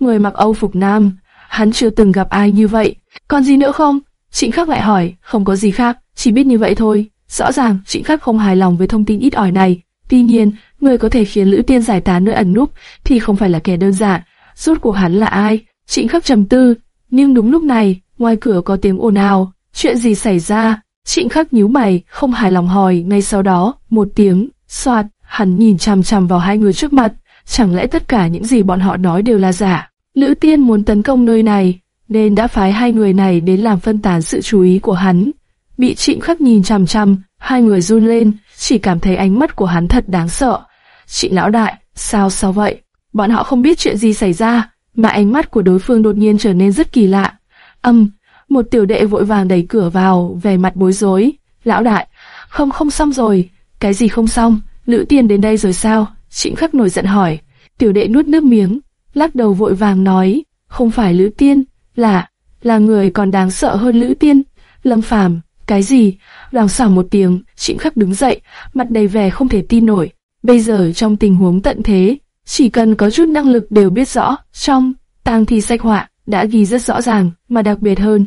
Người mặc Âu phục nam, hắn chưa từng gặp ai như vậy. Còn gì nữa không? Trịnh khắc lại hỏi, không có gì khác, chỉ biết như vậy thôi. Rõ ràng, trịnh khắc không hài lòng với thông tin ít ỏi này. Tuy nhiên, người có thể khiến Lữ Tiên giải tán nơi ẩn núp thì không phải là kẻ đơn giản. Rốt cuộc hắn là ai? Trịnh khắc trầm tư. Nhưng đúng lúc này, ngoài cửa có tiếng ồn ào. Chuyện gì xảy ra? Trịnh khắc nhíu mày, không hài lòng hỏi. Ngay sau đó, một tiếng, soạt, Hắn nhìn chằm chằm vào hai người trước mặt, chẳng lẽ tất cả những gì bọn họ nói đều là giả? Lữ Tiên muốn tấn công nơi này, nên đã phái hai người này đến làm phân tán sự chú ý của hắn. Bị Trịnh Khắc nhìn chằm chằm, hai người run lên, chỉ cảm thấy ánh mắt của hắn thật đáng sợ. Trịnh lão đại, sao sao vậy? Bọn họ không biết chuyện gì xảy ra, mà ánh mắt của đối phương đột nhiên trở nên rất kỳ lạ. Âm, một tiểu đệ vội vàng đẩy cửa vào, vẻ mặt bối rối. Lão đại, không không xong rồi, cái gì không xong? Lữ Tiên đến đây rồi sao? Trịnh Khắc nổi giận hỏi. Tiểu đệ nuốt nước miếng, lắc đầu vội vàng nói, không phải Lữ Tiên, là, là người còn đáng sợ hơn Lữ Tiên. Lâm Phàm, cái gì? Đoàn xảo một tiếng, Trịnh Khắc đứng dậy, mặt đầy vẻ không thể tin nổi. Bây giờ trong tình huống tận thế, chỉ cần có chút năng lực đều biết rõ, trong tang thi sách họa đã ghi rất rõ ràng, mà đặc biệt hơn,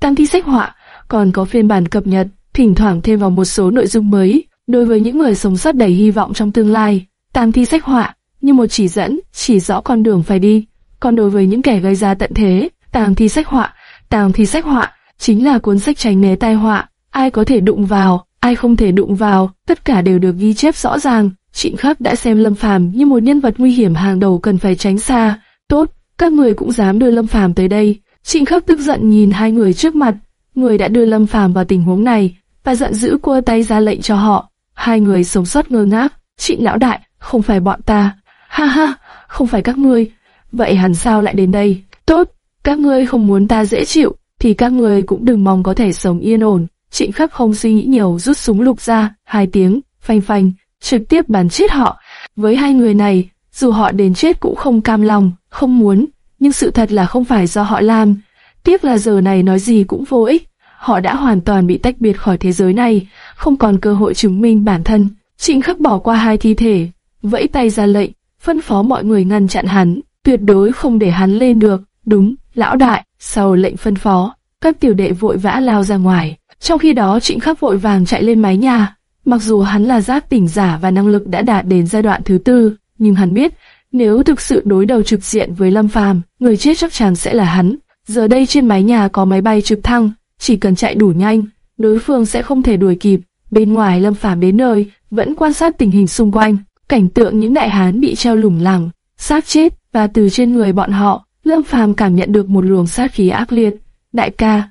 tang thi sách họa còn có phiên bản cập nhật, thỉnh thoảng thêm vào một số nội dung mới, Đối với những người sống sót đầy hy vọng trong tương lai, tam thi sách họa như một chỉ dẫn, chỉ rõ con đường phải đi. Còn đối với những kẻ gây ra tận thế, tàng thi sách họa, tàng thi sách họa chính là cuốn sách tránh né tai họa. Ai có thể đụng vào, ai không thể đụng vào, tất cả đều được ghi chép rõ ràng. Trịnh Khắc đã xem Lâm Phàm như một nhân vật nguy hiểm hàng đầu cần phải tránh xa. Tốt, các người cũng dám đưa Lâm Phàm tới đây. Trịnh Khắc tức giận nhìn hai người trước mặt, người đã đưa Lâm Phàm vào tình huống này, và giận dữ cua tay ra lệnh cho họ. Hai người sống sót ngơ ngác, chị lão đại, không phải bọn ta. Ha ha, không phải các ngươi. Vậy hắn sao lại đến đây? Tốt, các ngươi không muốn ta dễ chịu, thì các ngươi cũng đừng mong có thể sống yên ổn. Trịnh khắc không suy nghĩ nhiều rút súng lục ra, hai tiếng, phanh phanh, trực tiếp bắn chết họ. Với hai người này, dù họ đến chết cũng không cam lòng, không muốn, nhưng sự thật là không phải do họ làm. Tiếc là giờ này nói gì cũng vô ích họ đã hoàn toàn bị tách biệt khỏi thế giới này, không còn cơ hội chứng minh bản thân. Trịnh khắc bỏ qua hai thi thể, vẫy tay ra lệnh, phân phó mọi người ngăn chặn hắn, tuyệt đối không để hắn lên được. Đúng, lão đại, sau lệnh phân phó, các tiểu đệ vội vã lao ra ngoài. Trong khi đó Trịnh Khắc vội vàng chạy lên mái nhà. Mặc dù hắn là giác tỉnh giả và năng lực đã đạt đến giai đoạn thứ tư, nhưng hắn biết nếu thực sự đối đầu trực diện với Lâm Phàm, người chết chắc chắn sẽ là hắn. Giờ đây trên mái nhà có máy bay trực thăng, chỉ cần chạy đủ nhanh, đối phương sẽ không thể đuổi kịp. Bên ngoài Lâm Phàm đến nơi, vẫn quan sát tình hình xung quanh, cảnh tượng những đại hán bị treo lủng lẳng, xác chết và từ trên người bọn họ, Lâm Phàm cảm nhận được một luồng sát khí ác liệt. Đại ca,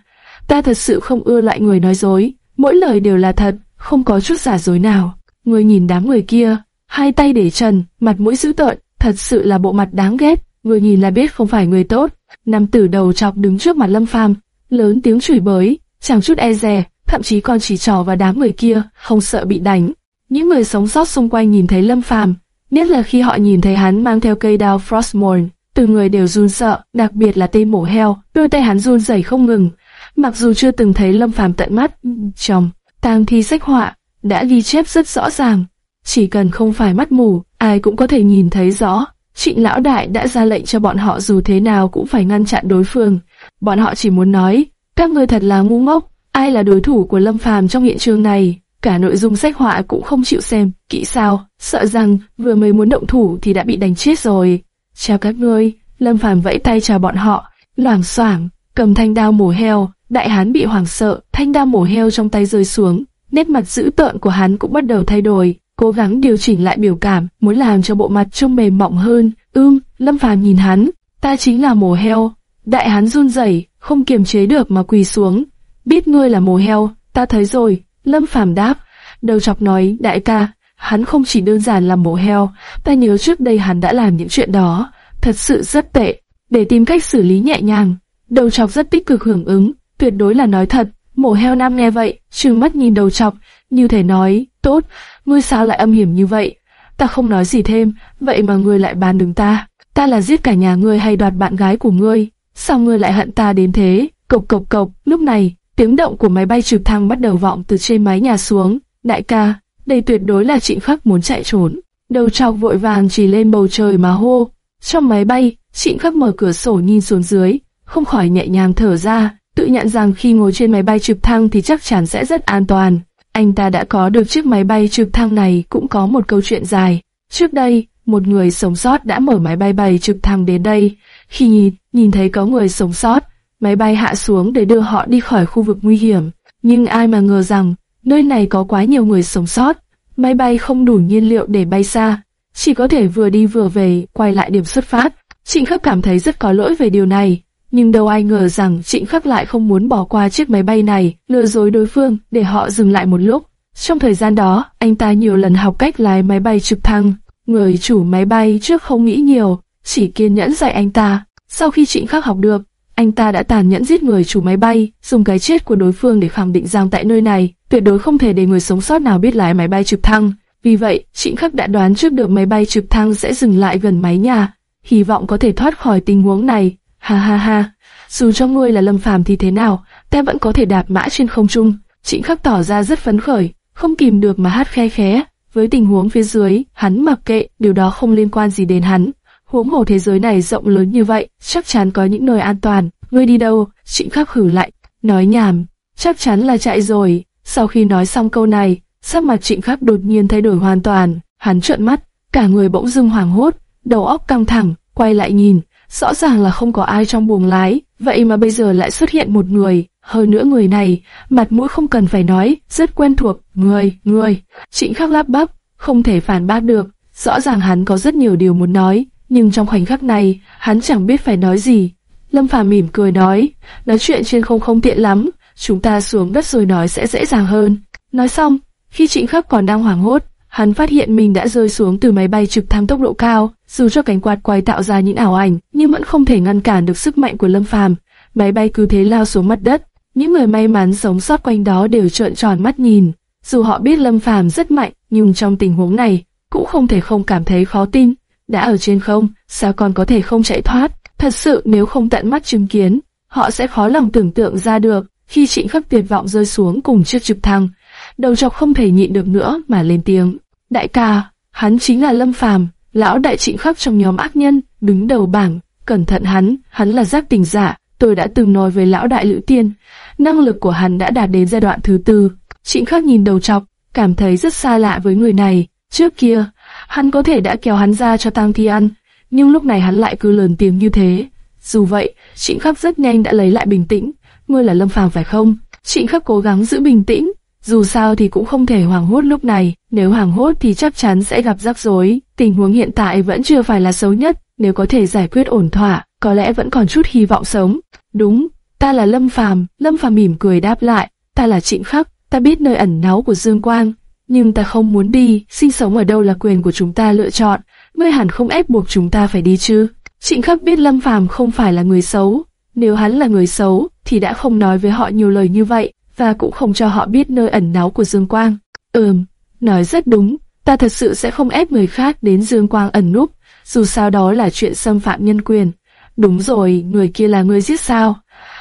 ta thật sự không ưa loại người nói dối, mỗi lời đều là thật, không có chút giả dối nào. Người nhìn đám người kia, hai tay để trần, mặt mũi dữ tợn, thật sự là bộ mặt đáng ghét. Người nhìn là biết không phải người tốt. Nam tử đầu chọc đứng trước mặt Lâm Phàm, lớn tiếng chửi bới, chẳng chút e dè, thậm chí còn chỉ trò vào đám người kia, không sợ bị đánh. Những người sống sót xung quanh nhìn thấy Lâm Phàm, nhất là khi họ nhìn thấy hắn mang theo cây đao Frostmourne, từ người đều run sợ, đặc biệt là tên mổ heo, đôi tay hắn run rẩy không ngừng. Mặc dù chưa từng thấy Lâm Phàm tận mắt, chồng, tang thi sách họa đã ghi chép rất rõ ràng, chỉ cần không phải mắt mù, ai cũng có thể nhìn thấy rõ. Trịnh lão đại đã ra lệnh cho bọn họ dù thế nào cũng phải ngăn chặn đối phương. Bọn họ chỉ muốn nói, các ngươi thật là ngu ngốc, ai là đối thủ của Lâm Phàm trong hiện trường này? Cả nội dung sách họa cũng không chịu xem, kỹ sao, sợ rằng vừa mới muốn động thủ thì đã bị đánh chết rồi. Chào các ngươi, Lâm Phàm vẫy tay chào bọn họ, loảng xoảng, cầm thanh đao mổ heo, đại hán bị hoảng sợ, thanh đao mổ heo trong tay rơi xuống, nét mặt dữ tợn của hắn cũng bắt đầu thay đổi, cố gắng điều chỉnh lại biểu cảm, muốn làm cho bộ mặt trông mềm mỏng hơn. Ưm, Lâm Phàm nhìn hắn, ta chính là mổ heo. Đại hắn run rẩy, không kiềm chế được mà quỳ xuống. Biết ngươi là mổ heo, ta thấy rồi. Lâm Phàm đáp. Đầu chọc nói, đại ca, hắn không chỉ đơn giản là mổ heo, ta nhớ trước đây hắn đã làm những chuyện đó, thật sự rất tệ. Để tìm cách xử lý nhẹ nhàng, đầu chọc rất tích cực hưởng ứng, tuyệt đối là nói thật. Mổ heo nam nghe vậy, trừng mắt nhìn đầu chọc, như thể nói, tốt, ngươi sao lại âm hiểm như vậy? Ta không nói gì thêm, vậy mà ngươi lại bàn đứng ta. Ta là giết cả nhà ngươi hay đoạt bạn gái của ngươi? Sao ngươi lại hận ta đến thế? Cộc cộc cộc, lúc này, tiếng động của máy bay trực thăng bắt đầu vọng từ trên mái nhà xuống. Đại ca, đây tuyệt đối là trịnh khắc muốn chạy trốn. Đầu trọc vội vàng chỉ lên bầu trời mà hô. Trong máy bay, trịnh khắc mở cửa sổ nhìn xuống dưới, không khỏi nhẹ nhàng thở ra, tự nhận rằng khi ngồi trên máy bay trực thăng thì chắc chắn sẽ rất an toàn. Anh ta đã có được chiếc máy bay trực thăng này cũng có một câu chuyện dài. Trước đây, một người sống sót đã mở máy bay bay trực thăng đến đây. Khi nhìn, nhìn thấy có người sống sót, máy bay hạ xuống để đưa họ đi khỏi khu vực nguy hiểm. Nhưng ai mà ngờ rằng, nơi này có quá nhiều người sống sót. Máy bay không đủ nhiên liệu để bay xa, chỉ có thể vừa đi vừa về, quay lại điểm xuất phát. Trịnh Khắc cảm thấy rất có lỗi về điều này, nhưng đâu ai ngờ rằng Trịnh Khắc lại không muốn bỏ qua chiếc máy bay này, lừa dối đối phương để họ dừng lại một lúc. Trong thời gian đó, anh ta nhiều lần học cách lái máy bay trực thăng. Người chủ máy bay trước không nghĩ nhiều, chỉ kiên nhẫn dạy anh ta. Sau khi Trịnh Khắc học được, anh ta đã tàn nhẫn giết người chủ máy bay, dùng cái chết của đối phương để khẳng định rằng tại nơi này, tuyệt đối không thể để người sống sót nào biết lái máy bay trực thăng. Vì vậy, Trịnh Khắc đã đoán trước được máy bay trực thăng sẽ dừng lại gần mái nhà, hy vọng có thể thoát khỏi tình huống này. Ha ha ha, dù cho ngươi là lâm phàm thì thế nào, ta vẫn có thể đạp mã trên không trung. Trịnh khắc tỏ ra rất phấn khởi, không kìm được mà hát khe khé. Với tình huống phía dưới, hắn mặc kệ, điều đó không liên quan gì đến hắn. Huống hồ thế giới này rộng lớn như vậy, chắc chắn có những nơi an toàn. Ngươi đi đâu? Trịnh khắc hử lại, nói nhảm, chắc chắn là chạy rồi. Sau khi nói xong câu này, sắc mặt trịnh khắc đột nhiên thay đổi hoàn toàn. Hắn trợn mắt, cả người bỗng dưng hoảng hốt, đầu óc căng thẳng, quay lại nhìn, Rõ ràng là không có ai trong buồng lái, vậy mà bây giờ lại xuất hiện một người. Hơn nữa người này, mặt mũi không cần phải nói, rất quen thuộc. Người, người. Trịnh khắc lắp bắp, không thể phản bác được. Rõ ràng hắn có rất nhiều điều muốn nói, nhưng trong khoảnh khắc này, hắn chẳng biết phải nói gì. Lâm Phàm mỉm cười nói, nói chuyện trên không không tiện lắm, chúng ta xuống đất rồi nói sẽ dễ dàng hơn. Nói xong, khi Trịnh Khắc còn đang hoảng hốt, hắn phát hiện mình đã rơi xuống từ máy bay trực thăng tốc độ cao, dù cho cánh quạt quay tạo ra những ảo ảnh, nhưng vẫn không thể ngăn cản được sức mạnh của Lâm Phàm. Máy bay cứ thế lao xuống mặt đất. Những người may mắn sống sót quanh đó đều trợn tròn mắt nhìn. Dù họ biết Lâm Phàm rất mạnh, nhưng trong tình huống này cũng không thể không cảm thấy khó tin. Đã ở trên không, sao còn có thể không chạy thoát? Thật sự nếu không tận mắt chứng kiến, họ sẽ khó lòng tưởng tượng ra được. Khi trịnh khắc tuyệt vọng rơi xuống cùng chiếc trực thăng, đầu chọc không thể nhịn được nữa mà lên tiếng. Đại ca, hắn chính là Lâm Phàm, lão đại trịnh khắc trong nhóm ác nhân, đứng đầu bảng. Cẩn thận hắn, hắn là giác tình giả, tôi đã từng nói với lão đại Lữ Tiên, năng lực của hắn đã đạt đến giai đoạn thứ tư. Trịnh Khắc nhìn đầu chọc, cảm thấy rất xa lạ với người này. Trước kia, hắn có thể đã kéo hắn ra cho Tang Thi ăn, nhưng lúc này hắn lại cứ lớn tiếng như thế. Dù vậy, Trịnh Khắc rất nhanh đã lấy lại bình tĩnh. Ngươi là Lâm Phàm phải không? Trịnh Khắc cố gắng giữ bình tĩnh. Dù sao thì cũng không thể hoảng hốt lúc này. Nếu hoảng hốt thì chắc chắn sẽ gặp rắc rối. Tình huống hiện tại vẫn chưa phải là xấu nhất. Nếu có thể giải quyết ổn thỏa, có lẽ vẫn còn chút hy vọng sống. Đúng, ta là Lâm Phàm. Lâm Phàm mỉm cười đáp lại. Ta là Trịnh Khắc. Ta biết nơi ẩn náu của Dương Quang, nhưng ta không muốn đi. Sinh sống ở đâu là quyền của chúng ta lựa chọn. Ngươi hẳn không ép buộc chúng ta phải đi chứ? Trịnh Khắc biết Lâm Phàm không phải là người xấu, nếu hắn là người xấu thì đã không nói với họ nhiều lời như vậy và cũng không cho họ biết nơi ẩn náu của Dương Quang. Ừm, nói rất đúng, ta thật sự sẽ không ép người khác đến Dương Quang ẩn núp, dù sao đó là chuyện xâm phạm nhân quyền. Đúng rồi, người kia là người giết sao?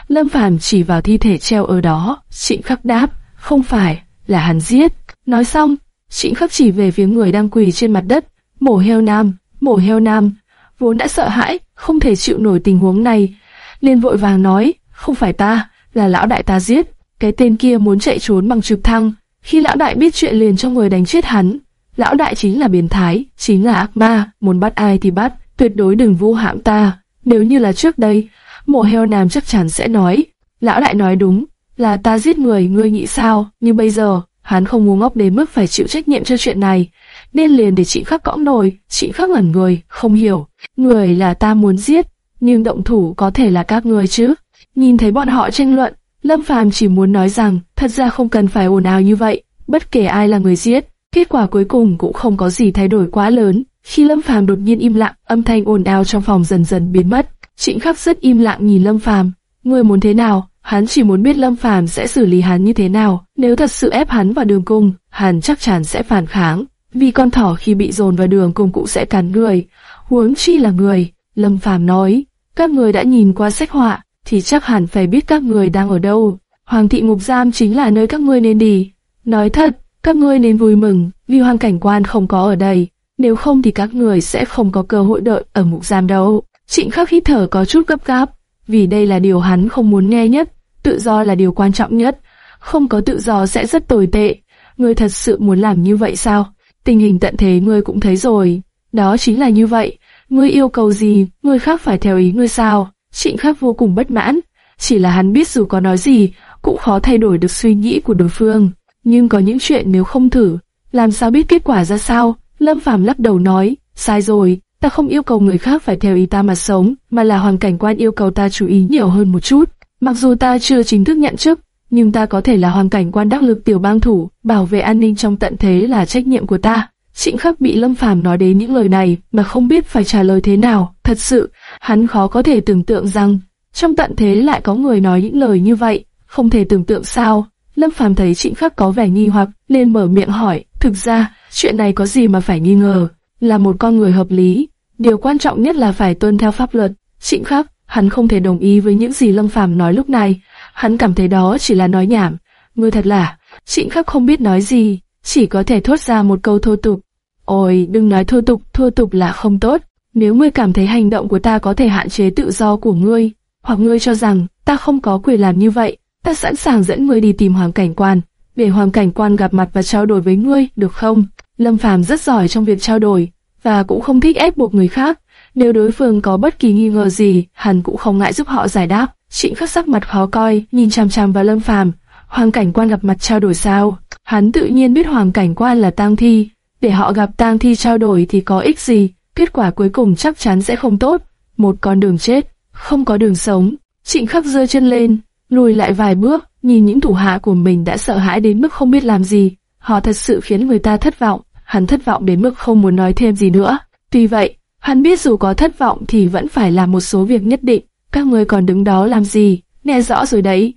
Lâm Phàm chỉ vào thi thể treo ở đó, Trịnh Khắc đáp, không phải, là hắn giết. Nói xong, Trịnh Khắc chỉ về phía người đang quỳ trên mặt đất, mổ heo nam, mổ heo nam, vốn đã sợ hãi, không thể chịu nổi tình huống này, liền vội vàng nói, không phải ta, là lão đại ta giết. Cái tên kia muốn chạy trốn bằng trực thăng, khi lão đại biết chuyện liền cho người đánh chết hắn. Lão đại chính là biến thái, chính là ác ma, muốn bắt ai thì bắt, tuyệt đối đừng vu hãm ta. Nếu như là trước đây, mộ heo nam chắc chắn sẽ nói, lão đại nói đúng, là ta giết người, ngươi nghĩ sao? Nhưng bây giờ, hắn không ngu ngốc đến mức phải chịu trách nhiệm cho chuyện này, nên liền để chị khắc cõng nồi chị khắc ngẩn người, không hiểu, người là ta muốn giết, nhưng động thủ có thể là các người chứ. Nhìn thấy bọn họ tranh luận, Lâm Phàm chỉ muốn nói rằng, thật ra không cần phải ồn ào như vậy, bất kể ai là người giết, kết quả cuối cùng cũng không có gì thay đổi quá lớn. Khi Lâm Phàm đột nhiên im lặng, âm thanh ồn ào trong phòng dần dần biến mất. Trịnh Khắc rất im lặng nhìn Lâm Phàm, người muốn thế nào? Hắn chỉ muốn biết Lâm Phàm sẽ xử lý hắn như thế nào. Nếu thật sự ép hắn vào đường cung, hắn chắc chắn sẽ phản kháng. Vì con thỏ khi bị dồn vào đường cung cũng sẽ cắn người. Huống chi là người. Lâm Phàm nói, các người đã nhìn qua sách họa, thì chắc hẳn phải biết các người đang ở đâu. Hoàng thị ngục giam chính là nơi các ngươi nên đi. Nói thật, các ngươi nên vui mừng, vì hoàng cảnh quan không có ở đây. Nếu không thì các người sẽ không có cơ hội đợi ở ngục giam đâu. Trịnh khắc hít thở có chút gấp gáp, vì đây là điều hắn không muốn nghe nhất. Tự do là điều quan trọng nhất. Không có tự do sẽ rất tồi tệ. Ngươi thật sự muốn làm như vậy sao? Tình hình tận thế ngươi cũng thấy rồi. Đó chính là như vậy. Ngươi yêu cầu gì, người khác phải theo ý ngươi sao? Trịnh khắc vô cùng bất mãn. Chỉ là hắn biết dù có nói gì, cũng khó thay đổi được suy nghĩ của đối phương. Nhưng có những chuyện nếu không thử, làm sao biết kết quả ra sao? Lâm Phàm lắc đầu nói, sai rồi, ta không yêu cầu người khác phải theo ý ta mà sống, mà là hoàn cảnh quan yêu cầu ta chú ý nhiều hơn một chút. Mặc dù ta chưa chính thức nhận chức, nhưng ta có thể là hoàn cảnh quan đắc lực tiểu bang thủ, bảo vệ an ninh trong tận thế là trách nhiệm của ta. Trịnh Khắc bị Lâm Phàm nói đến những lời này mà không biết phải trả lời thế nào. Thật sự, hắn khó có thể tưởng tượng rằng trong tận thế lại có người nói những lời như vậy. Không thể tưởng tượng sao. Lâm Phàm thấy Trịnh Khắc có vẻ nghi hoặc, nên mở miệng hỏi. Thực ra, chuyện này có gì mà phải nghi ngờ? Là một con người hợp lý. Điều quan trọng nhất là phải tuân theo pháp luật. Trịnh Khắc, hắn không thể đồng ý với những gì Lâm Phàm nói lúc này. Hắn cảm thấy đó chỉ là nói nhảm. Ngươi thật là, Trịnh Khắc không biết nói gì, chỉ có thể thốt ra một câu thô tục. Ôi, đừng nói thô tục, thô tục là không tốt. Nếu ngươi cảm thấy hành động của ta có thể hạn chế tự do của ngươi, hoặc ngươi cho rằng ta không có quyền làm như vậy, ta sẵn sàng dẫn ngươi đi tìm hoàng cảnh quan, để hoàng cảnh quan gặp mặt và trao đổi với ngươi, được không? Lâm Phàm rất giỏi trong việc trao đổi, và cũng không thích ép buộc người khác. Nếu đối phương có bất kỳ nghi ngờ gì, hắn cũng không ngại giúp họ giải đáp. Trịnh khắc sắc mặt khó coi, nhìn chằm chằm vào Lâm Phàm. Hoàng cảnh quan gặp mặt trao đổi sao? Hắn tự nhiên biết hoàng cảnh quan là tang thi, để họ gặp tang thi trao đổi thì có ích gì, kết quả cuối cùng chắc chắn sẽ không tốt. Một con đường chết, không có đường sống. Trịnh khắc giơ chân lên, lùi lại vài bước, nhìn những thủ hạ của mình đã sợ hãi đến mức không biết làm gì. Họ thật sự khiến người ta thất vọng, hắn thất vọng đến mức không muốn nói thêm gì nữa. Tuy vậy, hắn biết dù có thất vọng thì vẫn phải làm một số việc nhất định. Các người còn đứng đó làm gì? Nghe rõ rồi đấy.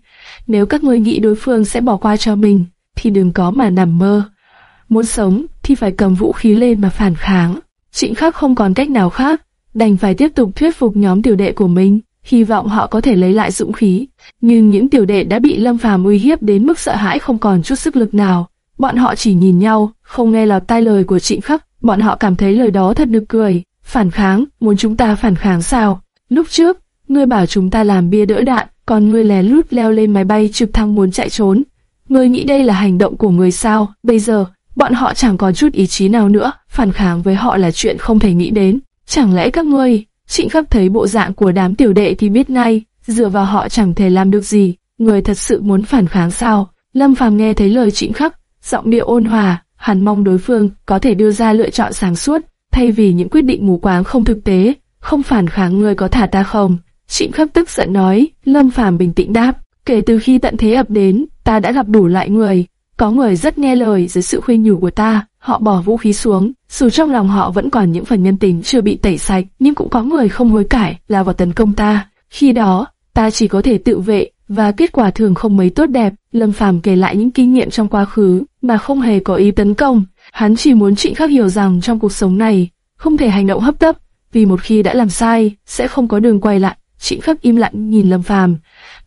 Nếu các người nghĩ đối phương sẽ bỏ qua cho mình, thì đừng có mà nằm mơ. Muốn sống thì phải cầm vũ khí lên mà phản kháng. Trịnh Khắc không còn cách nào khác, đành phải tiếp tục thuyết phục nhóm tiểu đệ của mình, hy vọng họ có thể lấy lại dũng khí. Nhưng những tiểu đệ đã bị Lâm Phàm uy hiếp đến mức sợ hãi không còn chút sức lực nào. Bọn họ chỉ nhìn nhau, không nghe lọt tai lời của Trịnh Khắc, bọn họ cảm thấy lời đó thật nực cười. Phản kháng, muốn chúng ta phản kháng sao? Lúc trước, ngươi bảo chúng ta làm bia đỡ đạn, còn ngươi lén lút leo lên máy bay trực thăng muốn chạy trốn. Ngươi nghĩ đây là hành động của người sao? Bây giờ, bọn họ chẳng còn chút ý chí nào nữa, phản kháng với họ là chuyện không thể nghĩ đến. Chẳng lẽ các ngươi, trịnh khắp thấy bộ dạng của đám tiểu đệ thì biết ngay, dựa vào họ chẳng thể làm được gì, người thật sự muốn phản kháng sao? Lâm Phàm nghe thấy lời trịnh khắc, giọng điệu ôn hòa, hắn mong đối phương có thể đưa ra lựa chọn sáng suốt, thay vì những quyết định mù quáng không thực tế, không phản kháng người có thả ta không. Trịnh khắc tức giận nói, Lâm Phàm bình tĩnh đáp, kể từ khi tận thế ập đến, ta đã gặp đủ loại người, có người rất nghe lời dưới sự khuyên nhủ của ta, họ bỏ vũ khí xuống, dù trong lòng họ vẫn còn những phần nhân tình chưa bị tẩy sạch, nhưng cũng có người không hối cải, lao vào tấn công ta. Khi đó, ta chỉ có thể tự vệ, và kết quả thường không mấy tốt đẹp. Lâm Phàm kể lại những kinh nghiệm trong quá khứ, mà không hề có ý tấn công. Hắn chỉ muốn Trịnh Khắc hiểu rằng trong cuộc sống này, không thể hành động hấp tấp, vì một khi đã làm sai, sẽ không có đường quay lại. Trịnh Khắc im lặng nhìn Lâm Phàm,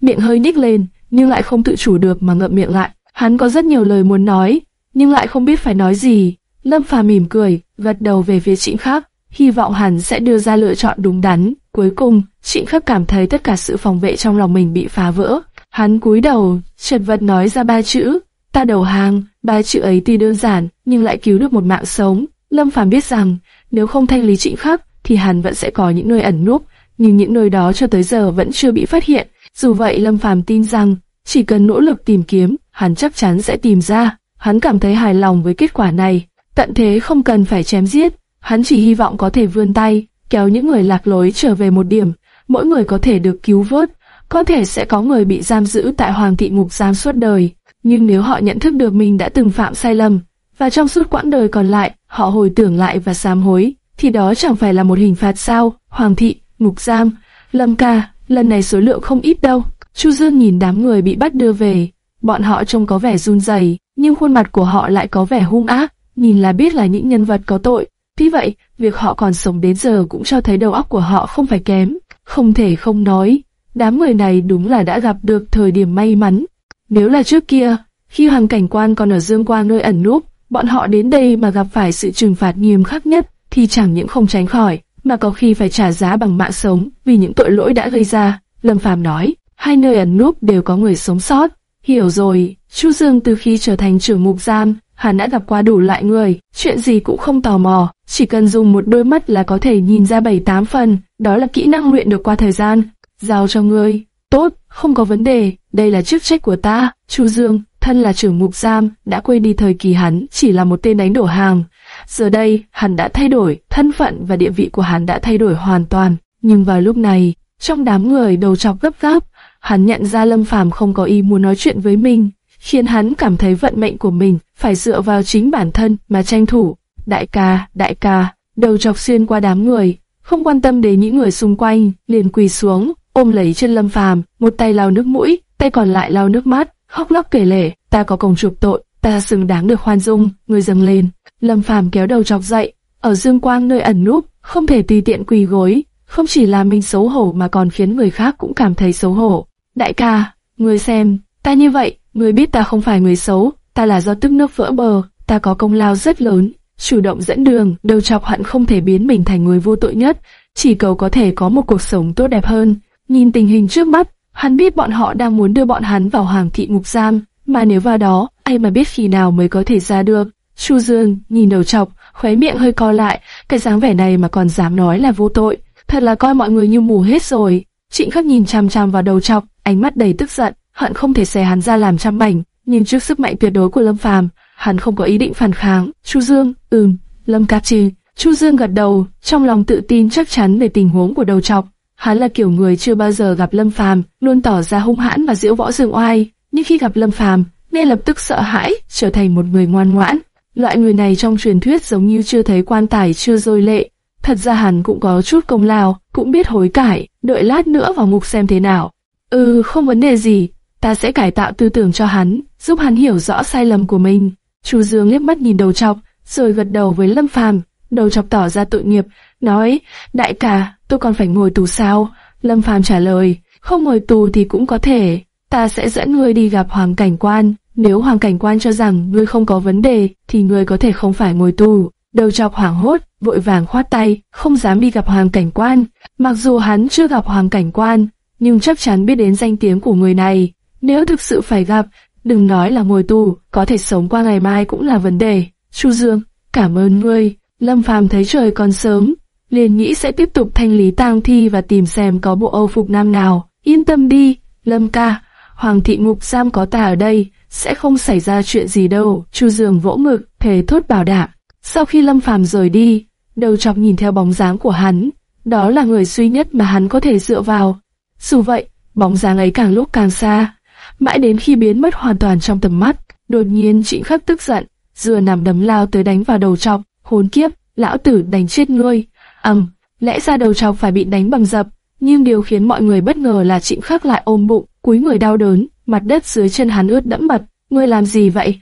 miệng hơi nhếch lên, nhưng lại không tự chủ được mà ngậm miệng lại. Hắn có rất nhiều lời muốn nói, nhưng lại không biết phải nói gì. Lâm Phàm mỉm cười, gật đầu về phía Trịnh Khắc, hy vọng hắn sẽ đưa ra lựa chọn đúng đắn. Cuối cùng, Trịnh Khắc cảm thấy tất cả sự phòng vệ trong lòng mình bị phá vỡ. Hắn cúi đầu, chật vật nói ra ba chữ, ta đầu hàng. Ba chữ ấy tuy đơn giản, nhưng lại cứu được một mạng sống. Lâm Phàm biết rằng, nếu không thanh lý Trịnh Khắc, thì hắn vẫn sẽ có những nơi ẩn núp, nhưng những nơi đó cho tới giờ vẫn chưa bị phát hiện. Dù vậy Lâm Phàm tin rằng, chỉ cần nỗ lực tìm kiếm, hắn chắc chắn sẽ tìm ra. Hắn cảm thấy hài lòng với kết quả này. Tận thế không cần phải chém giết, hắn chỉ hy vọng có thể vươn tay, kéo những người lạc lối trở về một điểm. Mỗi người có thể được cứu vớt, có thể sẽ có người bị giam giữ tại hoàng thị ngục giam suốt đời. Nhưng nếu họ nhận thức được mình đã từng phạm sai lầm, và trong suốt quãng đời còn lại, họ hồi tưởng lại và sám hối, thì đó chẳng phải là một hình phạt sao? Hoàng thị, ngục giam, Lâm ca, lần này số lượng không ít đâu. Chu Dương nhìn đám người bị bắt đưa về, bọn họ trông có vẻ run rẩy, nhưng khuôn mặt của họ lại có vẻ hung ác, nhìn là biết là những nhân vật có tội. Tuy vậy, việc họ còn sống đến giờ cũng cho thấy đầu óc của họ không phải kém, không thể không nói. Đám người này đúng là đã gặp được thời điểm may mắn. Nếu là trước kia, khi hoàng cảnh quan còn ở Dương Quang nơi ẩn núp, bọn họ đến đây mà gặp phải sự trừng phạt nghiêm khắc nhất, thì chẳng những không tránh khỏi, mà có khi phải trả giá bằng mạng sống vì những tội lỗi đã gây ra. Lâm Phàm nói, hai nơi ẩn núp đều có người sống sót. Hiểu rồi, Chu Dương từ khi trở thành trưởng mục giam, hắn đã gặp qua đủ loại người, chuyện gì cũng không tò mò, chỉ cần dùng một đôi mắt là có thể nhìn ra bảy tám phần, đó là kỹ năng luyện được qua thời gian. Giao cho ngươi, tốt, không có vấn đề, đây là chức trách của ta, Chu Dương, thân là trưởng mục giam, đã quên đi thời kỳ hắn chỉ là một tên đánh đổ hàng. Giờ đây, hắn đã thay đổi, thân phận và địa vị của hắn đã thay đổi hoàn toàn. Nhưng vào lúc này, trong đám người đầu chọc gấp gáp, hắn nhận ra Lâm Phàm không có ý muốn nói chuyện với mình, khiến hắn cảm thấy vận mệnh của mình phải dựa vào chính bản thân mà tranh thủ. Đại ca, đại ca, đầu chọc xuyên qua đám người, không quan tâm đến những người xung quanh, liền quỳ xuống, ôm lấy chân Lâm Phàm, một tay lau nước mũi, tay còn lại lau nước mắt, khóc lóc kể lể, ta có công chuộc tội, ta xứng đáng được khoan dung, người dâng lên. Lâm Phàm kéo đầu chọc dậy, ở dương quang nơi ẩn núp, không thể tùy tiện quỳ gối, không chỉ làm mình xấu hổ mà còn khiến người khác cũng cảm thấy xấu hổ. Đại ca, người xem, ta như vậy, người biết ta không phải người xấu, ta là do tức nước vỡ bờ, ta có công lao rất lớn, chủ động dẫn đường, đầu chọc hận không thể biến mình thành người vô tội nhất, chỉ cầu có thể có một cuộc sống tốt đẹp hơn. Nhìn tình hình trước mắt, hắn biết bọn họ đang muốn đưa bọn hắn vào hoàng thị ngục giam, mà nếu vào đó, ai mà biết khi nào mới có thể ra được. Chu Dương nhìn đầu chọc, khóe miệng hơi co lại, cái dáng vẻ này mà còn dám nói là vô tội, thật là coi mọi người như mù hết rồi. Trịnh Khắc nhìn chằm chằm vào đầu chọc, ánh mắt đầy tức giận, hận không thể xé hắn ra làm trăm mảnh. Nhìn trước sức mạnh tuyệt đối của Lâm Phàm, hắn không có ý định phản kháng. Chu Dương, ừm, Lâm Cát Trì. Chu Dương gật đầu, trong lòng tự tin chắc chắn về tình huống của đầu chọc. Hắn là kiểu người chưa bao giờ gặp Lâm Phàm, luôn tỏ ra hung hãn và diễu võ dương oai, nhưng khi gặp Lâm Phàm, nên lập tức sợ hãi, trở thành một người ngoan ngoãn. Loại người này trong truyền thuyết giống như chưa thấy quan tài chưa rơi lệ. Thật ra hắn cũng có chút công lao, cũng biết hối cải, đợi lát nữa vào ngục xem thế nào. Ừ, không vấn đề gì, ta sẽ cải tạo tư tưởng cho hắn, giúp hắn hiểu rõ sai lầm của mình. Chu Dương liếc mắt nhìn đầu chọc, rồi gật đầu với Lâm Phàm. Đầu chọc tỏ ra tội nghiệp, nói, đại ca, tôi còn phải ngồi tù sao? Lâm Phàm trả lời, không ngồi tù thì cũng có thể, ta sẽ dẫn ngươi đi gặp Hoàng Cảnh Quan. Nếu Hoàng Cảnh Quan cho rằng ngươi không có vấn đề, thì ngươi có thể không phải ngồi tù. Đầu chọc hoảng hốt, vội vàng khoát tay, không dám đi gặp hoàng cảnh quan. Mặc dù hắn chưa gặp hoàng cảnh quan, nhưng chắc chắn biết đến danh tiếng của người này. Nếu thực sự phải gặp, đừng nói là ngồi tù, có thể sống qua ngày mai cũng là vấn đề. Chu Dương, cảm ơn ngươi. Lâm Phàm thấy trời còn sớm, liền nghĩ sẽ tiếp tục thanh lý tang thi và tìm xem có bộ âu phục nam nào. Yên tâm đi, Lâm ca, Hoàng thị ngục giam có ta ở đây, sẽ không xảy ra chuyện gì đâu. Chu Dương vỗ ngực, thề thốt bảo đảm. Sau khi Lâm Phàm rời đi, đầu chọc nhìn theo bóng dáng của hắn, đó là người duy nhất mà hắn có thể dựa vào. Dù vậy, bóng dáng ấy càng lúc càng xa, mãi đến khi biến mất hoàn toàn trong tầm mắt, đột nhiên Trịnh Khắc tức giận, dừa nằm đấm lao tới đánh vào đầu chọc, hồn kiếp, lão tử đánh chết ngươi. Ầm, lẽ ra đầu chọc phải bị đánh bằng dập, nhưng điều khiến mọi người bất ngờ là Trịnh Khắc lại ôm bụng, cúi người đau đớn, mặt đất dưới chân hắn ướt đẫm mật. Ngươi làm gì vậy?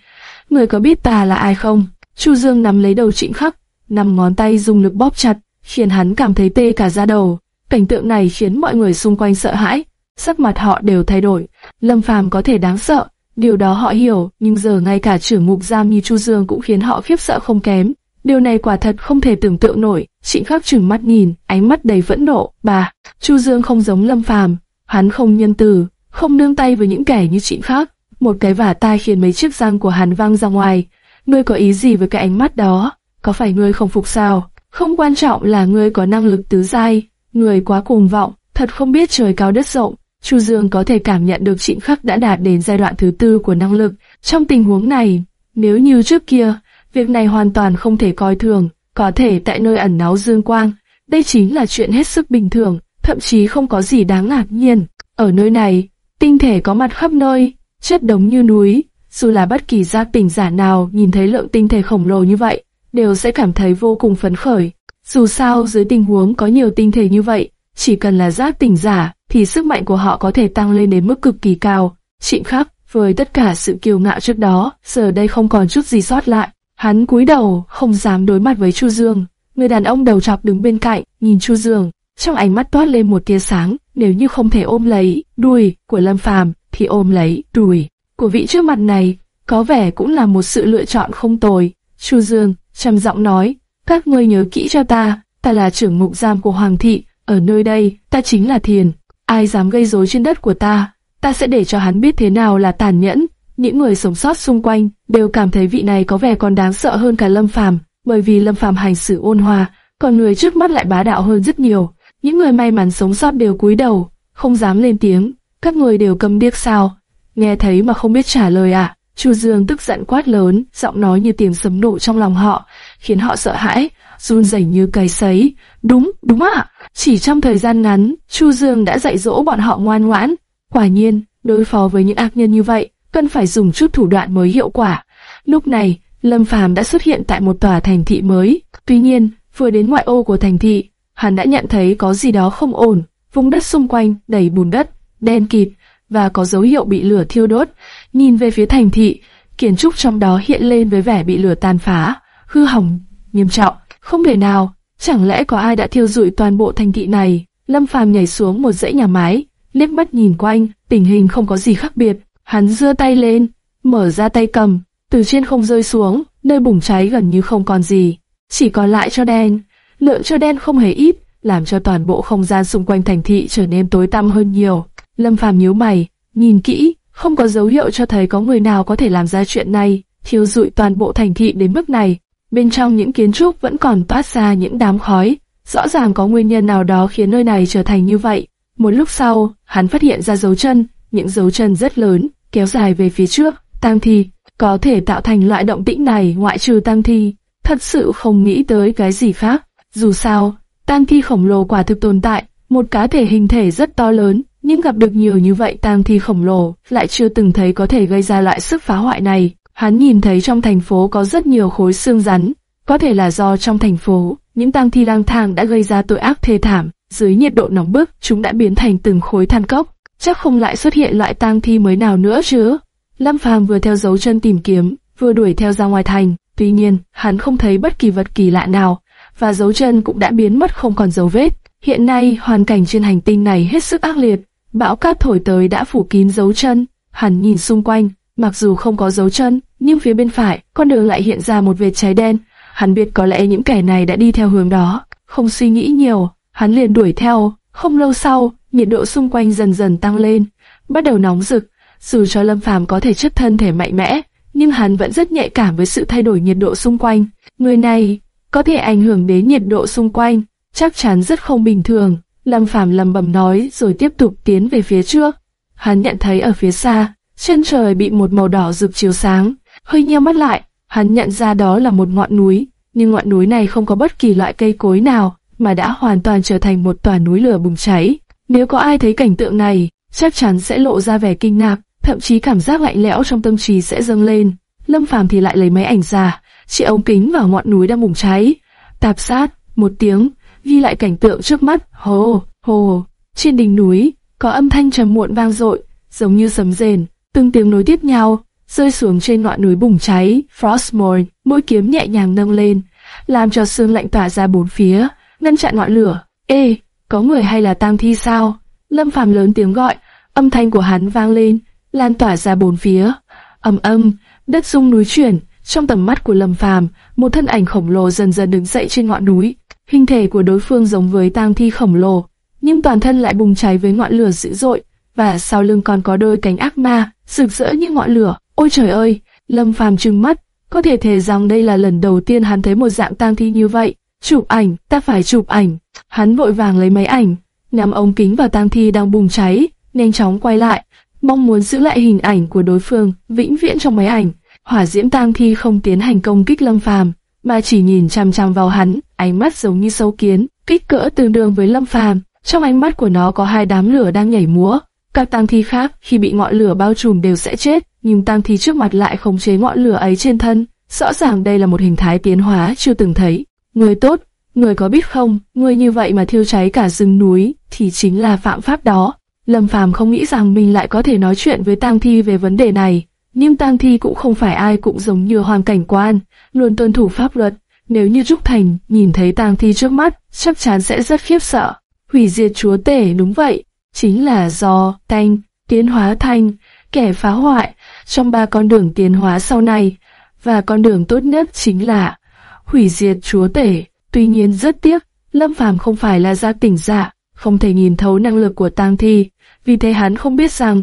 Ngươi có biết ta là ai không? Chu Dương nắm lấy đầu Trịnh Khắc, năm ngón tay dùng lực bóp chặt, khiến hắn cảm thấy tê cả da đầu. Cảnh tượng này khiến mọi người xung quanh sợ hãi, sắc mặt họ đều thay đổi. Lâm Phàm có thể đáng sợ, điều đó họ hiểu, nhưng giờ ngay cả trưởng ngục giam như Chu Dương cũng khiến họ khiếp sợ không kém. Điều này quả thật không thể tưởng tượng nổi. Trịnh Khắc trừng mắt nhìn, ánh mắt đầy phẫn nộ. Bà, Chu Dương không giống Lâm Phàm, hắn không nhân từ, không nương tay với những kẻ như chị khác. Một cái vả tai khiến mấy chiếc răng của hắn văng ra ngoài. Ngươi có ý gì với cái ánh mắt đó? Có phải ngươi không phục sao? Không quan trọng là ngươi có năng lực tứ giai, người quá cuồng vọng, thật không biết trời cao đất rộng. Chu Dương có thể cảm nhận được Trịnh Khắc đã đạt đến giai đoạn thứ tư của năng lực. Trong tình huống này, nếu như trước kia, việc này hoàn toàn không thể coi thường, có thể tại nơi ẩn náu dương quang, đây chính là chuyện hết sức bình thường, thậm chí không có gì đáng ngạc nhiên. Ở nơi này, tinh thể có mặt khắp nơi, chất đống như núi, dù là bất kỳ giác tỉnh giả nào nhìn thấy lượng tinh thể khổng lồ như vậy, đều sẽ cảm thấy vô cùng phấn khởi. Dù sao dưới tình huống có nhiều tinh thể như vậy, chỉ cần là giác tỉnh giả, thì sức mạnh của họ có thể tăng lên đến mức cực kỳ cao. Trịnh khắc, với tất cả sự kiêu ngạo trước đó, giờ đây không còn chút gì sót lại. Hắn cúi đầu, không dám đối mặt với Chu Dương. Người đàn ông đầu chọc đứng bên cạnh, nhìn Chu Dương, trong ánh mắt toát lên một tia sáng. Nếu như không thể ôm lấy đùi của Lâm Phàm, thì ôm lấy đùi của vị trước mặt này, có vẻ cũng là một sự lựa chọn không tồi. Chu Dương trầm giọng nói, các ngươi nhớ kỹ cho ta, ta là trưởng mục giam của Hoàng thị, ở nơi đây, ta chính là Thiền. Ai dám gây rối trên đất của ta, ta sẽ để cho hắn biết thế nào là tàn nhẫn. Những người sống sót xung quanh đều cảm thấy vị này có vẻ còn đáng sợ hơn cả Lâm Phàm, bởi vì Lâm Phàm hành xử ôn hòa, còn người trước mắt lại bá đạo hơn rất nhiều. Những người may mắn sống sót đều cúi đầu, không dám lên tiếng. Các người đều câm điếc sao? Nghe thấy mà không biết trả lời à? Chu Dương tức giận quát lớn, giọng nói như tiếng sấm nổ trong lòng họ, khiến họ sợ hãi, run rẩy như cầy sấy. Đúng, đúng ạ. Chỉ trong thời gian ngắn, Chu Dương đã dạy dỗ bọn họ ngoan ngoãn. Quả nhiên, đối phó với những ác nhân như vậy, cần phải dùng chút thủ đoạn mới hiệu quả. Lúc này, Lâm Phàm đã xuất hiện tại một tòa thành thị mới. Tuy nhiên, vừa đến ngoại ô của thành thị, hắn đã nhận thấy có gì đó không ổn. Vùng đất xung quanh đầy bùn đất, đen kịt và có dấu hiệu bị lửa thiêu đốt. Nhìn về phía thành thị, kiến trúc trong đó hiện lên với vẻ bị lửa tàn phá, hư hỏng, nghiêm trọng. Không thể nào, chẳng lẽ có ai đã thiêu rụi toàn bộ thành thị này? Lâm Phàm nhảy xuống một dãy nhà mái, liếc mắt nhìn quanh, tình hình không có gì khác biệt. Hắn giơ tay lên, mở ra tay cầm, từ trên không rơi xuống, nơi bùng cháy gần như không còn gì, chỉ còn lại cho đen. Lượng cho đen không hề ít, làm cho toàn bộ không gian xung quanh thành thị trở nên tối tăm hơn nhiều. Lâm Phàm nhíu mày, nhìn kỹ, không có dấu hiệu cho thấy có người nào có thể làm ra chuyện này, thiêu rụi toàn bộ thành thị đến mức này. Bên trong những kiến trúc vẫn còn toát ra những đám khói, rõ ràng có nguyên nhân nào đó khiến nơi này trở thành như vậy. Một lúc sau, hắn phát hiện ra dấu chân, những dấu chân rất lớn, kéo dài về phía trước, tang thi, có thể tạo thành loại động tĩnh này ngoại trừ tang thi, thật sự không nghĩ tới cái gì khác. Dù sao, tang thi khổng lồ quả thực tồn tại, một cá thể hình thể rất to lớn, nhưng gặp được nhiều như vậy tang thi khổng lồ, lại chưa từng thấy có thể gây ra loại sức phá hoại này. Hắn nhìn thấy trong thành phố có rất nhiều khối xương rắn, có thể là do trong thành phố, những tang thi lang thang đã gây ra tội ác thê thảm, dưới nhiệt độ nóng bức, chúng đã biến thành từng khối than cốc, chắc không lại xuất hiện loại tang thi mới nào nữa chứ. Lâm Phàm vừa theo dấu chân tìm kiếm, vừa đuổi theo ra ngoài thành, tuy nhiên, hắn không thấy bất kỳ vật kỳ lạ nào, và dấu chân cũng đã biến mất không còn dấu vết. Hiện nay, hoàn cảnh trên hành tinh này hết sức ác liệt, bão cát thổi tới đã phủ kín dấu chân. Hắn nhìn xung quanh, mặc dù không có dấu chân, nhưng phía bên phải, con đường lại hiện ra một vệt cháy đen. Hắn biết có lẽ những kẻ này đã đi theo hướng đó, không suy nghĩ nhiều, hắn liền đuổi theo. Không lâu sau, nhiệt độ xung quanh dần dần tăng lên, bắt đầu nóng rực. Dù cho Lâm Phàm có thể chất thân thể mạnh mẽ, nhưng hắn vẫn rất nhạy cảm với sự thay đổi nhiệt độ xung quanh. Người này có thể ảnh hưởng đến nhiệt độ xung quanh, chắc chắn rất không bình thường. Lâm Phàm lầm bầm nói rồi tiếp tục tiến về phía trước. Hắn nhận thấy ở phía xa, chân trời bị một màu đỏ rực chiếu sáng, hơi nheo mắt lại, hắn nhận ra đó là một ngọn núi, nhưng ngọn núi này không có bất kỳ loại cây cối nào, mà đã hoàn toàn trở thành một tòa núi lửa bùng cháy. Nếu có ai thấy cảnh tượng này, chắc chắn sẽ lộ ra vẻ kinh ngạc, thậm chí cảm giác lạnh lẽo trong tâm trí sẽ dâng lên. Lâm Phàm thì lại lấy máy ảnh ra, chị ống kính vào ngọn núi đang bùng cháy. Tạp sát, một tiếng, ghi lại cảnh tượng trước mắt, hồ, hồ, trên đỉnh núi, có âm thanh trầm muộn vang dội, giống như sấm rền, từng tiếng nối tiếp nhau, rơi xuống trên ngọn núi bùng cháy, Frostmourne, mỗi kiếm nhẹ nhàng nâng lên, làm cho sương lạnh tỏa ra bốn phía, ngăn chặn ngọn lửa. Ê, có người hay là tang thi sao? Lâm Phàm lớn tiếng gọi, âm thanh của hắn vang lên, lan tỏa ra bốn phía. ầm ầm, đất rung núi chuyển, trong tầm mắt của Lâm Phàm, một thân ảnh khổng lồ dần dần đứng dậy trên ngọn núi. Hình thể của đối phương giống với tang thi khổng lồ, nhưng toàn thân lại bùng cháy với ngọn lửa dữ dội, và sau lưng còn có đôi cánh ác ma, rực rỡ như ngọn lửa. Ôi trời ơi, Lâm Phàm trừng mắt, có thể thể rằng đây là lần đầu tiên hắn thấy một dạng tang thi như vậy. Chụp ảnh, ta phải chụp ảnh. Hắn vội vàng lấy máy ảnh, nhắm ống kính vào tang thi đang bùng cháy, nhanh chóng quay lại, mong muốn giữ lại hình ảnh của đối phương vĩnh viễn trong máy ảnh. Hỏa diễm tang thi không tiến hành công kích Lâm Phàm, mà chỉ nhìn chằm chằm vào hắn, ánh mắt giống như sâu kiến, kích cỡ tương đương với Lâm Phàm. Trong ánh mắt của nó có hai đám lửa đang nhảy múa. Các tang thi khác khi bị ngọn lửa bao trùm đều sẽ chết, nhưng tang thi trước mặt lại khống chế ngọn lửa ấy trên thân. Rõ ràng đây là một hình thái tiến hóa chưa từng thấy. Người tốt, người có biết không, người như vậy mà thiêu cháy cả rừng núi thì chính là phạm pháp đó. Lâm Phàm không nghĩ rằng mình lại có thể nói chuyện với tang thi về vấn đề này, nhưng tang thi cũng không phải ai cũng giống như hoàn cảnh quan, luôn tuân thủ pháp luật. Nếu như Trúc Thành nhìn thấy tang thi trước mắt, chắc chắn sẽ rất khiếp sợ. Hủy diệt chúa tể đúng vậy, chính là do Thanh tiến hóa thành kẻ phá hoại trong ba con đường tiến hóa sau này, và con đường tốt nhất chính là hủy diệt chúa tể. Tuy nhiên rất tiếc, Lâm Phàm không phải là gia tỉnh giả, không thể nhìn thấu năng lực của tang thi, vì thế hắn không biết rằng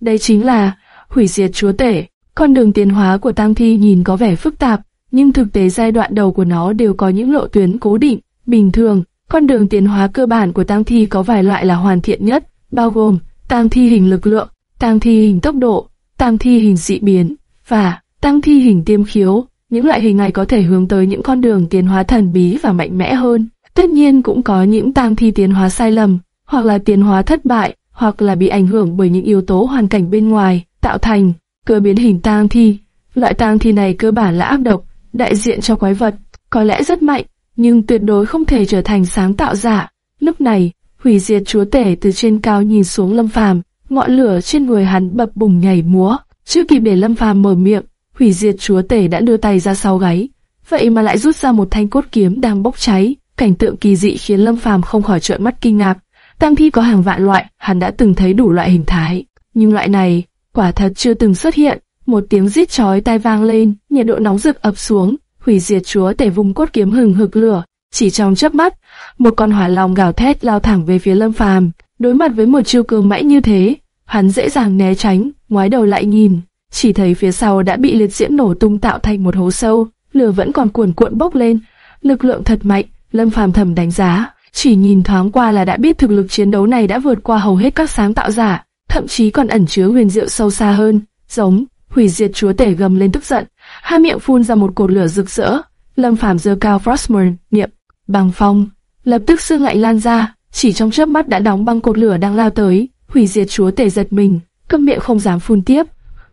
đây chính là hủy diệt chúa tể. Con đường tiến hóa của tang thi nhìn có vẻ phức tạp, nhưng thực tế giai đoạn đầu của nó đều có những lộ tuyến cố định, bình thường. Con đường tiến hóa cơ bản của tang thi có vài loại là hoàn thiện nhất, bao gồm tang thi hình lực lượng, tang thi hình tốc độ, tang thi hình dị biến và tang thi hình tiêm khiếu. Những loại hình này có thể hướng tới những con đường tiến hóa thần bí và mạnh mẽ hơn. Tất nhiên cũng có những tang thi tiến hóa sai lầm, hoặc là tiến hóa thất bại, hoặc là bị ảnh hưởng bởi những yếu tố hoàn cảnh bên ngoài, tạo thành cơ biến hình tang thi. Loại tang thi này cơ bản là ác độc, đại diện cho quái vật, có lẽ rất mạnh, nhưng tuyệt đối không thể trở thành sáng tạo giả. Lúc này, hủy diệt chúa tể từ trên cao nhìn xuống Lâm Phàm, ngọn lửa trên người hắn bập bùng nhảy múa. Chưa kịp để Lâm Phàm mở miệng, hủy diệt chúa tể đã đưa tay ra sau gáy, vậy mà lại rút ra một thanh cốt kiếm đang bốc cháy. Cảnh tượng kỳ dị khiến Lâm Phàm không khỏi trợn mắt kinh ngạc. Tam thi có hàng vạn loại, hắn đã từng thấy đủ loại hình thái, nhưng loại này quả thật chưa từng xuất hiện. Một tiếng rít chói tai vang lên, nhiệt độ nóng rực ập xuống, hủy diệt chúa tể vùng cốt kiếm hừng hực lửa. Chỉ trong chớp mắt, một con hỏa long gào thét lao thẳng về phía Lâm Phàm. Đối mặt với một chiêu cường mãnh như thế, hắn dễ dàng né tránh, ngoái đầu lại nhìn, chỉ thấy phía sau đã bị liệt diễm nổ tung tạo thành một hố sâu, lửa vẫn còn cuồn cuộn bốc lên, lực lượng thật mạnh. Lâm Phàm thầm đánh giá, chỉ nhìn thoáng qua là đã biết thực lực chiến đấu này đã vượt qua hầu hết các sáng tạo giả, thậm chí còn ẩn chứa huyền diệu sâu xa hơn, giống hủy diệt chúa tể gầm lên tức giận, hai miệng phun ra một cột lửa rực rỡ. Lâm Phàm giơ cao Frostmourne, niệm bằng phong, lập tức xương lạnh lan ra, chỉ trong chớp mắt đã đóng băng cột lửa đang lao tới, hủy diệt chúa tể giật mình, câm miệng không dám phun tiếp.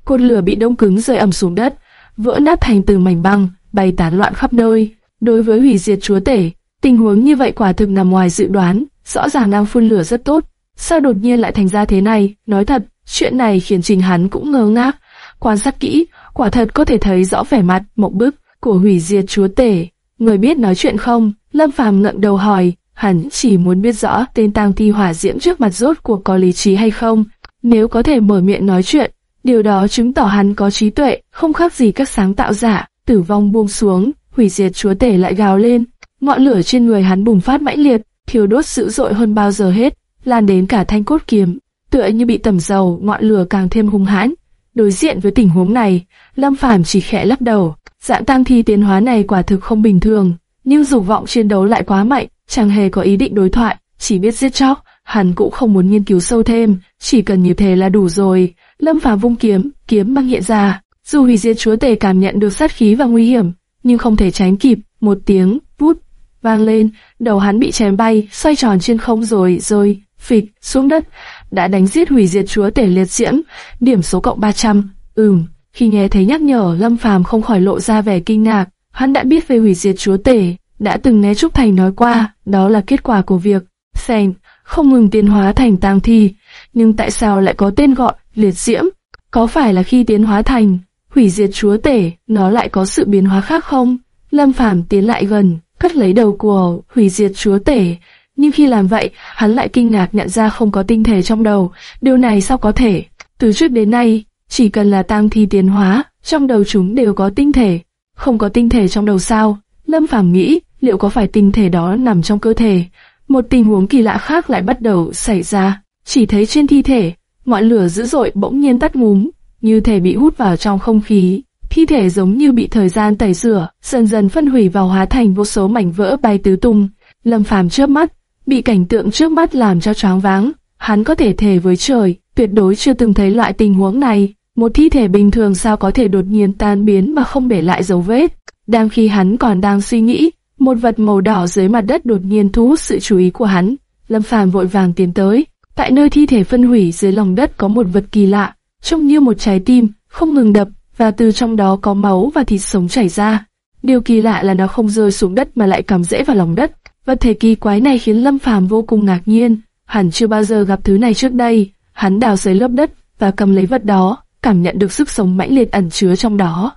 Cột lửa bị đông cứng rơi ầm xuống đất, vỡ nát thành từng mảnh băng, bay tán loạn khắp nơi. Đối với hủy diệt chúa tể, tình huống như vậy quả thực nằm ngoài dự đoán, rõ ràng đang phun lửa rất tốt. Sao đột nhiên lại thành ra thế này? Nói thật, chuyện này khiến Trình hắn cũng ngơ ngác. Quan sát kỹ, quả thật có thể thấy rõ vẻ mặt, mộng bức của hủy diệt chúa tể. Người biết nói chuyện không? Lâm Phàm ngẩng đầu hỏi, hắn chỉ muốn biết rõ tên tang thi hỏa diễm trước mặt rốt cuộc có lý trí hay không. Nếu có thể mở miệng nói chuyện, điều đó chứng tỏ hắn có trí tuệ, không khác gì các sáng tạo giả. Tử vong buông xuống, hủy diệt chúa tể lại gào lên. Ngọn lửa trên người hắn bùng phát mãnh liệt, thiêu đốt dữ dội hơn bao giờ hết, lan đến cả thanh cốt kiếm, tựa như bị tẩm dầu, ngọn lửa càng thêm hung hãn. Đối diện với tình huống này, Lâm Phàm chỉ khẽ lắc đầu, dạng tăng thi tiến hóa này quả thực không bình thường, nhưng dục vọng chiến đấu lại quá mạnh, chẳng hề có ý định đối thoại, chỉ biết giết chóc. Hắn cũng không muốn nghiên cứu sâu thêm, chỉ cần như thế là đủ rồi. Lâm Phàm vung kiếm, kiếm băng hiện ra. Dù hủy diệt chúa tể cảm nhận được sát khí và nguy hiểm, nhưng không thể tránh kịp. Một tiếng vút vang lên, đầu hắn bị chém bay, xoay tròn trên không rồi rồi phịch xuống đất, đã đánh giết hủy diệt chúa tể liệt diễm, điểm số cộng 300. Ừm, khi nghe thấy nhắc nhở, Lâm Phàm không khỏi lộ ra vẻ kinh ngạc. Hắn đã biết về hủy diệt chúa tể, đã từng nghe Trúc Thành nói qua, đó là kết quả của việc Sen không ngừng tiến hóa thành tang thi, nhưng tại sao lại có tên gọi liệt diễm? Có phải là khi tiến hóa thành hủy diệt chúa tể, nó lại có sự biến hóa khác không? Lâm Phàm tiến lại gần, cất lấy đầu của hủy diệt chúa tể, nhưng khi làm vậy, hắn lại kinh ngạc nhận ra không có tinh thể trong đầu. Điều này sao có thể? Từ trước đến nay, chỉ cần là tang thi tiến hóa, trong đầu chúng đều có tinh thể. Không có tinh thể trong đầu sao? Lâm Phàm nghĩ, liệu có phải tinh thể đó nằm trong cơ thể? Một tình huống kỳ lạ khác lại bắt đầu xảy ra. Chỉ thấy trên thi thể, ngọn lửa dữ dội bỗng nhiên tắt ngúm, như thể bị hút vào trong không khí. Thi thể giống như bị thời gian tẩy rửa, dần dần phân hủy vào hóa thành vô số mảnh vỡ bay tứ tung. Lâm Phàm chớp mắt, bị cảnh tượng trước mắt làm cho choáng váng. Hắn có thể thề với trời, tuyệt đối chưa từng thấy loại tình huống này. Một thi thể bình thường sao có thể đột nhiên tan biến mà không để lại dấu vết. Đang khi hắn còn đang suy nghĩ, một vật màu đỏ dưới mặt đất đột nhiên thu hút sự chú ý của hắn. Lâm Phàm vội vàng tiến tới. Tại nơi thi thể phân hủy dưới lòng đất có một vật kỳ lạ, trông như một trái tim, không ngừng đập, và từ trong đó có máu và thịt sống chảy ra. Điều kỳ lạ là nó không rơi xuống đất mà lại cắm rễ vào lòng đất. Vật thể kỳ quái này khiến Lâm Phàm vô cùng ngạc nhiên, hẳn chưa bao giờ gặp thứ này trước đây. Hắn đào dưới lớp đất và cầm lấy vật đó, cảm nhận được sức sống mãnh liệt ẩn chứa trong đó.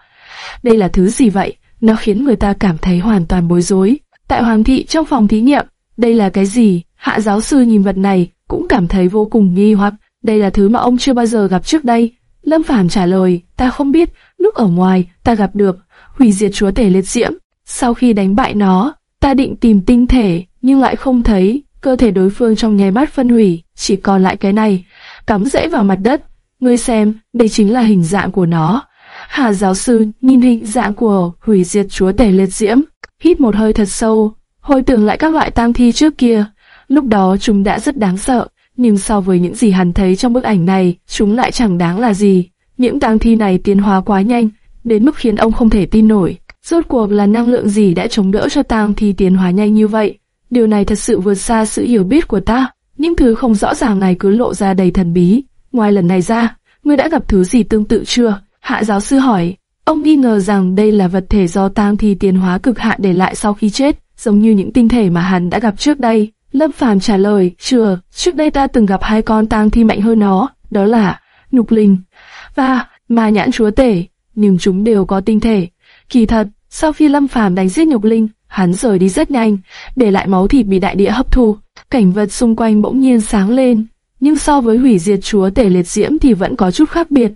Đây là thứ gì vậy? Nó khiến người ta cảm thấy hoàn toàn bối rối. Tại Hoàng thị trong phòng thí nghiệm, đây là cái gì? Hạ giáo sư nhìn vật này, cũng cảm thấy vô cùng nghi hoặc. Đây là thứ mà ông chưa bao giờ gặp trước đây. Lâm Phàm trả lời, ta không biết, lúc ở ngoài, ta gặp được, hủy diệt chúa tể liệt diễm. Sau khi đánh bại nó, ta định tìm tinh thể, nhưng lại không thấy, cơ thể đối phương trong nháy mắt phân hủy, chỉ còn lại cái này, cắm rễ vào mặt đất. Ngươi xem, đây chính là hình dạng của nó. Hà giáo sư nhìn hình dạng của hủy diệt chúa tể liệt diễm, hít một hơi thật sâu, hồi tưởng lại các loại tang thi trước kia. Lúc đó chúng đã rất đáng sợ, nhưng so với những gì hắn thấy trong bức ảnh này, chúng lại chẳng đáng là gì. Những tang thi này tiến hóa quá nhanh, đến mức khiến ông không thể tin nổi. Rốt cuộc là năng lượng gì đã chống đỡ cho tang thi tiến hóa nhanh như vậy? Điều này thật sự vượt xa sự hiểu biết của ta. Những thứ không rõ ràng này cứ lộ ra đầy thần bí. Ngoài lần này ra, ngươi đã gặp thứ gì tương tự chưa? Hạ giáo sư hỏi, ông nghi ngờ rằng đây là vật thể do tang thi tiến hóa cực hạn để lại sau khi chết, giống như những tinh thể mà hắn đã gặp trước đây. Lâm Phàm trả lời, chưa, trước đây ta từng gặp hai con tang thi mạnh hơn nó, đó là Nhục Linh và Ma Nhãn Chúa Tể, nhưng chúng đều có tinh thể. Kỳ thật, sau khi Lâm Phàm đánh giết Nhục Linh, hắn rời đi rất nhanh, để lại máu thịt bị đại địa hấp thu. Cảnh vật xung quanh bỗng nhiên sáng lên, nhưng so với hủy diệt Chúa Tể liệt diễm thì vẫn có chút khác biệt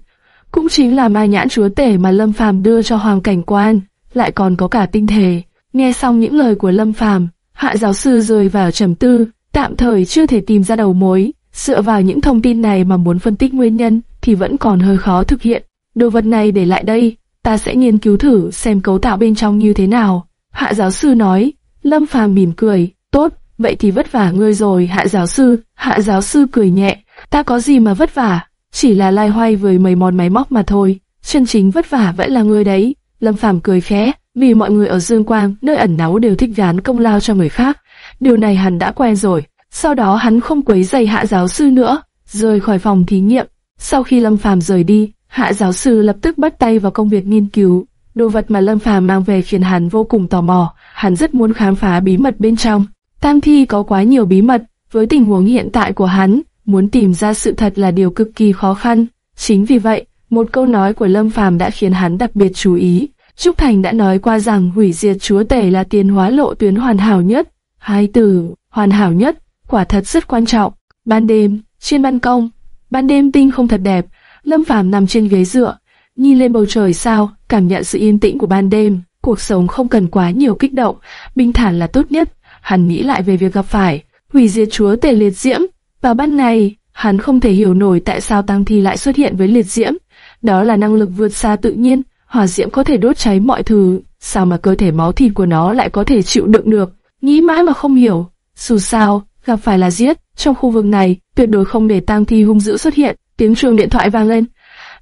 cũng chính là ma nhãn chúa tể mà Lâm Phàm đưa cho Hoàng Cảnh Quan, lại còn có cả tinh thể. Nghe xong những lời của Lâm Phàm, hạ giáo sư rơi vào trầm tư, tạm thời chưa thể tìm ra đầu mối. Dựa vào những thông tin này mà muốn phân tích nguyên nhân thì vẫn còn hơi khó thực hiện. Đồ vật này để lại đây, ta sẽ nghiên cứu thử xem cấu tạo bên trong như thế nào. Hạ giáo sư nói, Lâm Phàm mỉm cười, tốt, vậy thì vất vả ngươi rồi hạ giáo sư. Hạ giáo sư cười nhẹ, ta có gì mà vất vả, chỉ là lai hoay với mấy món máy móc mà thôi. Chân chính vất vả vẫn là ngươi đấy. Lâm Phàm cười khẽ, vì mọi người ở Dương Quang, nơi ẩn náu đều thích gán công lao cho người khác. Điều này hắn đã quen rồi. Sau đó hắn không quấy giày hạ giáo sư nữa, rời khỏi phòng thí nghiệm. Sau khi Lâm Phàm rời đi, hạ giáo sư lập tức bắt tay vào công việc nghiên cứu. Đồ vật mà Lâm Phàm mang về khiến hắn vô cùng tò mò, hắn rất muốn khám phá bí mật bên trong. Tam thi có quá nhiều bí mật, với tình huống hiện tại của hắn, muốn tìm ra sự thật là điều cực kỳ khó khăn. Chính vì vậy, một câu nói của Lâm Phàm đã khiến hắn đặc biệt chú ý. Trúc Thành đã nói qua rằng hủy diệt chúa tể là tiền hóa lộ tuyến hoàn hảo nhất. Hai từ, hoàn hảo nhất, quả thật rất quan trọng. Ban đêm, trên ban công, ban đêm tinh không thật đẹp, Lâm Phàm nằm trên ghế dựa, nhìn lên bầu trời sao, cảm nhận sự yên tĩnh của ban đêm, cuộc sống không cần quá nhiều kích động, bình thản là tốt nhất. Hắn nghĩ lại về việc gặp phải, hủy diệt chúa tể liệt diễm. Vào ban ngày, hắn không thể hiểu nổi tại sao tăng thi lại xuất hiện với liệt diễm. Đó là năng lực vượt xa tự nhiên, hỏa diễm có thể đốt cháy mọi thứ, sao mà cơ thể máu thịt của nó lại có thể chịu đựng được? Nghĩ mãi mà không hiểu. Dù sao, gặp phải là giết, trong khu vực này, tuyệt đối không để tang thi hung dữ xuất hiện. Tiếng chuông điện thoại vang lên.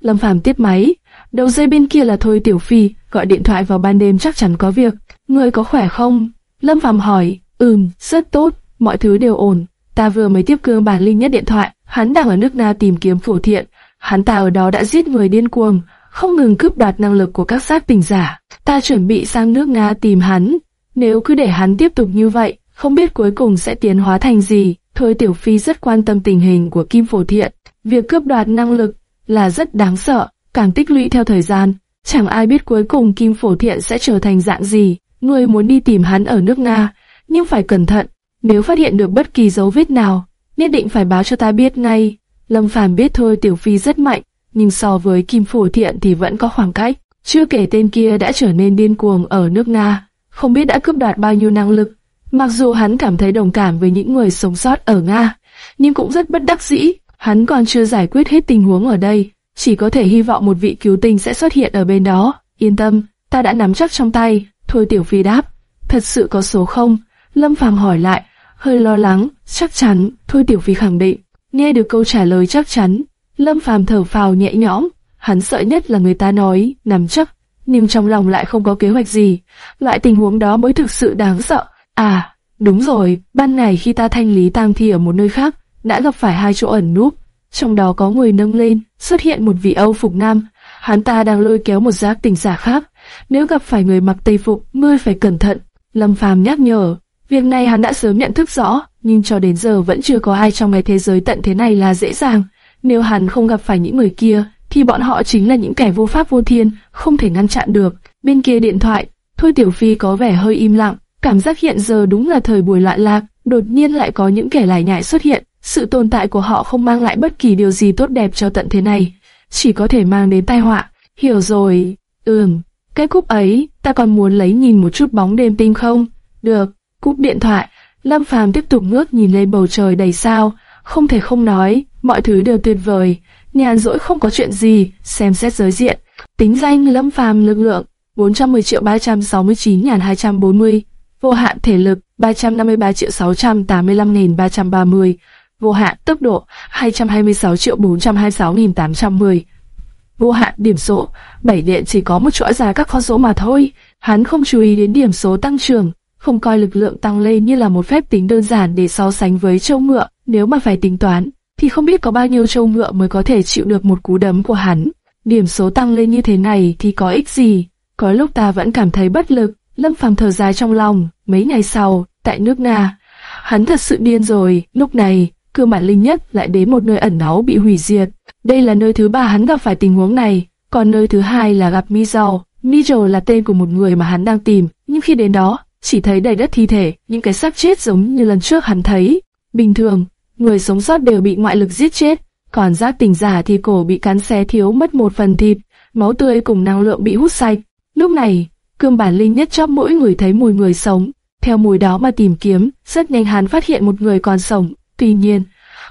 Lâm Phàm tiếp máy. Đầu dây bên kia là Thôi Tiểu Phi, gọi điện thoại vào ban đêm chắc chắn có việc. Người có khỏe không? Lâm Phàm hỏi. Ừm, rất tốt, mọi thứ đều ổn. Ta vừa mới tiếp cương bản linh nhất điện thoại, hắn đang ở nước Na tìm kiếm phổ thiện. Hắn ta ở đó đã giết người điên cuồng, không ngừng cướp đoạt năng lực của các sát tình giả. Ta chuẩn bị sang nước Nga tìm hắn. Nếu cứ để hắn tiếp tục như vậy, không biết cuối cùng sẽ tiến hóa thành gì. Thôi Tiểu Phi rất quan tâm tình hình của Kim Phổ Thiện. Việc cướp đoạt năng lực là rất đáng sợ, càng tích lũy theo thời gian. Chẳng ai biết cuối cùng Kim Phổ Thiện sẽ trở thành dạng gì. Người muốn đi tìm hắn ở nước Nga, nhưng phải cẩn thận. Nếu phát hiện được bất kỳ dấu vết nào, nhất định phải báo cho ta biết ngay. Lâm Phàm biết thôi Tiểu Phi rất mạnh, nhưng so với Kim Phổ Thiện thì vẫn có khoảng cách. Chưa kể tên kia đã trở nên điên cuồng ở nước Nga, không biết đã cướp đoạt bao nhiêu năng lực. Mặc dù hắn cảm thấy đồng cảm với những người sống sót ở Nga, nhưng cũng rất bất đắc dĩ. Hắn còn chưa giải quyết hết tình huống ở đây, chỉ có thể hy vọng một vị cứu tinh sẽ xuất hiện ở bên đó. Yên tâm, ta đã nắm chắc trong tay. Thôi Tiểu Phi đáp, thật sự có số không? Lâm Phàm hỏi lại, hơi lo lắng, chắc chắn. Thôi Tiểu Phi khẳng định, nghe được câu trả lời chắc chắn, Lâm Phàm thở phào nhẹ nhõm, hắn sợ nhất là người ta nói nắm chắc, nhưng trong lòng lại không có kế hoạch gì. Loại tình huống đó mới thực sự đáng sợ. À, đúng rồi, ban ngày khi ta thanh lý tang thi ở một nơi khác, đã gặp phải hai chỗ ẩn núp, trong đó có người nâng lên, xuất hiện một vị Âu phục nam, hắn ta đang lôi kéo một giác tình giả khác. Nếu gặp phải người mặc tây phục, ngươi phải cẩn thận. Lâm Phàm nhắc nhở, việc này hắn đã sớm nhận thức rõ, nhưng cho đến giờ vẫn chưa có ai trong cái thế giới tận thế này là dễ dàng. Nếu hắn không gặp phải những người kia, thì bọn họ chính là những kẻ vô pháp vô thiên, không thể ngăn chặn được. Bên kia điện thoại, Thôi Tiểu Phi có vẻ hơi im lặng, cảm giác hiện giờ đúng là thời buổi loạn lạc, đột nhiên lại có những kẻ lải nhải xuất hiện, sự tồn tại của họ không mang lại bất kỳ điều gì tốt đẹp cho tận thế này, chỉ có thể mang đến tai họa. Hiểu rồi, ừm, cái cúp ấy, ta còn muốn lấy nhìn một chút bóng đêm tinh không? Được, cúp điện thoại, Lâm Phàm tiếp tục ngước nhìn lên bầu trời đầy sao, không thể không nói, mọi thứ đều tuyệt vời, nhàn rỗi không có chuyện gì, xem xét giới diện. Tính danh Lâm Phàm lực lượng 410 triệu 369 240, vô hạn thể lực 353 triệu 685 330, vô hạn tốc độ 226 triệu 426 810. Vô hạn điểm số, bảy điện chỉ có một chuỗi dài các con số mà thôi. Hắn không chú ý đến điểm số tăng trưởng, không coi lực lượng tăng lên như là một phép tính đơn giản để so sánh với châu ngựa. Nếu mà phải tính toán, thì không biết có bao nhiêu châu ngựa mới có thể chịu được một cú đấm của hắn. Điểm số tăng lên như thế này thì có ích gì? Có lúc ta vẫn cảm thấy bất lực, Lâm Phàm thở dài trong lòng. Mấy ngày sau, tại nước Na, hắn thật sự điên rồi. Lúc này, cương bản linh nhất lại đến một nơi ẩn náu bị hủy diệt. Đây là nơi thứ ba hắn gặp phải tình huống này, còn nơi thứ hai là gặp Mizo. Mizo là tên của một người mà hắn đang tìm, nhưng khi đến đó, chỉ thấy đầy đất thi thể, những cái xác chết giống như lần trước hắn thấy. Bình thường, người sống sót đều bị ngoại lực giết chết, còn giác tỉnh giả thì cổ bị cắn xé thiếu mất một phần thịt, máu tươi cùng năng lượng bị hút sạch. Lúc này, cương bản linh nhất chóp mỗi người thấy mùi người sống, theo mùi đó mà tìm kiếm, rất nhanh hắn phát hiện một người còn sống. Tuy nhiên,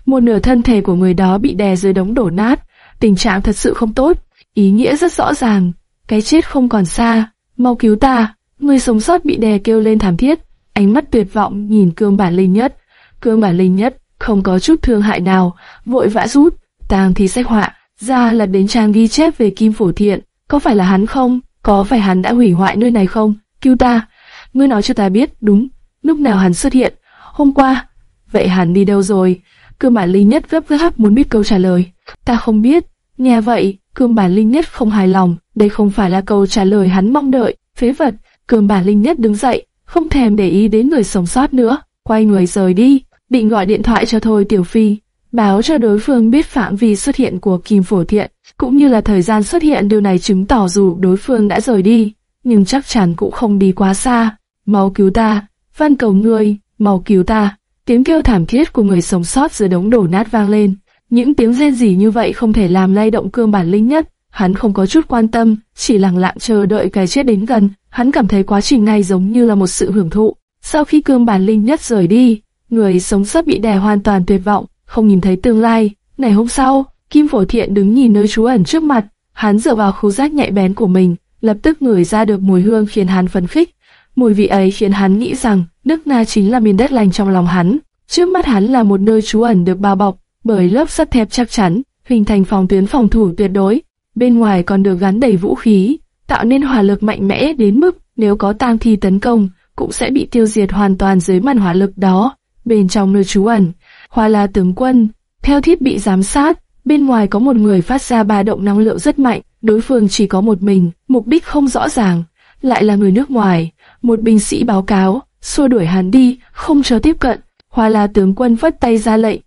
một nửa thân thể của người đó bị đè dưới đống đổ nát, tình trạng thật sự không tốt. Ý nghĩa rất rõ ràng, cái chết không còn xa, mau cứu ta. Người sống sót bị đè kêu lên thảm thiết, ánh mắt tuyệt vọng nhìn cương bản linh nhất. Cương bản linh nhất không có chút thương hại nào, vội vã rút, tàng thì sách họa, ra lật đến trang ghi chép về Kim Phổ Thiện. Có phải là hắn không? Có phải hắn đã hủy hoại nơi này không? Cứu ta! Ngươi nói cho ta biết, đúng, lúc nào hắn xuất hiện? Hôm qua. Vậy hắn đi đâu rồi? Cương bản linh nhất gấp gáp muốn biết câu trả lời. Ta không biết. Nghe vậy, cương bản linh nhất không hài lòng. Đây không phải là câu trả lời hắn mong đợi. Phế vật, cương bản linh nhất đứng dậy, không thèm để ý đến người sống sót nữa. Quay người rời đi, định gọi điện thoại cho Thôi Tiểu Phi, báo cho đối phương biết phạm vi xuất hiện của Kim Phổ Thiện, cũng như là thời gian xuất hiện điều này chứng tỏ dù đối phương đã rời đi, nhưng chắc chắn cũng không đi quá xa. Mau cứu ta, van cầu ngươi, mau cứu ta. Tiếng kêu thảm thiết của người sống sót dưới đống đổ nát vang lên. Những tiếng rên rỉ như vậy không thể làm lay động cương bản linh nhất. hắn không có chút quan tâm, chỉ lặng lặng chờ đợi cái chết đến gần. Hắn cảm thấy quá trình này giống như là một sự hưởng thụ. Sau khi cương bản linh nhất rời đi, người sống sót bị đè hoàn toàn tuyệt vọng, không nhìn thấy tương lai. Ngày hôm sau, Kim Phổ Thiện đứng nhìn nơi trú ẩn trước mặt, hắn dựa vào khứu giác nhạy bén của mình, lập tức ngửi ra được mùi hương khiến hắn phấn khích. Mùi vị ấy khiến hắn nghĩ rằng nước Na chính là miền đất lành trong lòng hắn. Trước mắt hắn là một nơi trú ẩn được bao bọc bởi lớp sắt thép chắc chắn, hình thành phòng tuyến phòng thủ tuyệt đối. Bên ngoài còn được gắn đầy vũ khí, tạo nên hỏa lực mạnh mẽ đến mức nếu có tang thi tấn công, cũng sẽ bị tiêu diệt hoàn toàn dưới màn hỏa lực đó. Bên trong nơi trú ẩn, Hoa La tướng quân, theo thiết bị giám sát, bên ngoài có một người phát ra ba động năng lượng rất mạnh, đối phương chỉ có một mình, mục đích không rõ ràng, lại là người nước ngoài. Một binh sĩ báo cáo, xua đuổi hắn đi, không cho tiếp cận. Hoa La tướng quân vất tay ra lệnh.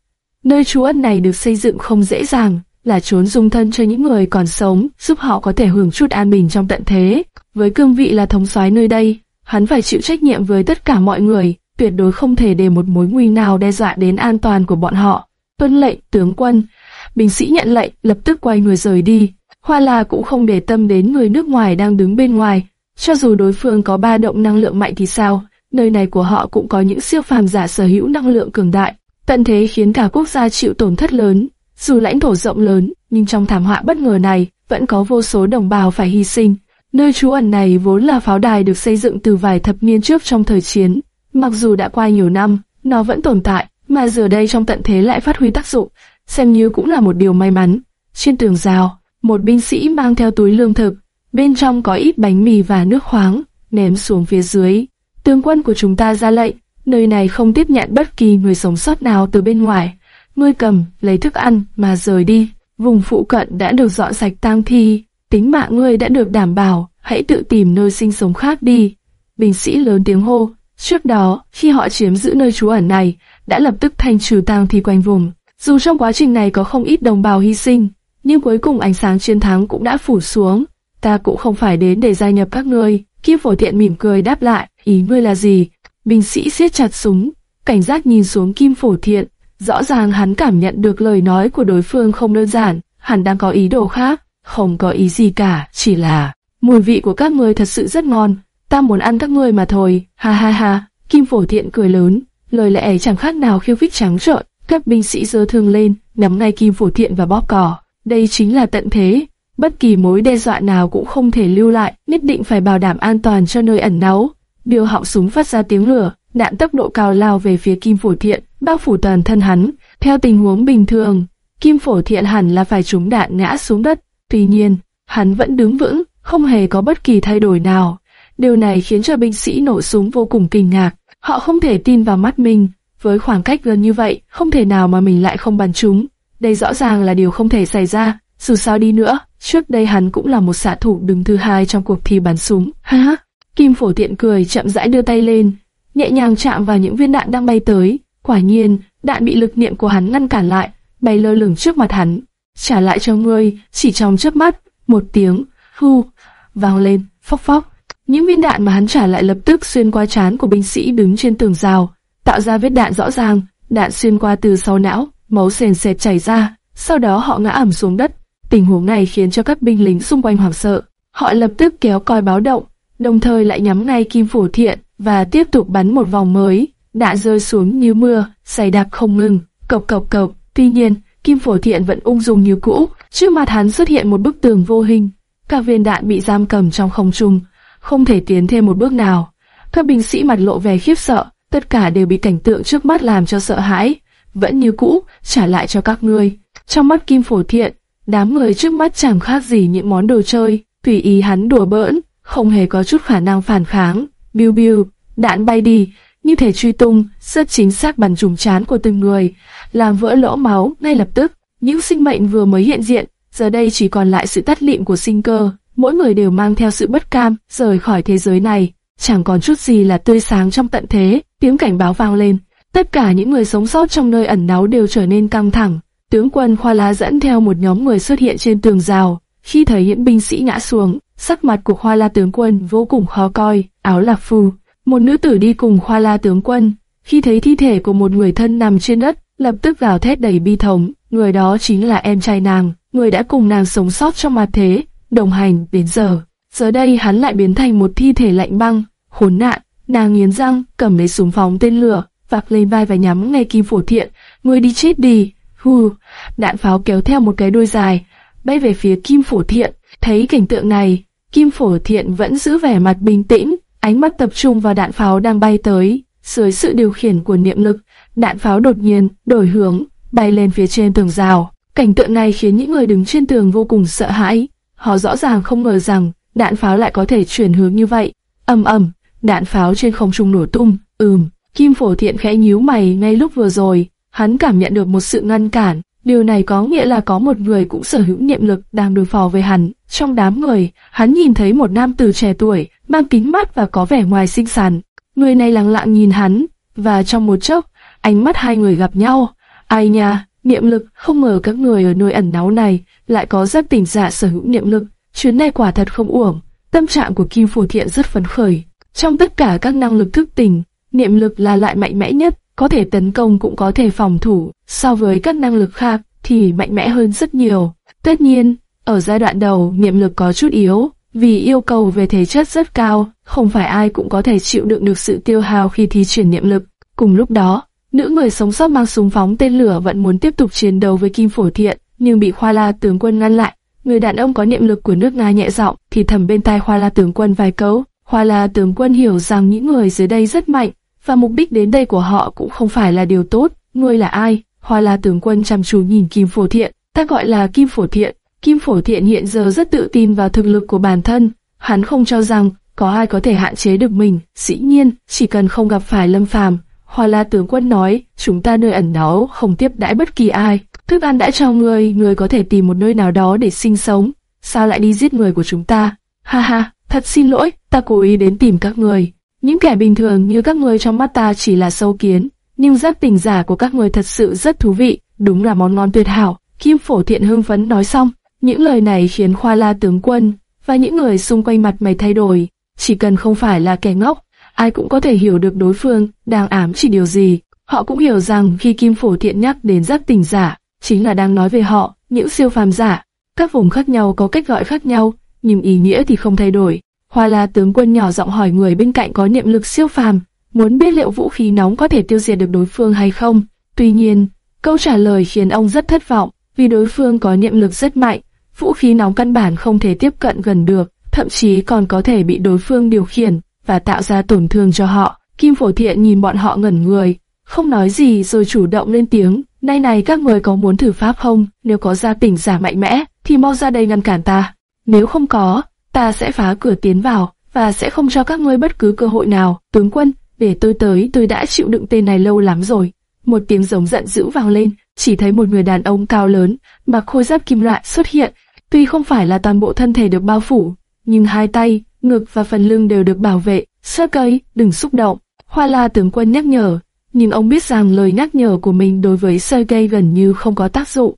Nơi trú ẩn này được xây dựng không dễ dàng, là trốn dung thân cho những người còn sống, giúp họ có thể hưởng chút an bình trong tận thế. Với cương vị là thống soái nơi đây, hắn phải chịu trách nhiệm với tất cả mọi người, tuyệt đối không thể để một mối nguy nào đe dọa đến an toàn của bọn họ. Tuân lệnh, tướng quân. Binh sĩ nhận lệnh, lập tức quay người rời đi. Hoa La cũng không để tâm đến người nước ngoài đang đứng bên ngoài. Cho dù đối phương có ba động năng lượng mạnh thì sao, nơi này của họ cũng có những siêu phàm giả sở hữu năng lượng cường đại. Tận thế khiến cả quốc gia chịu tổn thất lớn. Dù lãnh thổ rộng lớn, nhưng trong thảm họa bất ngờ này, vẫn có vô số đồng bào phải hy sinh. Nơi trú ẩn này vốn là pháo đài được xây dựng từ vài thập niên trước trong thời chiến. Mặc dù đã qua nhiều năm, nó vẫn tồn tại, mà giờ đây trong tận thế lại phát huy tác dụng, xem như cũng là một điều may mắn. Trên tường rào, một binh sĩ mang theo túi lương thực, bên trong có ít bánh mì và nước khoáng, ném xuống phía dưới. Tướng quân của chúng ta ra lệnh, nơi này không tiếp nhận bất kỳ người sống sót nào từ bên ngoài. Ngươi cầm, lấy thức ăn mà rời đi. Vùng phụ cận đã được dọn sạch tang thi, tính mạng ngươi đã được đảm bảo, hãy tự tìm nơi sinh sống khác đi. Binh sĩ lớn tiếng hô. Trước đó, khi họ chiếm giữ nơi trú ẩn này, đã lập tức thanh trừ tang thi quanh vùng. Dù trong quá trình này có không ít đồng bào hy sinh, nhưng cuối cùng ánh sáng chiến thắng cũng đã phủ xuống. Ta cũng không phải đến để gia nhập các ngươi. Kiếp phổ thiện mỉm cười đáp lại, ý ngươi là gì? Binh sĩ siết chặt súng, cảnh giác nhìn xuống Kim phổ thiện. Rõ ràng hắn cảm nhận được lời nói của đối phương không đơn giản, hắn đang có ý đồ khác, không có ý gì cả, chỉ là mùi vị của các ngươi thật sự rất ngon, ta muốn ăn các ngươi mà thôi, ha ha ha. Kim phổ thiện cười lớn, lời lẽ chẳng khác nào khiêu khích trắng trợn. Các binh sĩ giơ thương lên, nắm ngay kim phổ thiện và bóp cò. Đây chính là tận thế, bất kỳ mối đe dọa nào cũng không thể lưu lại, nhất định phải bảo đảm an toàn cho nơi ẩn náu. Điều họng súng phát ra tiếng lửa, đạn tốc độ cao lao về phía kim phổ thiện, bao phủ toàn thân hắn. Theo tình huống bình thường, kim phổ thiện hẳn là phải trúng đạn ngã xuống đất. Tuy nhiên, hắn vẫn đứng vững, không hề có bất kỳ thay đổi nào. Điều này khiến cho binh sĩ nổ súng vô cùng kinh ngạc. Họ không thể tin vào mắt mình. Với khoảng cách gần như vậy, không thể nào mà mình lại không bắn trúng. Đây rõ ràng là điều không thể xảy ra. Dù sao đi nữa, trước đây hắn cũng là một xạ thủ đứng thứ hai trong cuộc thi bắn súng. Ha ha! Kim phổ tiện cười chậm rãi đưa tay lên, nhẹ nhàng chạm vào những viên đạn đang bay tới. Quả nhiên, đạn bị lực niệm của hắn ngăn cản lại, bay lơ lửng trước mặt hắn. Trả lại cho ngươi, chỉ trong chớp mắt, một tiếng, hu, vang lên, phóc phóc. Những viên đạn mà hắn trả lại lập tức xuyên qua trán của binh sĩ đứng trên tường rào, tạo ra vết đạn rõ ràng, đạn xuyên qua từ sau não, máu sền sệt chảy ra, sau đó họ ngã ẩm xuống đất. Tình huống này khiến cho các binh lính xung quanh hoảng sợ, họ lập tức kéo còi báo động, đồng thời lại nhắm ngay Kim Phổ Thiện và tiếp tục bắn một vòng mới. Đạn rơi xuống như mưa, dày đạp không ngừng, cộc cộc cộc. Tuy nhiên, Kim Phổ Thiện vẫn ung dung như cũ. Trước mặt hắn xuất hiện một bức tường vô hình, các viên đạn bị giam cầm trong không trung, không thể tiến thêm một bước nào. Các binh sĩ mặt lộ vẻ khiếp sợ, tất cả đều bị cảnh tượng trước mắt làm cho sợ hãi. Vẫn như cũ, trả lại cho các ngươi. Trong mắt Kim Phổ Thiện, đám người trước mắt chẳng khác gì những món đồ chơi, tùy ý hắn đùa bỡn, không hề có chút khả năng phản kháng. Biu biu, đạn bay đi, như thể truy tung, rất chính xác bắn trúng chán của từng người, làm vỡ lỗ máu ngay lập tức. Những sinh mệnh vừa mới hiện diện, giờ đây chỉ còn lại sự tắt lịm của sinh cơ. Mỗi người đều mang theo sự bất cam, rời khỏi thế giới này. Chẳng còn chút gì là tươi sáng trong tận thế, tiếng cảnh báo vang lên. Tất cả những người sống sót trong nơi ẩn náu đều trở nên căng thẳng. Tướng quân Khoa lá dẫn theo một nhóm người xuất hiện trên tường rào. Khi thấy những binh sĩ ngã xuống, sắc mặt của Khoa La tướng quân vô cùng khó coi, áo lạc phù. Một nữ tử đi cùng Khoa La tướng quân, khi thấy thi thể của một người thân nằm trên đất, lập tức gào thét đầy bi thống. Người đó chính là em trai nàng, người đã cùng nàng sống sót trong mặt thế, đồng hành đến giờ. Giờ đây hắn lại biến thành một thi thể lạnh băng, khốn nạn, nàng nghiến răng, cầm lấy súng phóng tên lửa, vạc lên vai và nhắm ngay Kim Phổ Thiện, người đi chết đi. Hù, đạn pháo kéo theo một cái đuôi dài, bay về phía Kim Phổ Thiện. Thấy cảnh tượng này, Kim Phổ Thiện vẫn giữ vẻ mặt bình tĩnh, ánh mắt tập trung vào đạn pháo đang bay tới. Dưới sự điều khiển của niệm lực, đạn pháo đột nhiên đổi hướng, bay lên phía trên tường rào. Cảnh tượng này khiến những người đứng trên tường vô cùng sợ hãi. Họ rõ ràng không ngờ rằng đạn pháo lại có thể chuyển hướng như vậy. ầm ầm, đạn pháo trên không trung nổ tung. Ừm, Kim Phổ Thiện khẽ nhíu mày ngay lúc vừa rồi, hắn cảm nhận được một sự ngăn cản. Điều này có nghĩa là có một người cũng sở hữu niệm lực đang đối phó với hắn. Trong đám người, hắn nhìn thấy một nam tử trẻ tuổi, mang kính mắt và có vẻ ngoài xinh xắn. Người này lặng lặng nhìn hắn, và trong một chốc, ánh mắt hai người gặp nhau. Ai nha, niệm lực, không ngờ các người ở nơi ẩn náu này lại có rất tỉnh giả sở hữu niệm lực. Chuyến này quả thật không uổng. Tâm trạng của Kim phù Thiện rất phấn khởi. Trong tất cả các năng lực thức tỉnh, niệm lực là loại mạnh mẽ nhất, có thể tấn công cũng có thể phòng thủ. So với các năng lực khác thì mạnh mẽ hơn rất nhiều. Tất nhiên, ở giai đoạn đầu niệm lực có chút yếu, vì yêu cầu về thể chất rất cao, không phải ai cũng có thể chịu đựng được sự tiêu hao khi thi chuyển niệm lực. Cùng lúc đó, nữ người sống sót mang súng phóng tên lửa vẫn muốn tiếp tục chiến đấu với Kim Phổ Thiện, nhưng bị Khoa La tướng quân ngăn lại. Người đàn ông có niệm lực của nước Nga nhẹ giọng thì thầm bên tai Khoa La tướng quân vài câu. Khoa La tướng quân hiểu rằng những người dưới đây rất mạnh, và mục đích đến đây của họ cũng không phải là điều tốt. Ngươi là ai? Hoa La tướng quân chăm chú nhìn Kim Phổ Thiện, ta gọi là Kim Phổ Thiện. Kim Phổ Thiện hiện giờ rất tự tin vào thực lực của bản thân, hắn không cho rằng có ai có thể hạn chế được mình. Dĩ nhiên, chỉ cần không gặp phải Lâm Phàm, Hoa La tướng quân nói, chúng ta nơi ẩn náu không tiếp đãi bất kỳ ai. Thức ăn đã cho ngươi, ngươi có thể tìm một nơi nào đó để sinh sống. Sao lại đi giết người của chúng ta? Ha ha, thật xin lỗi, ta cố ý đến tìm các người. Những kẻ bình thường như các người trong mắt ta chỉ là sâu kiến, nhưng giác tình giả của các người thật sự rất thú vị, đúng là món ngon tuyệt hảo. Kim Phổ Thiện hưng phấn nói xong, những lời này khiến Khoa La tướng quân và những người xung quanh mặt mày thay đổi. Chỉ cần không phải là kẻ ngốc, ai cũng có thể hiểu được đối phương đang ám chỉ điều gì. Họ cũng hiểu rằng khi Kim Phổ Thiện nhắc đến giác tỉnh giả, chính là đang nói về họ, những siêu phàm giả. Các vùng khác nhau có cách gọi khác nhau, nhưng ý nghĩa thì không thay đổi. Hoa La tướng quân nhỏ giọng hỏi người bên cạnh có niệm lực siêu phàm, muốn biết liệu vũ khí nóng có thể tiêu diệt được đối phương hay không. Tuy nhiên, câu trả lời khiến ông rất thất vọng, vì đối phương có niệm lực rất mạnh, vũ khí nóng căn bản không thể tiếp cận gần được, thậm chí còn có thể bị đối phương điều khiển và tạo ra tổn thương cho họ. Kim Phổ Thiện nhìn bọn họ ngẩn người, không nói gì rồi chủ động lên tiếng, nay này các người có muốn thử pháp không, nếu có gia tỉnh giả mạnh mẽ, thì mau ra đây ngăn cản ta. Nếu không có, ta sẽ phá cửa tiến vào, và sẽ không cho các ngươi bất cứ cơ hội nào. Tướng quân, để tôi tới, tôi đã chịu đựng tên này lâu lắm rồi. Một tiếng giống giận dữ vang lên, chỉ thấy một người đàn ông cao lớn, mặc khôi giáp kim loại xuất hiện. Tuy không phải là toàn bộ thân thể được bao phủ, nhưng hai tay, ngực và phần lưng đều được bảo vệ. Sơ cây, đừng xúc động. Hoa La tướng quân nhắc nhở, nhưng ông biết rằng lời nhắc nhở của mình đối với Sergei gần như không có tác dụng,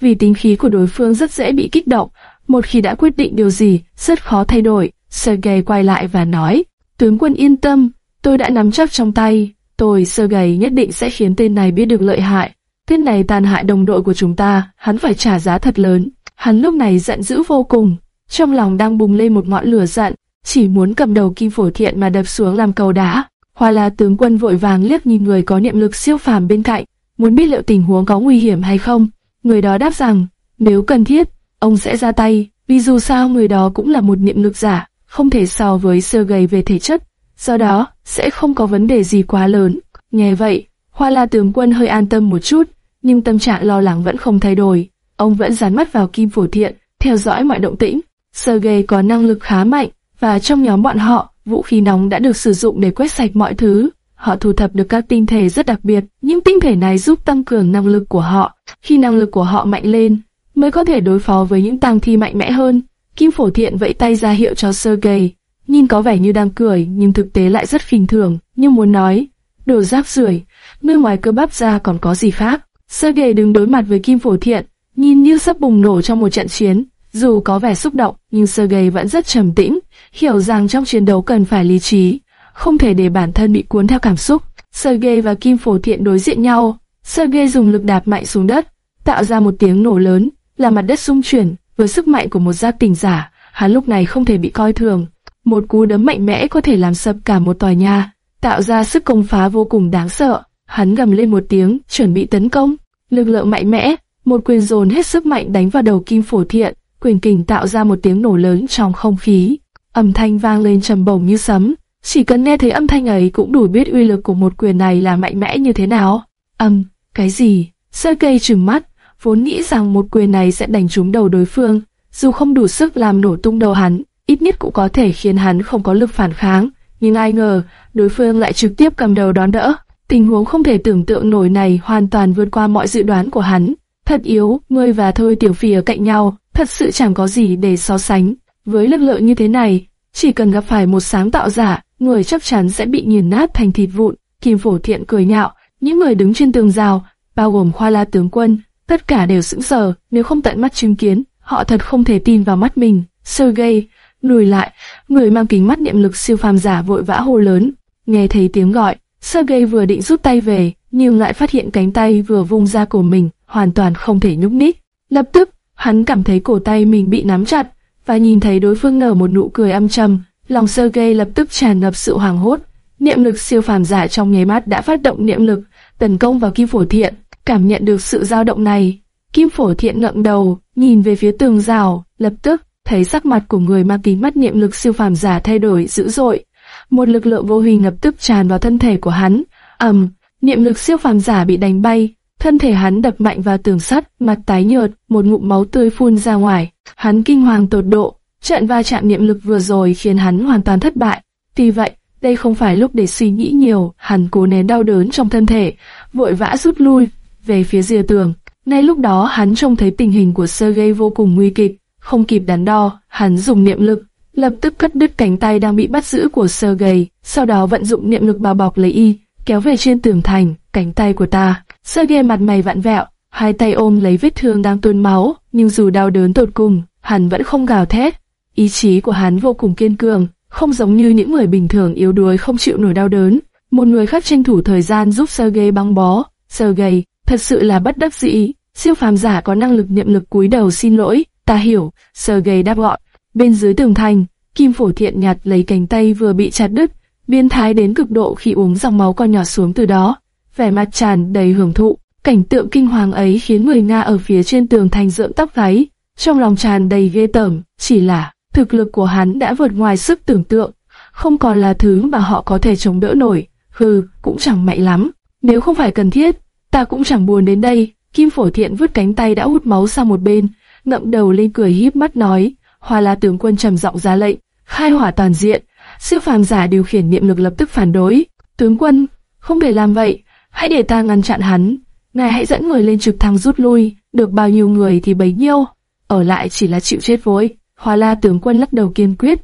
vì tính khí của đối phương rất dễ bị kích động, một khi đã quyết định điều gì, rất khó thay đổi. Sergei quay lại và nói, tướng quân yên tâm, tôi đã nắm chắc trong tay, tôi Sergei nhất định sẽ khiến tên này biết được lợi hại. Tên này tàn hại đồng đội của chúng ta, hắn phải trả giá thật lớn. Hắn lúc này giận dữ vô cùng, trong lòng đang bùng lên một ngọn lửa giận, chỉ muốn cầm đầu kim phổ thiện mà đập xuống làm cầu đá. Hoa là tướng quân vội vàng liếc nhìn người có niệm lực siêu phàm bên cạnh, muốn biết liệu tình huống có nguy hiểm hay không. Người đó đáp rằng, nếu cần thiết, ông sẽ ra tay, vì dù sao người đó cũng là một niệm lực giả, không thể so với sơ gầy về thể chất, do đó sẽ không có vấn đề gì quá lớn. Nghe vậy, Hoa La tướng quân hơi an tâm một chút, nhưng tâm trạng lo lắng vẫn không thay đổi. Ông vẫn dán mắt vào Kim Phổ Thiện, theo dõi mọi động tĩnh. Sergei có năng lực khá mạnh, và trong nhóm bọn họ, vũ khí nóng đã được sử dụng để quét sạch mọi thứ. Họ thu thập được các tinh thể rất đặc biệt, những tinh thể này giúp tăng cường năng lực của họ. Khi năng lực của họ mạnh lên, mới có thể đối phó với những tang thi mạnh mẽ hơn. Kim Phổ Thiện vẫy tay ra hiệu cho Sergei, nhìn có vẻ như đang cười nhưng thực tế lại rất khinh thường, như muốn nói, đồ rác rưởi, nơi ngoài cơ bắp ra còn có gì khác. Sergei đứng đối mặt với Kim Phổ Thiện, nhìn như sắp bùng nổ trong một trận chiến. Dù có vẻ xúc động, nhưng Sergei vẫn rất trầm tĩnh, hiểu rằng trong chiến đấu cần phải lý trí, không thể để bản thân bị cuốn theo cảm xúc. Sergei và Kim Phổ Thiện đối diện nhau, Sergei dùng lực đạp mạnh xuống đất, tạo ra một tiếng nổ lớn, là mặt đất xung chuyển, với sức mạnh của một giác tỉnh giả, hắn lúc này không thể bị coi thường. Một cú đấm mạnh mẽ có thể làm sập cả một tòa nhà, tạo ra sức công phá vô cùng đáng sợ. Hắn gầm lên một tiếng, chuẩn bị tấn công. Lực lượng mạnh mẽ, một quyền dồn hết sức mạnh đánh vào đầu Kim Phổ Thiện, quyền kình tạo ra một tiếng nổ lớn trong không khí. Âm thanh vang lên trầm bổng như sấm, chỉ cần nghe thấy âm thanh ấy cũng đủ biết uy lực của một quyền này là mạnh mẽ như thế nào. Âm, cái gì? Sergei trừng mắt, vốn nghĩ rằng một quyền này sẽ đánh trúng đầu đối phương, dù không đủ sức làm nổ tung đầu hắn, ít nhất cũng có thể khiến hắn không có lực phản kháng. Nhưng ai ngờ, đối phương lại trực tiếp cầm đầu đón đỡ. Tình huống không thể tưởng tượng nổi này hoàn toàn vượt qua mọi dự đoán của hắn. Thật yếu, ngươi và Thôi Tiểu Phi ở cạnh nhau, thật sự chẳng có gì để so sánh. Với lực lượng như thế này, chỉ cần gặp phải một sáng tạo giả, người chắc chắn sẽ bị nghiền nát thành thịt vụn. Kim Phổ Thiện cười nhạo, những người đứng trên tường rào, bao gồm Khoa La tướng quân, tất cả đều sững sờ, nếu không tận mắt chứng kiến, họ thật không thể tin vào mắt mình. Sergei, lùi lại, người mang kính mắt niệm lực siêu phàm giả vội vã hô lớn. Nghe thấy tiếng gọi, Sergei vừa định rút tay về, nhưng lại phát hiện cánh tay vừa vung ra của mình hoàn toàn không thể nhúc nhích. Lập tức, hắn cảm thấy cổ tay mình bị nắm chặt và nhìn thấy đối phương nở một nụ cười âm trầm, lòng Sergei lập tức tràn ngập sự hoảng hốt. Niệm lực siêu phàm giả trong nháy mắt đã phát động niệm lực tấn công vào Kim Phổ Thiện. Cảm nhận được sự dao động này, Kim Phổ Thiện ngẩng đầu, nhìn về phía tường rào, lập tức thấy sắc mặt của người mang kính mắt niệm lực siêu phàm giả thay đổi dữ dội. Một lực lượng vô hình lập tức tràn vào thân thể của hắn. ầm, niệm lực siêu phàm giả bị đánh bay, thân thể hắn đập mạnh vào tường sắt, mặt tái nhợt, một ngụm máu tươi phun ra ngoài. Hắn kinh hoàng tột độ, trận va chạm niệm lực vừa rồi khiến hắn hoàn toàn thất bại. Tuy vậy, đây không phải lúc để suy nghĩ nhiều, hắn cố nén đau đớn trong thân thể, vội vã rút lui về phía rìa tường. Ngay lúc đó hắn trông thấy tình hình của Sergei vô cùng nguy kịch, không kịp đắn đo, hắn dùng niệm lực, lập tức cắt đứt cánh tay đang bị bắt giữ của Sergei, sau đó vận dụng niệm lực bao bọc lấy y, kéo về trên tường thành, cánh tay của ta. Sergei mặt mày vặn vẹo, hai tay ôm lấy vết thương đang tuôn máu, nhưng dù đau đớn tột cùng, hắn vẫn không gào thét. Ý chí của hắn vô cùng kiên cường, không giống như những người bình thường yếu đuối không chịu nổi đau đớn. Một người khác tranh thủ thời gian giúp Sergei băng bó. Sergei, thật sự là bất đắc dĩ. Siêu phàm giả có năng lực niệm lực cúi đầu xin lỗi, ta hiểu. Sergei đáp gọn. Bên dưới tường thành, Kim Phổ Thiện nhặt lấy cánh tay vừa bị chặt đứt, biên thái đến cực độ khi uống dòng máu con nhỏ xuống từ đó. Vẻ mặt tràn đầy hưởng thụ, cảnh tượng kinh hoàng ấy khiến người Nga ở phía trên tường thành rợn tóc gáy, trong lòng tràn đầy ghê tởm, chỉ là thực lực của hắn đã vượt ngoài sức tưởng tượng, không còn là thứ mà họ có thể chống đỡ nổi. Hừ, cũng chẳng mạnh lắm. Nếu không phải cần thiết, ta cũng chẳng buồn đến đây. Kim Phổ Thiện vứt cánh tay đã hút máu sang một bên, ngậm đầu lên cười híp mắt nói. Hoa La tướng quân trầm giọng ra lệnh, khai hỏa toàn diện. Siêu phàm giả điều khiển niệm lực lập tức phản đối. Tướng quân, không thể làm vậy, hãy để ta ngăn chặn hắn. Ngài hãy dẫn người lên trực thăng rút lui, được bao nhiêu người thì bấy nhiêu. Ở lại chỉ là chịu chết vối. Hoa La tướng quân lắc đầu kiên quyết.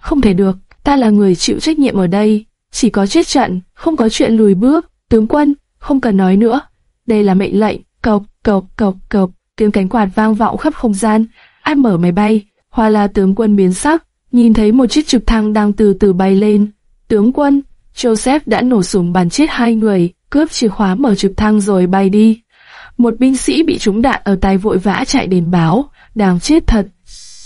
Không thể được, ta là người chịu trách nhiệm ở đây. Chỉ có chết trận, không có chuyện lùi bước. Tướng quân, không cần nói nữa. Đây là mệnh lệnh, cộc, cộc, cộc, cộc. Tiếng cánh quạt vang vọng khắp không gian. Ai mở máy bay? Hoa La tướng quân biến sắc, nhìn thấy một chiếc trực thăng đang từ từ bay lên. Tướng quân, Joseph đã nổ súng bắn chết hai người, cướp chìa khóa mở trực thăng rồi bay đi. Một binh sĩ bị trúng đạn ở tay vội vã chạy đến báo, đáng chết thật.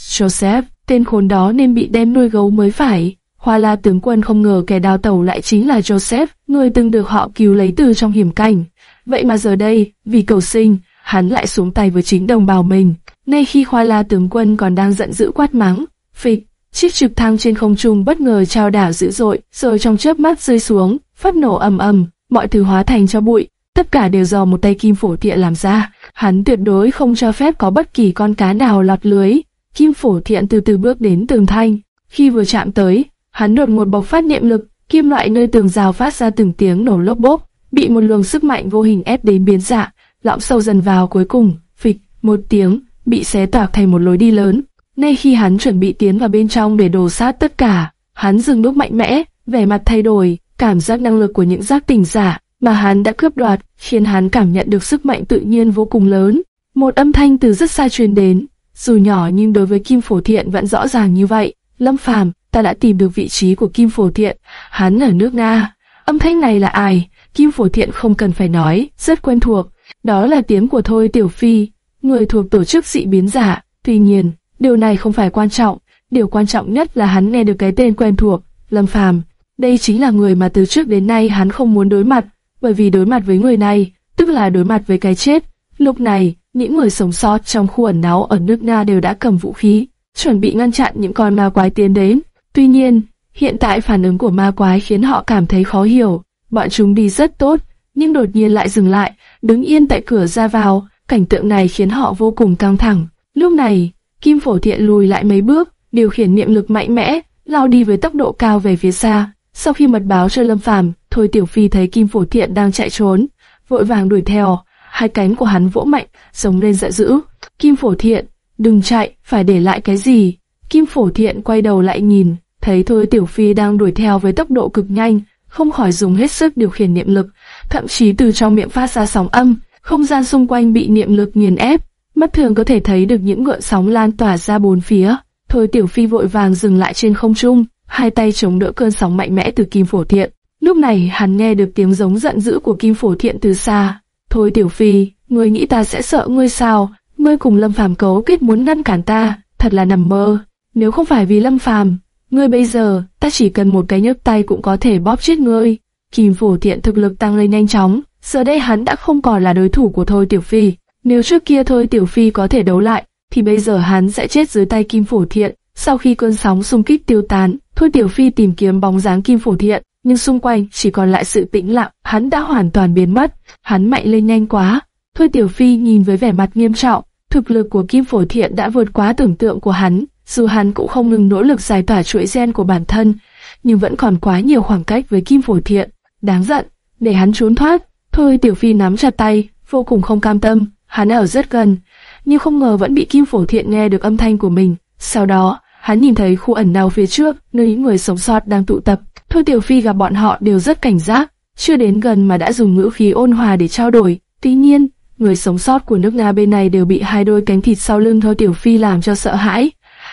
Joseph, tên khốn đó nên bị đem nuôi gấu mới phải. Hoa La tướng quân không ngờ kẻ đào tàu lại chính là Joseph, người từng được họ cứu lấy từ trong hiểm cảnh. Vậy mà giờ đây, vì cầu sinh, hắn lại xuống tay với chính đồng bào mình. Ngay khi Hoa La tướng quân còn đang giận dữ quát mắng, phịch, chiếc trực thăng trên không trung bất ngờ trao đảo dữ dội, rồi trong chớp mắt rơi xuống, phát nổ ầm ầm, mọi thứ hóa thành cho bụi. Tất cả đều do một tay kim phổ thiện làm ra. Hắn tuyệt đối không cho phép có bất kỳ con cá nào lọt lưới. Kim phổ thiện từ từ bước đến tường thanh. Khi vừa chạm tới, hắn đột một bộc phát niệm lực, kim loại nơi tường rào phát ra từng tiếng nổ lốp bốp, bị một luồng sức mạnh vô hình ép đến biến dạng, lõm sâu dần vào cuối cùng, phịch, một tiếng, bị xé toạc thành một lối đi lớn. Ngay khi hắn chuẩn bị tiến vào bên trong để đồ sát tất cả, hắn dừng bước mạnh mẽ, vẻ mặt thay đổi, cảm giác năng lực của những giác tỉnh giả mà hắn đã cướp đoạt khiến hắn cảm nhận được sức mạnh tự nhiên vô cùng lớn. Một âm thanh từ rất xa truyền đến, dù nhỏ nhưng đối với Kim Phổ Thiện vẫn rõ ràng như vậy. Lâm Phàm, ta đã tìm được vị trí của Kim Phổ Thiện, hắn ở nước Nga. Âm thanh này là ai? Kim Phổ Thiện không cần phải nói, rất quen thuộc. Đó là tiếng của Thôi Tiểu Phi. người thuộc tổ chức dị biến giả. Tuy nhiên, điều này không phải quan trọng, điều quan trọng nhất là hắn nghe được cái tên quen thuộc, Lâm Phàm. Đây chính là người mà từ trước đến nay hắn không muốn đối mặt, bởi vì đối mặt với người này, tức là đối mặt với cái chết. Lúc này, những người sống sót trong khu ẩn náu ở nước Nga đều đã cầm vũ khí, chuẩn bị ngăn chặn những con ma quái tiến đến. Tuy nhiên, hiện tại phản ứng của ma quái khiến họ cảm thấy khó hiểu. Bọn chúng đi rất tốt, nhưng đột nhiên lại dừng lại, đứng yên tại cửa ra vào. Cảnh tượng này khiến họ vô cùng căng thẳng. Lúc này, Kim Phổ Thiện lùi lại mấy bước, điều khiển niệm lực mạnh mẽ, lao đi với tốc độ cao về phía xa. Sau khi mật báo cho Lâm Phàm, Thôi Tiểu Phi thấy Kim Phổ Thiện đang chạy trốn, vội vàng đuổi theo. Hai cánh của hắn vỗ mạnh, giống lên giận dữ. Kim Phổ Thiện, đừng chạy, phải để lại cái gì? Kim Phổ Thiện quay đầu lại nhìn, thấy Thôi Tiểu Phi đang đuổi theo với tốc độ cực nhanh, không khỏi dùng hết sức điều khiển niệm lực, thậm chí từ trong miệng phát ra sóng âm, không gian xung quanh bị niệm lực nghiền ép, mắt thường có thể thấy được những gợn sóng lan tỏa ra bốn phía. Thôi Tiểu Phi vội vàng dừng lại trên không trung, hai tay chống đỡ cơn sóng mạnh mẽ từ Kim Phổ Thiện. Lúc này hắn nghe được tiếng giống giận dữ của Kim Phổ Thiện từ xa. Thôi Tiểu Phi, ngươi nghĩ ta sẽ sợ ngươi sao? Ngươi cùng Lâm Phàm cấu kết muốn ngăn cản ta, thật là nằm mơ. Nếu không phải vì Lâm Phàm, ngươi bây giờ, ta chỉ cần một cái nhấc tay cũng có thể bóp chết ngươi. Kim Phổ Thiện thực lực tăng lên nhanh chóng, giờ đây hắn đã không còn là đối thủ của Thôi Tiểu Phi. Nếu trước kia Thôi Tiểu Phi có thể đấu lại, thì bây giờ hắn sẽ chết dưới tay Kim Phổ Thiện. Sau khi cơn sóng xung kích tiêu tán, Thôi Tiểu Phi tìm kiếm bóng dáng Kim Phổ Thiện, nhưng xung quanh chỉ còn lại sự tĩnh lặng, hắn đã hoàn toàn biến mất, hắn mạnh lên nhanh quá. Thôi Tiểu Phi nhìn với vẻ mặt nghiêm trọng, thực lực của Kim Phổ Thiện đã vượt quá tưởng tượng của hắn, dù hắn cũng không ngừng nỗ lực giải tỏa chuỗi gen của bản thân, nhưng vẫn còn quá nhiều khoảng cách với Kim Phổ Thiện. Đáng giận, để hắn trốn thoát. Thôi Tiểu Phi nắm chặt tay, vô cùng không cam tâm, hắn ở rất gần, nhưng không ngờ vẫn bị Kim Phổ Thiện nghe được âm thanh của mình. Sau đó, hắn nhìn thấy khu ẩn nào phía trước, nơi những người sống sót đang tụ tập. Thôi Tiểu Phi gặp bọn họ đều rất cảnh giác, chưa đến gần mà đã dùng ngữ khí ôn hòa để trao đổi. Tuy nhiên, người sống sót của nước Nga bên này đều bị hai đôi cánh thịt sau lưng Thôi Tiểu Phi làm cho sợ hãi.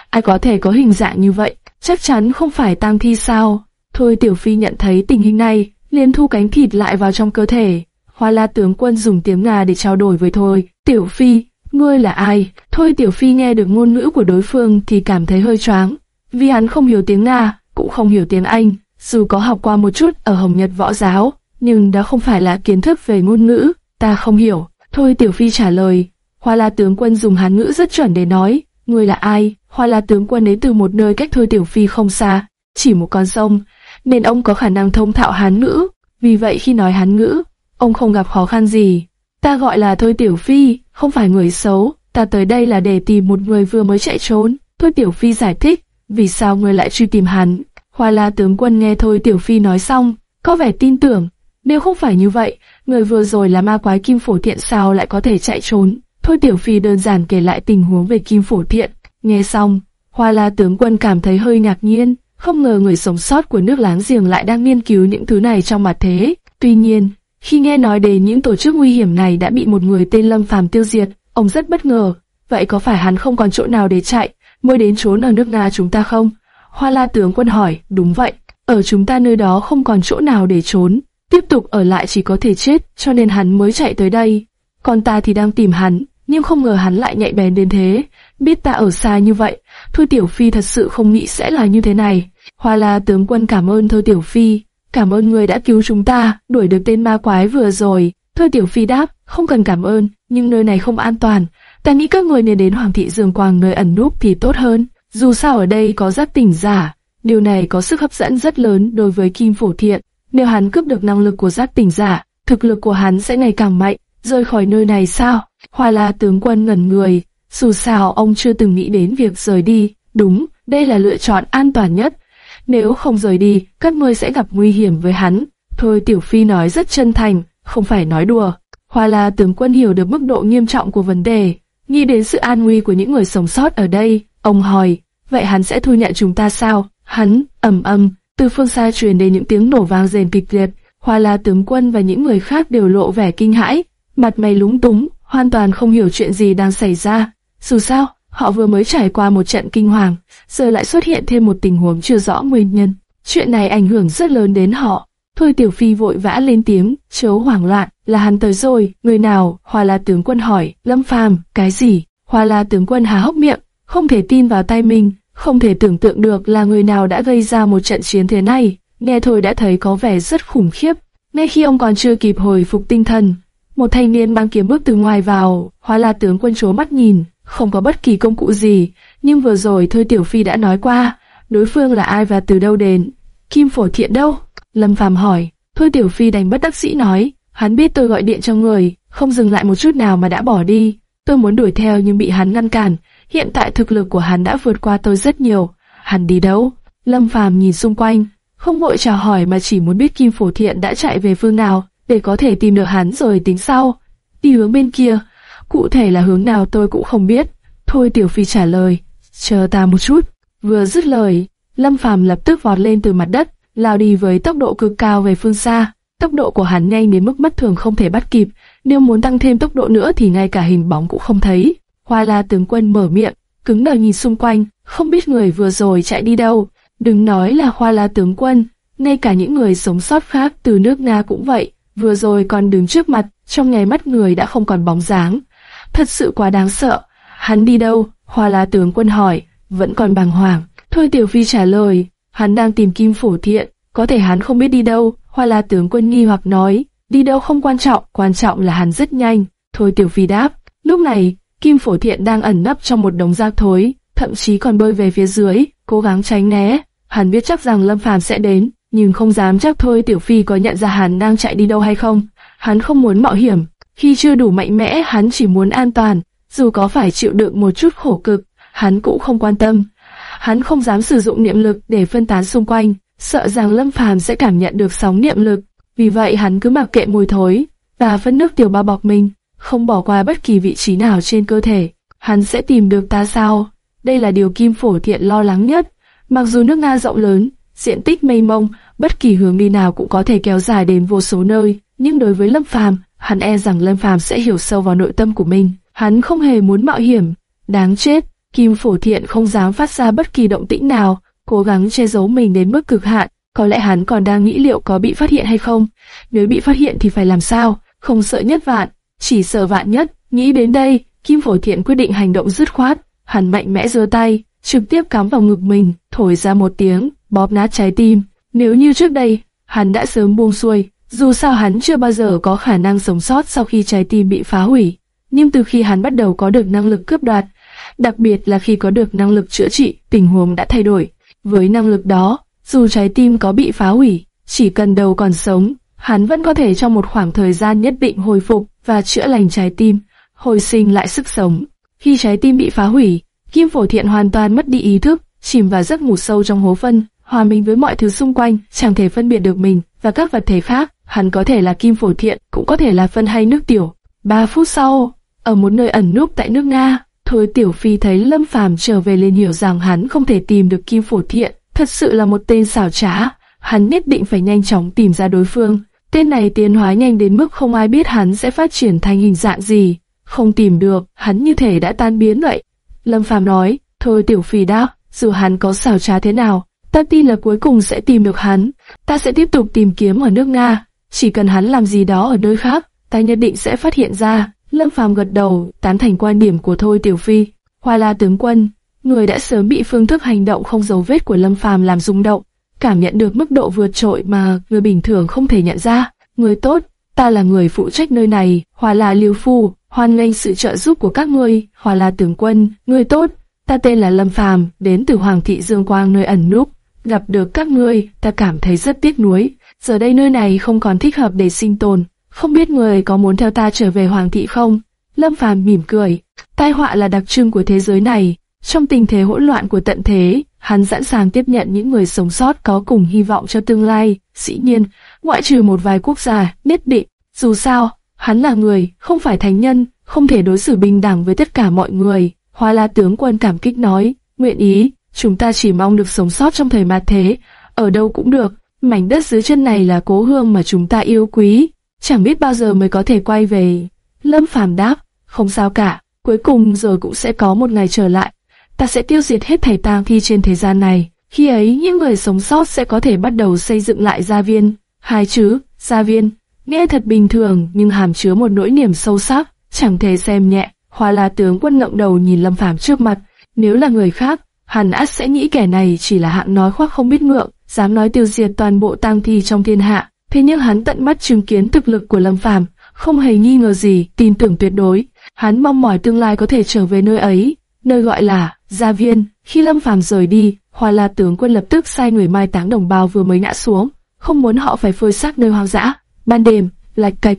Ai có thể có hình dạng như vậy? Chắc chắn không phải tang thi sao? Thôi Tiểu Phi nhận thấy tình hình này, liền thu cánh thịt lại vào trong cơ thể. Hoa La tướng quân dùng tiếng Nga để trao đổi với Thôi. Tiểu Phi, ngươi là ai? Thôi Tiểu Phi nghe được ngôn ngữ của đối phương thì cảm thấy hơi choáng, vì hắn không hiểu tiếng Nga, cũng không hiểu tiếng Anh. Dù có học qua một chút ở Hồng Nhật Võ Giáo, nhưng đó không phải là kiến thức về ngôn ngữ, ta không hiểu. Thôi Tiểu Phi trả lời, Hoa La tướng quân dùng Hán ngữ rất chuẩn để nói, ngươi là ai? Hoa La tướng quân đến từ một nơi cách Thôi Tiểu Phi không xa, chỉ một con sông, nên ông có khả năng thông thạo Hán ngữ. Vì vậy khi nói Hán ngữ, ông không gặp khó khăn gì. Ta gọi là Thôi Tiểu Phi, không phải người xấu, ta tới đây là để tìm một người vừa mới chạy trốn. Thôi Tiểu Phi giải thích, vì sao người lại truy tìm hắn? Hoa La tướng quân nghe Thôi Tiểu Phi nói xong, có vẻ tin tưởng. Nếu không phải như vậy, người vừa rồi là ma quái Kim Phổ Thiện sao lại có thể chạy trốn? Thôi Tiểu Phi đơn giản kể lại tình huống về Kim Phổ Thiện. Nghe xong, Hoa La tướng quân cảm thấy hơi ngạc nhiên, không ngờ người sống sót của nước láng giềng lại đang nghiên cứu những thứ này trong mặt thế. Tuy nhiên, khi nghe nói đến những tổ chức nguy hiểm này đã bị một người tên Lâm Phàm tiêu diệt, ông rất bất ngờ. Vậy có phải hắn không còn chỗ nào để chạy, mới đến trốn ở nước Nga chúng ta không? Hoa La tướng quân hỏi, đúng vậy, ở chúng ta nơi đó không còn chỗ nào để trốn, tiếp tục ở lại chỉ có thể chết, cho nên hắn mới chạy tới đây. Còn ta thì đang tìm hắn, nhưng không ngờ hắn lại nhạy bén đến thế, biết ta ở xa như vậy, Thôi Tiểu Phi thật sự không nghĩ sẽ là như thế này. Hoa La tướng quân cảm ơn Thôi Tiểu Phi, cảm ơn người đã cứu chúng ta, đuổi được tên ma quái vừa rồi. Thôi Tiểu Phi đáp, không cần cảm ơn, nhưng nơi này không an toàn, ta nghĩ các người nên đến Hoàng thị Dương Quang nơi ẩn núp thì tốt hơn. Dù sao ở đây có giác tỉnh giả, điều này có sức hấp dẫn rất lớn đối với Kim Phổ Thiện. Nếu hắn cướp được năng lực của giác tỉnh giả, thực lực của hắn sẽ ngày càng mạnh. Rời khỏi nơi này sao? Hoa La tướng quân ngẩn người, dù sao ông chưa từng nghĩ đến việc rời đi. Đúng, đây là lựa chọn an toàn nhất. Nếu không rời đi, các ngươi sẽ gặp nguy hiểm với hắn. Thôi Tiểu Phi nói rất chân thành, không phải nói đùa. Hoa La tướng quân hiểu được mức độ nghiêm trọng của vấn đề, nghĩ đến sự an nguy của những người sống sót ở đây. Ông hỏi, vậy hắn sẽ thu nhận chúng ta sao? Hắn, ầm ầm, từ phương xa truyền đến những tiếng nổ vang rền kịch liệt. Hoa La tướng quân và những người khác đều lộ vẻ kinh hãi, mặt mày lúng túng, hoàn toàn không hiểu chuyện gì đang xảy ra. Dù sao, họ vừa mới trải qua một trận kinh hoàng, giờ lại xuất hiện thêm một tình huống chưa rõ nguyên nhân. Chuyện này ảnh hưởng rất lớn đến họ. Thôi Tiểu Phi vội vã lên tiếng, chớ hoảng loạn, là hắn tới rồi, người nào? Hoa La tướng quân hỏi, Lâm Phàm, cái gì? Hoa La tướng quân há hốc miệng, không thể tin vào tay mình, không thể tưởng tượng được là người nào đã gây ra một trận chiến thế này. Nghe thôi đã thấy có vẻ rất khủng khiếp. Ngay khi ông còn chưa kịp hồi phục tinh thần, một thanh niên mang kiếm bước từ ngoài vào, Hoa La tướng quân chố mắt nhìn, không có bất kỳ công cụ gì, nhưng vừa rồi Thôi Tiểu Phi đã nói qua, đối phương là ai và từ đâu đến. Kim Phổ Thiện đâu? Lâm Phàm hỏi. Thôi Tiểu Phi đành bất đắc sĩ nói, hắn biết tôi gọi điện cho người, không dừng lại một chút nào mà đã bỏ đi. Tôi muốn đuổi theo nhưng bị hắn ngăn cản. Hiện tại thực lực của hắn đã vượt qua tôi rất nhiều. Hắn đi đâu? Lâm Phàm nhìn xung quanh, không vội chào hỏi mà chỉ muốn biết Kim Phổ Thiện đã chạy về phương nào, để có thể tìm được hắn rồi tính sau. Đi hướng bên kia, cụ thể là hướng nào tôi cũng không biết. Thôi Tiểu Phi trả lời, chờ ta một chút. Vừa dứt lời, Lâm Phàm lập tức vọt lên từ mặt đất, lao đi với tốc độ cực cao về phương xa. Tốc độ của hắn nhanh đến mức bất thường không thể bắt kịp, nếu muốn tăng thêm tốc độ nữa thì ngay cả hình bóng cũng không thấy. Hoa La tướng quân mở miệng, cứng đờ nhìn xung quanh, không biết người vừa rồi chạy đi đâu. Đừng nói là Hoa La tướng quân, ngay cả những người sống sót khác từ nước Nga cũng vậy, vừa rồi còn đứng trước mặt, trong ngày mắt người đã không còn bóng dáng. Thật sự quá đáng sợ. Hắn đi đâu? Hoa La tướng quân hỏi, vẫn còn bàng hoàng. Thôi Tiểu Phi trả lời, hắn đang tìm Kim Phổ Thiện, có thể hắn không biết đi đâu. Hoa La tướng quân nghi hoặc nói, đi đâu không quan trọng, quan trọng là hắn rất nhanh. Thôi Tiểu Phi đáp, lúc này, Kim Phổ Thiện đang ẩn nấp trong một đống rác thối, thậm chí còn bơi về phía dưới, cố gắng tránh né. Hắn biết chắc rằng Lâm Phàm sẽ đến, nhưng không dám chắc thôi Tiểu Phi có nhận ra hắn đang chạy đi đâu hay không. Hắn không muốn mạo hiểm, khi chưa đủ mạnh mẽ hắn chỉ muốn an toàn, dù có phải chịu đựng một chút khổ cực, hắn cũng không quan tâm. Hắn không dám sử dụng niệm lực để phân tán xung quanh, sợ rằng Lâm Phàm sẽ cảm nhận được sóng niệm lực. Vì vậy hắn cứ mặc kệ mùi thối và phân nước tiểu bao bọc mình, không bỏ qua bất kỳ vị trí nào trên cơ thể. Hắn sẽ tìm được ta sao? Đây là điều Kim Phổ Thiện lo lắng nhất. Mặc dù nước Nga rộng lớn, diện tích mênh mông, bất kỳ hướng đi nào cũng có thể kéo dài đến vô số nơi, nhưng đối với Lâm Phàm, hắn e rằng Lâm Phàm sẽ hiểu sâu vào nội tâm của mình. Hắn không hề muốn mạo hiểm. Đáng chết, Kim Phổ Thiện không dám phát ra bất kỳ động tĩnh nào, cố gắng che giấu mình đến mức cực hạn. Có lẽ hắn còn đang nghĩ liệu có bị phát hiện hay không. Nếu bị phát hiện thì phải làm sao? Không sợ nhất vạn, chỉ sợ vạn nhất. Nghĩ đến đây, Kim Phổ Thiện quyết định hành động dứt khoát. Hắn mạnh mẽ giơ tay, trực tiếp cắm vào ngực mình, thổi ra một tiếng, bóp nát trái tim. Nếu như trước đây, hắn đã sớm buông xuôi, dù sao hắn chưa bao giờ có khả năng sống sót sau khi trái tim bị phá hủy. Nhưng từ khi hắn bắt đầu có được năng lực cướp đoạt, đặc biệt là khi có được năng lực chữa trị, tình huống đã thay đổi. Với năng lực đó, dù trái tim có bị phá hủy, chỉ cần đầu còn sống, hắn vẫn có thể trong một khoảng thời gian nhất định hồi phục và chữa lành trái tim, hồi sinh lại sức sống. Khi trái tim bị phá hủy, Kim Phổ Thiện hoàn toàn mất đi ý thức, chìm vào giấc ngủ sâu trong hố phân, hòa mình với mọi thứ xung quanh, chẳng thể phân biệt được mình và các vật thể khác. Hắn có thể là Kim Phổ Thiện, cũng có thể là phân hay nước tiểu. Ba phút sau, ở một nơi ẩn núp tại nước Nga, Thôi Tiểu Phi thấy Lâm Phàm trở về liền hiểu rằng hắn không thể tìm được Kim Phổ Thiện, thật sự là một tên xảo trá, hắn nhất định phải nhanh chóng tìm ra đối phương. Tên này tiến hóa nhanh đến mức không ai biết hắn sẽ phát triển thành hình dạng gì, không tìm được, hắn như thể đã tan biến vậy. Lâm Phàm nói, thôi Tiểu Phi đáp, dù hắn có xảo trá thế nào, ta tin là cuối cùng sẽ tìm được hắn, ta sẽ tiếp tục tìm kiếm ở nước Nga, chỉ cần hắn làm gì đó ở nơi khác, ta nhất định sẽ phát hiện ra. Lâm Phàm gật đầu, tán thành quan điểm của Thôi Tiểu Phi. Hoa La tướng quân, người đã sớm bị phương thức hành động không dấu vết của Lâm Phàm làm rung động, cảm nhận được mức độ vượt trội mà người bình thường không thể nhận ra. Người tốt, ta là người phụ trách nơi này, Hoa La Liêu Phu, hoan nghênh sự trợ giúp của các ngươi, Hoa La tướng quân, người tốt, ta tên là Lâm Phàm, đến từ Hoàng thị Dương Quang nơi ẩn núp, gặp được các ngươi, ta cảm thấy rất tiếc nuối. Giờ đây nơi này không còn thích hợp để sinh tồn, không biết người có muốn theo ta trở về Hoàng thị không? Lâm Phàm mỉm cười, tai họa là đặc trưng của thế giới này. Trong tình thế hỗn loạn của tận thế, hắn sẵn sàng tiếp nhận những người sống sót có cùng hy vọng cho tương lai. Dĩ nhiên, ngoại trừ một vài quốc gia nhất định. Dù sao, hắn là người, không phải thánh nhân, không thể đối xử bình đẳng với tất cả mọi người. Hoa La tướng quân cảm kích nói, nguyện ý, chúng ta chỉ mong được sống sót trong thời mạt thế, ở đâu cũng được. Mảnh đất dưới chân này là cố hương mà chúng ta yêu quý, chẳng biết bao giờ mới có thể quay về. Lâm Phàm đáp, không sao cả, cuối cùng rồi cũng sẽ có một ngày trở lại. Ta sẽ tiêu diệt hết thầy tang thi trên thế gian này. Khi ấy, những người sống sót sẽ có thể bắt đầu xây dựng lại gia viên. Hai chữ, gia viên, nghe thật bình thường nhưng hàm chứa một nỗi niềm sâu sắc, chẳng thể xem nhẹ. Hoa La tướng quân ngậm đầu nhìn Lâm Phàm trước mặt, nếu là người khác, hắn ắt sẽ nghĩ kẻ này chỉ là hạng nói khoác không biết ngượng, dám nói tiêu diệt toàn bộ tang thi trong thiên hạ. Thế nhưng hắn tận mắt chứng kiến thực lực của Lâm Phàm, không hề nghi ngờ gì, tin tưởng tuyệt đối. Hắn mong mỏi tương lai có thể trở về nơi ấy, nơi gọi là Gia Viên. Khi Lâm Phàm rời đi, Hoa La tướng quân lập tức sai người mai táng đồng bào vừa mới ngã xuống, không muốn họ phải phơi xác nơi hoang dã. Ban đêm, lạch cạch,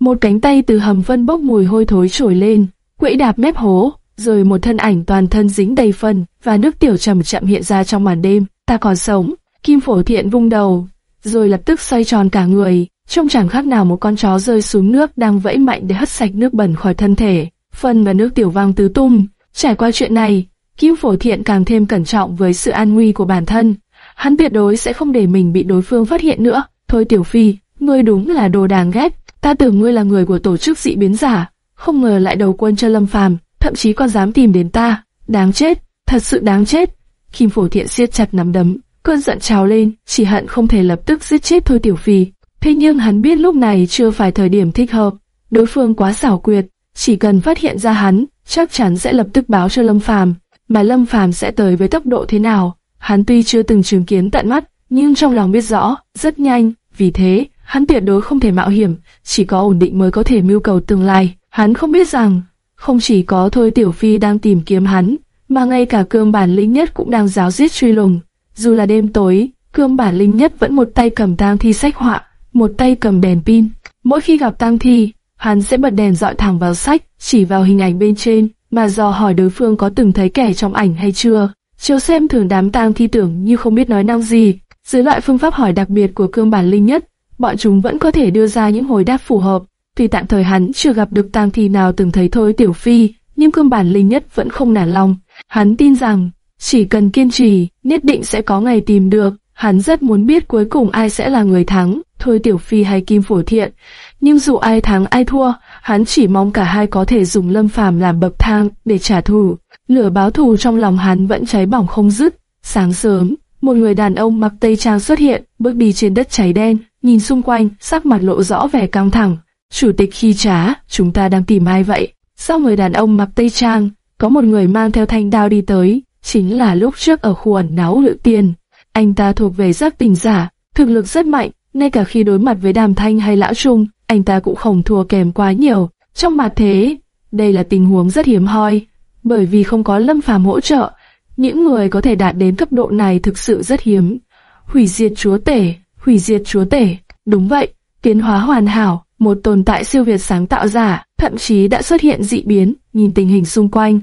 một cánh tay từ hầm phân bốc mùi hôi thối trồi lên, quẫy đạp mép hố, rồi một thân ảnh toàn thân dính đầy phân và nước tiểu chậm chậm hiện ra trong màn đêm. Ta còn sống. Kim Phổ Thiện vung đầu, rồi lập tức xoay tròn cả người, trông chẳng khác nào một con chó rơi xuống nước đang vẫy mạnh để hất sạch nước bẩn khỏi thân thể. Phân và nước tiểu vang tứ tung. Trải qua chuyện này, Kim Phổ Thiện càng thêm cẩn trọng với sự an nguy của bản thân. Hắn tuyệt đối sẽ không để mình bị đối phương phát hiện nữa. Thôi Tiểu Phi, ngươi đúng là đồ đáng ghét. Ta tưởng ngươi là người của tổ chức dị biến giả, không ngờ lại đầu quân cho Lâm Phàm, thậm chí còn dám tìm đến ta. Đáng chết, thật sự đáng chết. Kim Phổ Thiện siết chặt nắm đấm, cơn giận trào lên, chỉ hận không thể lập tức giết chết Thôi Tiểu Phi. Thế nhưng hắn biết lúc này chưa phải thời điểm thích hợp, đối phương quá xảo quyệt, chỉ cần phát hiện ra hắn, chắc chắn sẽ lập tức báo cho Lâm Phàm, mà Lâm Phàm sẽ tới với tốc độ thế nào. Hắn tuy chưa từng chứng kiến tận mắt, nhưng trong lòng biết rõ, rất nhanh, vì thế, hắn tuyệt đối không thể mạo hiểm, chỉ có ổn định mới có thể mưu cầu tương lai. Hắn không biết rằng, không chỉ có Thôi Tiểu Phi đang tìm kiếm hắn, mà ngay cả cương bản linh nhất cũng đang giáo giết truy lùng. Dù là đêm tối, cương bản linh nhất vẫn một tay cầm tang thi sách họa, một tay cầm đèn pin. Mỗi khi gặp tang thi, hắn sẽ bật đèn dọi thẳng vào sách, chỉ vào hình ảnh bên trên, mà dò hỏi đối phương có từng thấy kẻ trong ảnh hay chưa. Chiếu xem thường đám tang thi tưởng như không biết nói năng gì. Dưới loại phương pháp hỏi đặc biệt của cương bản linh nhất, bọn chúng vẫn có thể đưa ra những hồi đáp phù hợp. Tuy tạm thời hắn chưa gặp được tang thi nào từng thấy thôi tiểu phi, nhưng cương bản linh nhất vẫn không nản lòng. Hắn tin rằng, chỉ cần kiên trì, nhất định sẽ có ngày tìm được. Hắn rất muốn biết cuối cùng ai sẽ là người thắng, thôi tiểu phi hay kim phổ thiện. Nhưng dù ai thắng ai thua, hắn chỉ mong cả hai có thể dùng lâm phàm làm bậc thang để trả thù. Lửa báo thù trong lòng hắn vẫn cháy bỏng không dứt. Sáng sớm, một người đàn ông mặc tây trang xuất hiện, bước đi trên đất cháy đen, nhìn xung quanh, sắc mặt lộ rõ vẻ căng thẳng. Chủ tịch khi trá, chúng ta đang tìm ai vậy? Sau người đàn ông mặc tây trang, có một người mang theo thanh đao đi tới, chính là lúc trước ở khu ẩn náu lữ tiền. Anh ta thuộc về giác tình giả, thực lực rất mạnh, ngay cả khi đối mặt với đàm thanh hay lão trung, anh ta cũng không thua kèm quá nhiều. Trong mặt thế, đây là tình huống rất hiếm hoi, bởi vì không có lâm phàm hỗ trợ, những người có thể đạt đến cấp độ này thực sự rất hiếm. Hủy diệt chúa tể, hủy diệt chúa tể, đúng vậy, tiến hóa hoàn hảo, một tồn tại siêu việt sáng tạo giả, thậm chí đã xuất hiện dị biến, nhìn tình hình xung quanh.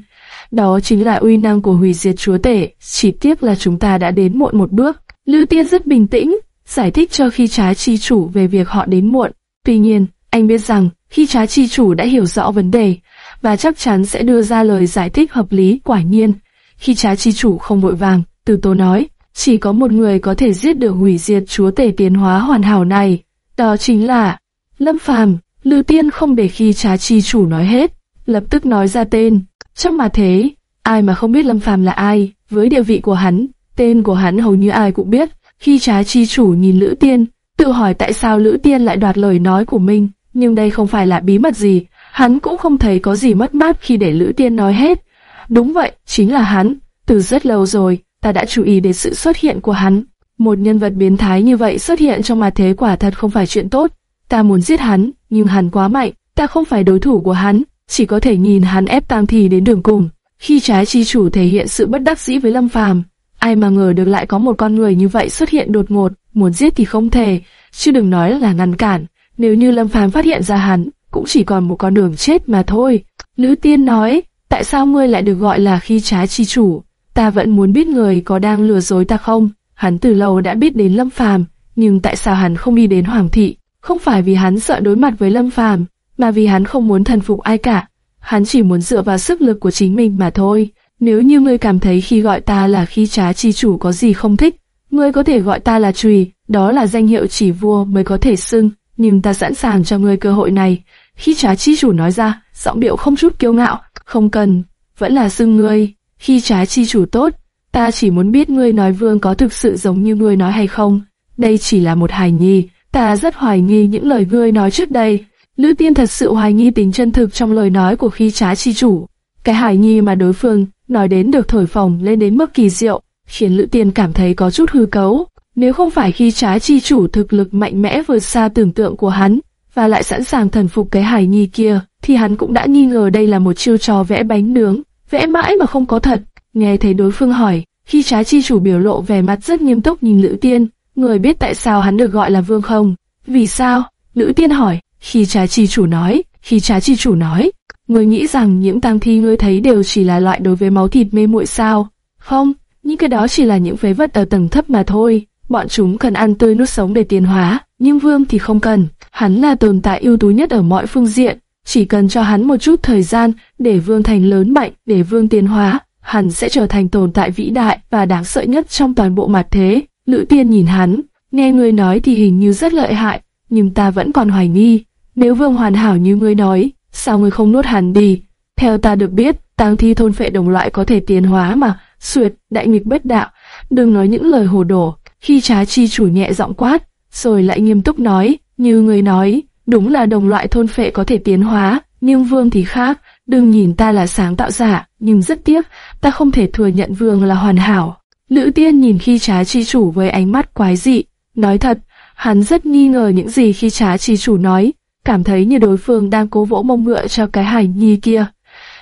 Đó chính là uy năng của hủy diệt chúa tể, chỉ tiếc là chúng ta đã đến muộn một bước. Lưu Tiên rất bình tĩnh, giải thích cho khi trái chi chủ về việc họ đến muộn. Tuy nhiên, anh biết rằng khi trái chi chủ đã hiểu rõ vấn đề, và chắc chắn sẽ đưa ra lời giải thích hợp lý quả nhiên. Khi trái chi chủ không vội vàng, từ tố nói, chỉ có một người có thể giết được hủy diệt chúa tể tiến hóa hoàn hảo này, đó chính là Lâm Phàm. Lưu Tiên không để khi trái chi chủ nói hết, lập tức nói ra tên. Trong mà thế, ai mà không biết Lâm Phàm là ai, với địa vị của hắn, tên của hắn hầu như ai cũng biết. Khi trá chi chủ nhìn Lữ Tiên, tự hỏi tại sao Lữ Tiên lại đoạt lời nói của mình, nhưng đây không phải là bí mật gì, hắn cũng không thấy có gì mất mát khi để Lữ Tiên nói hết. Đúng vậy, chính là hắn, từ rất lâu rồi, ta đã chú ý đến sự xuất hiện của hắn. Một nhân vật biến thái như vậy xuất hiện trong mà thế quả thật không phải chuyện tốt. Ta muốn giết hắn, nhưng hắn quá mạnh, ta không phải đối thủ của hắn, chỉ có thể nhìn hắn ép Tang thì đến đường cùng. Khi trái chi chủ thể hiện sự bất đắc dĩ với Lâm Phàm, ai mà ngờ được lại có một con người như vậy xuất hiện đột ngột, muốn giết thì không thể, chứ đừng nói là ngăn cản. Nếu như Lâm Phàm phát hiện ra hắn, cũng chỉ còn một con đường chết mà thôi. Nữ tiên nói, tại sao ngươi lại được gọi là khi trái chi chủ? Ta vẫn muốn biết người có đang lừa dối ta không? Hắn từ lâu đã biết đến Lâm Phàm, nhưng tại sao hắn không đi đến Hoàng thị? Không phải vì hắn sợ đối mặt với Lâm Phàm, mà vì hắn không muốn thần phục ai cả. Hắn chỉ muốn dựa vào sức lực của chính mình mà thôi. Nếu như ngươi cảm thấy khi gọi ta là khi trá chi chủ có gì không thích, ngươi có thể gọi ta là Trùy, đó là danh hiệu chỉ vua mới có thể xưng, nhưng ta sẵn sàng cho ngươi cơ hội này. Khi trá chi chủ nói ra, giọng điệu không chút kiêu ngạo, không cần, vẫn là xưng ngươi. Khi trá chi chủ tốt, ta chỉ muốn biết ngươi nói vương có thực sự giống như ngươi nói hay không. Đây chỉ là một hài nhi, Ta rất hoài nghi những lời ngươi nói trước đây. Lữ tiên thật sự hoài nghi tính chân thực trong lời nói của khi trá chi chủ. Cái hải nghi mà đối phương nói đến được thổi phồng lên đến mức kỳ diệu, khiến Lữ Tiên cảm thấy có chút hư cấu. Nếu không phải khi trái chi chủ thực lực mạnh mẽ vượt xa tưởng tượng của hắn, và lại sẵn sàng thần phục cái hài nhi kia, thì hắn cũng đã nghi ngờ đây là một chiêu trò vẽ bánh nướng, vẽ mãi mà không có thật. Nghe thấy đối phương hỏi, khi trái chi chủ biểu lộ vẻ mặt rất nghiêm túc nhìn Lữ Tiên, người biết tại sao hắn được gọi là vương không? Vì sao? Lữ Tiên hỏi, khi trái chi chủ nói, khi trái chi chủ nói, người nghĩ rằng những tang thi ngươi thấy đều chỉ là loại đối với máu thịt mê muội sao? Không, những cái đó chỉ là những phế vật ở tầng thấp mà thôi. Bọn chúng cần ăn tươi nuốt sống để tiến hóa, nhưng Vương thì không cần. Hắn là tồn tại ưu tú nhất ở mọi phương diện, chỉ cần cho hắn một chút thời gian để Vương thành lớn mạnh, để Vương tiến hóa, hắn sẽ trở thành tồn tại vĩ đại và đáng sợ nhất trong toàn bộ mặt thế. Lữ Tiên nhìn hắn, nghe người nói thì hình như rất lợi hại, nhưng ta vẫn còn hoài nghi. Nếu Vương hoàn hảo như ngươi nói, sao ngươi không nuốt hắn đi? Theo ta được biết, tang thi thôn phệ đồng loại có thể tiến hóa mà, Suyệt, đại nghịch bất đạo, đừng nói những lời hồ đồ. Khi trá chi chủ nhẹ giọng quát, rồi lại nghiêm túc nói, như người nói, đúng là đồng loại thôn phệ có thể tiến hóa, nhưng vương thì khác, đừng nhìn ta là sáng tạo giả, nhưng rất tiếc, ta không thể thừa nhận vương là hoàn hảo. Lữ tiên nhìn khi trá chi chủ với ánh mắt quái dị, nói thật, hắn rất nghi ngờ những gì khi trá chi chủ nói, cảm thấy như đối phương đang cố vỗ mông ngựa cho cái hải nhi kia.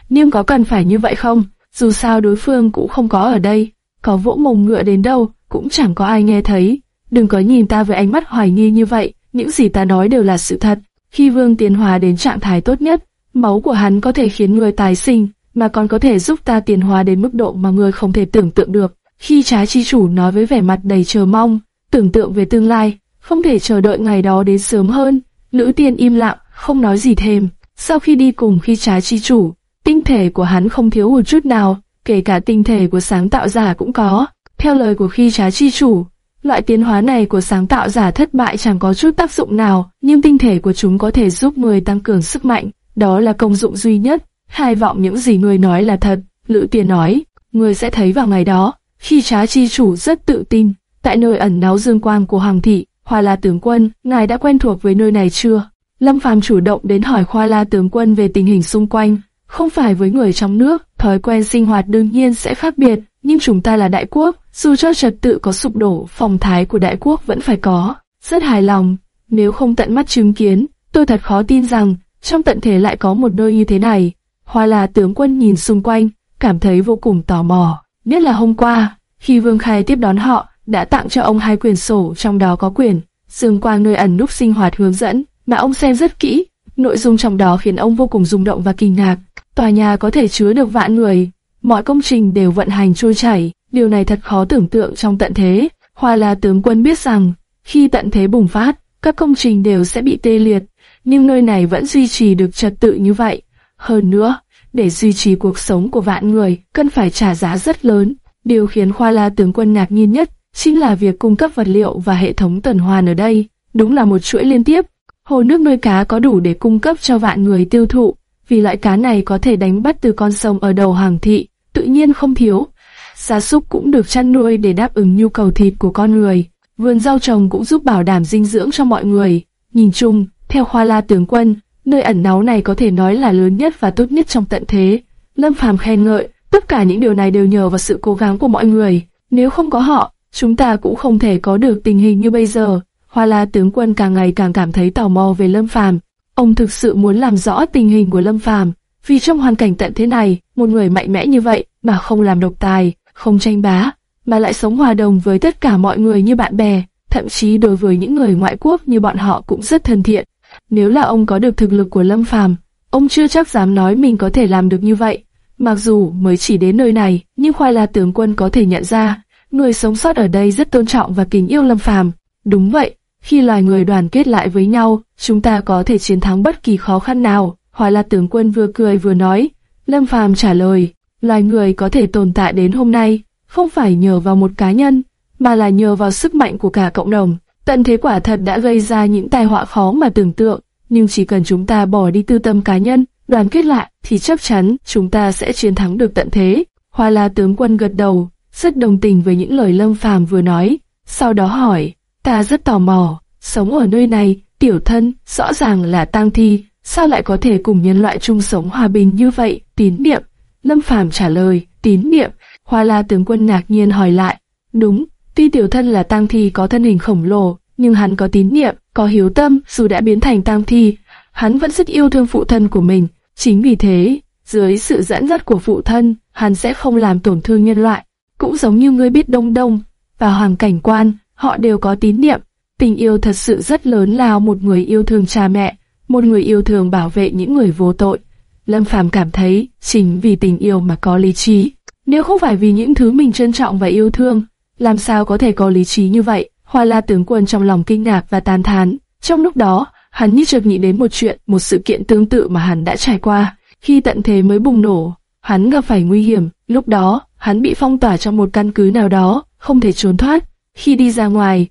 Nhưng có cần phải như vậy không? dù sao đối phương cũng không có ở đây, có vỗ mông ngựa đến đâu, cũng chẳng có ai nghe thấy. Đừng có nhìn ta với ánh mắt hoài nghi như vậy, những gì ta nói đều là sự thật. Khi vương tiến hóa đến trạng thái tốt nhất, máu của hắn có thể khiến người tái sinh, mà còn có thể giúp ta tiến hóa đến mức độ mà người không thể tưởng tượng được. Khi trái chi chủ nói với vẻ mặt đầy chờ mong, tưởng tượng về tương lai, không thể chờ đợi ngày đó đến sớm hơn. Lữ tiên im lặng, không nói gì thêm. Sau khi đi cùng khi trái chi chủ, Tinh thể của hắn không thiếu một chút nào, kể cả tinh thể của sáng tạo giả cũng có. Theo lời của khi Trái chi chủ, loại tiến hóa này của sáng tạo giả thất bại chẳng có chút tác dụng nào, nhưng tinh thể của chúng có thể giúp người tăng cường sức mạnh, đó là công dụng duy nhất. Hai vọng những gì người nói là thật, Lữ Tiền nói, người sẽ thấy vào ngày đó, khi trá chi chủ rất tự tin, tại nơi ẩn náu dương quang của Hoàng thị, Hoa La tướng quân, ngài đã quen thuộc với nơi này chưa? Lâm Phàm chủ động đến hỏi Hoa La tướng quân về tình hình xung quanh, không phải với người trong nước, thói quen sinh hoạt đương nhiên sẽ khác biệt, nhưng chúng ta là đại quốc, dù cho trật tự có sụp đổ, phòng thái của đại quốc vẫn phải có. Rất hài lòng, nếu không tận mắt chứng kiến, tôi thật khó tin rằng trong tận thế lại có một nơi như thế này. Hoa là tướng quân nhìn xung quanh, cảm thấy vô cùng tò mò. Nhất là hôm qua, khi Vương Khai tiếp đón họ, đã tặng cho ông hai quyển sổ trong đó có quyển Dương Quang nơi ẩn núp sinh hoạt hướng dẫn, mà ông xem rất kỹ. Nội dung trong đó khiến ông vô cùng rung động và kinh ngạc. Tòa nhà có thể chứa được vạn người, mọi công trình đều vận hành trôi chảy, điều này thật khó tưởng tượng trong tận thế. Hoa là tướng quân biết rằng, khi tận thế bùng phát, các công trình đều sẽ bị tê liệt, nhưng nơi này vẫn duy trì được trật tự như vậy. Hơn nữa, để duy trì cuộc sống của vạn người, cần phải trả giá rất lớn. Điều khiến Khoa La tướng quân ngạc nhiên nhất chính là việc cung cấp vật liệu và hệ thống tuần hoàn ở đây. Đúng là một chuỗi liên tiếp. Hồ nước nuôi cá có đủ để cung cấp cho vạn người tiêu thụ, vì loại cá này có thể đánh bắt từ con sông ở đầu hàng thị, tự nhiên không thiếu. Gia súc cũng được chăn nuôi để đáp ứng nhu cầu thịt của con người. Vườn rau trồng cũng giúp bảo đảm dinh dưỡng cho mọi người. Nhìn chung, theo Khoa La tướng quân, nơi ẩn náu này có thể nói là lớn nhất và tốt nhất trong tận thế. Lâm Phàm khen ngợi, tất cả những điều này đều nhờ vào sự cố gắng của mọi người. Nếu không có họ, chúng ta cũng không thể có được tình hình như bây giờ. Hoa La tướng quân càng ngày càng cảm thấy tò mò về Lâm Phàm, Ông thực sự muốn làm rõ tình hình của Lâm Phàm, vì trong hoàn cảnh tận thế này, một người mạnh mẽ như vậy mà không làm độc tài, không tranh bá, mà lại sống hòa đồng với tất cả mọi người như bạn bè, thậm chí đối với những người ngoại quốc như bọn họ cũng rất thân thiện. Nếu là ông có được thực lực của Lâm Phàm, ông chưa chắc dám nói mình có thể làm được như vậy. Mặc dù mới chỉ đến nơi này, nhưng Khoai La tướng quân có thể nhận ra, người sống sót ở đây rất tôn trọng và kính yêu Lâm Phàm. Đúng vậy, khi loài người đoàn kết lại với nhau, chúng ta có thể chiến thắng bất kỳ khó khăn nào. Hoa La tướng quân vừa cười vừa nói. Lâm Phàm trả lời, loài người có thể tồn tại đến hôm nay, không phải nhờ vào một cá nhân, mà là nhờ vào sức mạnh của cả cộng đồng. Tận thế quả thật đã gây ra những tai họa khó mà tưởng tượng, nhưng chỉ cần chúng ta bỏ đi tư tâm cá nhân, đoàn kết lại, thì chắc chắn chúng ta sẽ chiến thắng được tận thế. Hoa La tướng quân gật đầu, rất đồng tình với những lời Lâm Phàm vừa nói, sau đó hỏi, Ta rất tò mò, sống ở nơi này, tiểu thân, rõ ràng là tang thi, sao lại có thể cùng nhân loại chung sống hòa bình như vậy? Tín niệm. Lâm Phàm trả lời, tín niệm. Hoa La tướng quân ngạc nhiên hỏi lại, đúng, tuy tiểu thân là tang thi có thân hình khổng lồ, nhưng hắn có tín niệm, có hiếu tâm, dù đã biến thành tang thi, hắn vẫn rất yêu thương phụ thân của mình. Chính vì thế, dưới sự dẫn dắt của phụ thân, hắn sẽ không làm tổn thương nhân loại. Cũng giống như ngươi biết Đông Đông và Hoàng Cảnh Quan, họ đều có tín niệm. Tình yêu thật sự rất lớn lao một người yêu thương cha mẹ, một người yêu thương bảo vệ những người vô tội. Lâm Phàm cảm thấy, chính vì tình yêu mà có lý trí. Nếu không phải vì những thứ mình trân trọng và yêu thương, làm sao có thể có lý trí như vậy? Hoa La tướng quân trong lòng kinh ngạc và tàn thán. Trong lúc đó, hắn như chợt nghĩ đến một chuyện, một sự kiện tương tự mà hắn đã trải qua. Khi tận thế mới bùng nổ, hắn gặp phải nguy hiểm. Lúc đó, hắn bị phong tỏa trong một căn cứ nào đó, không thể trốn thoát. Khi đi ra ngoài,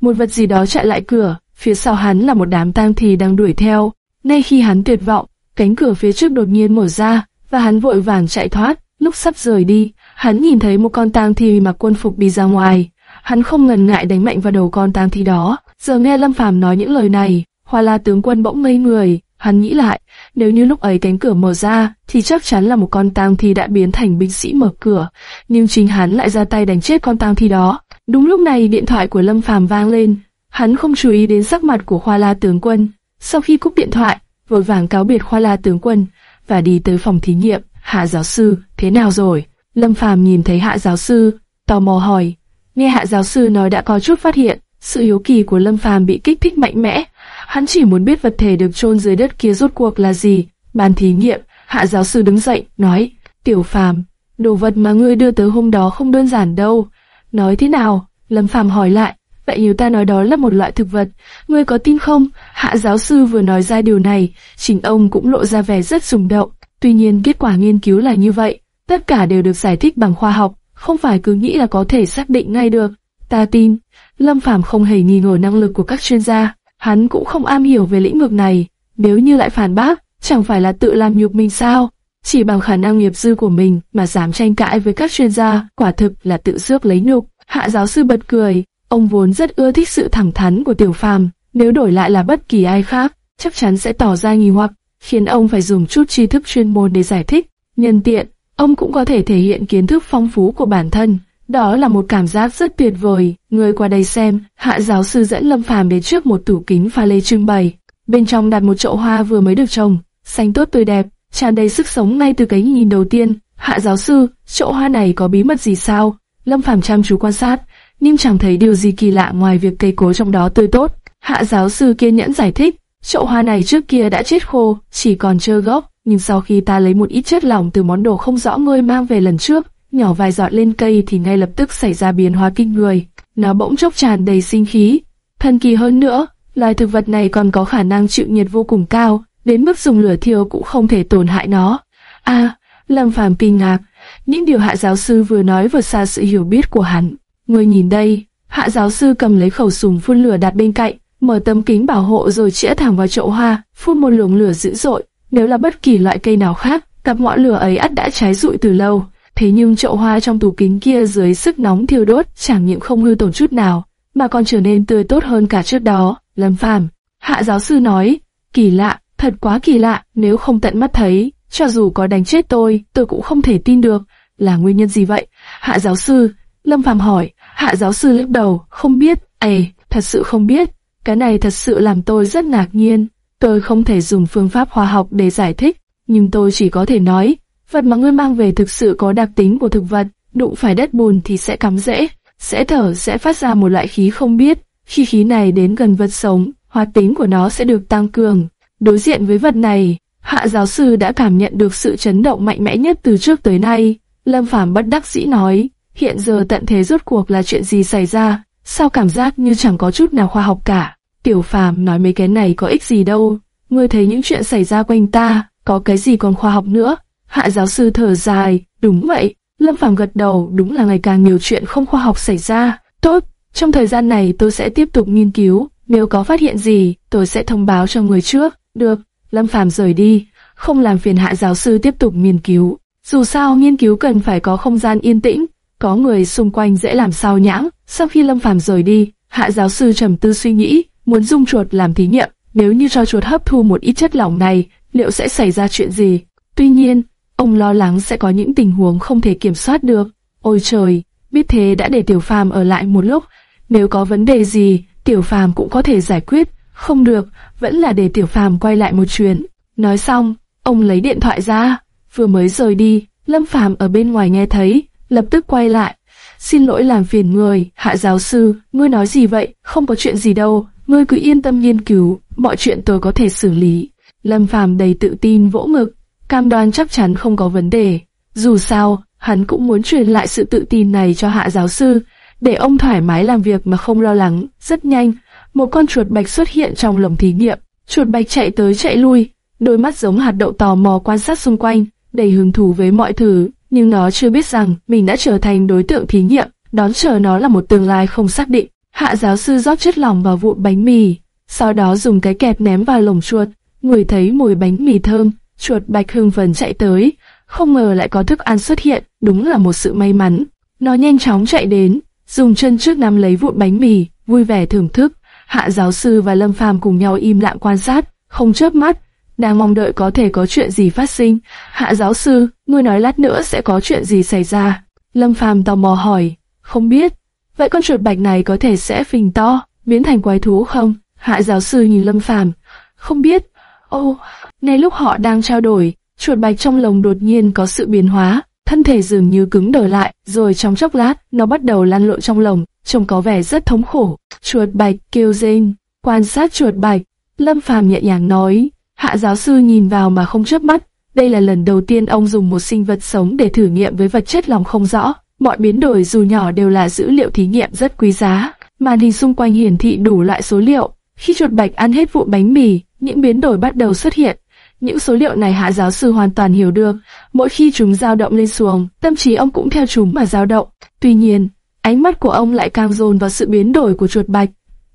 một vật gì đó chạy lại cửa, phía sau hắn là một đám tang thi đang đuổi theo. nay khi hắn tuyệt vọng, cánh cửa phía trước đột nhiên mở ra, và hắn vội vàng chạy thoát. Lúc sắp rời đi, hắn nhìn thấy một con tang thi mặc quân phục đi ra ngoài. Hắn không ngần ngại đánh mạnh vào đầu con tang thi đó. Giờ nghe Lâm Phàm nói những lời này, Hoa La tướng quân bỗng ngây người. Hắn nghĩ lại, nếu như lúc ấy cánh cửa mở ra, thì chắc chắn là một con tang thi đã biến thành binh sĩ mở cửa, nhưng chính hắn lại ra tay đánh chết con tang thi đó. Đúng lúc này điện thoại của Lâm Phàm vang lên, hắn không chú ý đến sắc mặt của Hoa La tướng quân. Sau khi cúp điện thoại, vội vàng cáo biệt Hoa La tướng quân và đi tới phòng thí nghiệm. Hạ giáo sư, thế nào rồi? Lâm Phàm nhìn thấy Hạ giáo sư, tò mò hỏi. Nghe Hạ giáo sư nói đã có chút phát hiện, sự hiếu kỳ của Lâm Phàm bị kích thích mạnh mẽ. Hắn chỉ muốn biết vật thể được chôn dưới đất kia rốt cuộc là gì. Bàn thí nghiệm, Hạ giáo sư đứng dậy, nói, Tiểu Phàm, đồ vật mà ngươi đưa tới hôm đó không đơn giản đâu. Nói thế nào? Lâm Phàm hỏi lại. Vậy nếu ta nói đó là một loại thực vật, ngươi có tin không? Hạ giáo sư vừa nói ra điều này, chính ông cũng lộ ra vẻ rất sùng động. Tuy nhiên kết quả nghiên cứu là như vậy, tất cả đều được giải thích bằng khoa học, không phải cứ nghĩ là có thể xác định ngay được. Ta tin, Lâm Phàm không hề nghi ngờ năng lực của các chuyên gia, hắn cũng không am hiểu về lĩnh vực này. Nếu như lại phản bác, chẳng phải là tự làm nhục mình sao? Chỉ bằng khả năng nghiệp dư của mình mà dám tranh cãi với các chuyên gia, quả thực là tự rước lấy nhục. Hạ giáo sư bật cười, ông vốn rất ưa thích sự thẳng thắn của Tiểu Phàm, nếu đổi lại là bất kỳ ai khác, chắc chắn sẽ tỏ ra nghi hoặc, khiến ông phải dùng chút tri thức chuyên môn để giải thích. Nhân tiện, ông cũng có thể thể hiện kiến thức phong phú của bản thân. Đó là một cảm giác rất tuyệt vời. Người qua đây xem, hạ giáo sư dẫn Lâm Phàm đến trước một tủ kính pha lê trưng bày. Bên trong đặt một chậu hoa vừa mới được trồng, xanh tốt tươi đẹp, tràn đầy sức sống ngay từ cái nhìn đầu tiên. Hạ giáo sư, chậu hoa này có bí mật gì sao? Lâm Phàm chăm chú quan sát, nhưng chẳng thấy điều gì kỳ lạ ngoài việc cây cối trong đó tươi tốt. Hạ giáo sư kiên nhẫn giải thích, chậu hoa này trước kia đã chết khô, chỉ còn trơ gốc, nhưng sau khi ta lấy một ít chất lỏng từ món đồ không rõ ngươi mang về lần trước, nhỏ vài giọt lên cây thì ngay lập tức xảy ra biến hóa kinh người. Nó bỗng chốc tràn đầy sinh khí. Thần kỳ hơn nữa, loài thực vật này còn có khả năng chịu nhiệt vô cùng cao, đến mức dùng lửa thiêu cũng không thể tổn hại nó. A, à, Lâm Phàm kinh ngạc, những điều hạ giáo sư vừa nói vượt xa sự hiểu biết của hắn. Ngươi nhìn đây, hạ giáo sư cầm lấy khẩu súng phun lửa đặt bên cạnh, mở tấm kính bảo hộ rồi chĩa thẳng vào chậu hoa, phun một luồng lửa dữ dội. Nếu là bất kỳ loại cây nào khác, cặp ngọn lửa ấy ắt đã cháy rụi từ lâu. Thế nhưng chậu hoa trong tủ kính kia dưới sức nóng thiêu đốt chẳng những không hư tổn chút nào, mà còn trở nên tươi tốt hơn cả trước đó. Lâm Phàm, hạ giáo sư nói, kỳ lạ, thật quá kỳ lạ, nếu không tận mắt thấy, cho dù có đánh chết tôi, tôi cũng không thể tin được. Là nguyên nhân gì vậy? Hạ giáo sư, Lâm Phàm hỏi, hạ giáo sư lắc đầu, không biết, ề, thật sự không biết. Cái này thật sự làm tôi rất ngạc nhiên. Tôi không thể dùng phương pháp hóa học để giải thích, nhưng tôi chỉ có thể nói, vật mà ngươi mang về thực sự có đặc tính của thực vật, đụng phải đất bùn thì sẽ cắm rễ, sẽ thở sẽ phát ra một loại khí không biết. Khi khí này đến gần vật sống, hoạt tính của nó sẽ được tăng cường. Đối diện với vật này, hạ giáo sư đã cảm nhận được sự chấn động mạnh mẽ nhất từ trước tới nay. Lâm Phàm bất đắc dĩ nói, hiện giờ tận thế rốt cuộc là chuyện gì xảy ra, sao cảm giác như chẳng có chút nào khoa học cả. Tiểu Phàm nói mấy cái này có ích gì đâu, ngươi thấy những chuyện xảy ra quanh ta, có cái gì còn khoa học nữa. Hạ giáo sư thở dài, đúng vậy, Lâm Phàm gật đầu, đúng là ngày càng nhiều chuyện không khoa học xảy ra. Tốt, trong thời gian này tôi sẽ tiếp tục nghiên cứu, nếu có phát hiện gì, tôi sẽ thông báo cho người trước. Được, Lâm Phàm rời đi, không làm phiền hạ giáo sư tiếp tục nghiên cứu. Dù sao nghiên cứu cần phải có không gian yên tĩnh, có người xung quanh dễ làm sao nhãng. Sau khi Lâm Phàm rời đi, hạ giáo sư trầm tư suy nghĩ, muốn dùng chuột làm thí nghiệm. Nếu như cho chuột hấp thu một ít chất lỏng này, liệu sẽ xảy ra chuyện gì? Tuy nhiên, ông lo lắng sẽ có những tình huống không thể kiểm soát được. Ôi trời, biết thế đã để Tiểu Phàm ở lại một lúc. Nếu có vấn đề gì, Tiểu Phàm cũng có thể giải quyết. Không được, vẫn là để Tiểu Phàm quay lại một chuyến. Nói xong, ông lấy điện thoại ra, vừa mới rời đi, Lâm Phàm ở bên ngoài nghe thấy, lập tức quay lại. Xin lỗi làm phiền người, hạ giáo sư, ngươi nói gì vậy, không có chuyện gì đâu, ngươi cứ yên tâm nghiên cứu, mọi chuyện tôi có thể xử lý. Lâm Phàm đầy tự tin vỗ ngực, cam đoan chắc chắn không có vấn đề. Dù sao, hắn cũng muốn truyền lại sự tự tin này cho hạ giáo sư, để ông thoải mái làm việc mà không lo lắng. Rất nhanh, một con chuột bạch xuất hiện trong lồng thí nghiệm. Chuột bạch chạy tới chạy lui, đôi mắt giống hạt đậu tò mò quan sát xung quanh, đầy hứng thú với mọi thứ, nhưng nó chưa biết rằng mình đã trở thành đối tượng thí nghiệm, đón chờ nó là một tương lai không xác định. Hạ giáo sư rót chất lỏng vào vụn bánh mì, sau đó dùng cái kẹp ném vào lồng chuột. Người thấy mùi bánh mì thơm, chuột bạch hưng vần chạy tới, không ngờ lại có thức ăn xuất hiện, đúng là một sự may mắn. Nó nhanh chóng chạy đến, dùng chân trước nắm lấy vụn bánh mì, vui vẻ thưởng thức. Hạ giáo sư và Lâm Phàm cùng nhau im lặng quan sát, không chớp mắt, đang mong đợi có thể có chuyện gì phát sinh. Hạ giáo sư, ngươi nói lát nữa sẽ có chuyện gì xảy ra? Lâm Phàm tò mò hỏi, không biết. Vậy con chuột bạch này có thể sẽ phình to, biến thành quái thú không? Hạ giáo sư nhìn Lâm Phàm, không biết. Ô, oh, ngay lúc họ đang trao đổi, chuột bạch trong lồng đột nhiên có sự biến hóa, thân thể dường như cứng đờ lại, rồi trong chốc lát, nó bắt đầu lăn lộn trong lồng, trông có vẻ rất thống khổ. Chuột bạch kêu rên, quan sát chuột bạch, Lâm Phàm nhẹ nhàng nói, Hạ giáo sư nhìn vào mà không chớp mắt, đây là lần đầu tiên ông dùng một sinh vật sống để thử nghiệm với vật chất lòng không rõ. Mọi biến đổi dù nhỏ đều là dữ liệu thí nghiệm rất quý giá. Màn hình xung quanh hiển thị đủ loại số liệu. Khi chuột bạch ăn hết vụ bánh mì, những biến đổi bắt đầu xuất hiện. Những số liệu này hạ giáo sư hoàn toàn hiểu được. Mỗi khi chúng dao động lên xuống, tâm trí ông cũng theo chúng mà dao động. Tuy nhiên, ánh mắt của ông lại càng dồn vào sự biến đổi của chuột bạch.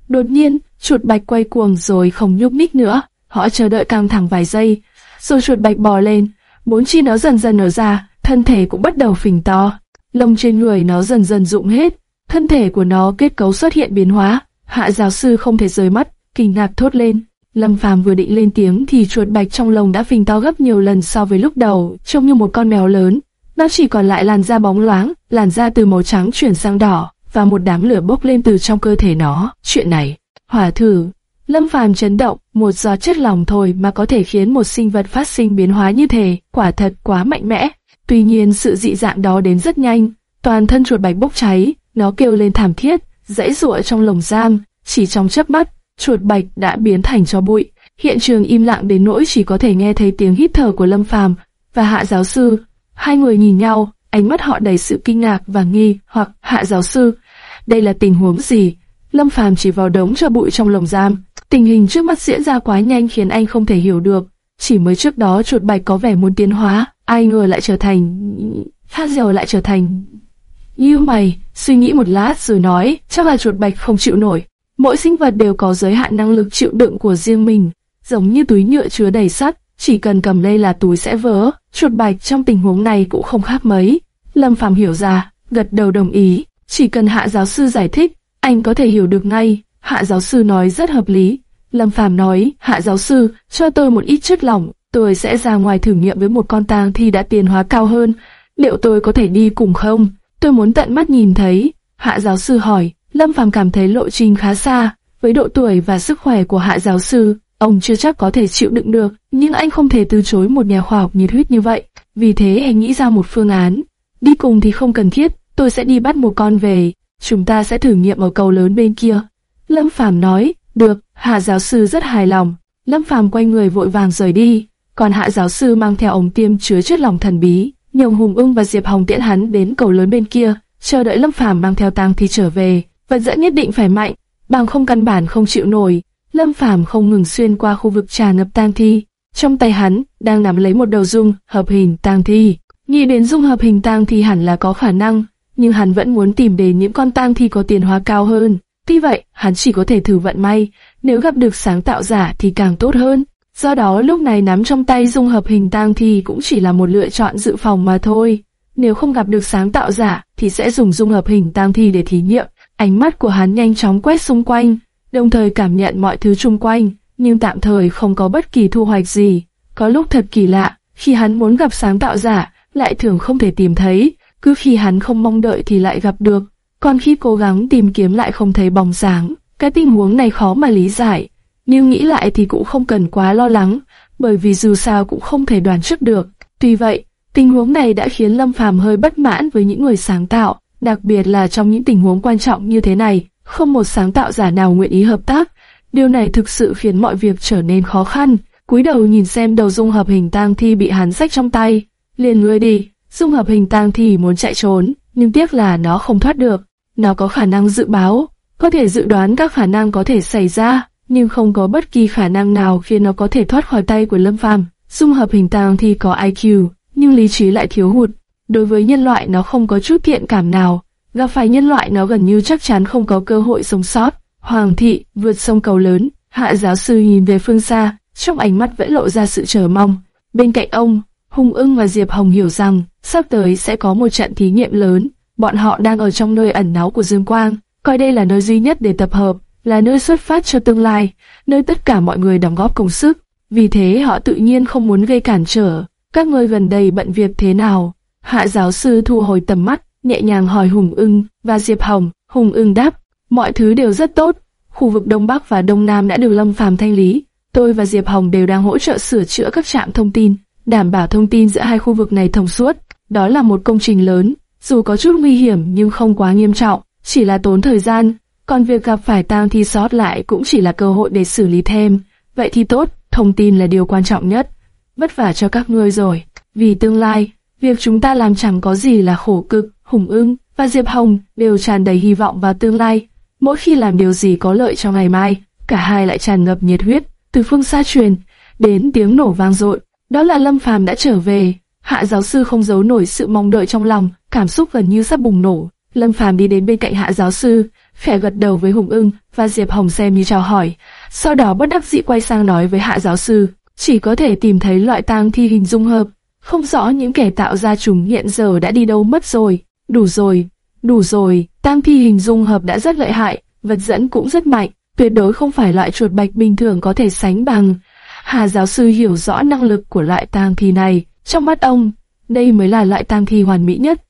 Đột nhiên, chuột bạch quay cuồng rồi không nhúc nhích nữa. Họ chờ đợi căng thẳng vài giây, rồi chuột bạch bò lên, bốn chi nó dần dần nở ra, thân thể cũng bắt đầu phình to. Lông trên người nó dần dần rụng hết, thân thể của nó kết cấu xuất hiện biến hóa. Hạ giáo sư không thể rời mắt, kinh ngạc thốt lên. Lâm Phàm vừa định lên tiếng thì chuột bạch trong lồng đã phình to gấp nhiều lần so với lúc đầu, trông như một con mèo lớn. Nó chỉ còn lại làn da bóng loáng, làn da từ màu trắng chuyển sang đỏ, và một đám lửa bốc lên từ trong cơ thể nó. Chuyện này, hỏa thử, Lâm Phàm chấn động, một giọt chất lỏng thôi mà có thể khiến một sinh vật phát sinh biến hóa như thế, quả thật quá mạnh mẽ. Tuy nhiên sự dị dạng đó đến rất nhanh, toàn thân chuột bạch bốc cháy, nó kêu lên thảm thiết, dãy rụa trong lồng giam, chỉ trong chớp mắt, chuột bạch đã biến thành cho bụi. Hiện trường im lặng đến nỗi chỉ có thể nghe thấy tiếng hít thở của Lâm Phàm và Hạ giáo sư. Hai người nhìn nhau, ánh mắt họ đầy sự kinh ngạc và nghi, hoặc Hạ giáo sư, đây là tình huống gì? Lâm Phàm chỉ vào đống cho bụi trong lồng giam, Tình hình trước mắt diễn ra quá nhanh khiến anh không thể hiểu được. Chỉ mới trước đó chuột bạch có vẻ muốn tiến hóa, ai ngờ lại trở thành... Phát dầu lại trở thành... Như mày, suy nghĩ một lát rồi nói, chắc là chuột bạch không chịu nổi. Mỗi sinh vật đều có giới hạn năng lực chịu đựng của riêng mình, giống như túi nhựa chứa đầy sắt, chỉ cần cầm lên là túi sẽ vỡ. Chuột bạch trong tình huống này cũng không khác mấy. Lâm Phàm hiểu ra, gật đầu đồng ý, chỉ cần hạ giáo sư giải thích, anh có thể hiểu được ngay. Hạ giáo sư nói rất hợp lý. Lâm Phàm nói, hạ giáo sư, cho tôi một ít chất lỏng, tôi sẽ ra ngoài thử nghiệm với một con tang thi đã tiền hóa cao hơn. Liệu tôi có thể đi cùng không? Tôi muốn tận mắt nhìn thấy. Hạ giáo sư hỏi, Lâm Phàm cảm thấy lộ trình khá xa. Với độ tuổi và sức khỏe của hạ giáo sư, ông chưa chắc có thể chịu đựng được, nhưng anh không thể từ chối một nhà khoa học nhiệt huyết như vậy. Vì thế anh nghĩ ra một phương án. Đi cùng thì không cần thiết, tôi sẽ đi bắt một con về. Chúng ta sẽ thử nghiệm ở cầu lớn bên kia. Lâm Phàm nói, được, hạ giáo sư rất hài lòng. Lâm Phàm quay người vội vàng rời đi, còn hạ giáo sư mang theo ống tiêm chứa chất lỏng thần bí. Nhồng Hùng Ưng và Diệp Hồng tiễn hắn đến cầu lớn bên kia, chờ đợi Lâm Phàm mang theo tang thi trở về. Vật dẫn nhất định phải mạnh, bằng không căn bản không chịu nổi. Lâm Phàm không ngừng xuyên qua khu vực trà ngập tang thi. Trong tay hắn đang nắm lấy một đầu dung hợp hình tang thi. Nghĩ đến dung hợp hình tang thi hẳn là có khả năng, nhưng hắn vẫn muốn tìm đến những con tang thi có tiền hóa cao hơn. Tuy vậy, hắn chỉ có thể thử vận may, nếu gặp được sáng tạo giả thì càng tốt hơn. Do đó lúc này nắm trong tay dung hợp hình tang thi cũng chỉ là một lựa chọn dự phòng mà thôi. Nếu không gặp được sáng tạo giả thì sẽ dùng dung hợp hình tang thi để thí nghiệm. Ánh mắt của hắn nhanh chóng quét xung quanh, đồng thời cảm nhận mọi thứ xung quanh, nhưng tạm thời không có bất kỳ thu hoạch gì. Có lúc thật kỳ lạ, khi hắn muốn gặp sáng tạo giả, lại thường không thể tìm thấy, cứ khi hắn không mong đợi thì lại gặp được, còn khi cố gắng tìm kiếm lại không thấy bóng dáng. Cái tình huống này khó mà lý giải, nhưng nghĩ lại thì cũng không cần quá lo lắng, bởi vì dù sao cũng không thể đoán trước được. Tuy vậy, tình huống này đã khiến Lâm Phàm hơi bất mãn với những người sáng tạo, đặc biệt là trong những tình huống quan trọng như thế này, không một sáng tạo giả nào nguyện ý hợp tác. Điều này thực sự khiến mọi việc trở nên khó khăn. Cúi đầu nhìn xem đầu dung hợp hình tang thi bị hắn sách trong tay, liền ngươi đi. Dung hợp hình tang thi muốn chạy trốn, nhưng tiếc là nó không thoát được. Nó có khả năng dự báo, có thể dự đoán các khả năng có thể xảy ra, nhưng không có bất kỳ khả năng nào khiến nó có thể thoát khỏi tay của Lâm Phàm. Dung hợp hình tang thi có IQ, nhưng lý trí lại thiếu hụt. Đối với nhân loại nó không có chút thiện cảm nào, gặp phải nhân loại nó gần như chắc chắn không có cơ hội sống sót. Hoàng thị vượt sông cầu lớn, hạ giáo sư nhìn về phương xa, trong ánh mắt vẫn lộ ra sự chờ mong. Bên cạnh ông, Hùng ưng và Diệp Hồng hiểu rằng sắp tới sẽ có một trận thí nghiệm lớn. Bọn họ đang ở trong nơi ẩn náu của Dương Quang, coi đây là nơi duy nhất để tập hợp, là nơi xuất phát cho tương lai, nơi tất cả mọi người đóng góp công sức. Vì thế họ tự nhiên không muốn gây cản trở. Các ngươi gần đây bận việc thế nào? Hạ giáo sư thu hồi tầm mắt, nhẹ nhàng hỏi Hùng ưng và Diệp Hồng. Hùng ưng đáp, mọi thứ đều rất tốt. Khu vực Đông Bắc và Đông Nam đã được Lâm Phàm thanh lý. Tôi và Diệp Hồng đều đang hỗ trợ sửa chữa các trạm thông tin, đảm bảo thông tin giữa hai khu vực này thông suốt. Đó là một công trình lớn, dù có chút nguy hiểm nhưng không quá nghiêm trọng, chỉ là tốn thời gian. Còn việc gặp phải tang thi sót lại cũng chỉ là cơ hội để xử lý thêm. Vậy thì tốt, thông tin là điều quan trọng nhất. Vất vả cho các ngươi rồi. Vì tương lai, việc chúng ta làm chẳng có gì là khổ cực. Hùng ưng và Diệp Hồng đều tràn đầy hy vọng vào tương lai. Mỗi khi làm điều gì có lợi cho ngày mai, cả hai lại tràn ngập nhiệt huyết. Từ phương xa truyền đến tiếng nổ vang dội, đó là Lâm Phàm đã trở về. Hạ giáo sư không giấu nổi sự mong đợi trong lòng, cảm xúc gần như sắp bùng nổ. Lâm Phàm đi đến bên cạnh Hạ giáo sư, khẽ gật đầu với Hùng Ưng và Diệp Hồng xem như chào hỏi. Sau đó bất đắc dĩ quay sang nói với Hạ giáo sư, chỉ có thể tìm thấy loại tang thi hình dung hợp, không rõ những kẻ tạo ra chúng hiện giờ đã đi đâu mất rồi. Đủ rồi, đủ rồi, tang thi hình dung hợp đã rất lợi hại, vật dẫn cũng rất mạnh, tuyệt đối không phải loại chuột bạch bình thường có thể sánh bằng. Hà giáo sư hiểu rõ năng lực của loại tang thi này, trong mắt ông, đây mới là loại tang thi hoàn mỹ nhất.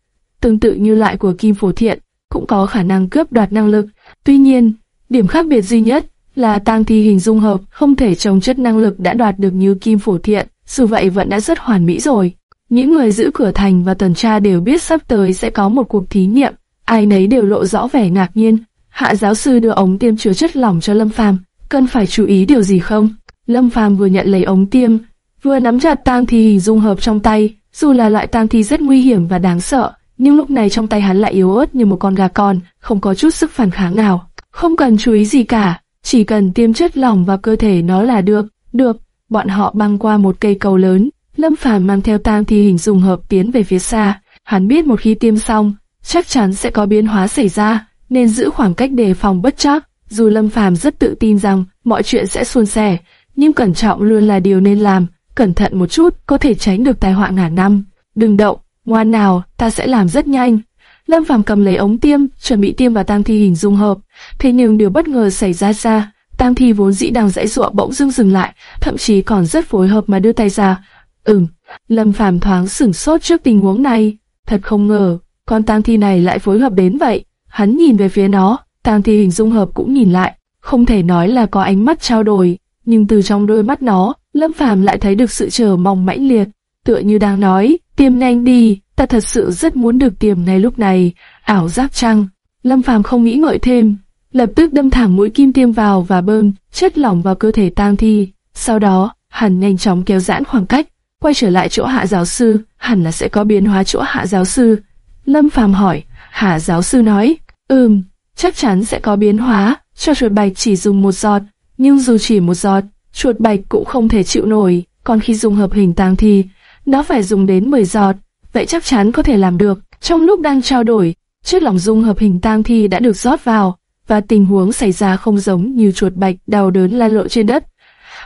Tương tự như loại của Kim Phổ Thiện, cũng có khả năng cướp đoạt năng lực. Tuy nhiên, điểm khác biệt duy nhất là tang thi hình dung hợp không thể trồng chất năng lực đã đoạt được như Kim Phổ Thiện, dù vậy vẫn đã rất hoàn mỹ rồi. Những người giữ cửa thành và tuần tra đều biết sắp tới sẽ có một cuộc thí nghiệm, ai nấy đều lộ rõ vẻ ngạc nhiên. Hạ giáo sư đưa ống tiêm chứa chất lỏng cho Lâm Phàm, cần phải chú ý điều gì không? Lâm Phàm vừa nhận lấy ống tiêm, vừa nắm chặt tang thi hình dung hợp trong tay, dù là loại tang thi rất nguy hiểm và đáng sợ, nhưng lúc này trong tay hắn lại yếu ớt như một con gà con, không có chút sức phản kháng nào. Không cần chú ý gì cả, chỉ cần tiêm chất lỏng vào cơ thể nó là được. Được, bọn họ băng qua một cây cầu lớn, Lâm Phàm mang theo tang thi hình dung hợp tiến về phía xa. Hắn biết một khi tiêm xong, chắc chắn sẽ có biến hóa xảy ra, nên giữ khoảng cách đề phòng bất chắc. Dù Lâm Phàm rất tự tin rằng mọi chuyện sẽ suôn sẻ, nhưng cẩn trọng luôn là điều nên làm, cẩn thận một chút có thể tránh được tai họa ngàn năm. Đừng động, ngoan nào, ta sẽ làm rất nhanh. Lâm Phàm cầm lấy ống tiêm, chuẩn bị tiêm vào tang thi hình dung hợp. Thế nhưng điều bất ngờ xảy ra ra, tang thi vốn dĩ đang dãy dụa bỗng dưng dừng lại, thậm chí còn rất phối hợp mà đưa tay ra. Ừm, Lâm Phàm thoáng sửng sốt trước tình huống này, thật không ngờ, con tang thi này lại phối hợp đến vậy. Hắn nhìn về phía nó, tang thi hình dung hợp cũng nhìn lại, không thể nói là có ánh mắt trao đổi, nhưng từ trong đôi mắt nó, Lâm Phàm lại thấy được sự chờ mong mãnh liệt, tựa như đang nói, tiêm nhanh đi, ta thật sự rất muốn được tiêm ngay lúc này, ảo giác chăng? Lâm Phàm không nghĩ ngợi thêm, lập tức đâm thẳng mũi kim tiêm vào và bơm chất lỏng vào cơ thể tang thi. Sau đó, hắn nhanh chóng kéo giãn khoảng cách, quay trở lại chỗ hạ giáo sư, hẳn là sẽ có biến hóa chỗ hạ giáo sư. Lâm Phàm hỏi, hạ giáo sư nói, ừm, chắc chắn sẽ có biến hóa, cho chuột bạch chỉ dùng một giọt, nhưng dù chỉ một giọt, chuột bạch cũng không thể chịu nổi, còn khi dùng hợp hình tang thi, nó phải dùng đến 10 giọt, vậy chắc chắn có thể làm được. Trong lúc đang trao đổi, chiếc lỏng dung hợp hình tang thi đã được rót vào, và tình huống xảy ra không giống như chuột bạch đau đớn la lộ trên đất,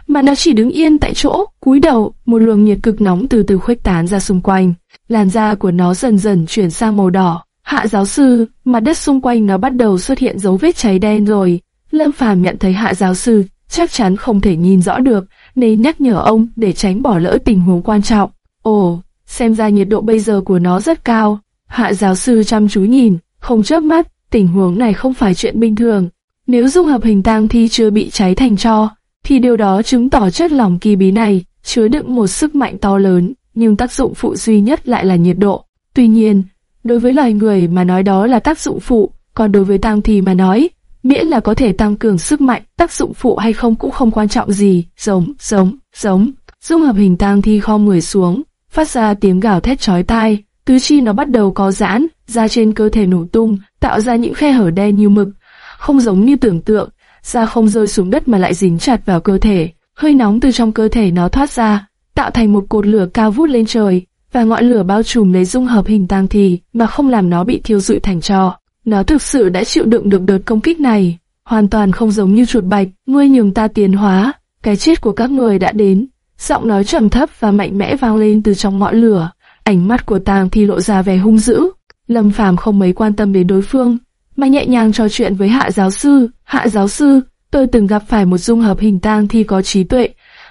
mà nó chỉ đứng yên tại chỗ, cúi đầu, một luồng nhiệt cực nóng từ từ khuếch tán ra xung quanh, làn da của nó dần dần chuyển sang màu đỏ. Hạ giáo sư, mặt đất xung quanh nó bắt đầu xuất hiện dấu vết cháy đen rồi, Lâm Phàm nhận thấy hạ giáo sư chắc chắn không thể nhìn rõ được, nên nhắc nhở ông để tránh bỏ lỡ tình huống quan trọng. Ồ, xem ra nhiệt độ bây giờ của nó rất cao. Hạ giáo sư chăm chú nhìn, không chớp mắt, tình huống này không phải chuyện bình thường. Nếu dung hợp hình tang thi chưa bị cháy thành tro, thì điều đó chứng tỏ chất lỏng kỳ bí này chứa đựng một sức mạnh to lớn, nhưng tác dụng phụ duy nhất lại là nhiệt độ. Tuy nhiên, đối với loài người mà nói đó là tác dụng phụ, còn đối với tang thi mà nói, miễn là có thể tăng cường sức mạnh, tác dụng phụ hay không cũng không quan trọng gì. Giống, giống, giống. Dung hợp hình tang thi kho người xuống, phát ra tiếng gào thét chói tai, tứ chi nó bắt đầu có giãn, da trên cơ thể nổ tung, tạo ra những khe hở đen như mực, không giống như tưởng tượng, da không rơi xuống đất mà lại dính chặt vào cơ thể, hơi nóng từ trong cơ thể nó thoát ra, tạo thành một cột lửa cao vút lên trời, và ngọn lửa bao trùm lấy dung hợp hình tang thì mà không làm nó bị thiêu rụi thành tro. Nó thực sự đã chịu đựng được đợt công kích này, hoàn toàn không giống như chuột bạch, ngươi nhường ta tiến hóa, cái chết của các người đã đến. Giọng nói trầm thấp và mạnh mẽ vang lên từ trong ngọn lửa, ánh mắt của tang thi lộ ra vẻ hung dữ. Lâm Phàm không mấy quan tâm đến đối phương, mà nhẹ nhàng trò chuyện với hạ giáo sư. Hạ giáo sư, tôi từng gặp phải một dung hợp hình tang thi có trí tuệ.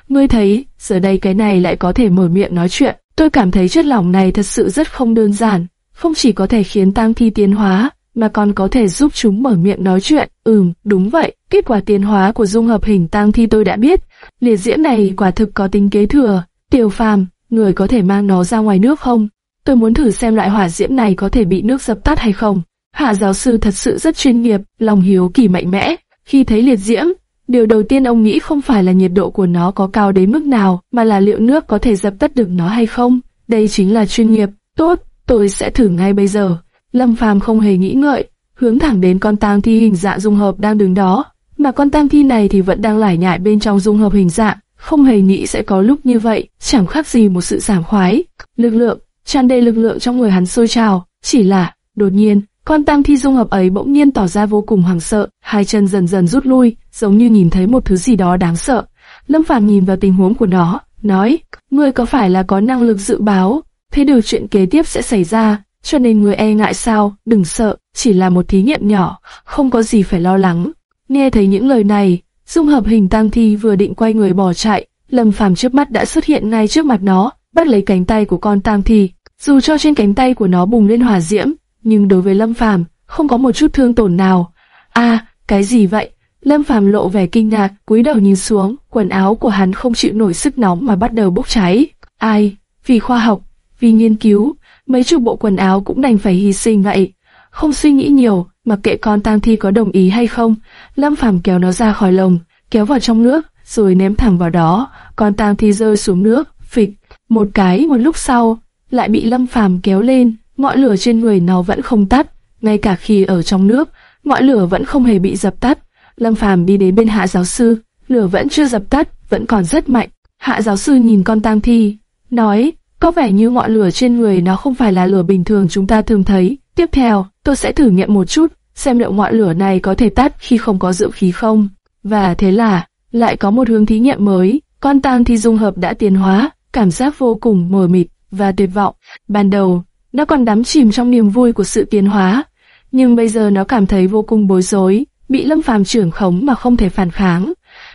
Ngươi thấy, giờ đây cái này lại có thể mở miệng nói chuyện. Tôi cảm thấy chất lỏng này thật sự rất không đơn giản, không chỉ có thể khiến tang thi tiến hóa, mà còn có thể giúp chúng mở miệng nói chuyện. Ừm, đúng vậy, kết quả tiến hóa của dung hợp hình tang thi tôi đã biết. Liệt diễm này quả thực có tính kế thừa. Tiểu phàm, người có thể mang nó ra ngoài nước không? Tôi muốn thử xem loại hỏa diễm này có thể bị nước dập tắt hay không. Hạ giáo sư thật sự rất chuyên nghiệp, lòng hiếu kỳ mạnh mẽ. Khi thấy liệt diễm, điều đầu tiên ông nghĩ không phải là nhiệt độ của nó có cao đến mức nào, mà là liệu nước có thể dập tắt được nó hay không. Đây chính là chuyên nghiệp. Tốt, tôi sẽ thử ngay bây giờ. Lâm Phàm không hề nghĩ ngợi, hướng thẳng đến con tang thi hình dạng dung hợp đang đứng đó, mà con tang thi này thì vẫn đang lải nhải bên trong dung hợp hình dạng, không hề nghĩ sẽ có lúc như vậy, chẳng khác gì một sự giảm khoái. Lực lượng, tràn đầy lực lượng trong người hắn sôi trào, chỉ là, đột nhiên, con tang thi dung hợp ấy bỗng nhiên tỏ ra vô cùng hoảng sợ, hai chân dần dần rút lui, giống như nhìn thấy một thứ gì đó đáng sợ. Lâm Phàm nhìn vào tình huống của nó, nói, ngươi có phải là có năng lực dự báo, thế điều chuyện kế tiếp sẽ xảy ra, cho nên người e ngại sao, đừng sợ, chỉ là một thí nghiệm nhỏ, không có gì phải lo lắng. Nghe thấy những lời này, dung hợp hình tang thi vừa định quay người bỏ chạy, Lâm Phàm trước mắt đã xuất hiện ngay trước mặt nó, bắt lấy cánh tay của con tang thi. Dù cho trên cánh tay của nó bùng lên hỏa diễm, nhưng đối với Lâm Phàm không có một chút thương tổn nào. A, cái gì vậy? Lâm Phàm lộ vẻ kinh ngạc, cúi đầu nhìn xuống, quần áo của hắn không chịu nổi sức nóng mà bắt đầu bốc cháy. Ai? Vì khoa học, vì nghiên cứu, mấy chục bộ quần áo cũng đành phải hy sinh vậy. Không suy nghĩ nhiều, mặc kệ con tang thi có đồng ý hay không, Lâm Phàm kéo nó ra khỏi lồng, kéo vào trong nước, rồi ném thẳng vào đó. Con tang thi rơi xuống nước, phịch, một cái một lúc sau, lại bị Lâm Phàm kéo lên. Ngọn lửa trên người nó vẫn không tắt, ngay cả khi ở trong nước, ngọn lửa vẫn không hề bị dập tắt. Lâm Phàm đi đến bên hạ giáo sư, lửa vẫn chưa dập tắt, vẫn còn rất mạnh. Hạ giáo sư nhìn con tang thi, nói, có vẻ như ngọn lửa trên người nó không phải là lửa bình thường chúng ta thường thấy. Tiếp theo, tôi sẽ thử nghiệm một chút, xem liệu ngọn lửa này có thể tắt khi không có dưỡng khí không. Và thế là, lại có một hướng thí nghiệm mới, con tang thi dung hợp đã tiến hóa, cảm giác vô cùng mờ mịt và tuyệt vọng. Ban đầu, nó còn đắm chìm trong niềm vui của sự tiến hóa, nhưng bây giờ nó cảm thấy vô cùng bối rối, bị Lâm Phàm trưởng khống mà không thể phản kháng.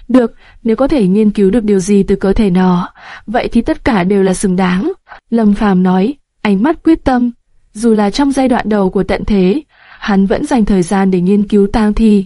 Được, nếu có thể nghiên cứu được điều gì từ cơ thể nó, vậy thì tất cả đều là xứng đáng. Lâm Phàm nói, ánh mắt quyết tâm. Dù là trong giai đoạn đầu của tận thế, hắn vẫn dành thời gian để nghiên cứu tang thi.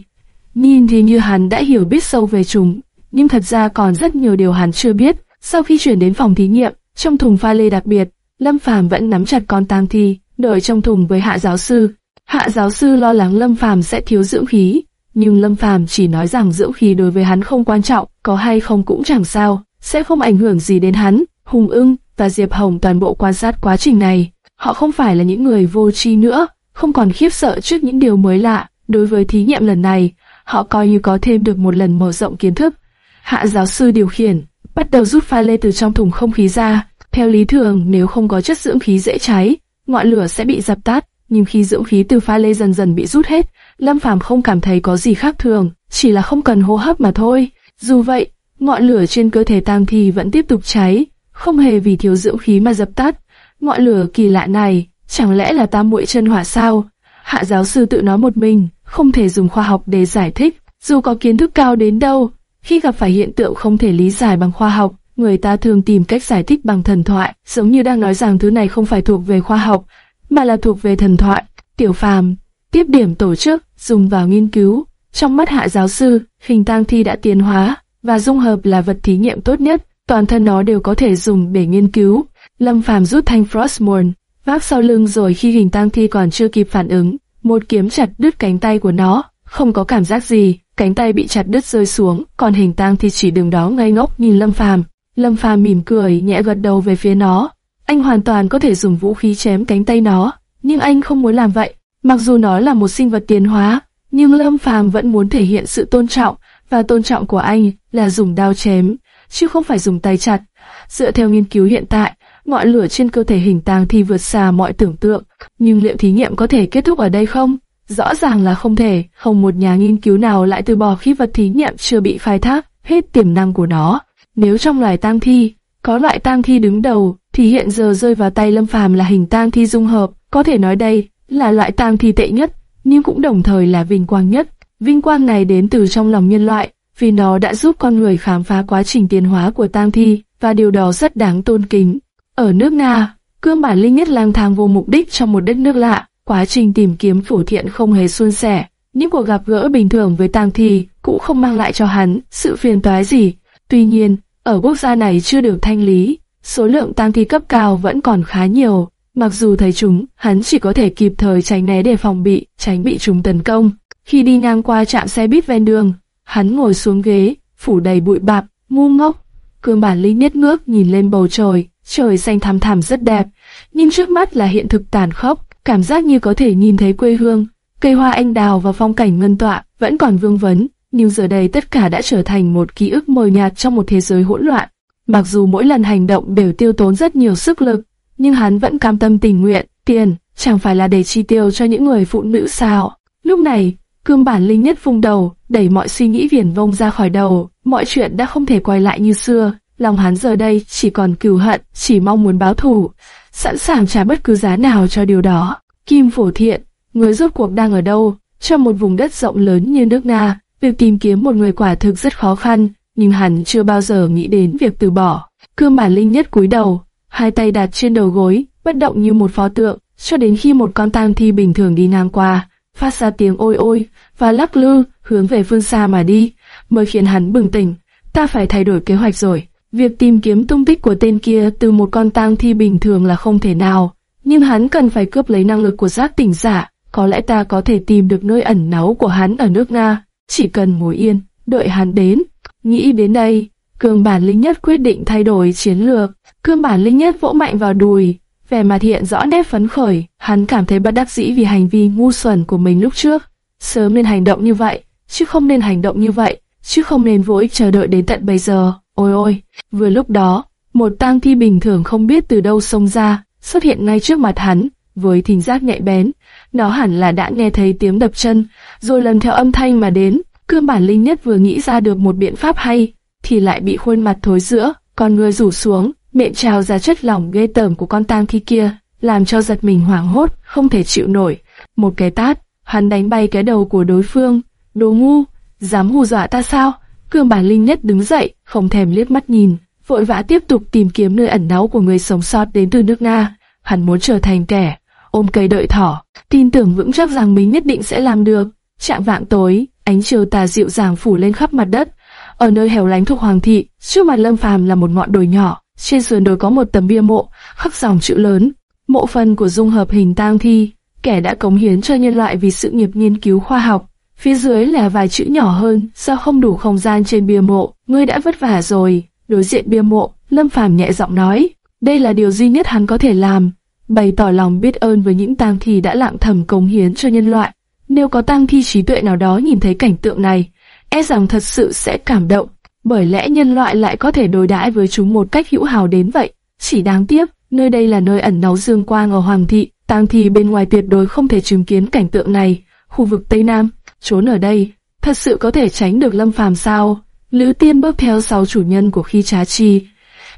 Nhìn thì như hắn đã hiểu biết sâu về chúng, nhưng thật ra còn rất nhiều điều hắn chưa biết. Sau khi chuyển đến phòng thí nghiệm, trong thùng pha lê đặc biệt, Lâm Phàm vẫn nắm chặt con tang thi, đợi trong thùng với hạ giáo sư. Hạ giáo sư lo lắng Lâm Phàm sẽ thiếu dưỡng khí, nhưng Lâm Phàm chỉ nói rằng dưỡng khí đối với hắn không quan trọng, có hay không cũng chẳng sao, sẽ không ảnh hưởng gì đến hắn. Hùng ưng và Diệp Hồng toàn bộ quan sát quá trình này, họ không phải là những người vô tri nữa, không còn khiếp sợ trước những điều mới lạ. Đối với thí nghiệm lần này, họ coi như có thêm được một lần mở rộng kiến thức. Hạ giáo sư điều khiển, bắt đầu rút pha lê từ trong thùng không khí ra. Theo lý thường, nếu không có chất dưỡng khí dễ cháy, ngọn lửa sẽ bị dập tắt. Nhưng khi dưỡng khí từ pha lê dần dần bị rút hết, Lâm Phàm không cảm thấy có gì khác thường, chỉ là không cần hô hấp mà thôi. Dù vậy, ngọn lửa trên cơ thể Tam Thi vẫn tiếp tục cháy, không hề vì thiếu dưỡng khí mà dập tắt. Ngọn lửa kỳ lạ này, chẳng lẽ là tam muội chân hỏa sao? Hạ giáo sư tự nói một mình, không thể dùng khoa học để giải thích. Dù có kiến thức cao đến đâu, khi gặp phải hiện tượng không thể lý giải bằng khoa học, người ta thường tìm cách giải thích bằng thần thoại, giống như đang nói rằng thứ này không phải thuộc về khoa học, mà là thuộc về thần thoại. Tiểu phàm, tiếp điểm tổ chức, dùng vào nghiên cứu. Trong mắt hạ giáo sư, hình tang thi đã tiến hóa, và dung hợp là vật thí nghiệm tốt nhất, toàn thân nó đều có thể dùng để nghiên cứu. Lâm phàm rút thanh Frostmourne, vác sau lưng rồi khi hình tang thi còn chưa kịp phản ứng, một kiếm chặt đứt cánh tay của nó, không có cảm giác gì, cánh tay bị chặt đứt rơi xuống, còn hình tang thi chỉ đứng đó ngây ngốc nhìn Lâm Phàm. Lâm Phàm mỉm cười, nhẹ gật đầu về phía nó. Anh hoàn toàn có thể dùng vũ khí chém cánh tay nó, nhưng anh không muốn làm vậy. Mặc dù nó là một sinh vật tiến hóa, nhưng Lâm Phàm vẫn muốn thể hiện sự tôn trọng, và tôn trọng của anh là dùng đao chém, chứ không phải dùng tay chặt. Dựa theo nghiên cứu hiện tại, ngọn lửa trên cơ thể hình tang thi vượt xa mọi tưởng tượng, nhưng liệu thí nghiệm có thể kết thúc ở đây không? Rõ ràng là không thể, không một nhà nghiên cứu nào lại từ bỏ khi vật thí nghiệm chưa bị khai thác hết tiềm năng của nó. Nếu trong loài tang thi, có loại tang thi đứng đầu, thì hiện giờ rơi vào tay Lâm Phàm là hình tang thi dung hợp, có thể nói đây là loại tang thi tệ nhất, nhưng cũng đồng thời là vinh quang nhất. Vinh quang này đến từ trong lòng nhân loại, vì nó đã giúp con người khám phá quá trình tiến hóa của tang thi, và điều đó rất đáng tôn kính. Ở nước Nga, cương bản linh nhất lang thang vô mục đích trong một đất nước lạ, quá trình tìm kiếm phổ thiện không hề suôn sẻ. Những cuộc gặp gỡ bình thường với tang thi cũng không mang lại cho hắn sự phiền toái gì. Tuy nhiên, ở quốc gia này chưa được thanh lý, số lượng tang thi cấp cao vẫn còn khá nhiều. Mặc dù thấy chúng, hắn chỉ có thể kịp thời tránh né để phòng bị, tránh bị chúng tấn công. Khi đi ngang qua trạm xe buýt ven đường, hắn ngồi xuống ghế, phủ đầy bụi bạp, ngu ngốc. Cương bản linh nhất ngước nhìn lên bầu trời, trời xanh thăm thẳm rất đẹp, nhưng trước mắt là hiện thực tàn khốc, cảm giác như có thể nhìn thấy quê hương. Cây hoa anh đào và phong cảnh ngân tọa vẫn còn vương vấn, nhưng giờ đây tất cả đã trở thành một ký ức mờ nhạt trong một thế giới hỗn loạn. Mặc dù mỗi lần hành động đều tiêu tốn rất nhiều sức lực, nhưng hắn vẫn cam tâm tình nguyện, tiền chẳng phải là để chi tiêu cho những người phụ nữ sao? Lúc này, cương bản linh nhất vung đầu, đẩy mọi suy nghĩ viển vông ra khỏi đầu, mọi chuyện đã không thể quay lại như xưa, lòng hắn giờ đây chỉ còn cừu hận, chỉ mong muốn báo thù, sẵn sàng trả bất cứ giá nào cho điều đó. Kim Phổ Thiện, người rốt cuộc đang ở đâu? Trong một vùng đất rộng lớn như nước Na, việc tìm kiếm một người quả thực rất khó khăn, nhưng hắn chưa bao giờ nghĩ đến việc từ bỏ. Cương bản linh nhất cúi đầu, hai tay đặt trên đầu gối, bất động như một pho tượng, cho đến khi một con tang thi bình thường đi ngang qua, phát ra tiếng ôi ôi và lắc lư hướng về phương xa mà đi, mới khiến hắn bừng tỉnh. Ta phải thay đổi kế hoạch rồi. Việc tìm kiếm tung tích của tên kia từ một con tang thi bình thường là không thể nào, nhưng hắn cần phải cướp lấy năng lực của giác tỉnh giả. Có lẽ ta có thể tìm được nơi ẩn náu của hắn ở nước Nga, chỉ cần ngồi yên, đợi hắn đến. Nghĩ đến đây, Cương bản linh nhất quyết định thay đổi chiến lược. Cương bản linh nhất vỗ mạnh vào đùi, vẻ mặt hiện rõ nét phấn khởi. Hắn cảm thấy bất đắc dĩ vì hành vi ngu xuẩn của mình lúc trước. Sớm nên hành động như vậy, chứ không nên hành động như vậy, chứ không nên vô ích chờ đợi đến tận bây giờ. Ôi ôi, vừa lúc đó, một tang thi bình thường không biết từ đâu xông ra, xuất hiện ngay trước mặt hắn, với thính giác nhạy bén. Nó hẳn là đã nghe thấy tiếng đập chân, rồi lần theo âm thanh mà đến. Cương bản linh nhất vừa nghĩ ra được một biện pháp hay, thì lại bị khuôn mặt thối giữa, con người rủ xuống, miệng trào ra chất lỏng ghê tởm của con tang thi kia, làm cho giật mình hoảng hốt, không thể chịu nổi. Một cái tát, hắn đánh bay cái đầu của đối phương. Đồ ngu, dám hù dọa ta sao? Cương bản linh nhất đứng dậy, không thèm liếc mắt nhìn, vội vã tiếp tục tìm kiếm nơi ẩn náu của người sống sót đến từ nước Nga. Hắn muốn trở thành kẻ ôm cây đợi thỏ, tin tưởng vững chắc rằng mình nhất định sẽ làm được. Trạng vạng tối, ánh chiều tà dịu dàng phủ lên khắp mặt đất. Ở nơi hẻo lánh thuộc Hoàng thị, trước mặt Lâm Phàm là một ngọn đồi nhỏ, trên sườn đồi có một tấm bia mộ, khắc dòng chữ lớn, mộ phần của dung hợp hình tang thi, kẻ đã cống hiến cho nhân loại vì sự nghiệp nghiên cứu khoa học. Phía dưới là vài chữ nhỏ hơn, sao không đủ không gian trên bia mộ, ngươi đã vất vả rồi. Đối diện bia mộ, Lâm Phàm nhẹ giọng nói, đây là điều duy nhất hắn có thể làm, bày tỏ lòng biết ơn với những tang thi đã lặng thầm cống hiến cho nhân loại. Nếu có tang thi trí tuệ nào đó nhìn thấy cảnh tượng này, e rằng thật sự sẽ cảm động, bởi lẽ nhân loại lại có thể đối đãi với chúng một cách hữu hào đến vậy. Chỉ đáng tiếc, nơi đây là nơi ẩn náu dương quang ở Hoàng thị, tang thi bên ngoài tuyệt đối không thể chứng kiến cảnh tượng này. Khu vực Tây Nam, trốn ở đây, thật sự có thể tránh được Lâm Phàm sao? Lữ Tiên bước theo sau chủ nhân của khi trá chi,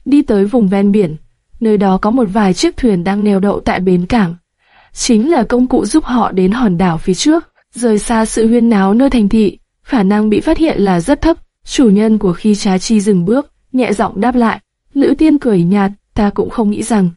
đi tới vùng ven biển. Nơi đó có một vài chiếc thuyền đang neo đậu tại bến cảng. Chính là công cụ giúp họ đến hòn đảo phía trước, rời xa sự huyên náo nơi thành thị. khả năng bị phát hiện là rất thấp. Chủ nhân của khi trá chi dừng bước, nhẹ giọng đáp lại. Lữ tiên cười nhạt, ta cũng không nghĩ rằng,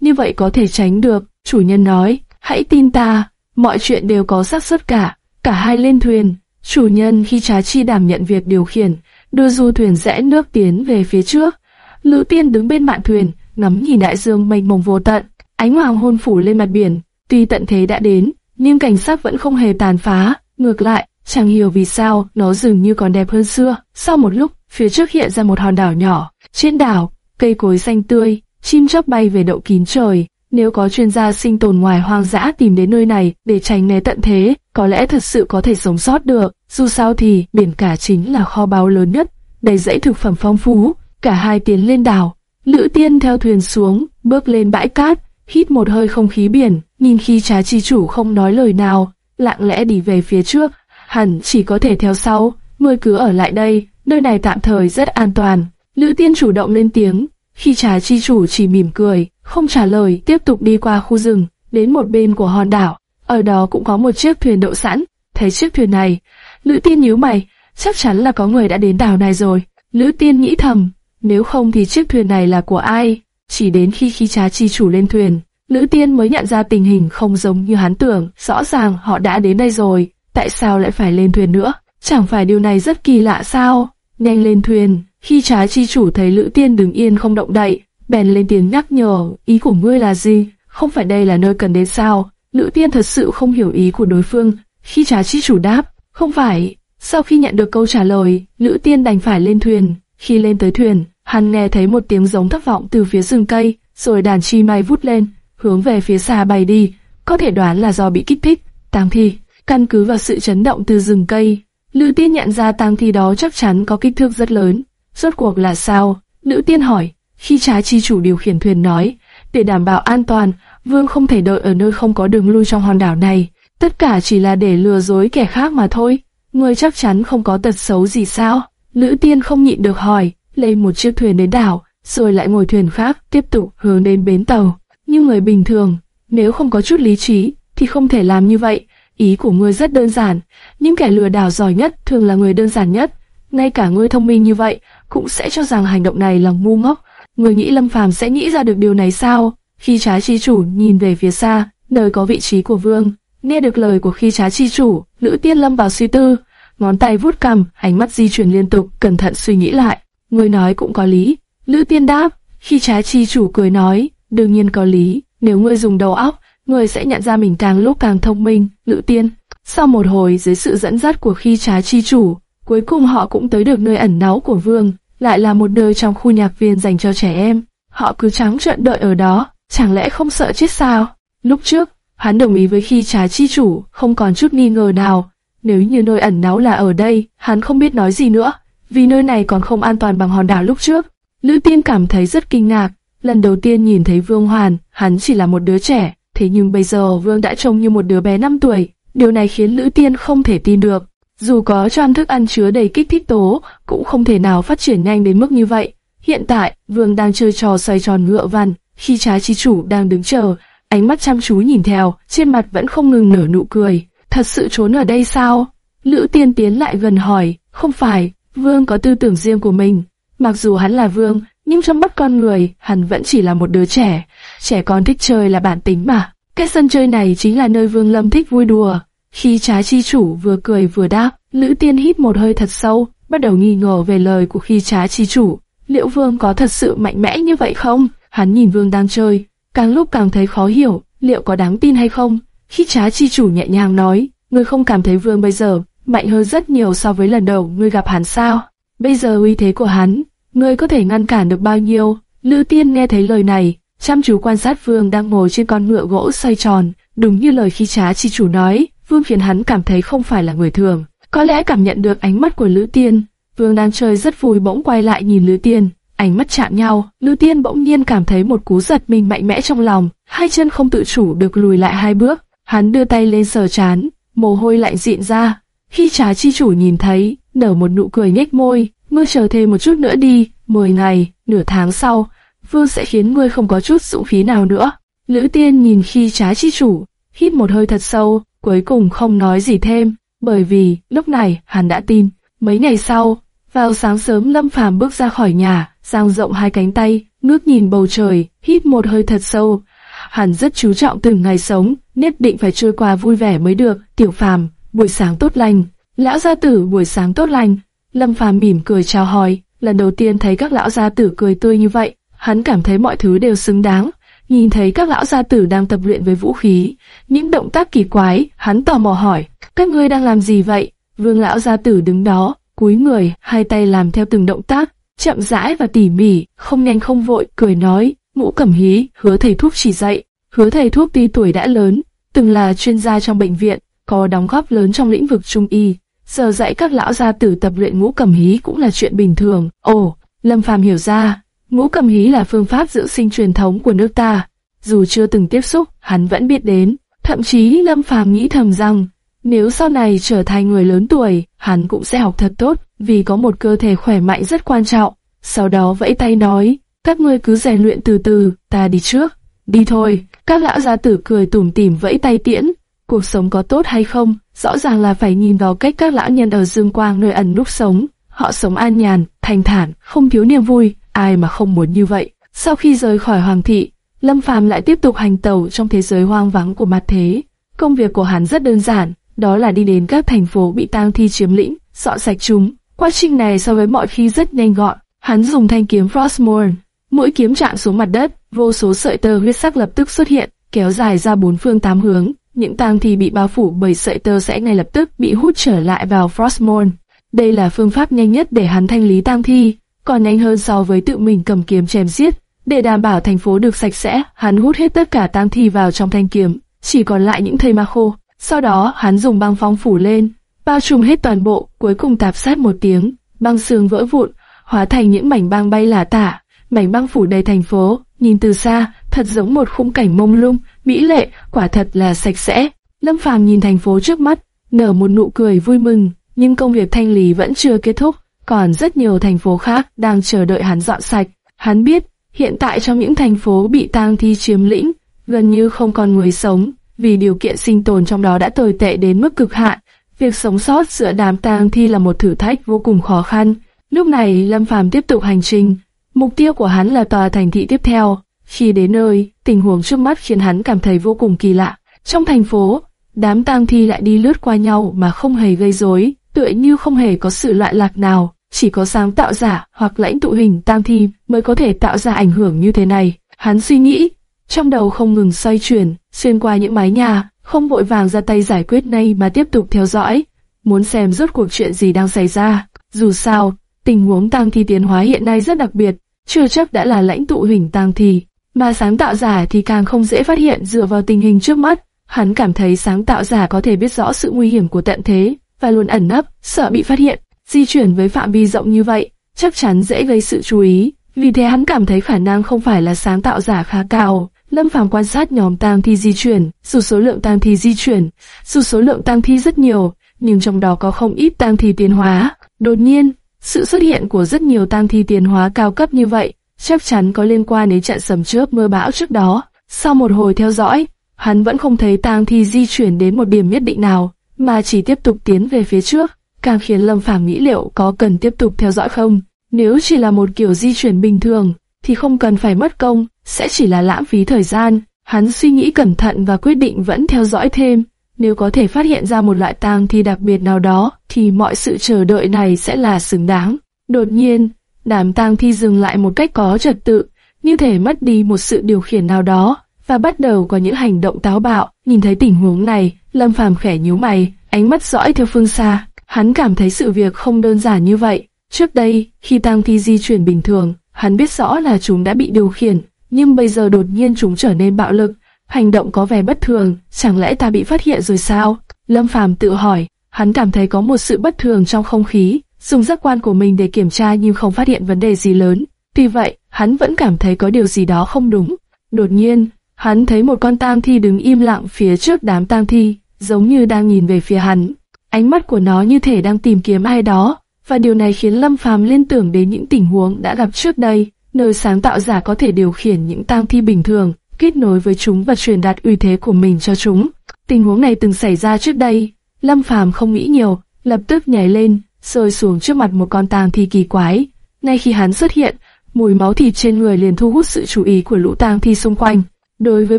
như vậy có thể tránh được. Chủ nhân nói, hãy tin ta, mọi chuyện đều có xác suất cả. Cả hai lên thuyền, chủ nhân khi trá chi đảm nhận việc điều khiển, đưa du thuyền rẽ nước tiến về phía trước. Lữ tiên đứng bên mạn thuyền, ngắm nhìn đại dương mênh mông vô tận, ánh hoàng hôn phủ lên mặt biển. Tuy tận thế đã đến, nhưng cảnh sắc vẫn không hề tàn phá. Ngược lại, chẳng hiểu vì sao nó dường như còn đẹp hơn xưa. Sau một lúc, phía trước hiện ra một hòn đảo nhỏ. Trên đảo, cây cối xanh tươi, chim chóc bay về đậu kín trời. Nếu có chuyên gia sinh tồn ngoài hoang dã tìm đến nơi này để tránh né tận thế, có lẽ thật sự có thể sống sót được. Dù sao thì, biển cả chính là kho báu lớn nhất, đầy dãy thực phẩm phong phú. Cả hai tiến lên đảo, Lữ Tiên theo thuyền xuống, bước lên bãi cát, hít một hơi không khí biển, nhìn khi trá chi chủ không nói lời nào, lặng lẽ đi về phía trước, hẳn chỉ có thể theo sau, ngươi cứ ở lại đây, nơi này tạm thời rất an toàn. Lữ Tiên chủ động lên tiếng, khi trà chi chủ chỉ mỉm cười, không trả lời, tiếp tục đi qua khu rừng, đến một bên của hòn đảo, ở đó cũng có một chiếc thuyền đậu sẵn, thấy chiếc thuyền này, Lữ Tiên nhíu mày, chắc chắn là có người đã đến đảo này rồi. Lữ Tiên nghĩ thầm, nếu không thì chiếc thuyền này là của ai? Chỉ đến khi khi trà chi chủ lên thuyền, Lữ Tiên mới nhận ra tình hình không giống như hắn tưởng, rõ ràng họ đã đến đây rồi, tại sao lại phải lên thuyền nữa? Chẳng phải điều này rất kỳ lạ sao? Nhanh lên thuyền, khi trái chi chủ thấy Lữ Tiên đứng yên không động đậy, bèn lên tiếng nhắc nhở, ý của ngươi là gì? Không phải đây là nơi cần đến sao? Lữ Tiên thật sự không hiểu ý của đối phương, khi trái chi chủ đáp, không phải. Sau khi nhận được câu trả lời, Lữ Tiên đành phải lên thuyền, khi lên tới thuyền, hắn nghe thấy một tiếng giống thất vọng từ phía rừng cây, rồi đàn chi may vút lên, hướng về phía xa bay đi, có thể đoán là do bị kích thích. Tang thi, căn cứ vào sự chấn động từ rừng cây, Lữ Tiên nhận ra tang thi đó chắc chắn có kích thước rất lớn. Rốt cuộc là sao? Nữ tiên hỏi. Khi trái chi chủ điều khiển thuyền nói, để đảm bảo an toàn, vương không thể đợi ở nơi không có đường lui trong hòn đảo này. Tất cả chỉ là để lừa dối kẻ khác mà thôi. Người chắc chắn không có tật xấu gì sao? Nữ tiên không nhịn được hỏi, lấy một chiếc thuyền đến đảo, rồi lại ngồi thuyền khác, tiếp tục hướng đến bến tàu. Như người bình thường, nếu không có chút lý trí, thì không thể làm như vậy. Ý của ngươi rất đơn giản, những kẻ lừa đảo giỏi nhất thường là người đơn giản nhất. Ngay cả ngươi thông minh như vậy, cũng sẽ cho rằng hành động này là ngu ngốc. người nghĩ Lâm Phàm sẽ nghĩ ra được điều này sao? Khi trái chi chủ nhìn về phía xa, nơi có vị trí của vương, nghe được lời của khi trái chi chủ, Lữ Tiên lâm vào suy tư, ngón tay vuốt cằm, ánh mắt di chuyển liên tục, cẩn thận suy nghĩ lại. người nói cũng có lý. Lữ Tiên đáp, khi trái chi chủ cười nói, đương nhiên có lý, nếu ngươi dùng đầu óc, ngươi sẽ nhận ra mình càng lúc càng thông minh, Lữ Tiên. Sau một hồi dưới sự dẫn dắt của khi trái chi chủ, cuối cùng họ cũng tới được nơi ẩn náu của vương, lại là một nơi trong khu nhạc viên dành cho trẻ em. Họ cứ trắng trợn đợi ở đó, chẳng lẽ không sợ chết sao? Lúc trước, hắn đồng ý với khi trái chi chủ, không còn chút nghi ngờ nào. Nếu như nơi ẩn náu là ở đây, hắn không biết nói gì nữa, vì nơi này còn không an toàn bằng hòn đảo lúc trước. Lữ Tiên cảm thấy rất kinh ngạc, lần đầu tiên nhìn thấy Vương Hoàn, hắn chỉ là một đứa trẻ, thế nhưng bây giờ Vương đã trông như một đứa bé 5 tuổi. Điều này khiến Lữ Tiên không thể tin được. Dù có cho ăn thức ăn chứa đầy kích thích tố, cũng không thể nào phát triển nhanh đến mức như vậy. Hiện tại, Vương đang chơi trò xoay tròn ngựa văn, khi trái chi chủ đang đứng chờ, ánh mắt chăm chú nhìn theo, trên mặt vẫn không ngừng nở nụ cười. Thật sự trốn ở đây sao? Lữ Tiên tiến lại gần hỏi, không phải, Vương có tư tưởng riêng của mình. Mặc dù hắn là Vương, nhưng trong mắt con người, hắn vẫn chỉ là một đứa trẻ. Trẻ con thích chơi là bản tính mà. Cái sân chơi này chính là nơi Vương Lâm thích vui đùa. Khi trái chi chủ vừa cười vừa đáp, Lữ Tiên hít một hơi thật sâu, bắt đầu nghi ngờ về lời của khi trái chi chủ. Liệu Vương có thật sự mạnh mẽ như vậy không? Hắn nhìn Vương đang chơi, càng lúc càng thấy khó hiểu, liệu có đáng tin hay không? Khi trái chi chủ nhẹ nhàng nói, ngươi không cảm thấy Vương bây giờ mạnh hơn rất nhiều so với lần đầu ngươi gặp hắn sao? Bây giờ uy thế của hắn, ngươi có thể ngăn cản được bao nhiêu? Lữ Tiên nghe thấy lời này, chăm chú quan sát Vương đang ngồi trên con ngựa gỗ xoay tròn, đúng như lời khi trá chi chủ nói, Vương khiến hắn cảm thấy không phải là người thường. Có lẽ cảm nhận được ánh mắt của Lữ Tiên, Vương đang chơi rất vui bỗng quay lại nhìn Lữ Tiên, ánh mắt chạm nhau, Lữ Tiên bỗng nhiên cảm thấy một cú giật mình mạnh mẽ trong lòng, hai chân không tự chủ được lùi lại hai bước, hắn đưa tay lên sờ chán, mồ hôi lạnh dịn ra. Khi trá chi chủ nhìn thấy, nở một nụ cười nhếch môi, ngươi chờ thêm một chút nữa đi, 10 ngày, nửa tháng sau, Vương sẽ khiến ngươi không có chút dũng khí nào nữa. Lữ Tiên nhìn khi trá chi chủ, hít một hơi thật sâu, cuối cùng không nói gì thêm. bởi vì lúc này hắn đã tin. Mấy ngày sau, vào sáng sớm Lâm Phàm bước ra khỏi nhà, dang rộng hai cánh tay, ngước nhìn bầu trời, hít một hơi thật sâu. Hắn rất chú trọng từng ngày sống, nhất định phải trôi qua vui vẻ mới được. Tiểu Phàm, buổi sáng tốt lành. Lão gia tử buổi sáng tốt lành. Lâm Phàm mỉm cười chào hỏi, lần đầu tiên thấy các lão gia tử cười tươi như vậy, hắn cảm thấy mọi thứ đều xứng đáng. Nhìn thấy các lão gia tử đang tập luyện với vũ khí, những động tác kỳ quái, hắn tò mò hỏi, các ngươi đang làm gì vậy? Vương lão gia tử đứng đó, cúi người, hai tay làm theo từng động tác, chậm rãi và tỉ mỉ, không nhanh không vội, cười nói, ngũ cẩm hí, hứa thầy thuốc chỉ dạy. Hứa thầy thuốc tuy tuổi đã lớn, từng là chuyên gia trong bệnh viện, có đóng góp lớn trong lĩnh vực trung y. Giờ dạy các lão gia tử tập luyện ngũ cẩm hí cũng là chuyện bình thường. Ồ, Lâm Phàm hiểu ra, ngũ cầm hí là phương pháp dưỡng sinh truyền thống của nước ta. Dù chưa từng tiếp xúc, hắn vẫn biết đến. Thậm chí Lâm Phàm nghĩ thầm rằng, nếu sau này trở thành người lớn tuổi, hắn cũng sẽ học thật tốt, vì có một cơ thể khỏe mạnh rất quan trọng. Sau đó vẫy tay nói, các ngươi cứ rèn luyện từ từ, ta đi trước. Đi thôi, các lão gia tử cười tủm tỉm vẫy tay tiễn. Cuộc sống có tốt hay không, rõ ràng là phải nhìn vào cách các lão nhân ở dương quang nơi ẩn núp sống. Họ sống an nhàn, thanh thản, không thiếu niềm vui, ai mà không muốn như vậy. Sau khi rời khỏi hoàng thị, Lâm Phàm lại tiếp tục hành tẩu trong thế giới hoang vắng của mặt thế. Công việc của hắn rất đơn giản, đó là đi đến các thành phố bị tang thi chiếm lĩnh, dọn sạch chúng. Quá trình này so với mọi khi rất nhanh gọn. Hắn dùng thanh kiếm Frostmourne, mũi kiếm chạm xuống mặt đất, vô số sợi tơ huyết sắc lập tức xuất hiện, kéo dài ra bốn phương tám hướng. Những tang thi bị bao phủ bởi sợi tơ sẽ ngay lập tức bị hút trở lại vào Frostmourne. Đây là phương pháp nhanh nhất để hắn thanh lý tang thi, còn nhanh hơn so với tự mình cầm kiếm chém giết. Để đảm bảo thành phố được sạch sẽ, hắn hút hết tất cả tang thi vào trong thanh kiếm, chỉ còn lại những thây ma khô. Sau đó hắn dùng băng phong phủ lên, bao trùm hết toàn bộ, cuối cùng tạp sát một tiếng, băng xương vỡ vụn, hóa thành những mảnh băng bay lả tả, mảnh băng phủ đầy thành phố, nhìn từ xa, thật giống một khung cảnh mông lung, mỹ lệ, quả thật là sạch sẽ. Lâm Phàm nhìn thành phố trước mắt, nở một nụ cười vui mừng, nhưng công việc thanh lý vẫn chưa kết thúc, còn rất nhiều thành phố khác đang chờ đợi hắn dọn sạch. Hắn biết, hiện tại trong những thành phố bị tang thi chiếm lĩnh, gần như không còn người sống, vì điều kiện sinh tồn trong đó đã tồi tệ đến mức cực hạn. Việc sống sót giữa đám tang thi là một thử thách vô cùng khó khăn. Lúc này Lâm Phàm tiếp tục hành trình. Mục tiêu của hắn là tòa thành thị tiếp theo. Khi đến nơi, tình huống trước mắt khiến hắn cảm thấy vô cùng kỳ lạ. Trong thành phố, đám tang thi lại đi lướt qua nhau mà không hề gây rối, tựa như không hề có sự loạn lạc nào. Chỉ có sáng tạo giả hoặc lãnh tụ hình tam thi mới có thể tạo ra ảnh hưởng như thế này. Hắn suy nghĩ, trong đầu không ngừng xoay chuyển, xuyên qua những mái nhà, không vội vàng ra tay giải quyết ngay mà tiếp tục theo dõi, muốn xem rốt cuộc chuyện gì đang xảy ra. Dù sao, tình huống tang thi tiến hóa hiện nay rất đặc biệt, chưa chắc đã là lãnh tụ hình tang thi, mà sáng tạo giả thì càng không dễ phát hiện dựa vào tình hình trước mắt. Hắn cảm thấy sáng tạo giả có thể biết rõ sự nguy hiểm của tận thế và luôn ẩn nấp, sợ bị phát hiện. Di chuyển với phạm vi rộng như vậy, chắc chắn dễ gây sự chú ý. Vì thế hắn cảm thấy khả năng không phải là sáng tạo giả khá cao. Lâm Phàm quan sát nhóm tang thi di chuyển, dù số lượng tang thi di chuyển, dù số lượng tang thi rất nhiều, nhưng trong đó có không ít tang thi tiến hóa. Đột nhiên, sự xuất hiện của rất nhiều tang thi tiến hóa cao cấp như vậy, chắc chắn có liên quan đến trận sầm chớp mưa bão trước đó. Sau một hồi theo dõi, hắn vẫn không thấy tang thi di chuyển đến một điểm nhất định nào, mà chỉ tiếp tục tiến về phía trước, càng khiến Lâm Phàm nghĩ liệu có cần tiếp tục theo dõi không. Nếu chỉ là một kiểu di chuyển bình thường, thì không cần phải mất công, sẽ chỉ là lãng phí thời gian. Hắn suy nghĩ cẩn thận và quyết định vẫn theo dõi thêm. Nếu có thể phát hiện ra một loại tang thi đặc biệt nào đó, thì mọi sự chờ đợi này sẽ là xứng đáng. Đột nhiên, đám tang thi dừng lại một cách có trật tự, như thể mất đi một sự điều khiển nào đó, và bắt đầu có những hành động táo bạo. Nhìn thấy tình huống này, Lâm Phàm khẽ nhíu mày, ánh mắt dõi theo phương xa. Hắn cảm thấy sự việc không đơn giản như vậy. Trước đây, khi tang thi di chuyển bình thường, hắn biết rõ là chúng đã bị điều khiển, nhưng bây giờ đột nhiên chúng trở nên bạo lực, hành động có vẻ bất thường, chẳng lẽ ta bị phát hiện rồi sao? Lâm Phàm tự hỏi, hắn cảm thấy có một sự bất thường trong không khí, dùng giác quan của mình để kiểm tra nhưng không phát hiện vấn đề gì lớn. Tuy vậy, hắn vẫn cảm thấy có điều gì đó không đúng. Đột nhiên, hắn thấy một con tang thi đứng im lặng phía trước đám tang thi, giống như đang nhìn về phía hắn. Ánh mắt của nó như thể đang tìm kiếm ai đó, và điều này khiến Lâm Phàm liên tưởng đến những tình huống đã gặp trước đây nơi sáng tạo giả có thể điều khiển những tang thi bình thường, kết nối với chúng và truyền đạt uy thế của mình cho chúng. Tình huống này từng xảy ra trước đây. Lâm Phàm không nghĩ nhiều, lập tức nhảy lên, rơi xuống trước mặt một con tang thi kỳ quái. Ngay khi hắn xuất hiện, mùi máu thịt trên người liền thu hút sự chú ý của lũ tang thi xung quanh. Đối với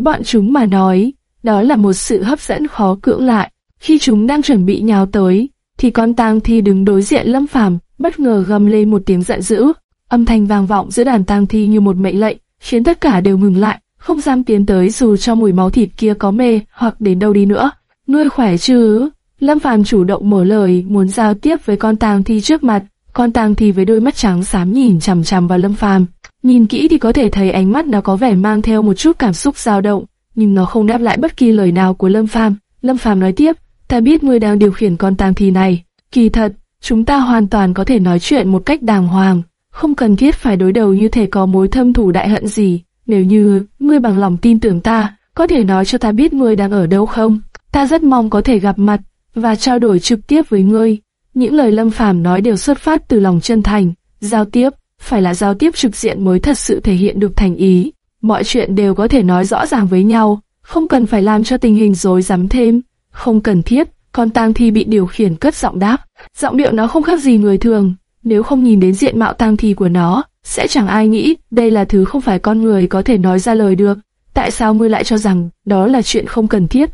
bọn chúng mà nói, đó là một sự hấp dẫn khó cưỡng lại. Khi chúng đang chuẩn bị nhào tới, thì con tang thi đứng đối diện Lâm Phàm, bất ngờ gầm lên một tiếng giận dữ. Âm thanh vang vọng giữa đàn tang thi như một mệnh lệnh, khiến tất cả đều ngừng lại, không dám tiến tới dù cho mùi máu thịt kia có mê hoặc đến đâu đi nữa. nuôi khỏe chứ? Lâm Phàm chủ động mở lời, muốn giao tiếp với con tang thi trước mặt. Con tang thi với đôi mắt trắng xám nhìn chằm chằm vào Lâm Phàm. Nhìn kỹ thì có thể thấy ánh mắt nó có vẻ mang theo một chút cảm xúc dao động, nhưng nó không đáp lại bất kỳ lời nào của Lâm Phàm. Lâm Phàm nói tiếp, ta biết ngươi đang điều khiển con tang thi này. Kỳ thật, chúng ta hoàn toàn có thể nói chuyện một cách đàng hoàng, không cần thiết phải đối đầu như thể có mối thâm thù đại hận gì. Nếu như ngươi bằng lòng tin tưởng ta, có thể nói cho ta biết ngươi đang ở đâu không? Ta rất mong có thể gặp mặt và trao đổi trực tiếp với ngươi. Những lời Lâm Phàm nói đều xuất phát từ lòng chân thành, giao tiếp, phải là giao tiếp trực diện mới thật sự thể hiện được thành ý. Mọi chuyện đều có thể nói rõ ràng với nhau, không cần phải làm cho tình hình rối rắm thêm, không cần thiết. Con tang thi bị điều khiển cất giọng đáp, giọng điệu nó không khác gì người thường, nếu không nhìn đến diện mạo tang thi của nó, sẽ chẳng ai nghĩ đây là thứ không phải con người có thể nói ra lời được. Tại sao ngươi lại cho rằng đó là chuyện không cần thiết?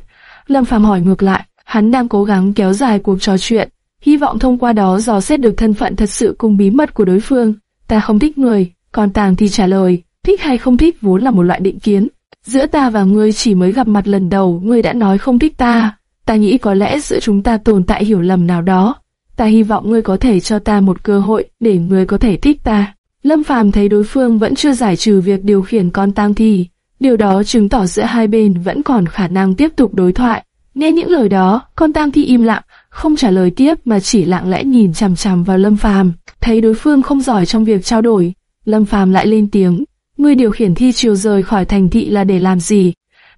Lâm Phàm hỏi ngược lại, hắn đang cố gắng kéo dài cuộc trò chuyện, hy vọng thông qua đó dò xét được thân phận thật sự cùng bí mật của đối phương. Ta không thích người, còn tàng thì trả lời, thích hay không thích vốn là một loại định kiến. Giữa ta và ngươi chỉ mới gặp mặt lần đầu, ngươi đã nói không thích ta. Ta nghĩ có lẽ giữa chúng ta tồn tại hiểu lầm nào đó. Ta hy vọng ngươi có thể cho ta một cơ hội để ngươi có thể thích ta. Lâm Phàm thấy đối phương vẫn chưa giải trừ việc điều khiển con tang thi, điều đó chứng tỏ giữa hai bên vẫn còn khả năng tiếp tục đối thoại. nên những lời đó, con tang thi im lặng, không trả lời tiếp mà chỉ lặng lẽ nhìn chằm chằm vào Lâm Phàm. Thấy đối phương không giỏi trong việc trao đổi, Lâm Phàm lại lên tiếng: "Ngươi điều khiển thi chiều rời khỏi thành thị là để làm gì?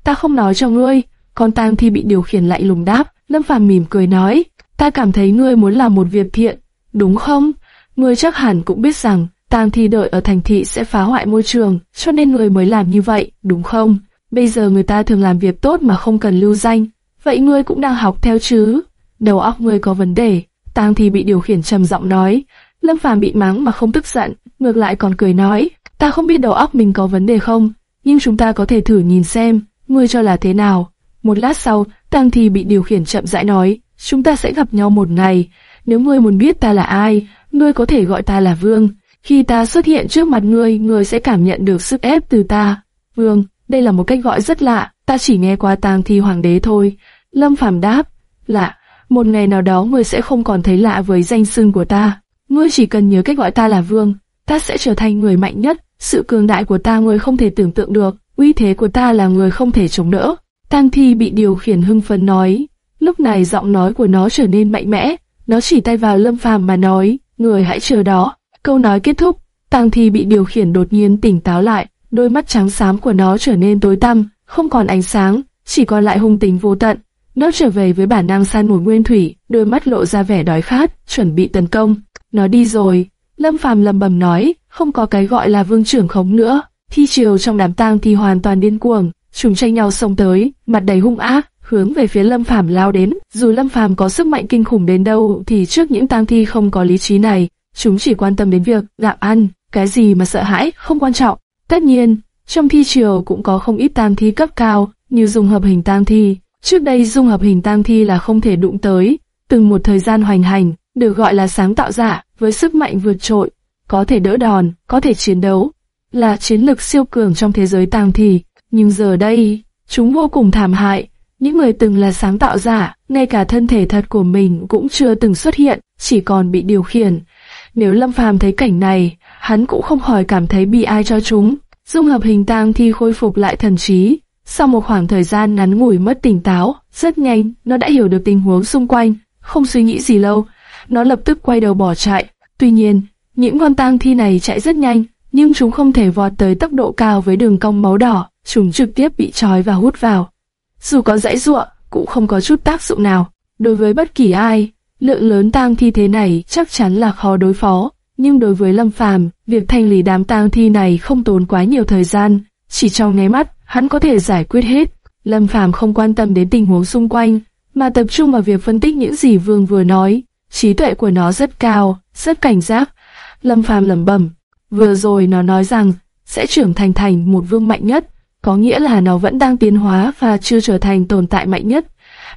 Ta không nói cho ngươi." Con tang thi bị điều khiển lại lùng đáp. Lâm Phàm mỉm cười nói: "Ta cảm thấy ngươi muốn làm một việc thiện, đúng không? Ngươi chắc hẳn cũng biết rằng tang thi đợi ở thành thị sẽ phá hoại môi trường, cho nên người mới làm như vậy, đúng không? Bây giờ người ta thường làm việc tốt mà không cần lưu danh, vậy ngươi cũng đang học theo chứ? Đầu óc ngươi có vấn đề. Tang thi bị điều khiển trầm giọng nói. Lâm Phàm bị mắng mà không tức giận, ngược lại còn cười nói, ta không biết đầu óc mình có vấn đề không, nhưng chúng ta có thể thử nhìn xem, ngươi cho là thế nào. Một lát sau, Tang thi bị điều khiển chậm rãi nói, chúng ta sẽ gặp nhau một ngày. Nếu ngươi muốn biết ta là ai, ngươi có thể gọi ta là Vương. Khi ta xuất hiện trước mặt ngươi, ngươi sẽ cảm nhận được sức ép từ ta. Vương, đây là một cách gọi rất lạ, ta chỉ nghe qua tang thi hoàng đế thôi. Lâm Phàm đáp, lạ, một ngày nào đó ngươi sẽ không còn thấy lạ với danh xưng của ta. Ngươi chỉ cần nhớ cách gọi ta là Vương, ta sẽ trở thành người mạnh nhất. Sự cường đại của ta ngươi không thể tưởng tượng được, uy thế của ta là người không thể chống đỡ. Tang thi bị điều khiển hưng phấn nói. Lúc này giọng nói của nó trở nên mạnh mẽ, nó chỉ tay vào Lâm Phàm mà nói, người hãy chờ đó. Câu nói kết thúc, Tang Thi bị điều khiển đột nhiên tỉnh táo lại, đôi mắt trắng xám của nó trở nên tối tăm, không còn ánh sáng, chỉ còn lại hung tính vô tận. Nó trở về với bản năng san mồi nguyên thủy, đôi mắt lộ ra vẻ đói khát, chuẩn bị tấn công. Nó đi rồi. Lâm Phàm lầm bầm nói, không có cái gọi là vương trưởng khống nữa. Thi triều trong đám tang thì hoàn toàn điên cuồng, chúng tranh nhau xông tới, mặt đầy hung ác, hướng về phía Lâm Phàm lao đến. Dù Lâm Phàm có sức mạnh kinh khủng đến đâu, thì trước những tang thi không có lý trí này, Chúng chỉ quan tâm đến việc gặm ăn, cái gì mà sợ hãi không quan trọng. Tất nhiên, trong thi triều cũng có không ít tang thi cấp cao, như dung hợp hình tang thi. Trước đây dung hợp hình tang thi là không thể đụng tới, từng một thời gian hoành hành, được gọi là sáng tạo giả, với sức mạnh vượt trội, có thể đỡ đòn, có thể chiến đấu, là chiến lực siêu cường trong thế giới tang thi. Nhưng giờ đây, chúng vô cùng thảm hại. Những người từng là sáng tạo giả, ngay cả thân thể thật của mình cũng chưa từng xuất hiện, chỉ còn bị điều khiển. Nếu Lâm Phàm thấy cảnh này, hắn cũng không khỏi cảm thấy bi ai cho chúng. Dung hợp hình tang thi khôi phục lại thần trí. Sau một khoảng thời gian ngắn ngủi mất tỉnh táo, rất nhanh, nó đã hiểu được tình huống xung quanh, không suy nghĩ gì lâu. Nó lập tức quay đầu bỏ chạy. Tuy nhiên, những con tang thi này chạy rất nhanh, nhưng chúng không thể vọt tới tốc độ cao với đường cong máu đỏ, chúng trực tiếp bị trói và hút vào. Dù có dãy ruộng, cũng không có chút tác dụng nào. Đối với bất kỳ ai, Lượng lớn tang thi thế này chắc chắn là khó đối phó, nhưng đối với Lâm Phàm, việc thanh lý đám tang thi này không tốn quá nhiều thời gian, chỉ trong nháy mắt, hắn có thể giải quyết hết. Lâm Phàm không quan tâm đến tình huống xung quanh, mà tập trung vào việc phân tích những gì Vương vừa nói. Trí tuệ của nó rất cao, rất cảnh giác. Lâm Phàm lẩm bẩm, vừa rồi nó nói rằng sẽ trưởng thành thành một vương mạnh nhất, có nghĩa là nó vẫn đang tiến hóa và chưa trở thành tồn tại mạnh nhất.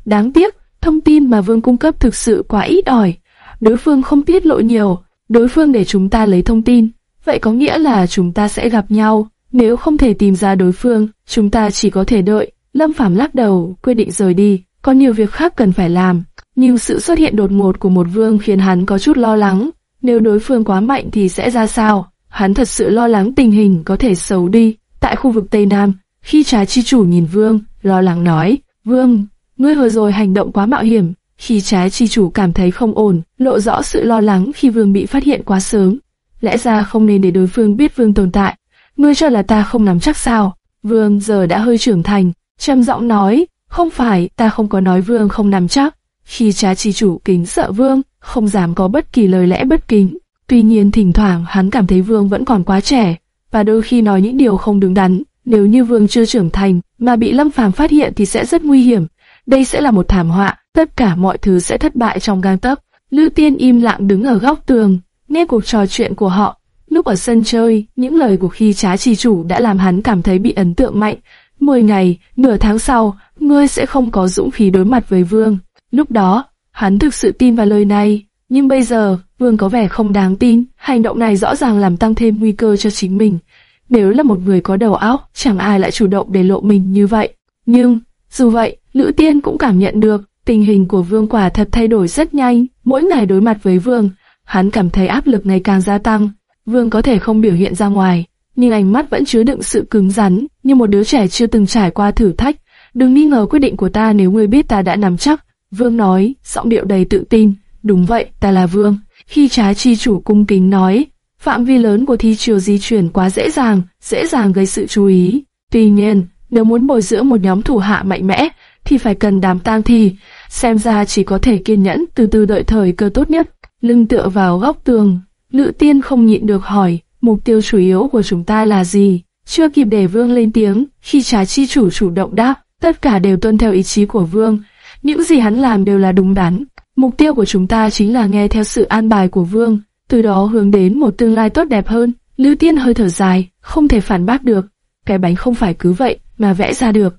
Đáng tiếc, thông tin mà vương cung cấp thực sự quá ít ỏi. Đối phương không tiết lộ nhiều, đối phương để chúng ta lấy thông tin. Vậy có nghĩa là chúng ta sẽ gặp nhau. Nếu không thể tìm ra đối phương, chúng ta chỉ có thể đợi. Lâm Phàm lắc đầu, quyết định rời đi. Có nhiều việc khác cần phải làm. Nhưng sự xuất hiện đột ngột của một vương khiến hắn có chút lo lắng. Nếu đối phương quá mạnh thì sẽ ra sao? Hắn thật sự lo lắng tình hình có thể xấu đi. Tại khu vực Tây Nam, khi trái chi chủ nhìn vương, lo lắng nói, Vương, ngươi vừa rồi hành động quá mạo hiểm. Khi trái chi chủ cảm thấy không ổn, lộ rõ sự lo lắng khi vương bị phát hiện quá sớm. Lẽ ra không nên để đối phương biết vương tồn tại. Ngươi cho là ta không nắm chắc sao? Vương giờ đã hơi trưởng thành, trầm giọng nói, không phải, ta không có nói vương không nắm chắc. Khi trái chi chủ kính sợ vương, không dám có bất kỳ lời lẽ bất kính. Tuy nhiên thỉnh thoảng hắn cảm thấy vương vẫn còn quá trẻ, và đôi khi nói những điều không đứng đắn. Nếu như vương chưa trưởng thành mà bị Lâm Phàm phát hiện thì sẽ rất nguy hiểm. Đây sẽ là một thảm họa, tất cả mọi thứ sẽ thất bại trong gang tấc. Lữ Tiên im lặng đứng ở góc tường, nghe cuộc trò chuyện của họ. Lúc ở sân chơi, những lời của khi trá trì chủ đã làm hắn cảm thấy bị ấn tượng mạnh. Mười ngày, nửa tháng sau, ngươi sẽ không có dũng khí đối mặt với Vương. Lúc đó, hắn thực sự tin vào lời này. Nhưng bây giờ, Vương có vẻ không đáng tin, hành động này rõ ràng làm tăng thêm nguy cơ cho chính mình. Nếu là một người có đầu óc, chẳng ai lại chủ động để lộ mình như vậy. Nhưng, dù vậy, Lữ Tiên cũng cảm nhận được, tình hình của Vương quả thật thay đổi rất nhanh. Mỗi ngày đối mặt với Vương, hắn cảm thấy áp lực ngày càng gia tăng. Vương có thể không biểu hiện ra ngoài, nhưng ánh mắt vẫn chứa đựng sự cứng rắn, như một đứa trẻ chưa từng trải qua thử thách. Đừng nghi ngờ quyết định của ta nếu ngươi biết ta đã nắm chắc. Vương nói, giọng điệu đầy tự tin. Đúng vậy, ta là Vương. Khi trái chi chủ cung kính nói, phạm vi lớn của thi triều di chuyển quá dễ dàng, dễ dàng gây sự chú ý. Tuy nhiên, nếu muốn bồi dưỡng một nhóm thủ hạ mạnh mẽ, thì phải cần đám tang thi, xem ra chỉ có thể kiên nhẫn từ từ đợi thời cơ tốt nhất. Lưng tựa vào góc tường, Lữ Tiên không nhịn được hỏi, mục tiêu chủ yếu của chúng ta là gì? Chưa kịp để Vương lên tiếng, khi trái chi chủ chủ động đáp, tất cả đều tuân theo ý chí của Vương. Những gì hắn làm đều là đúng đắn. Mục tiêu của chúng ta chính là nghe theo sự an bài của Vương, từ đó hướng đến một tương lai tốt đẹp hơn. Lưu Tiên hơi thở dài, không thể phản bác được. Cái bánh không phải cứ vậy mà vẽ ra được.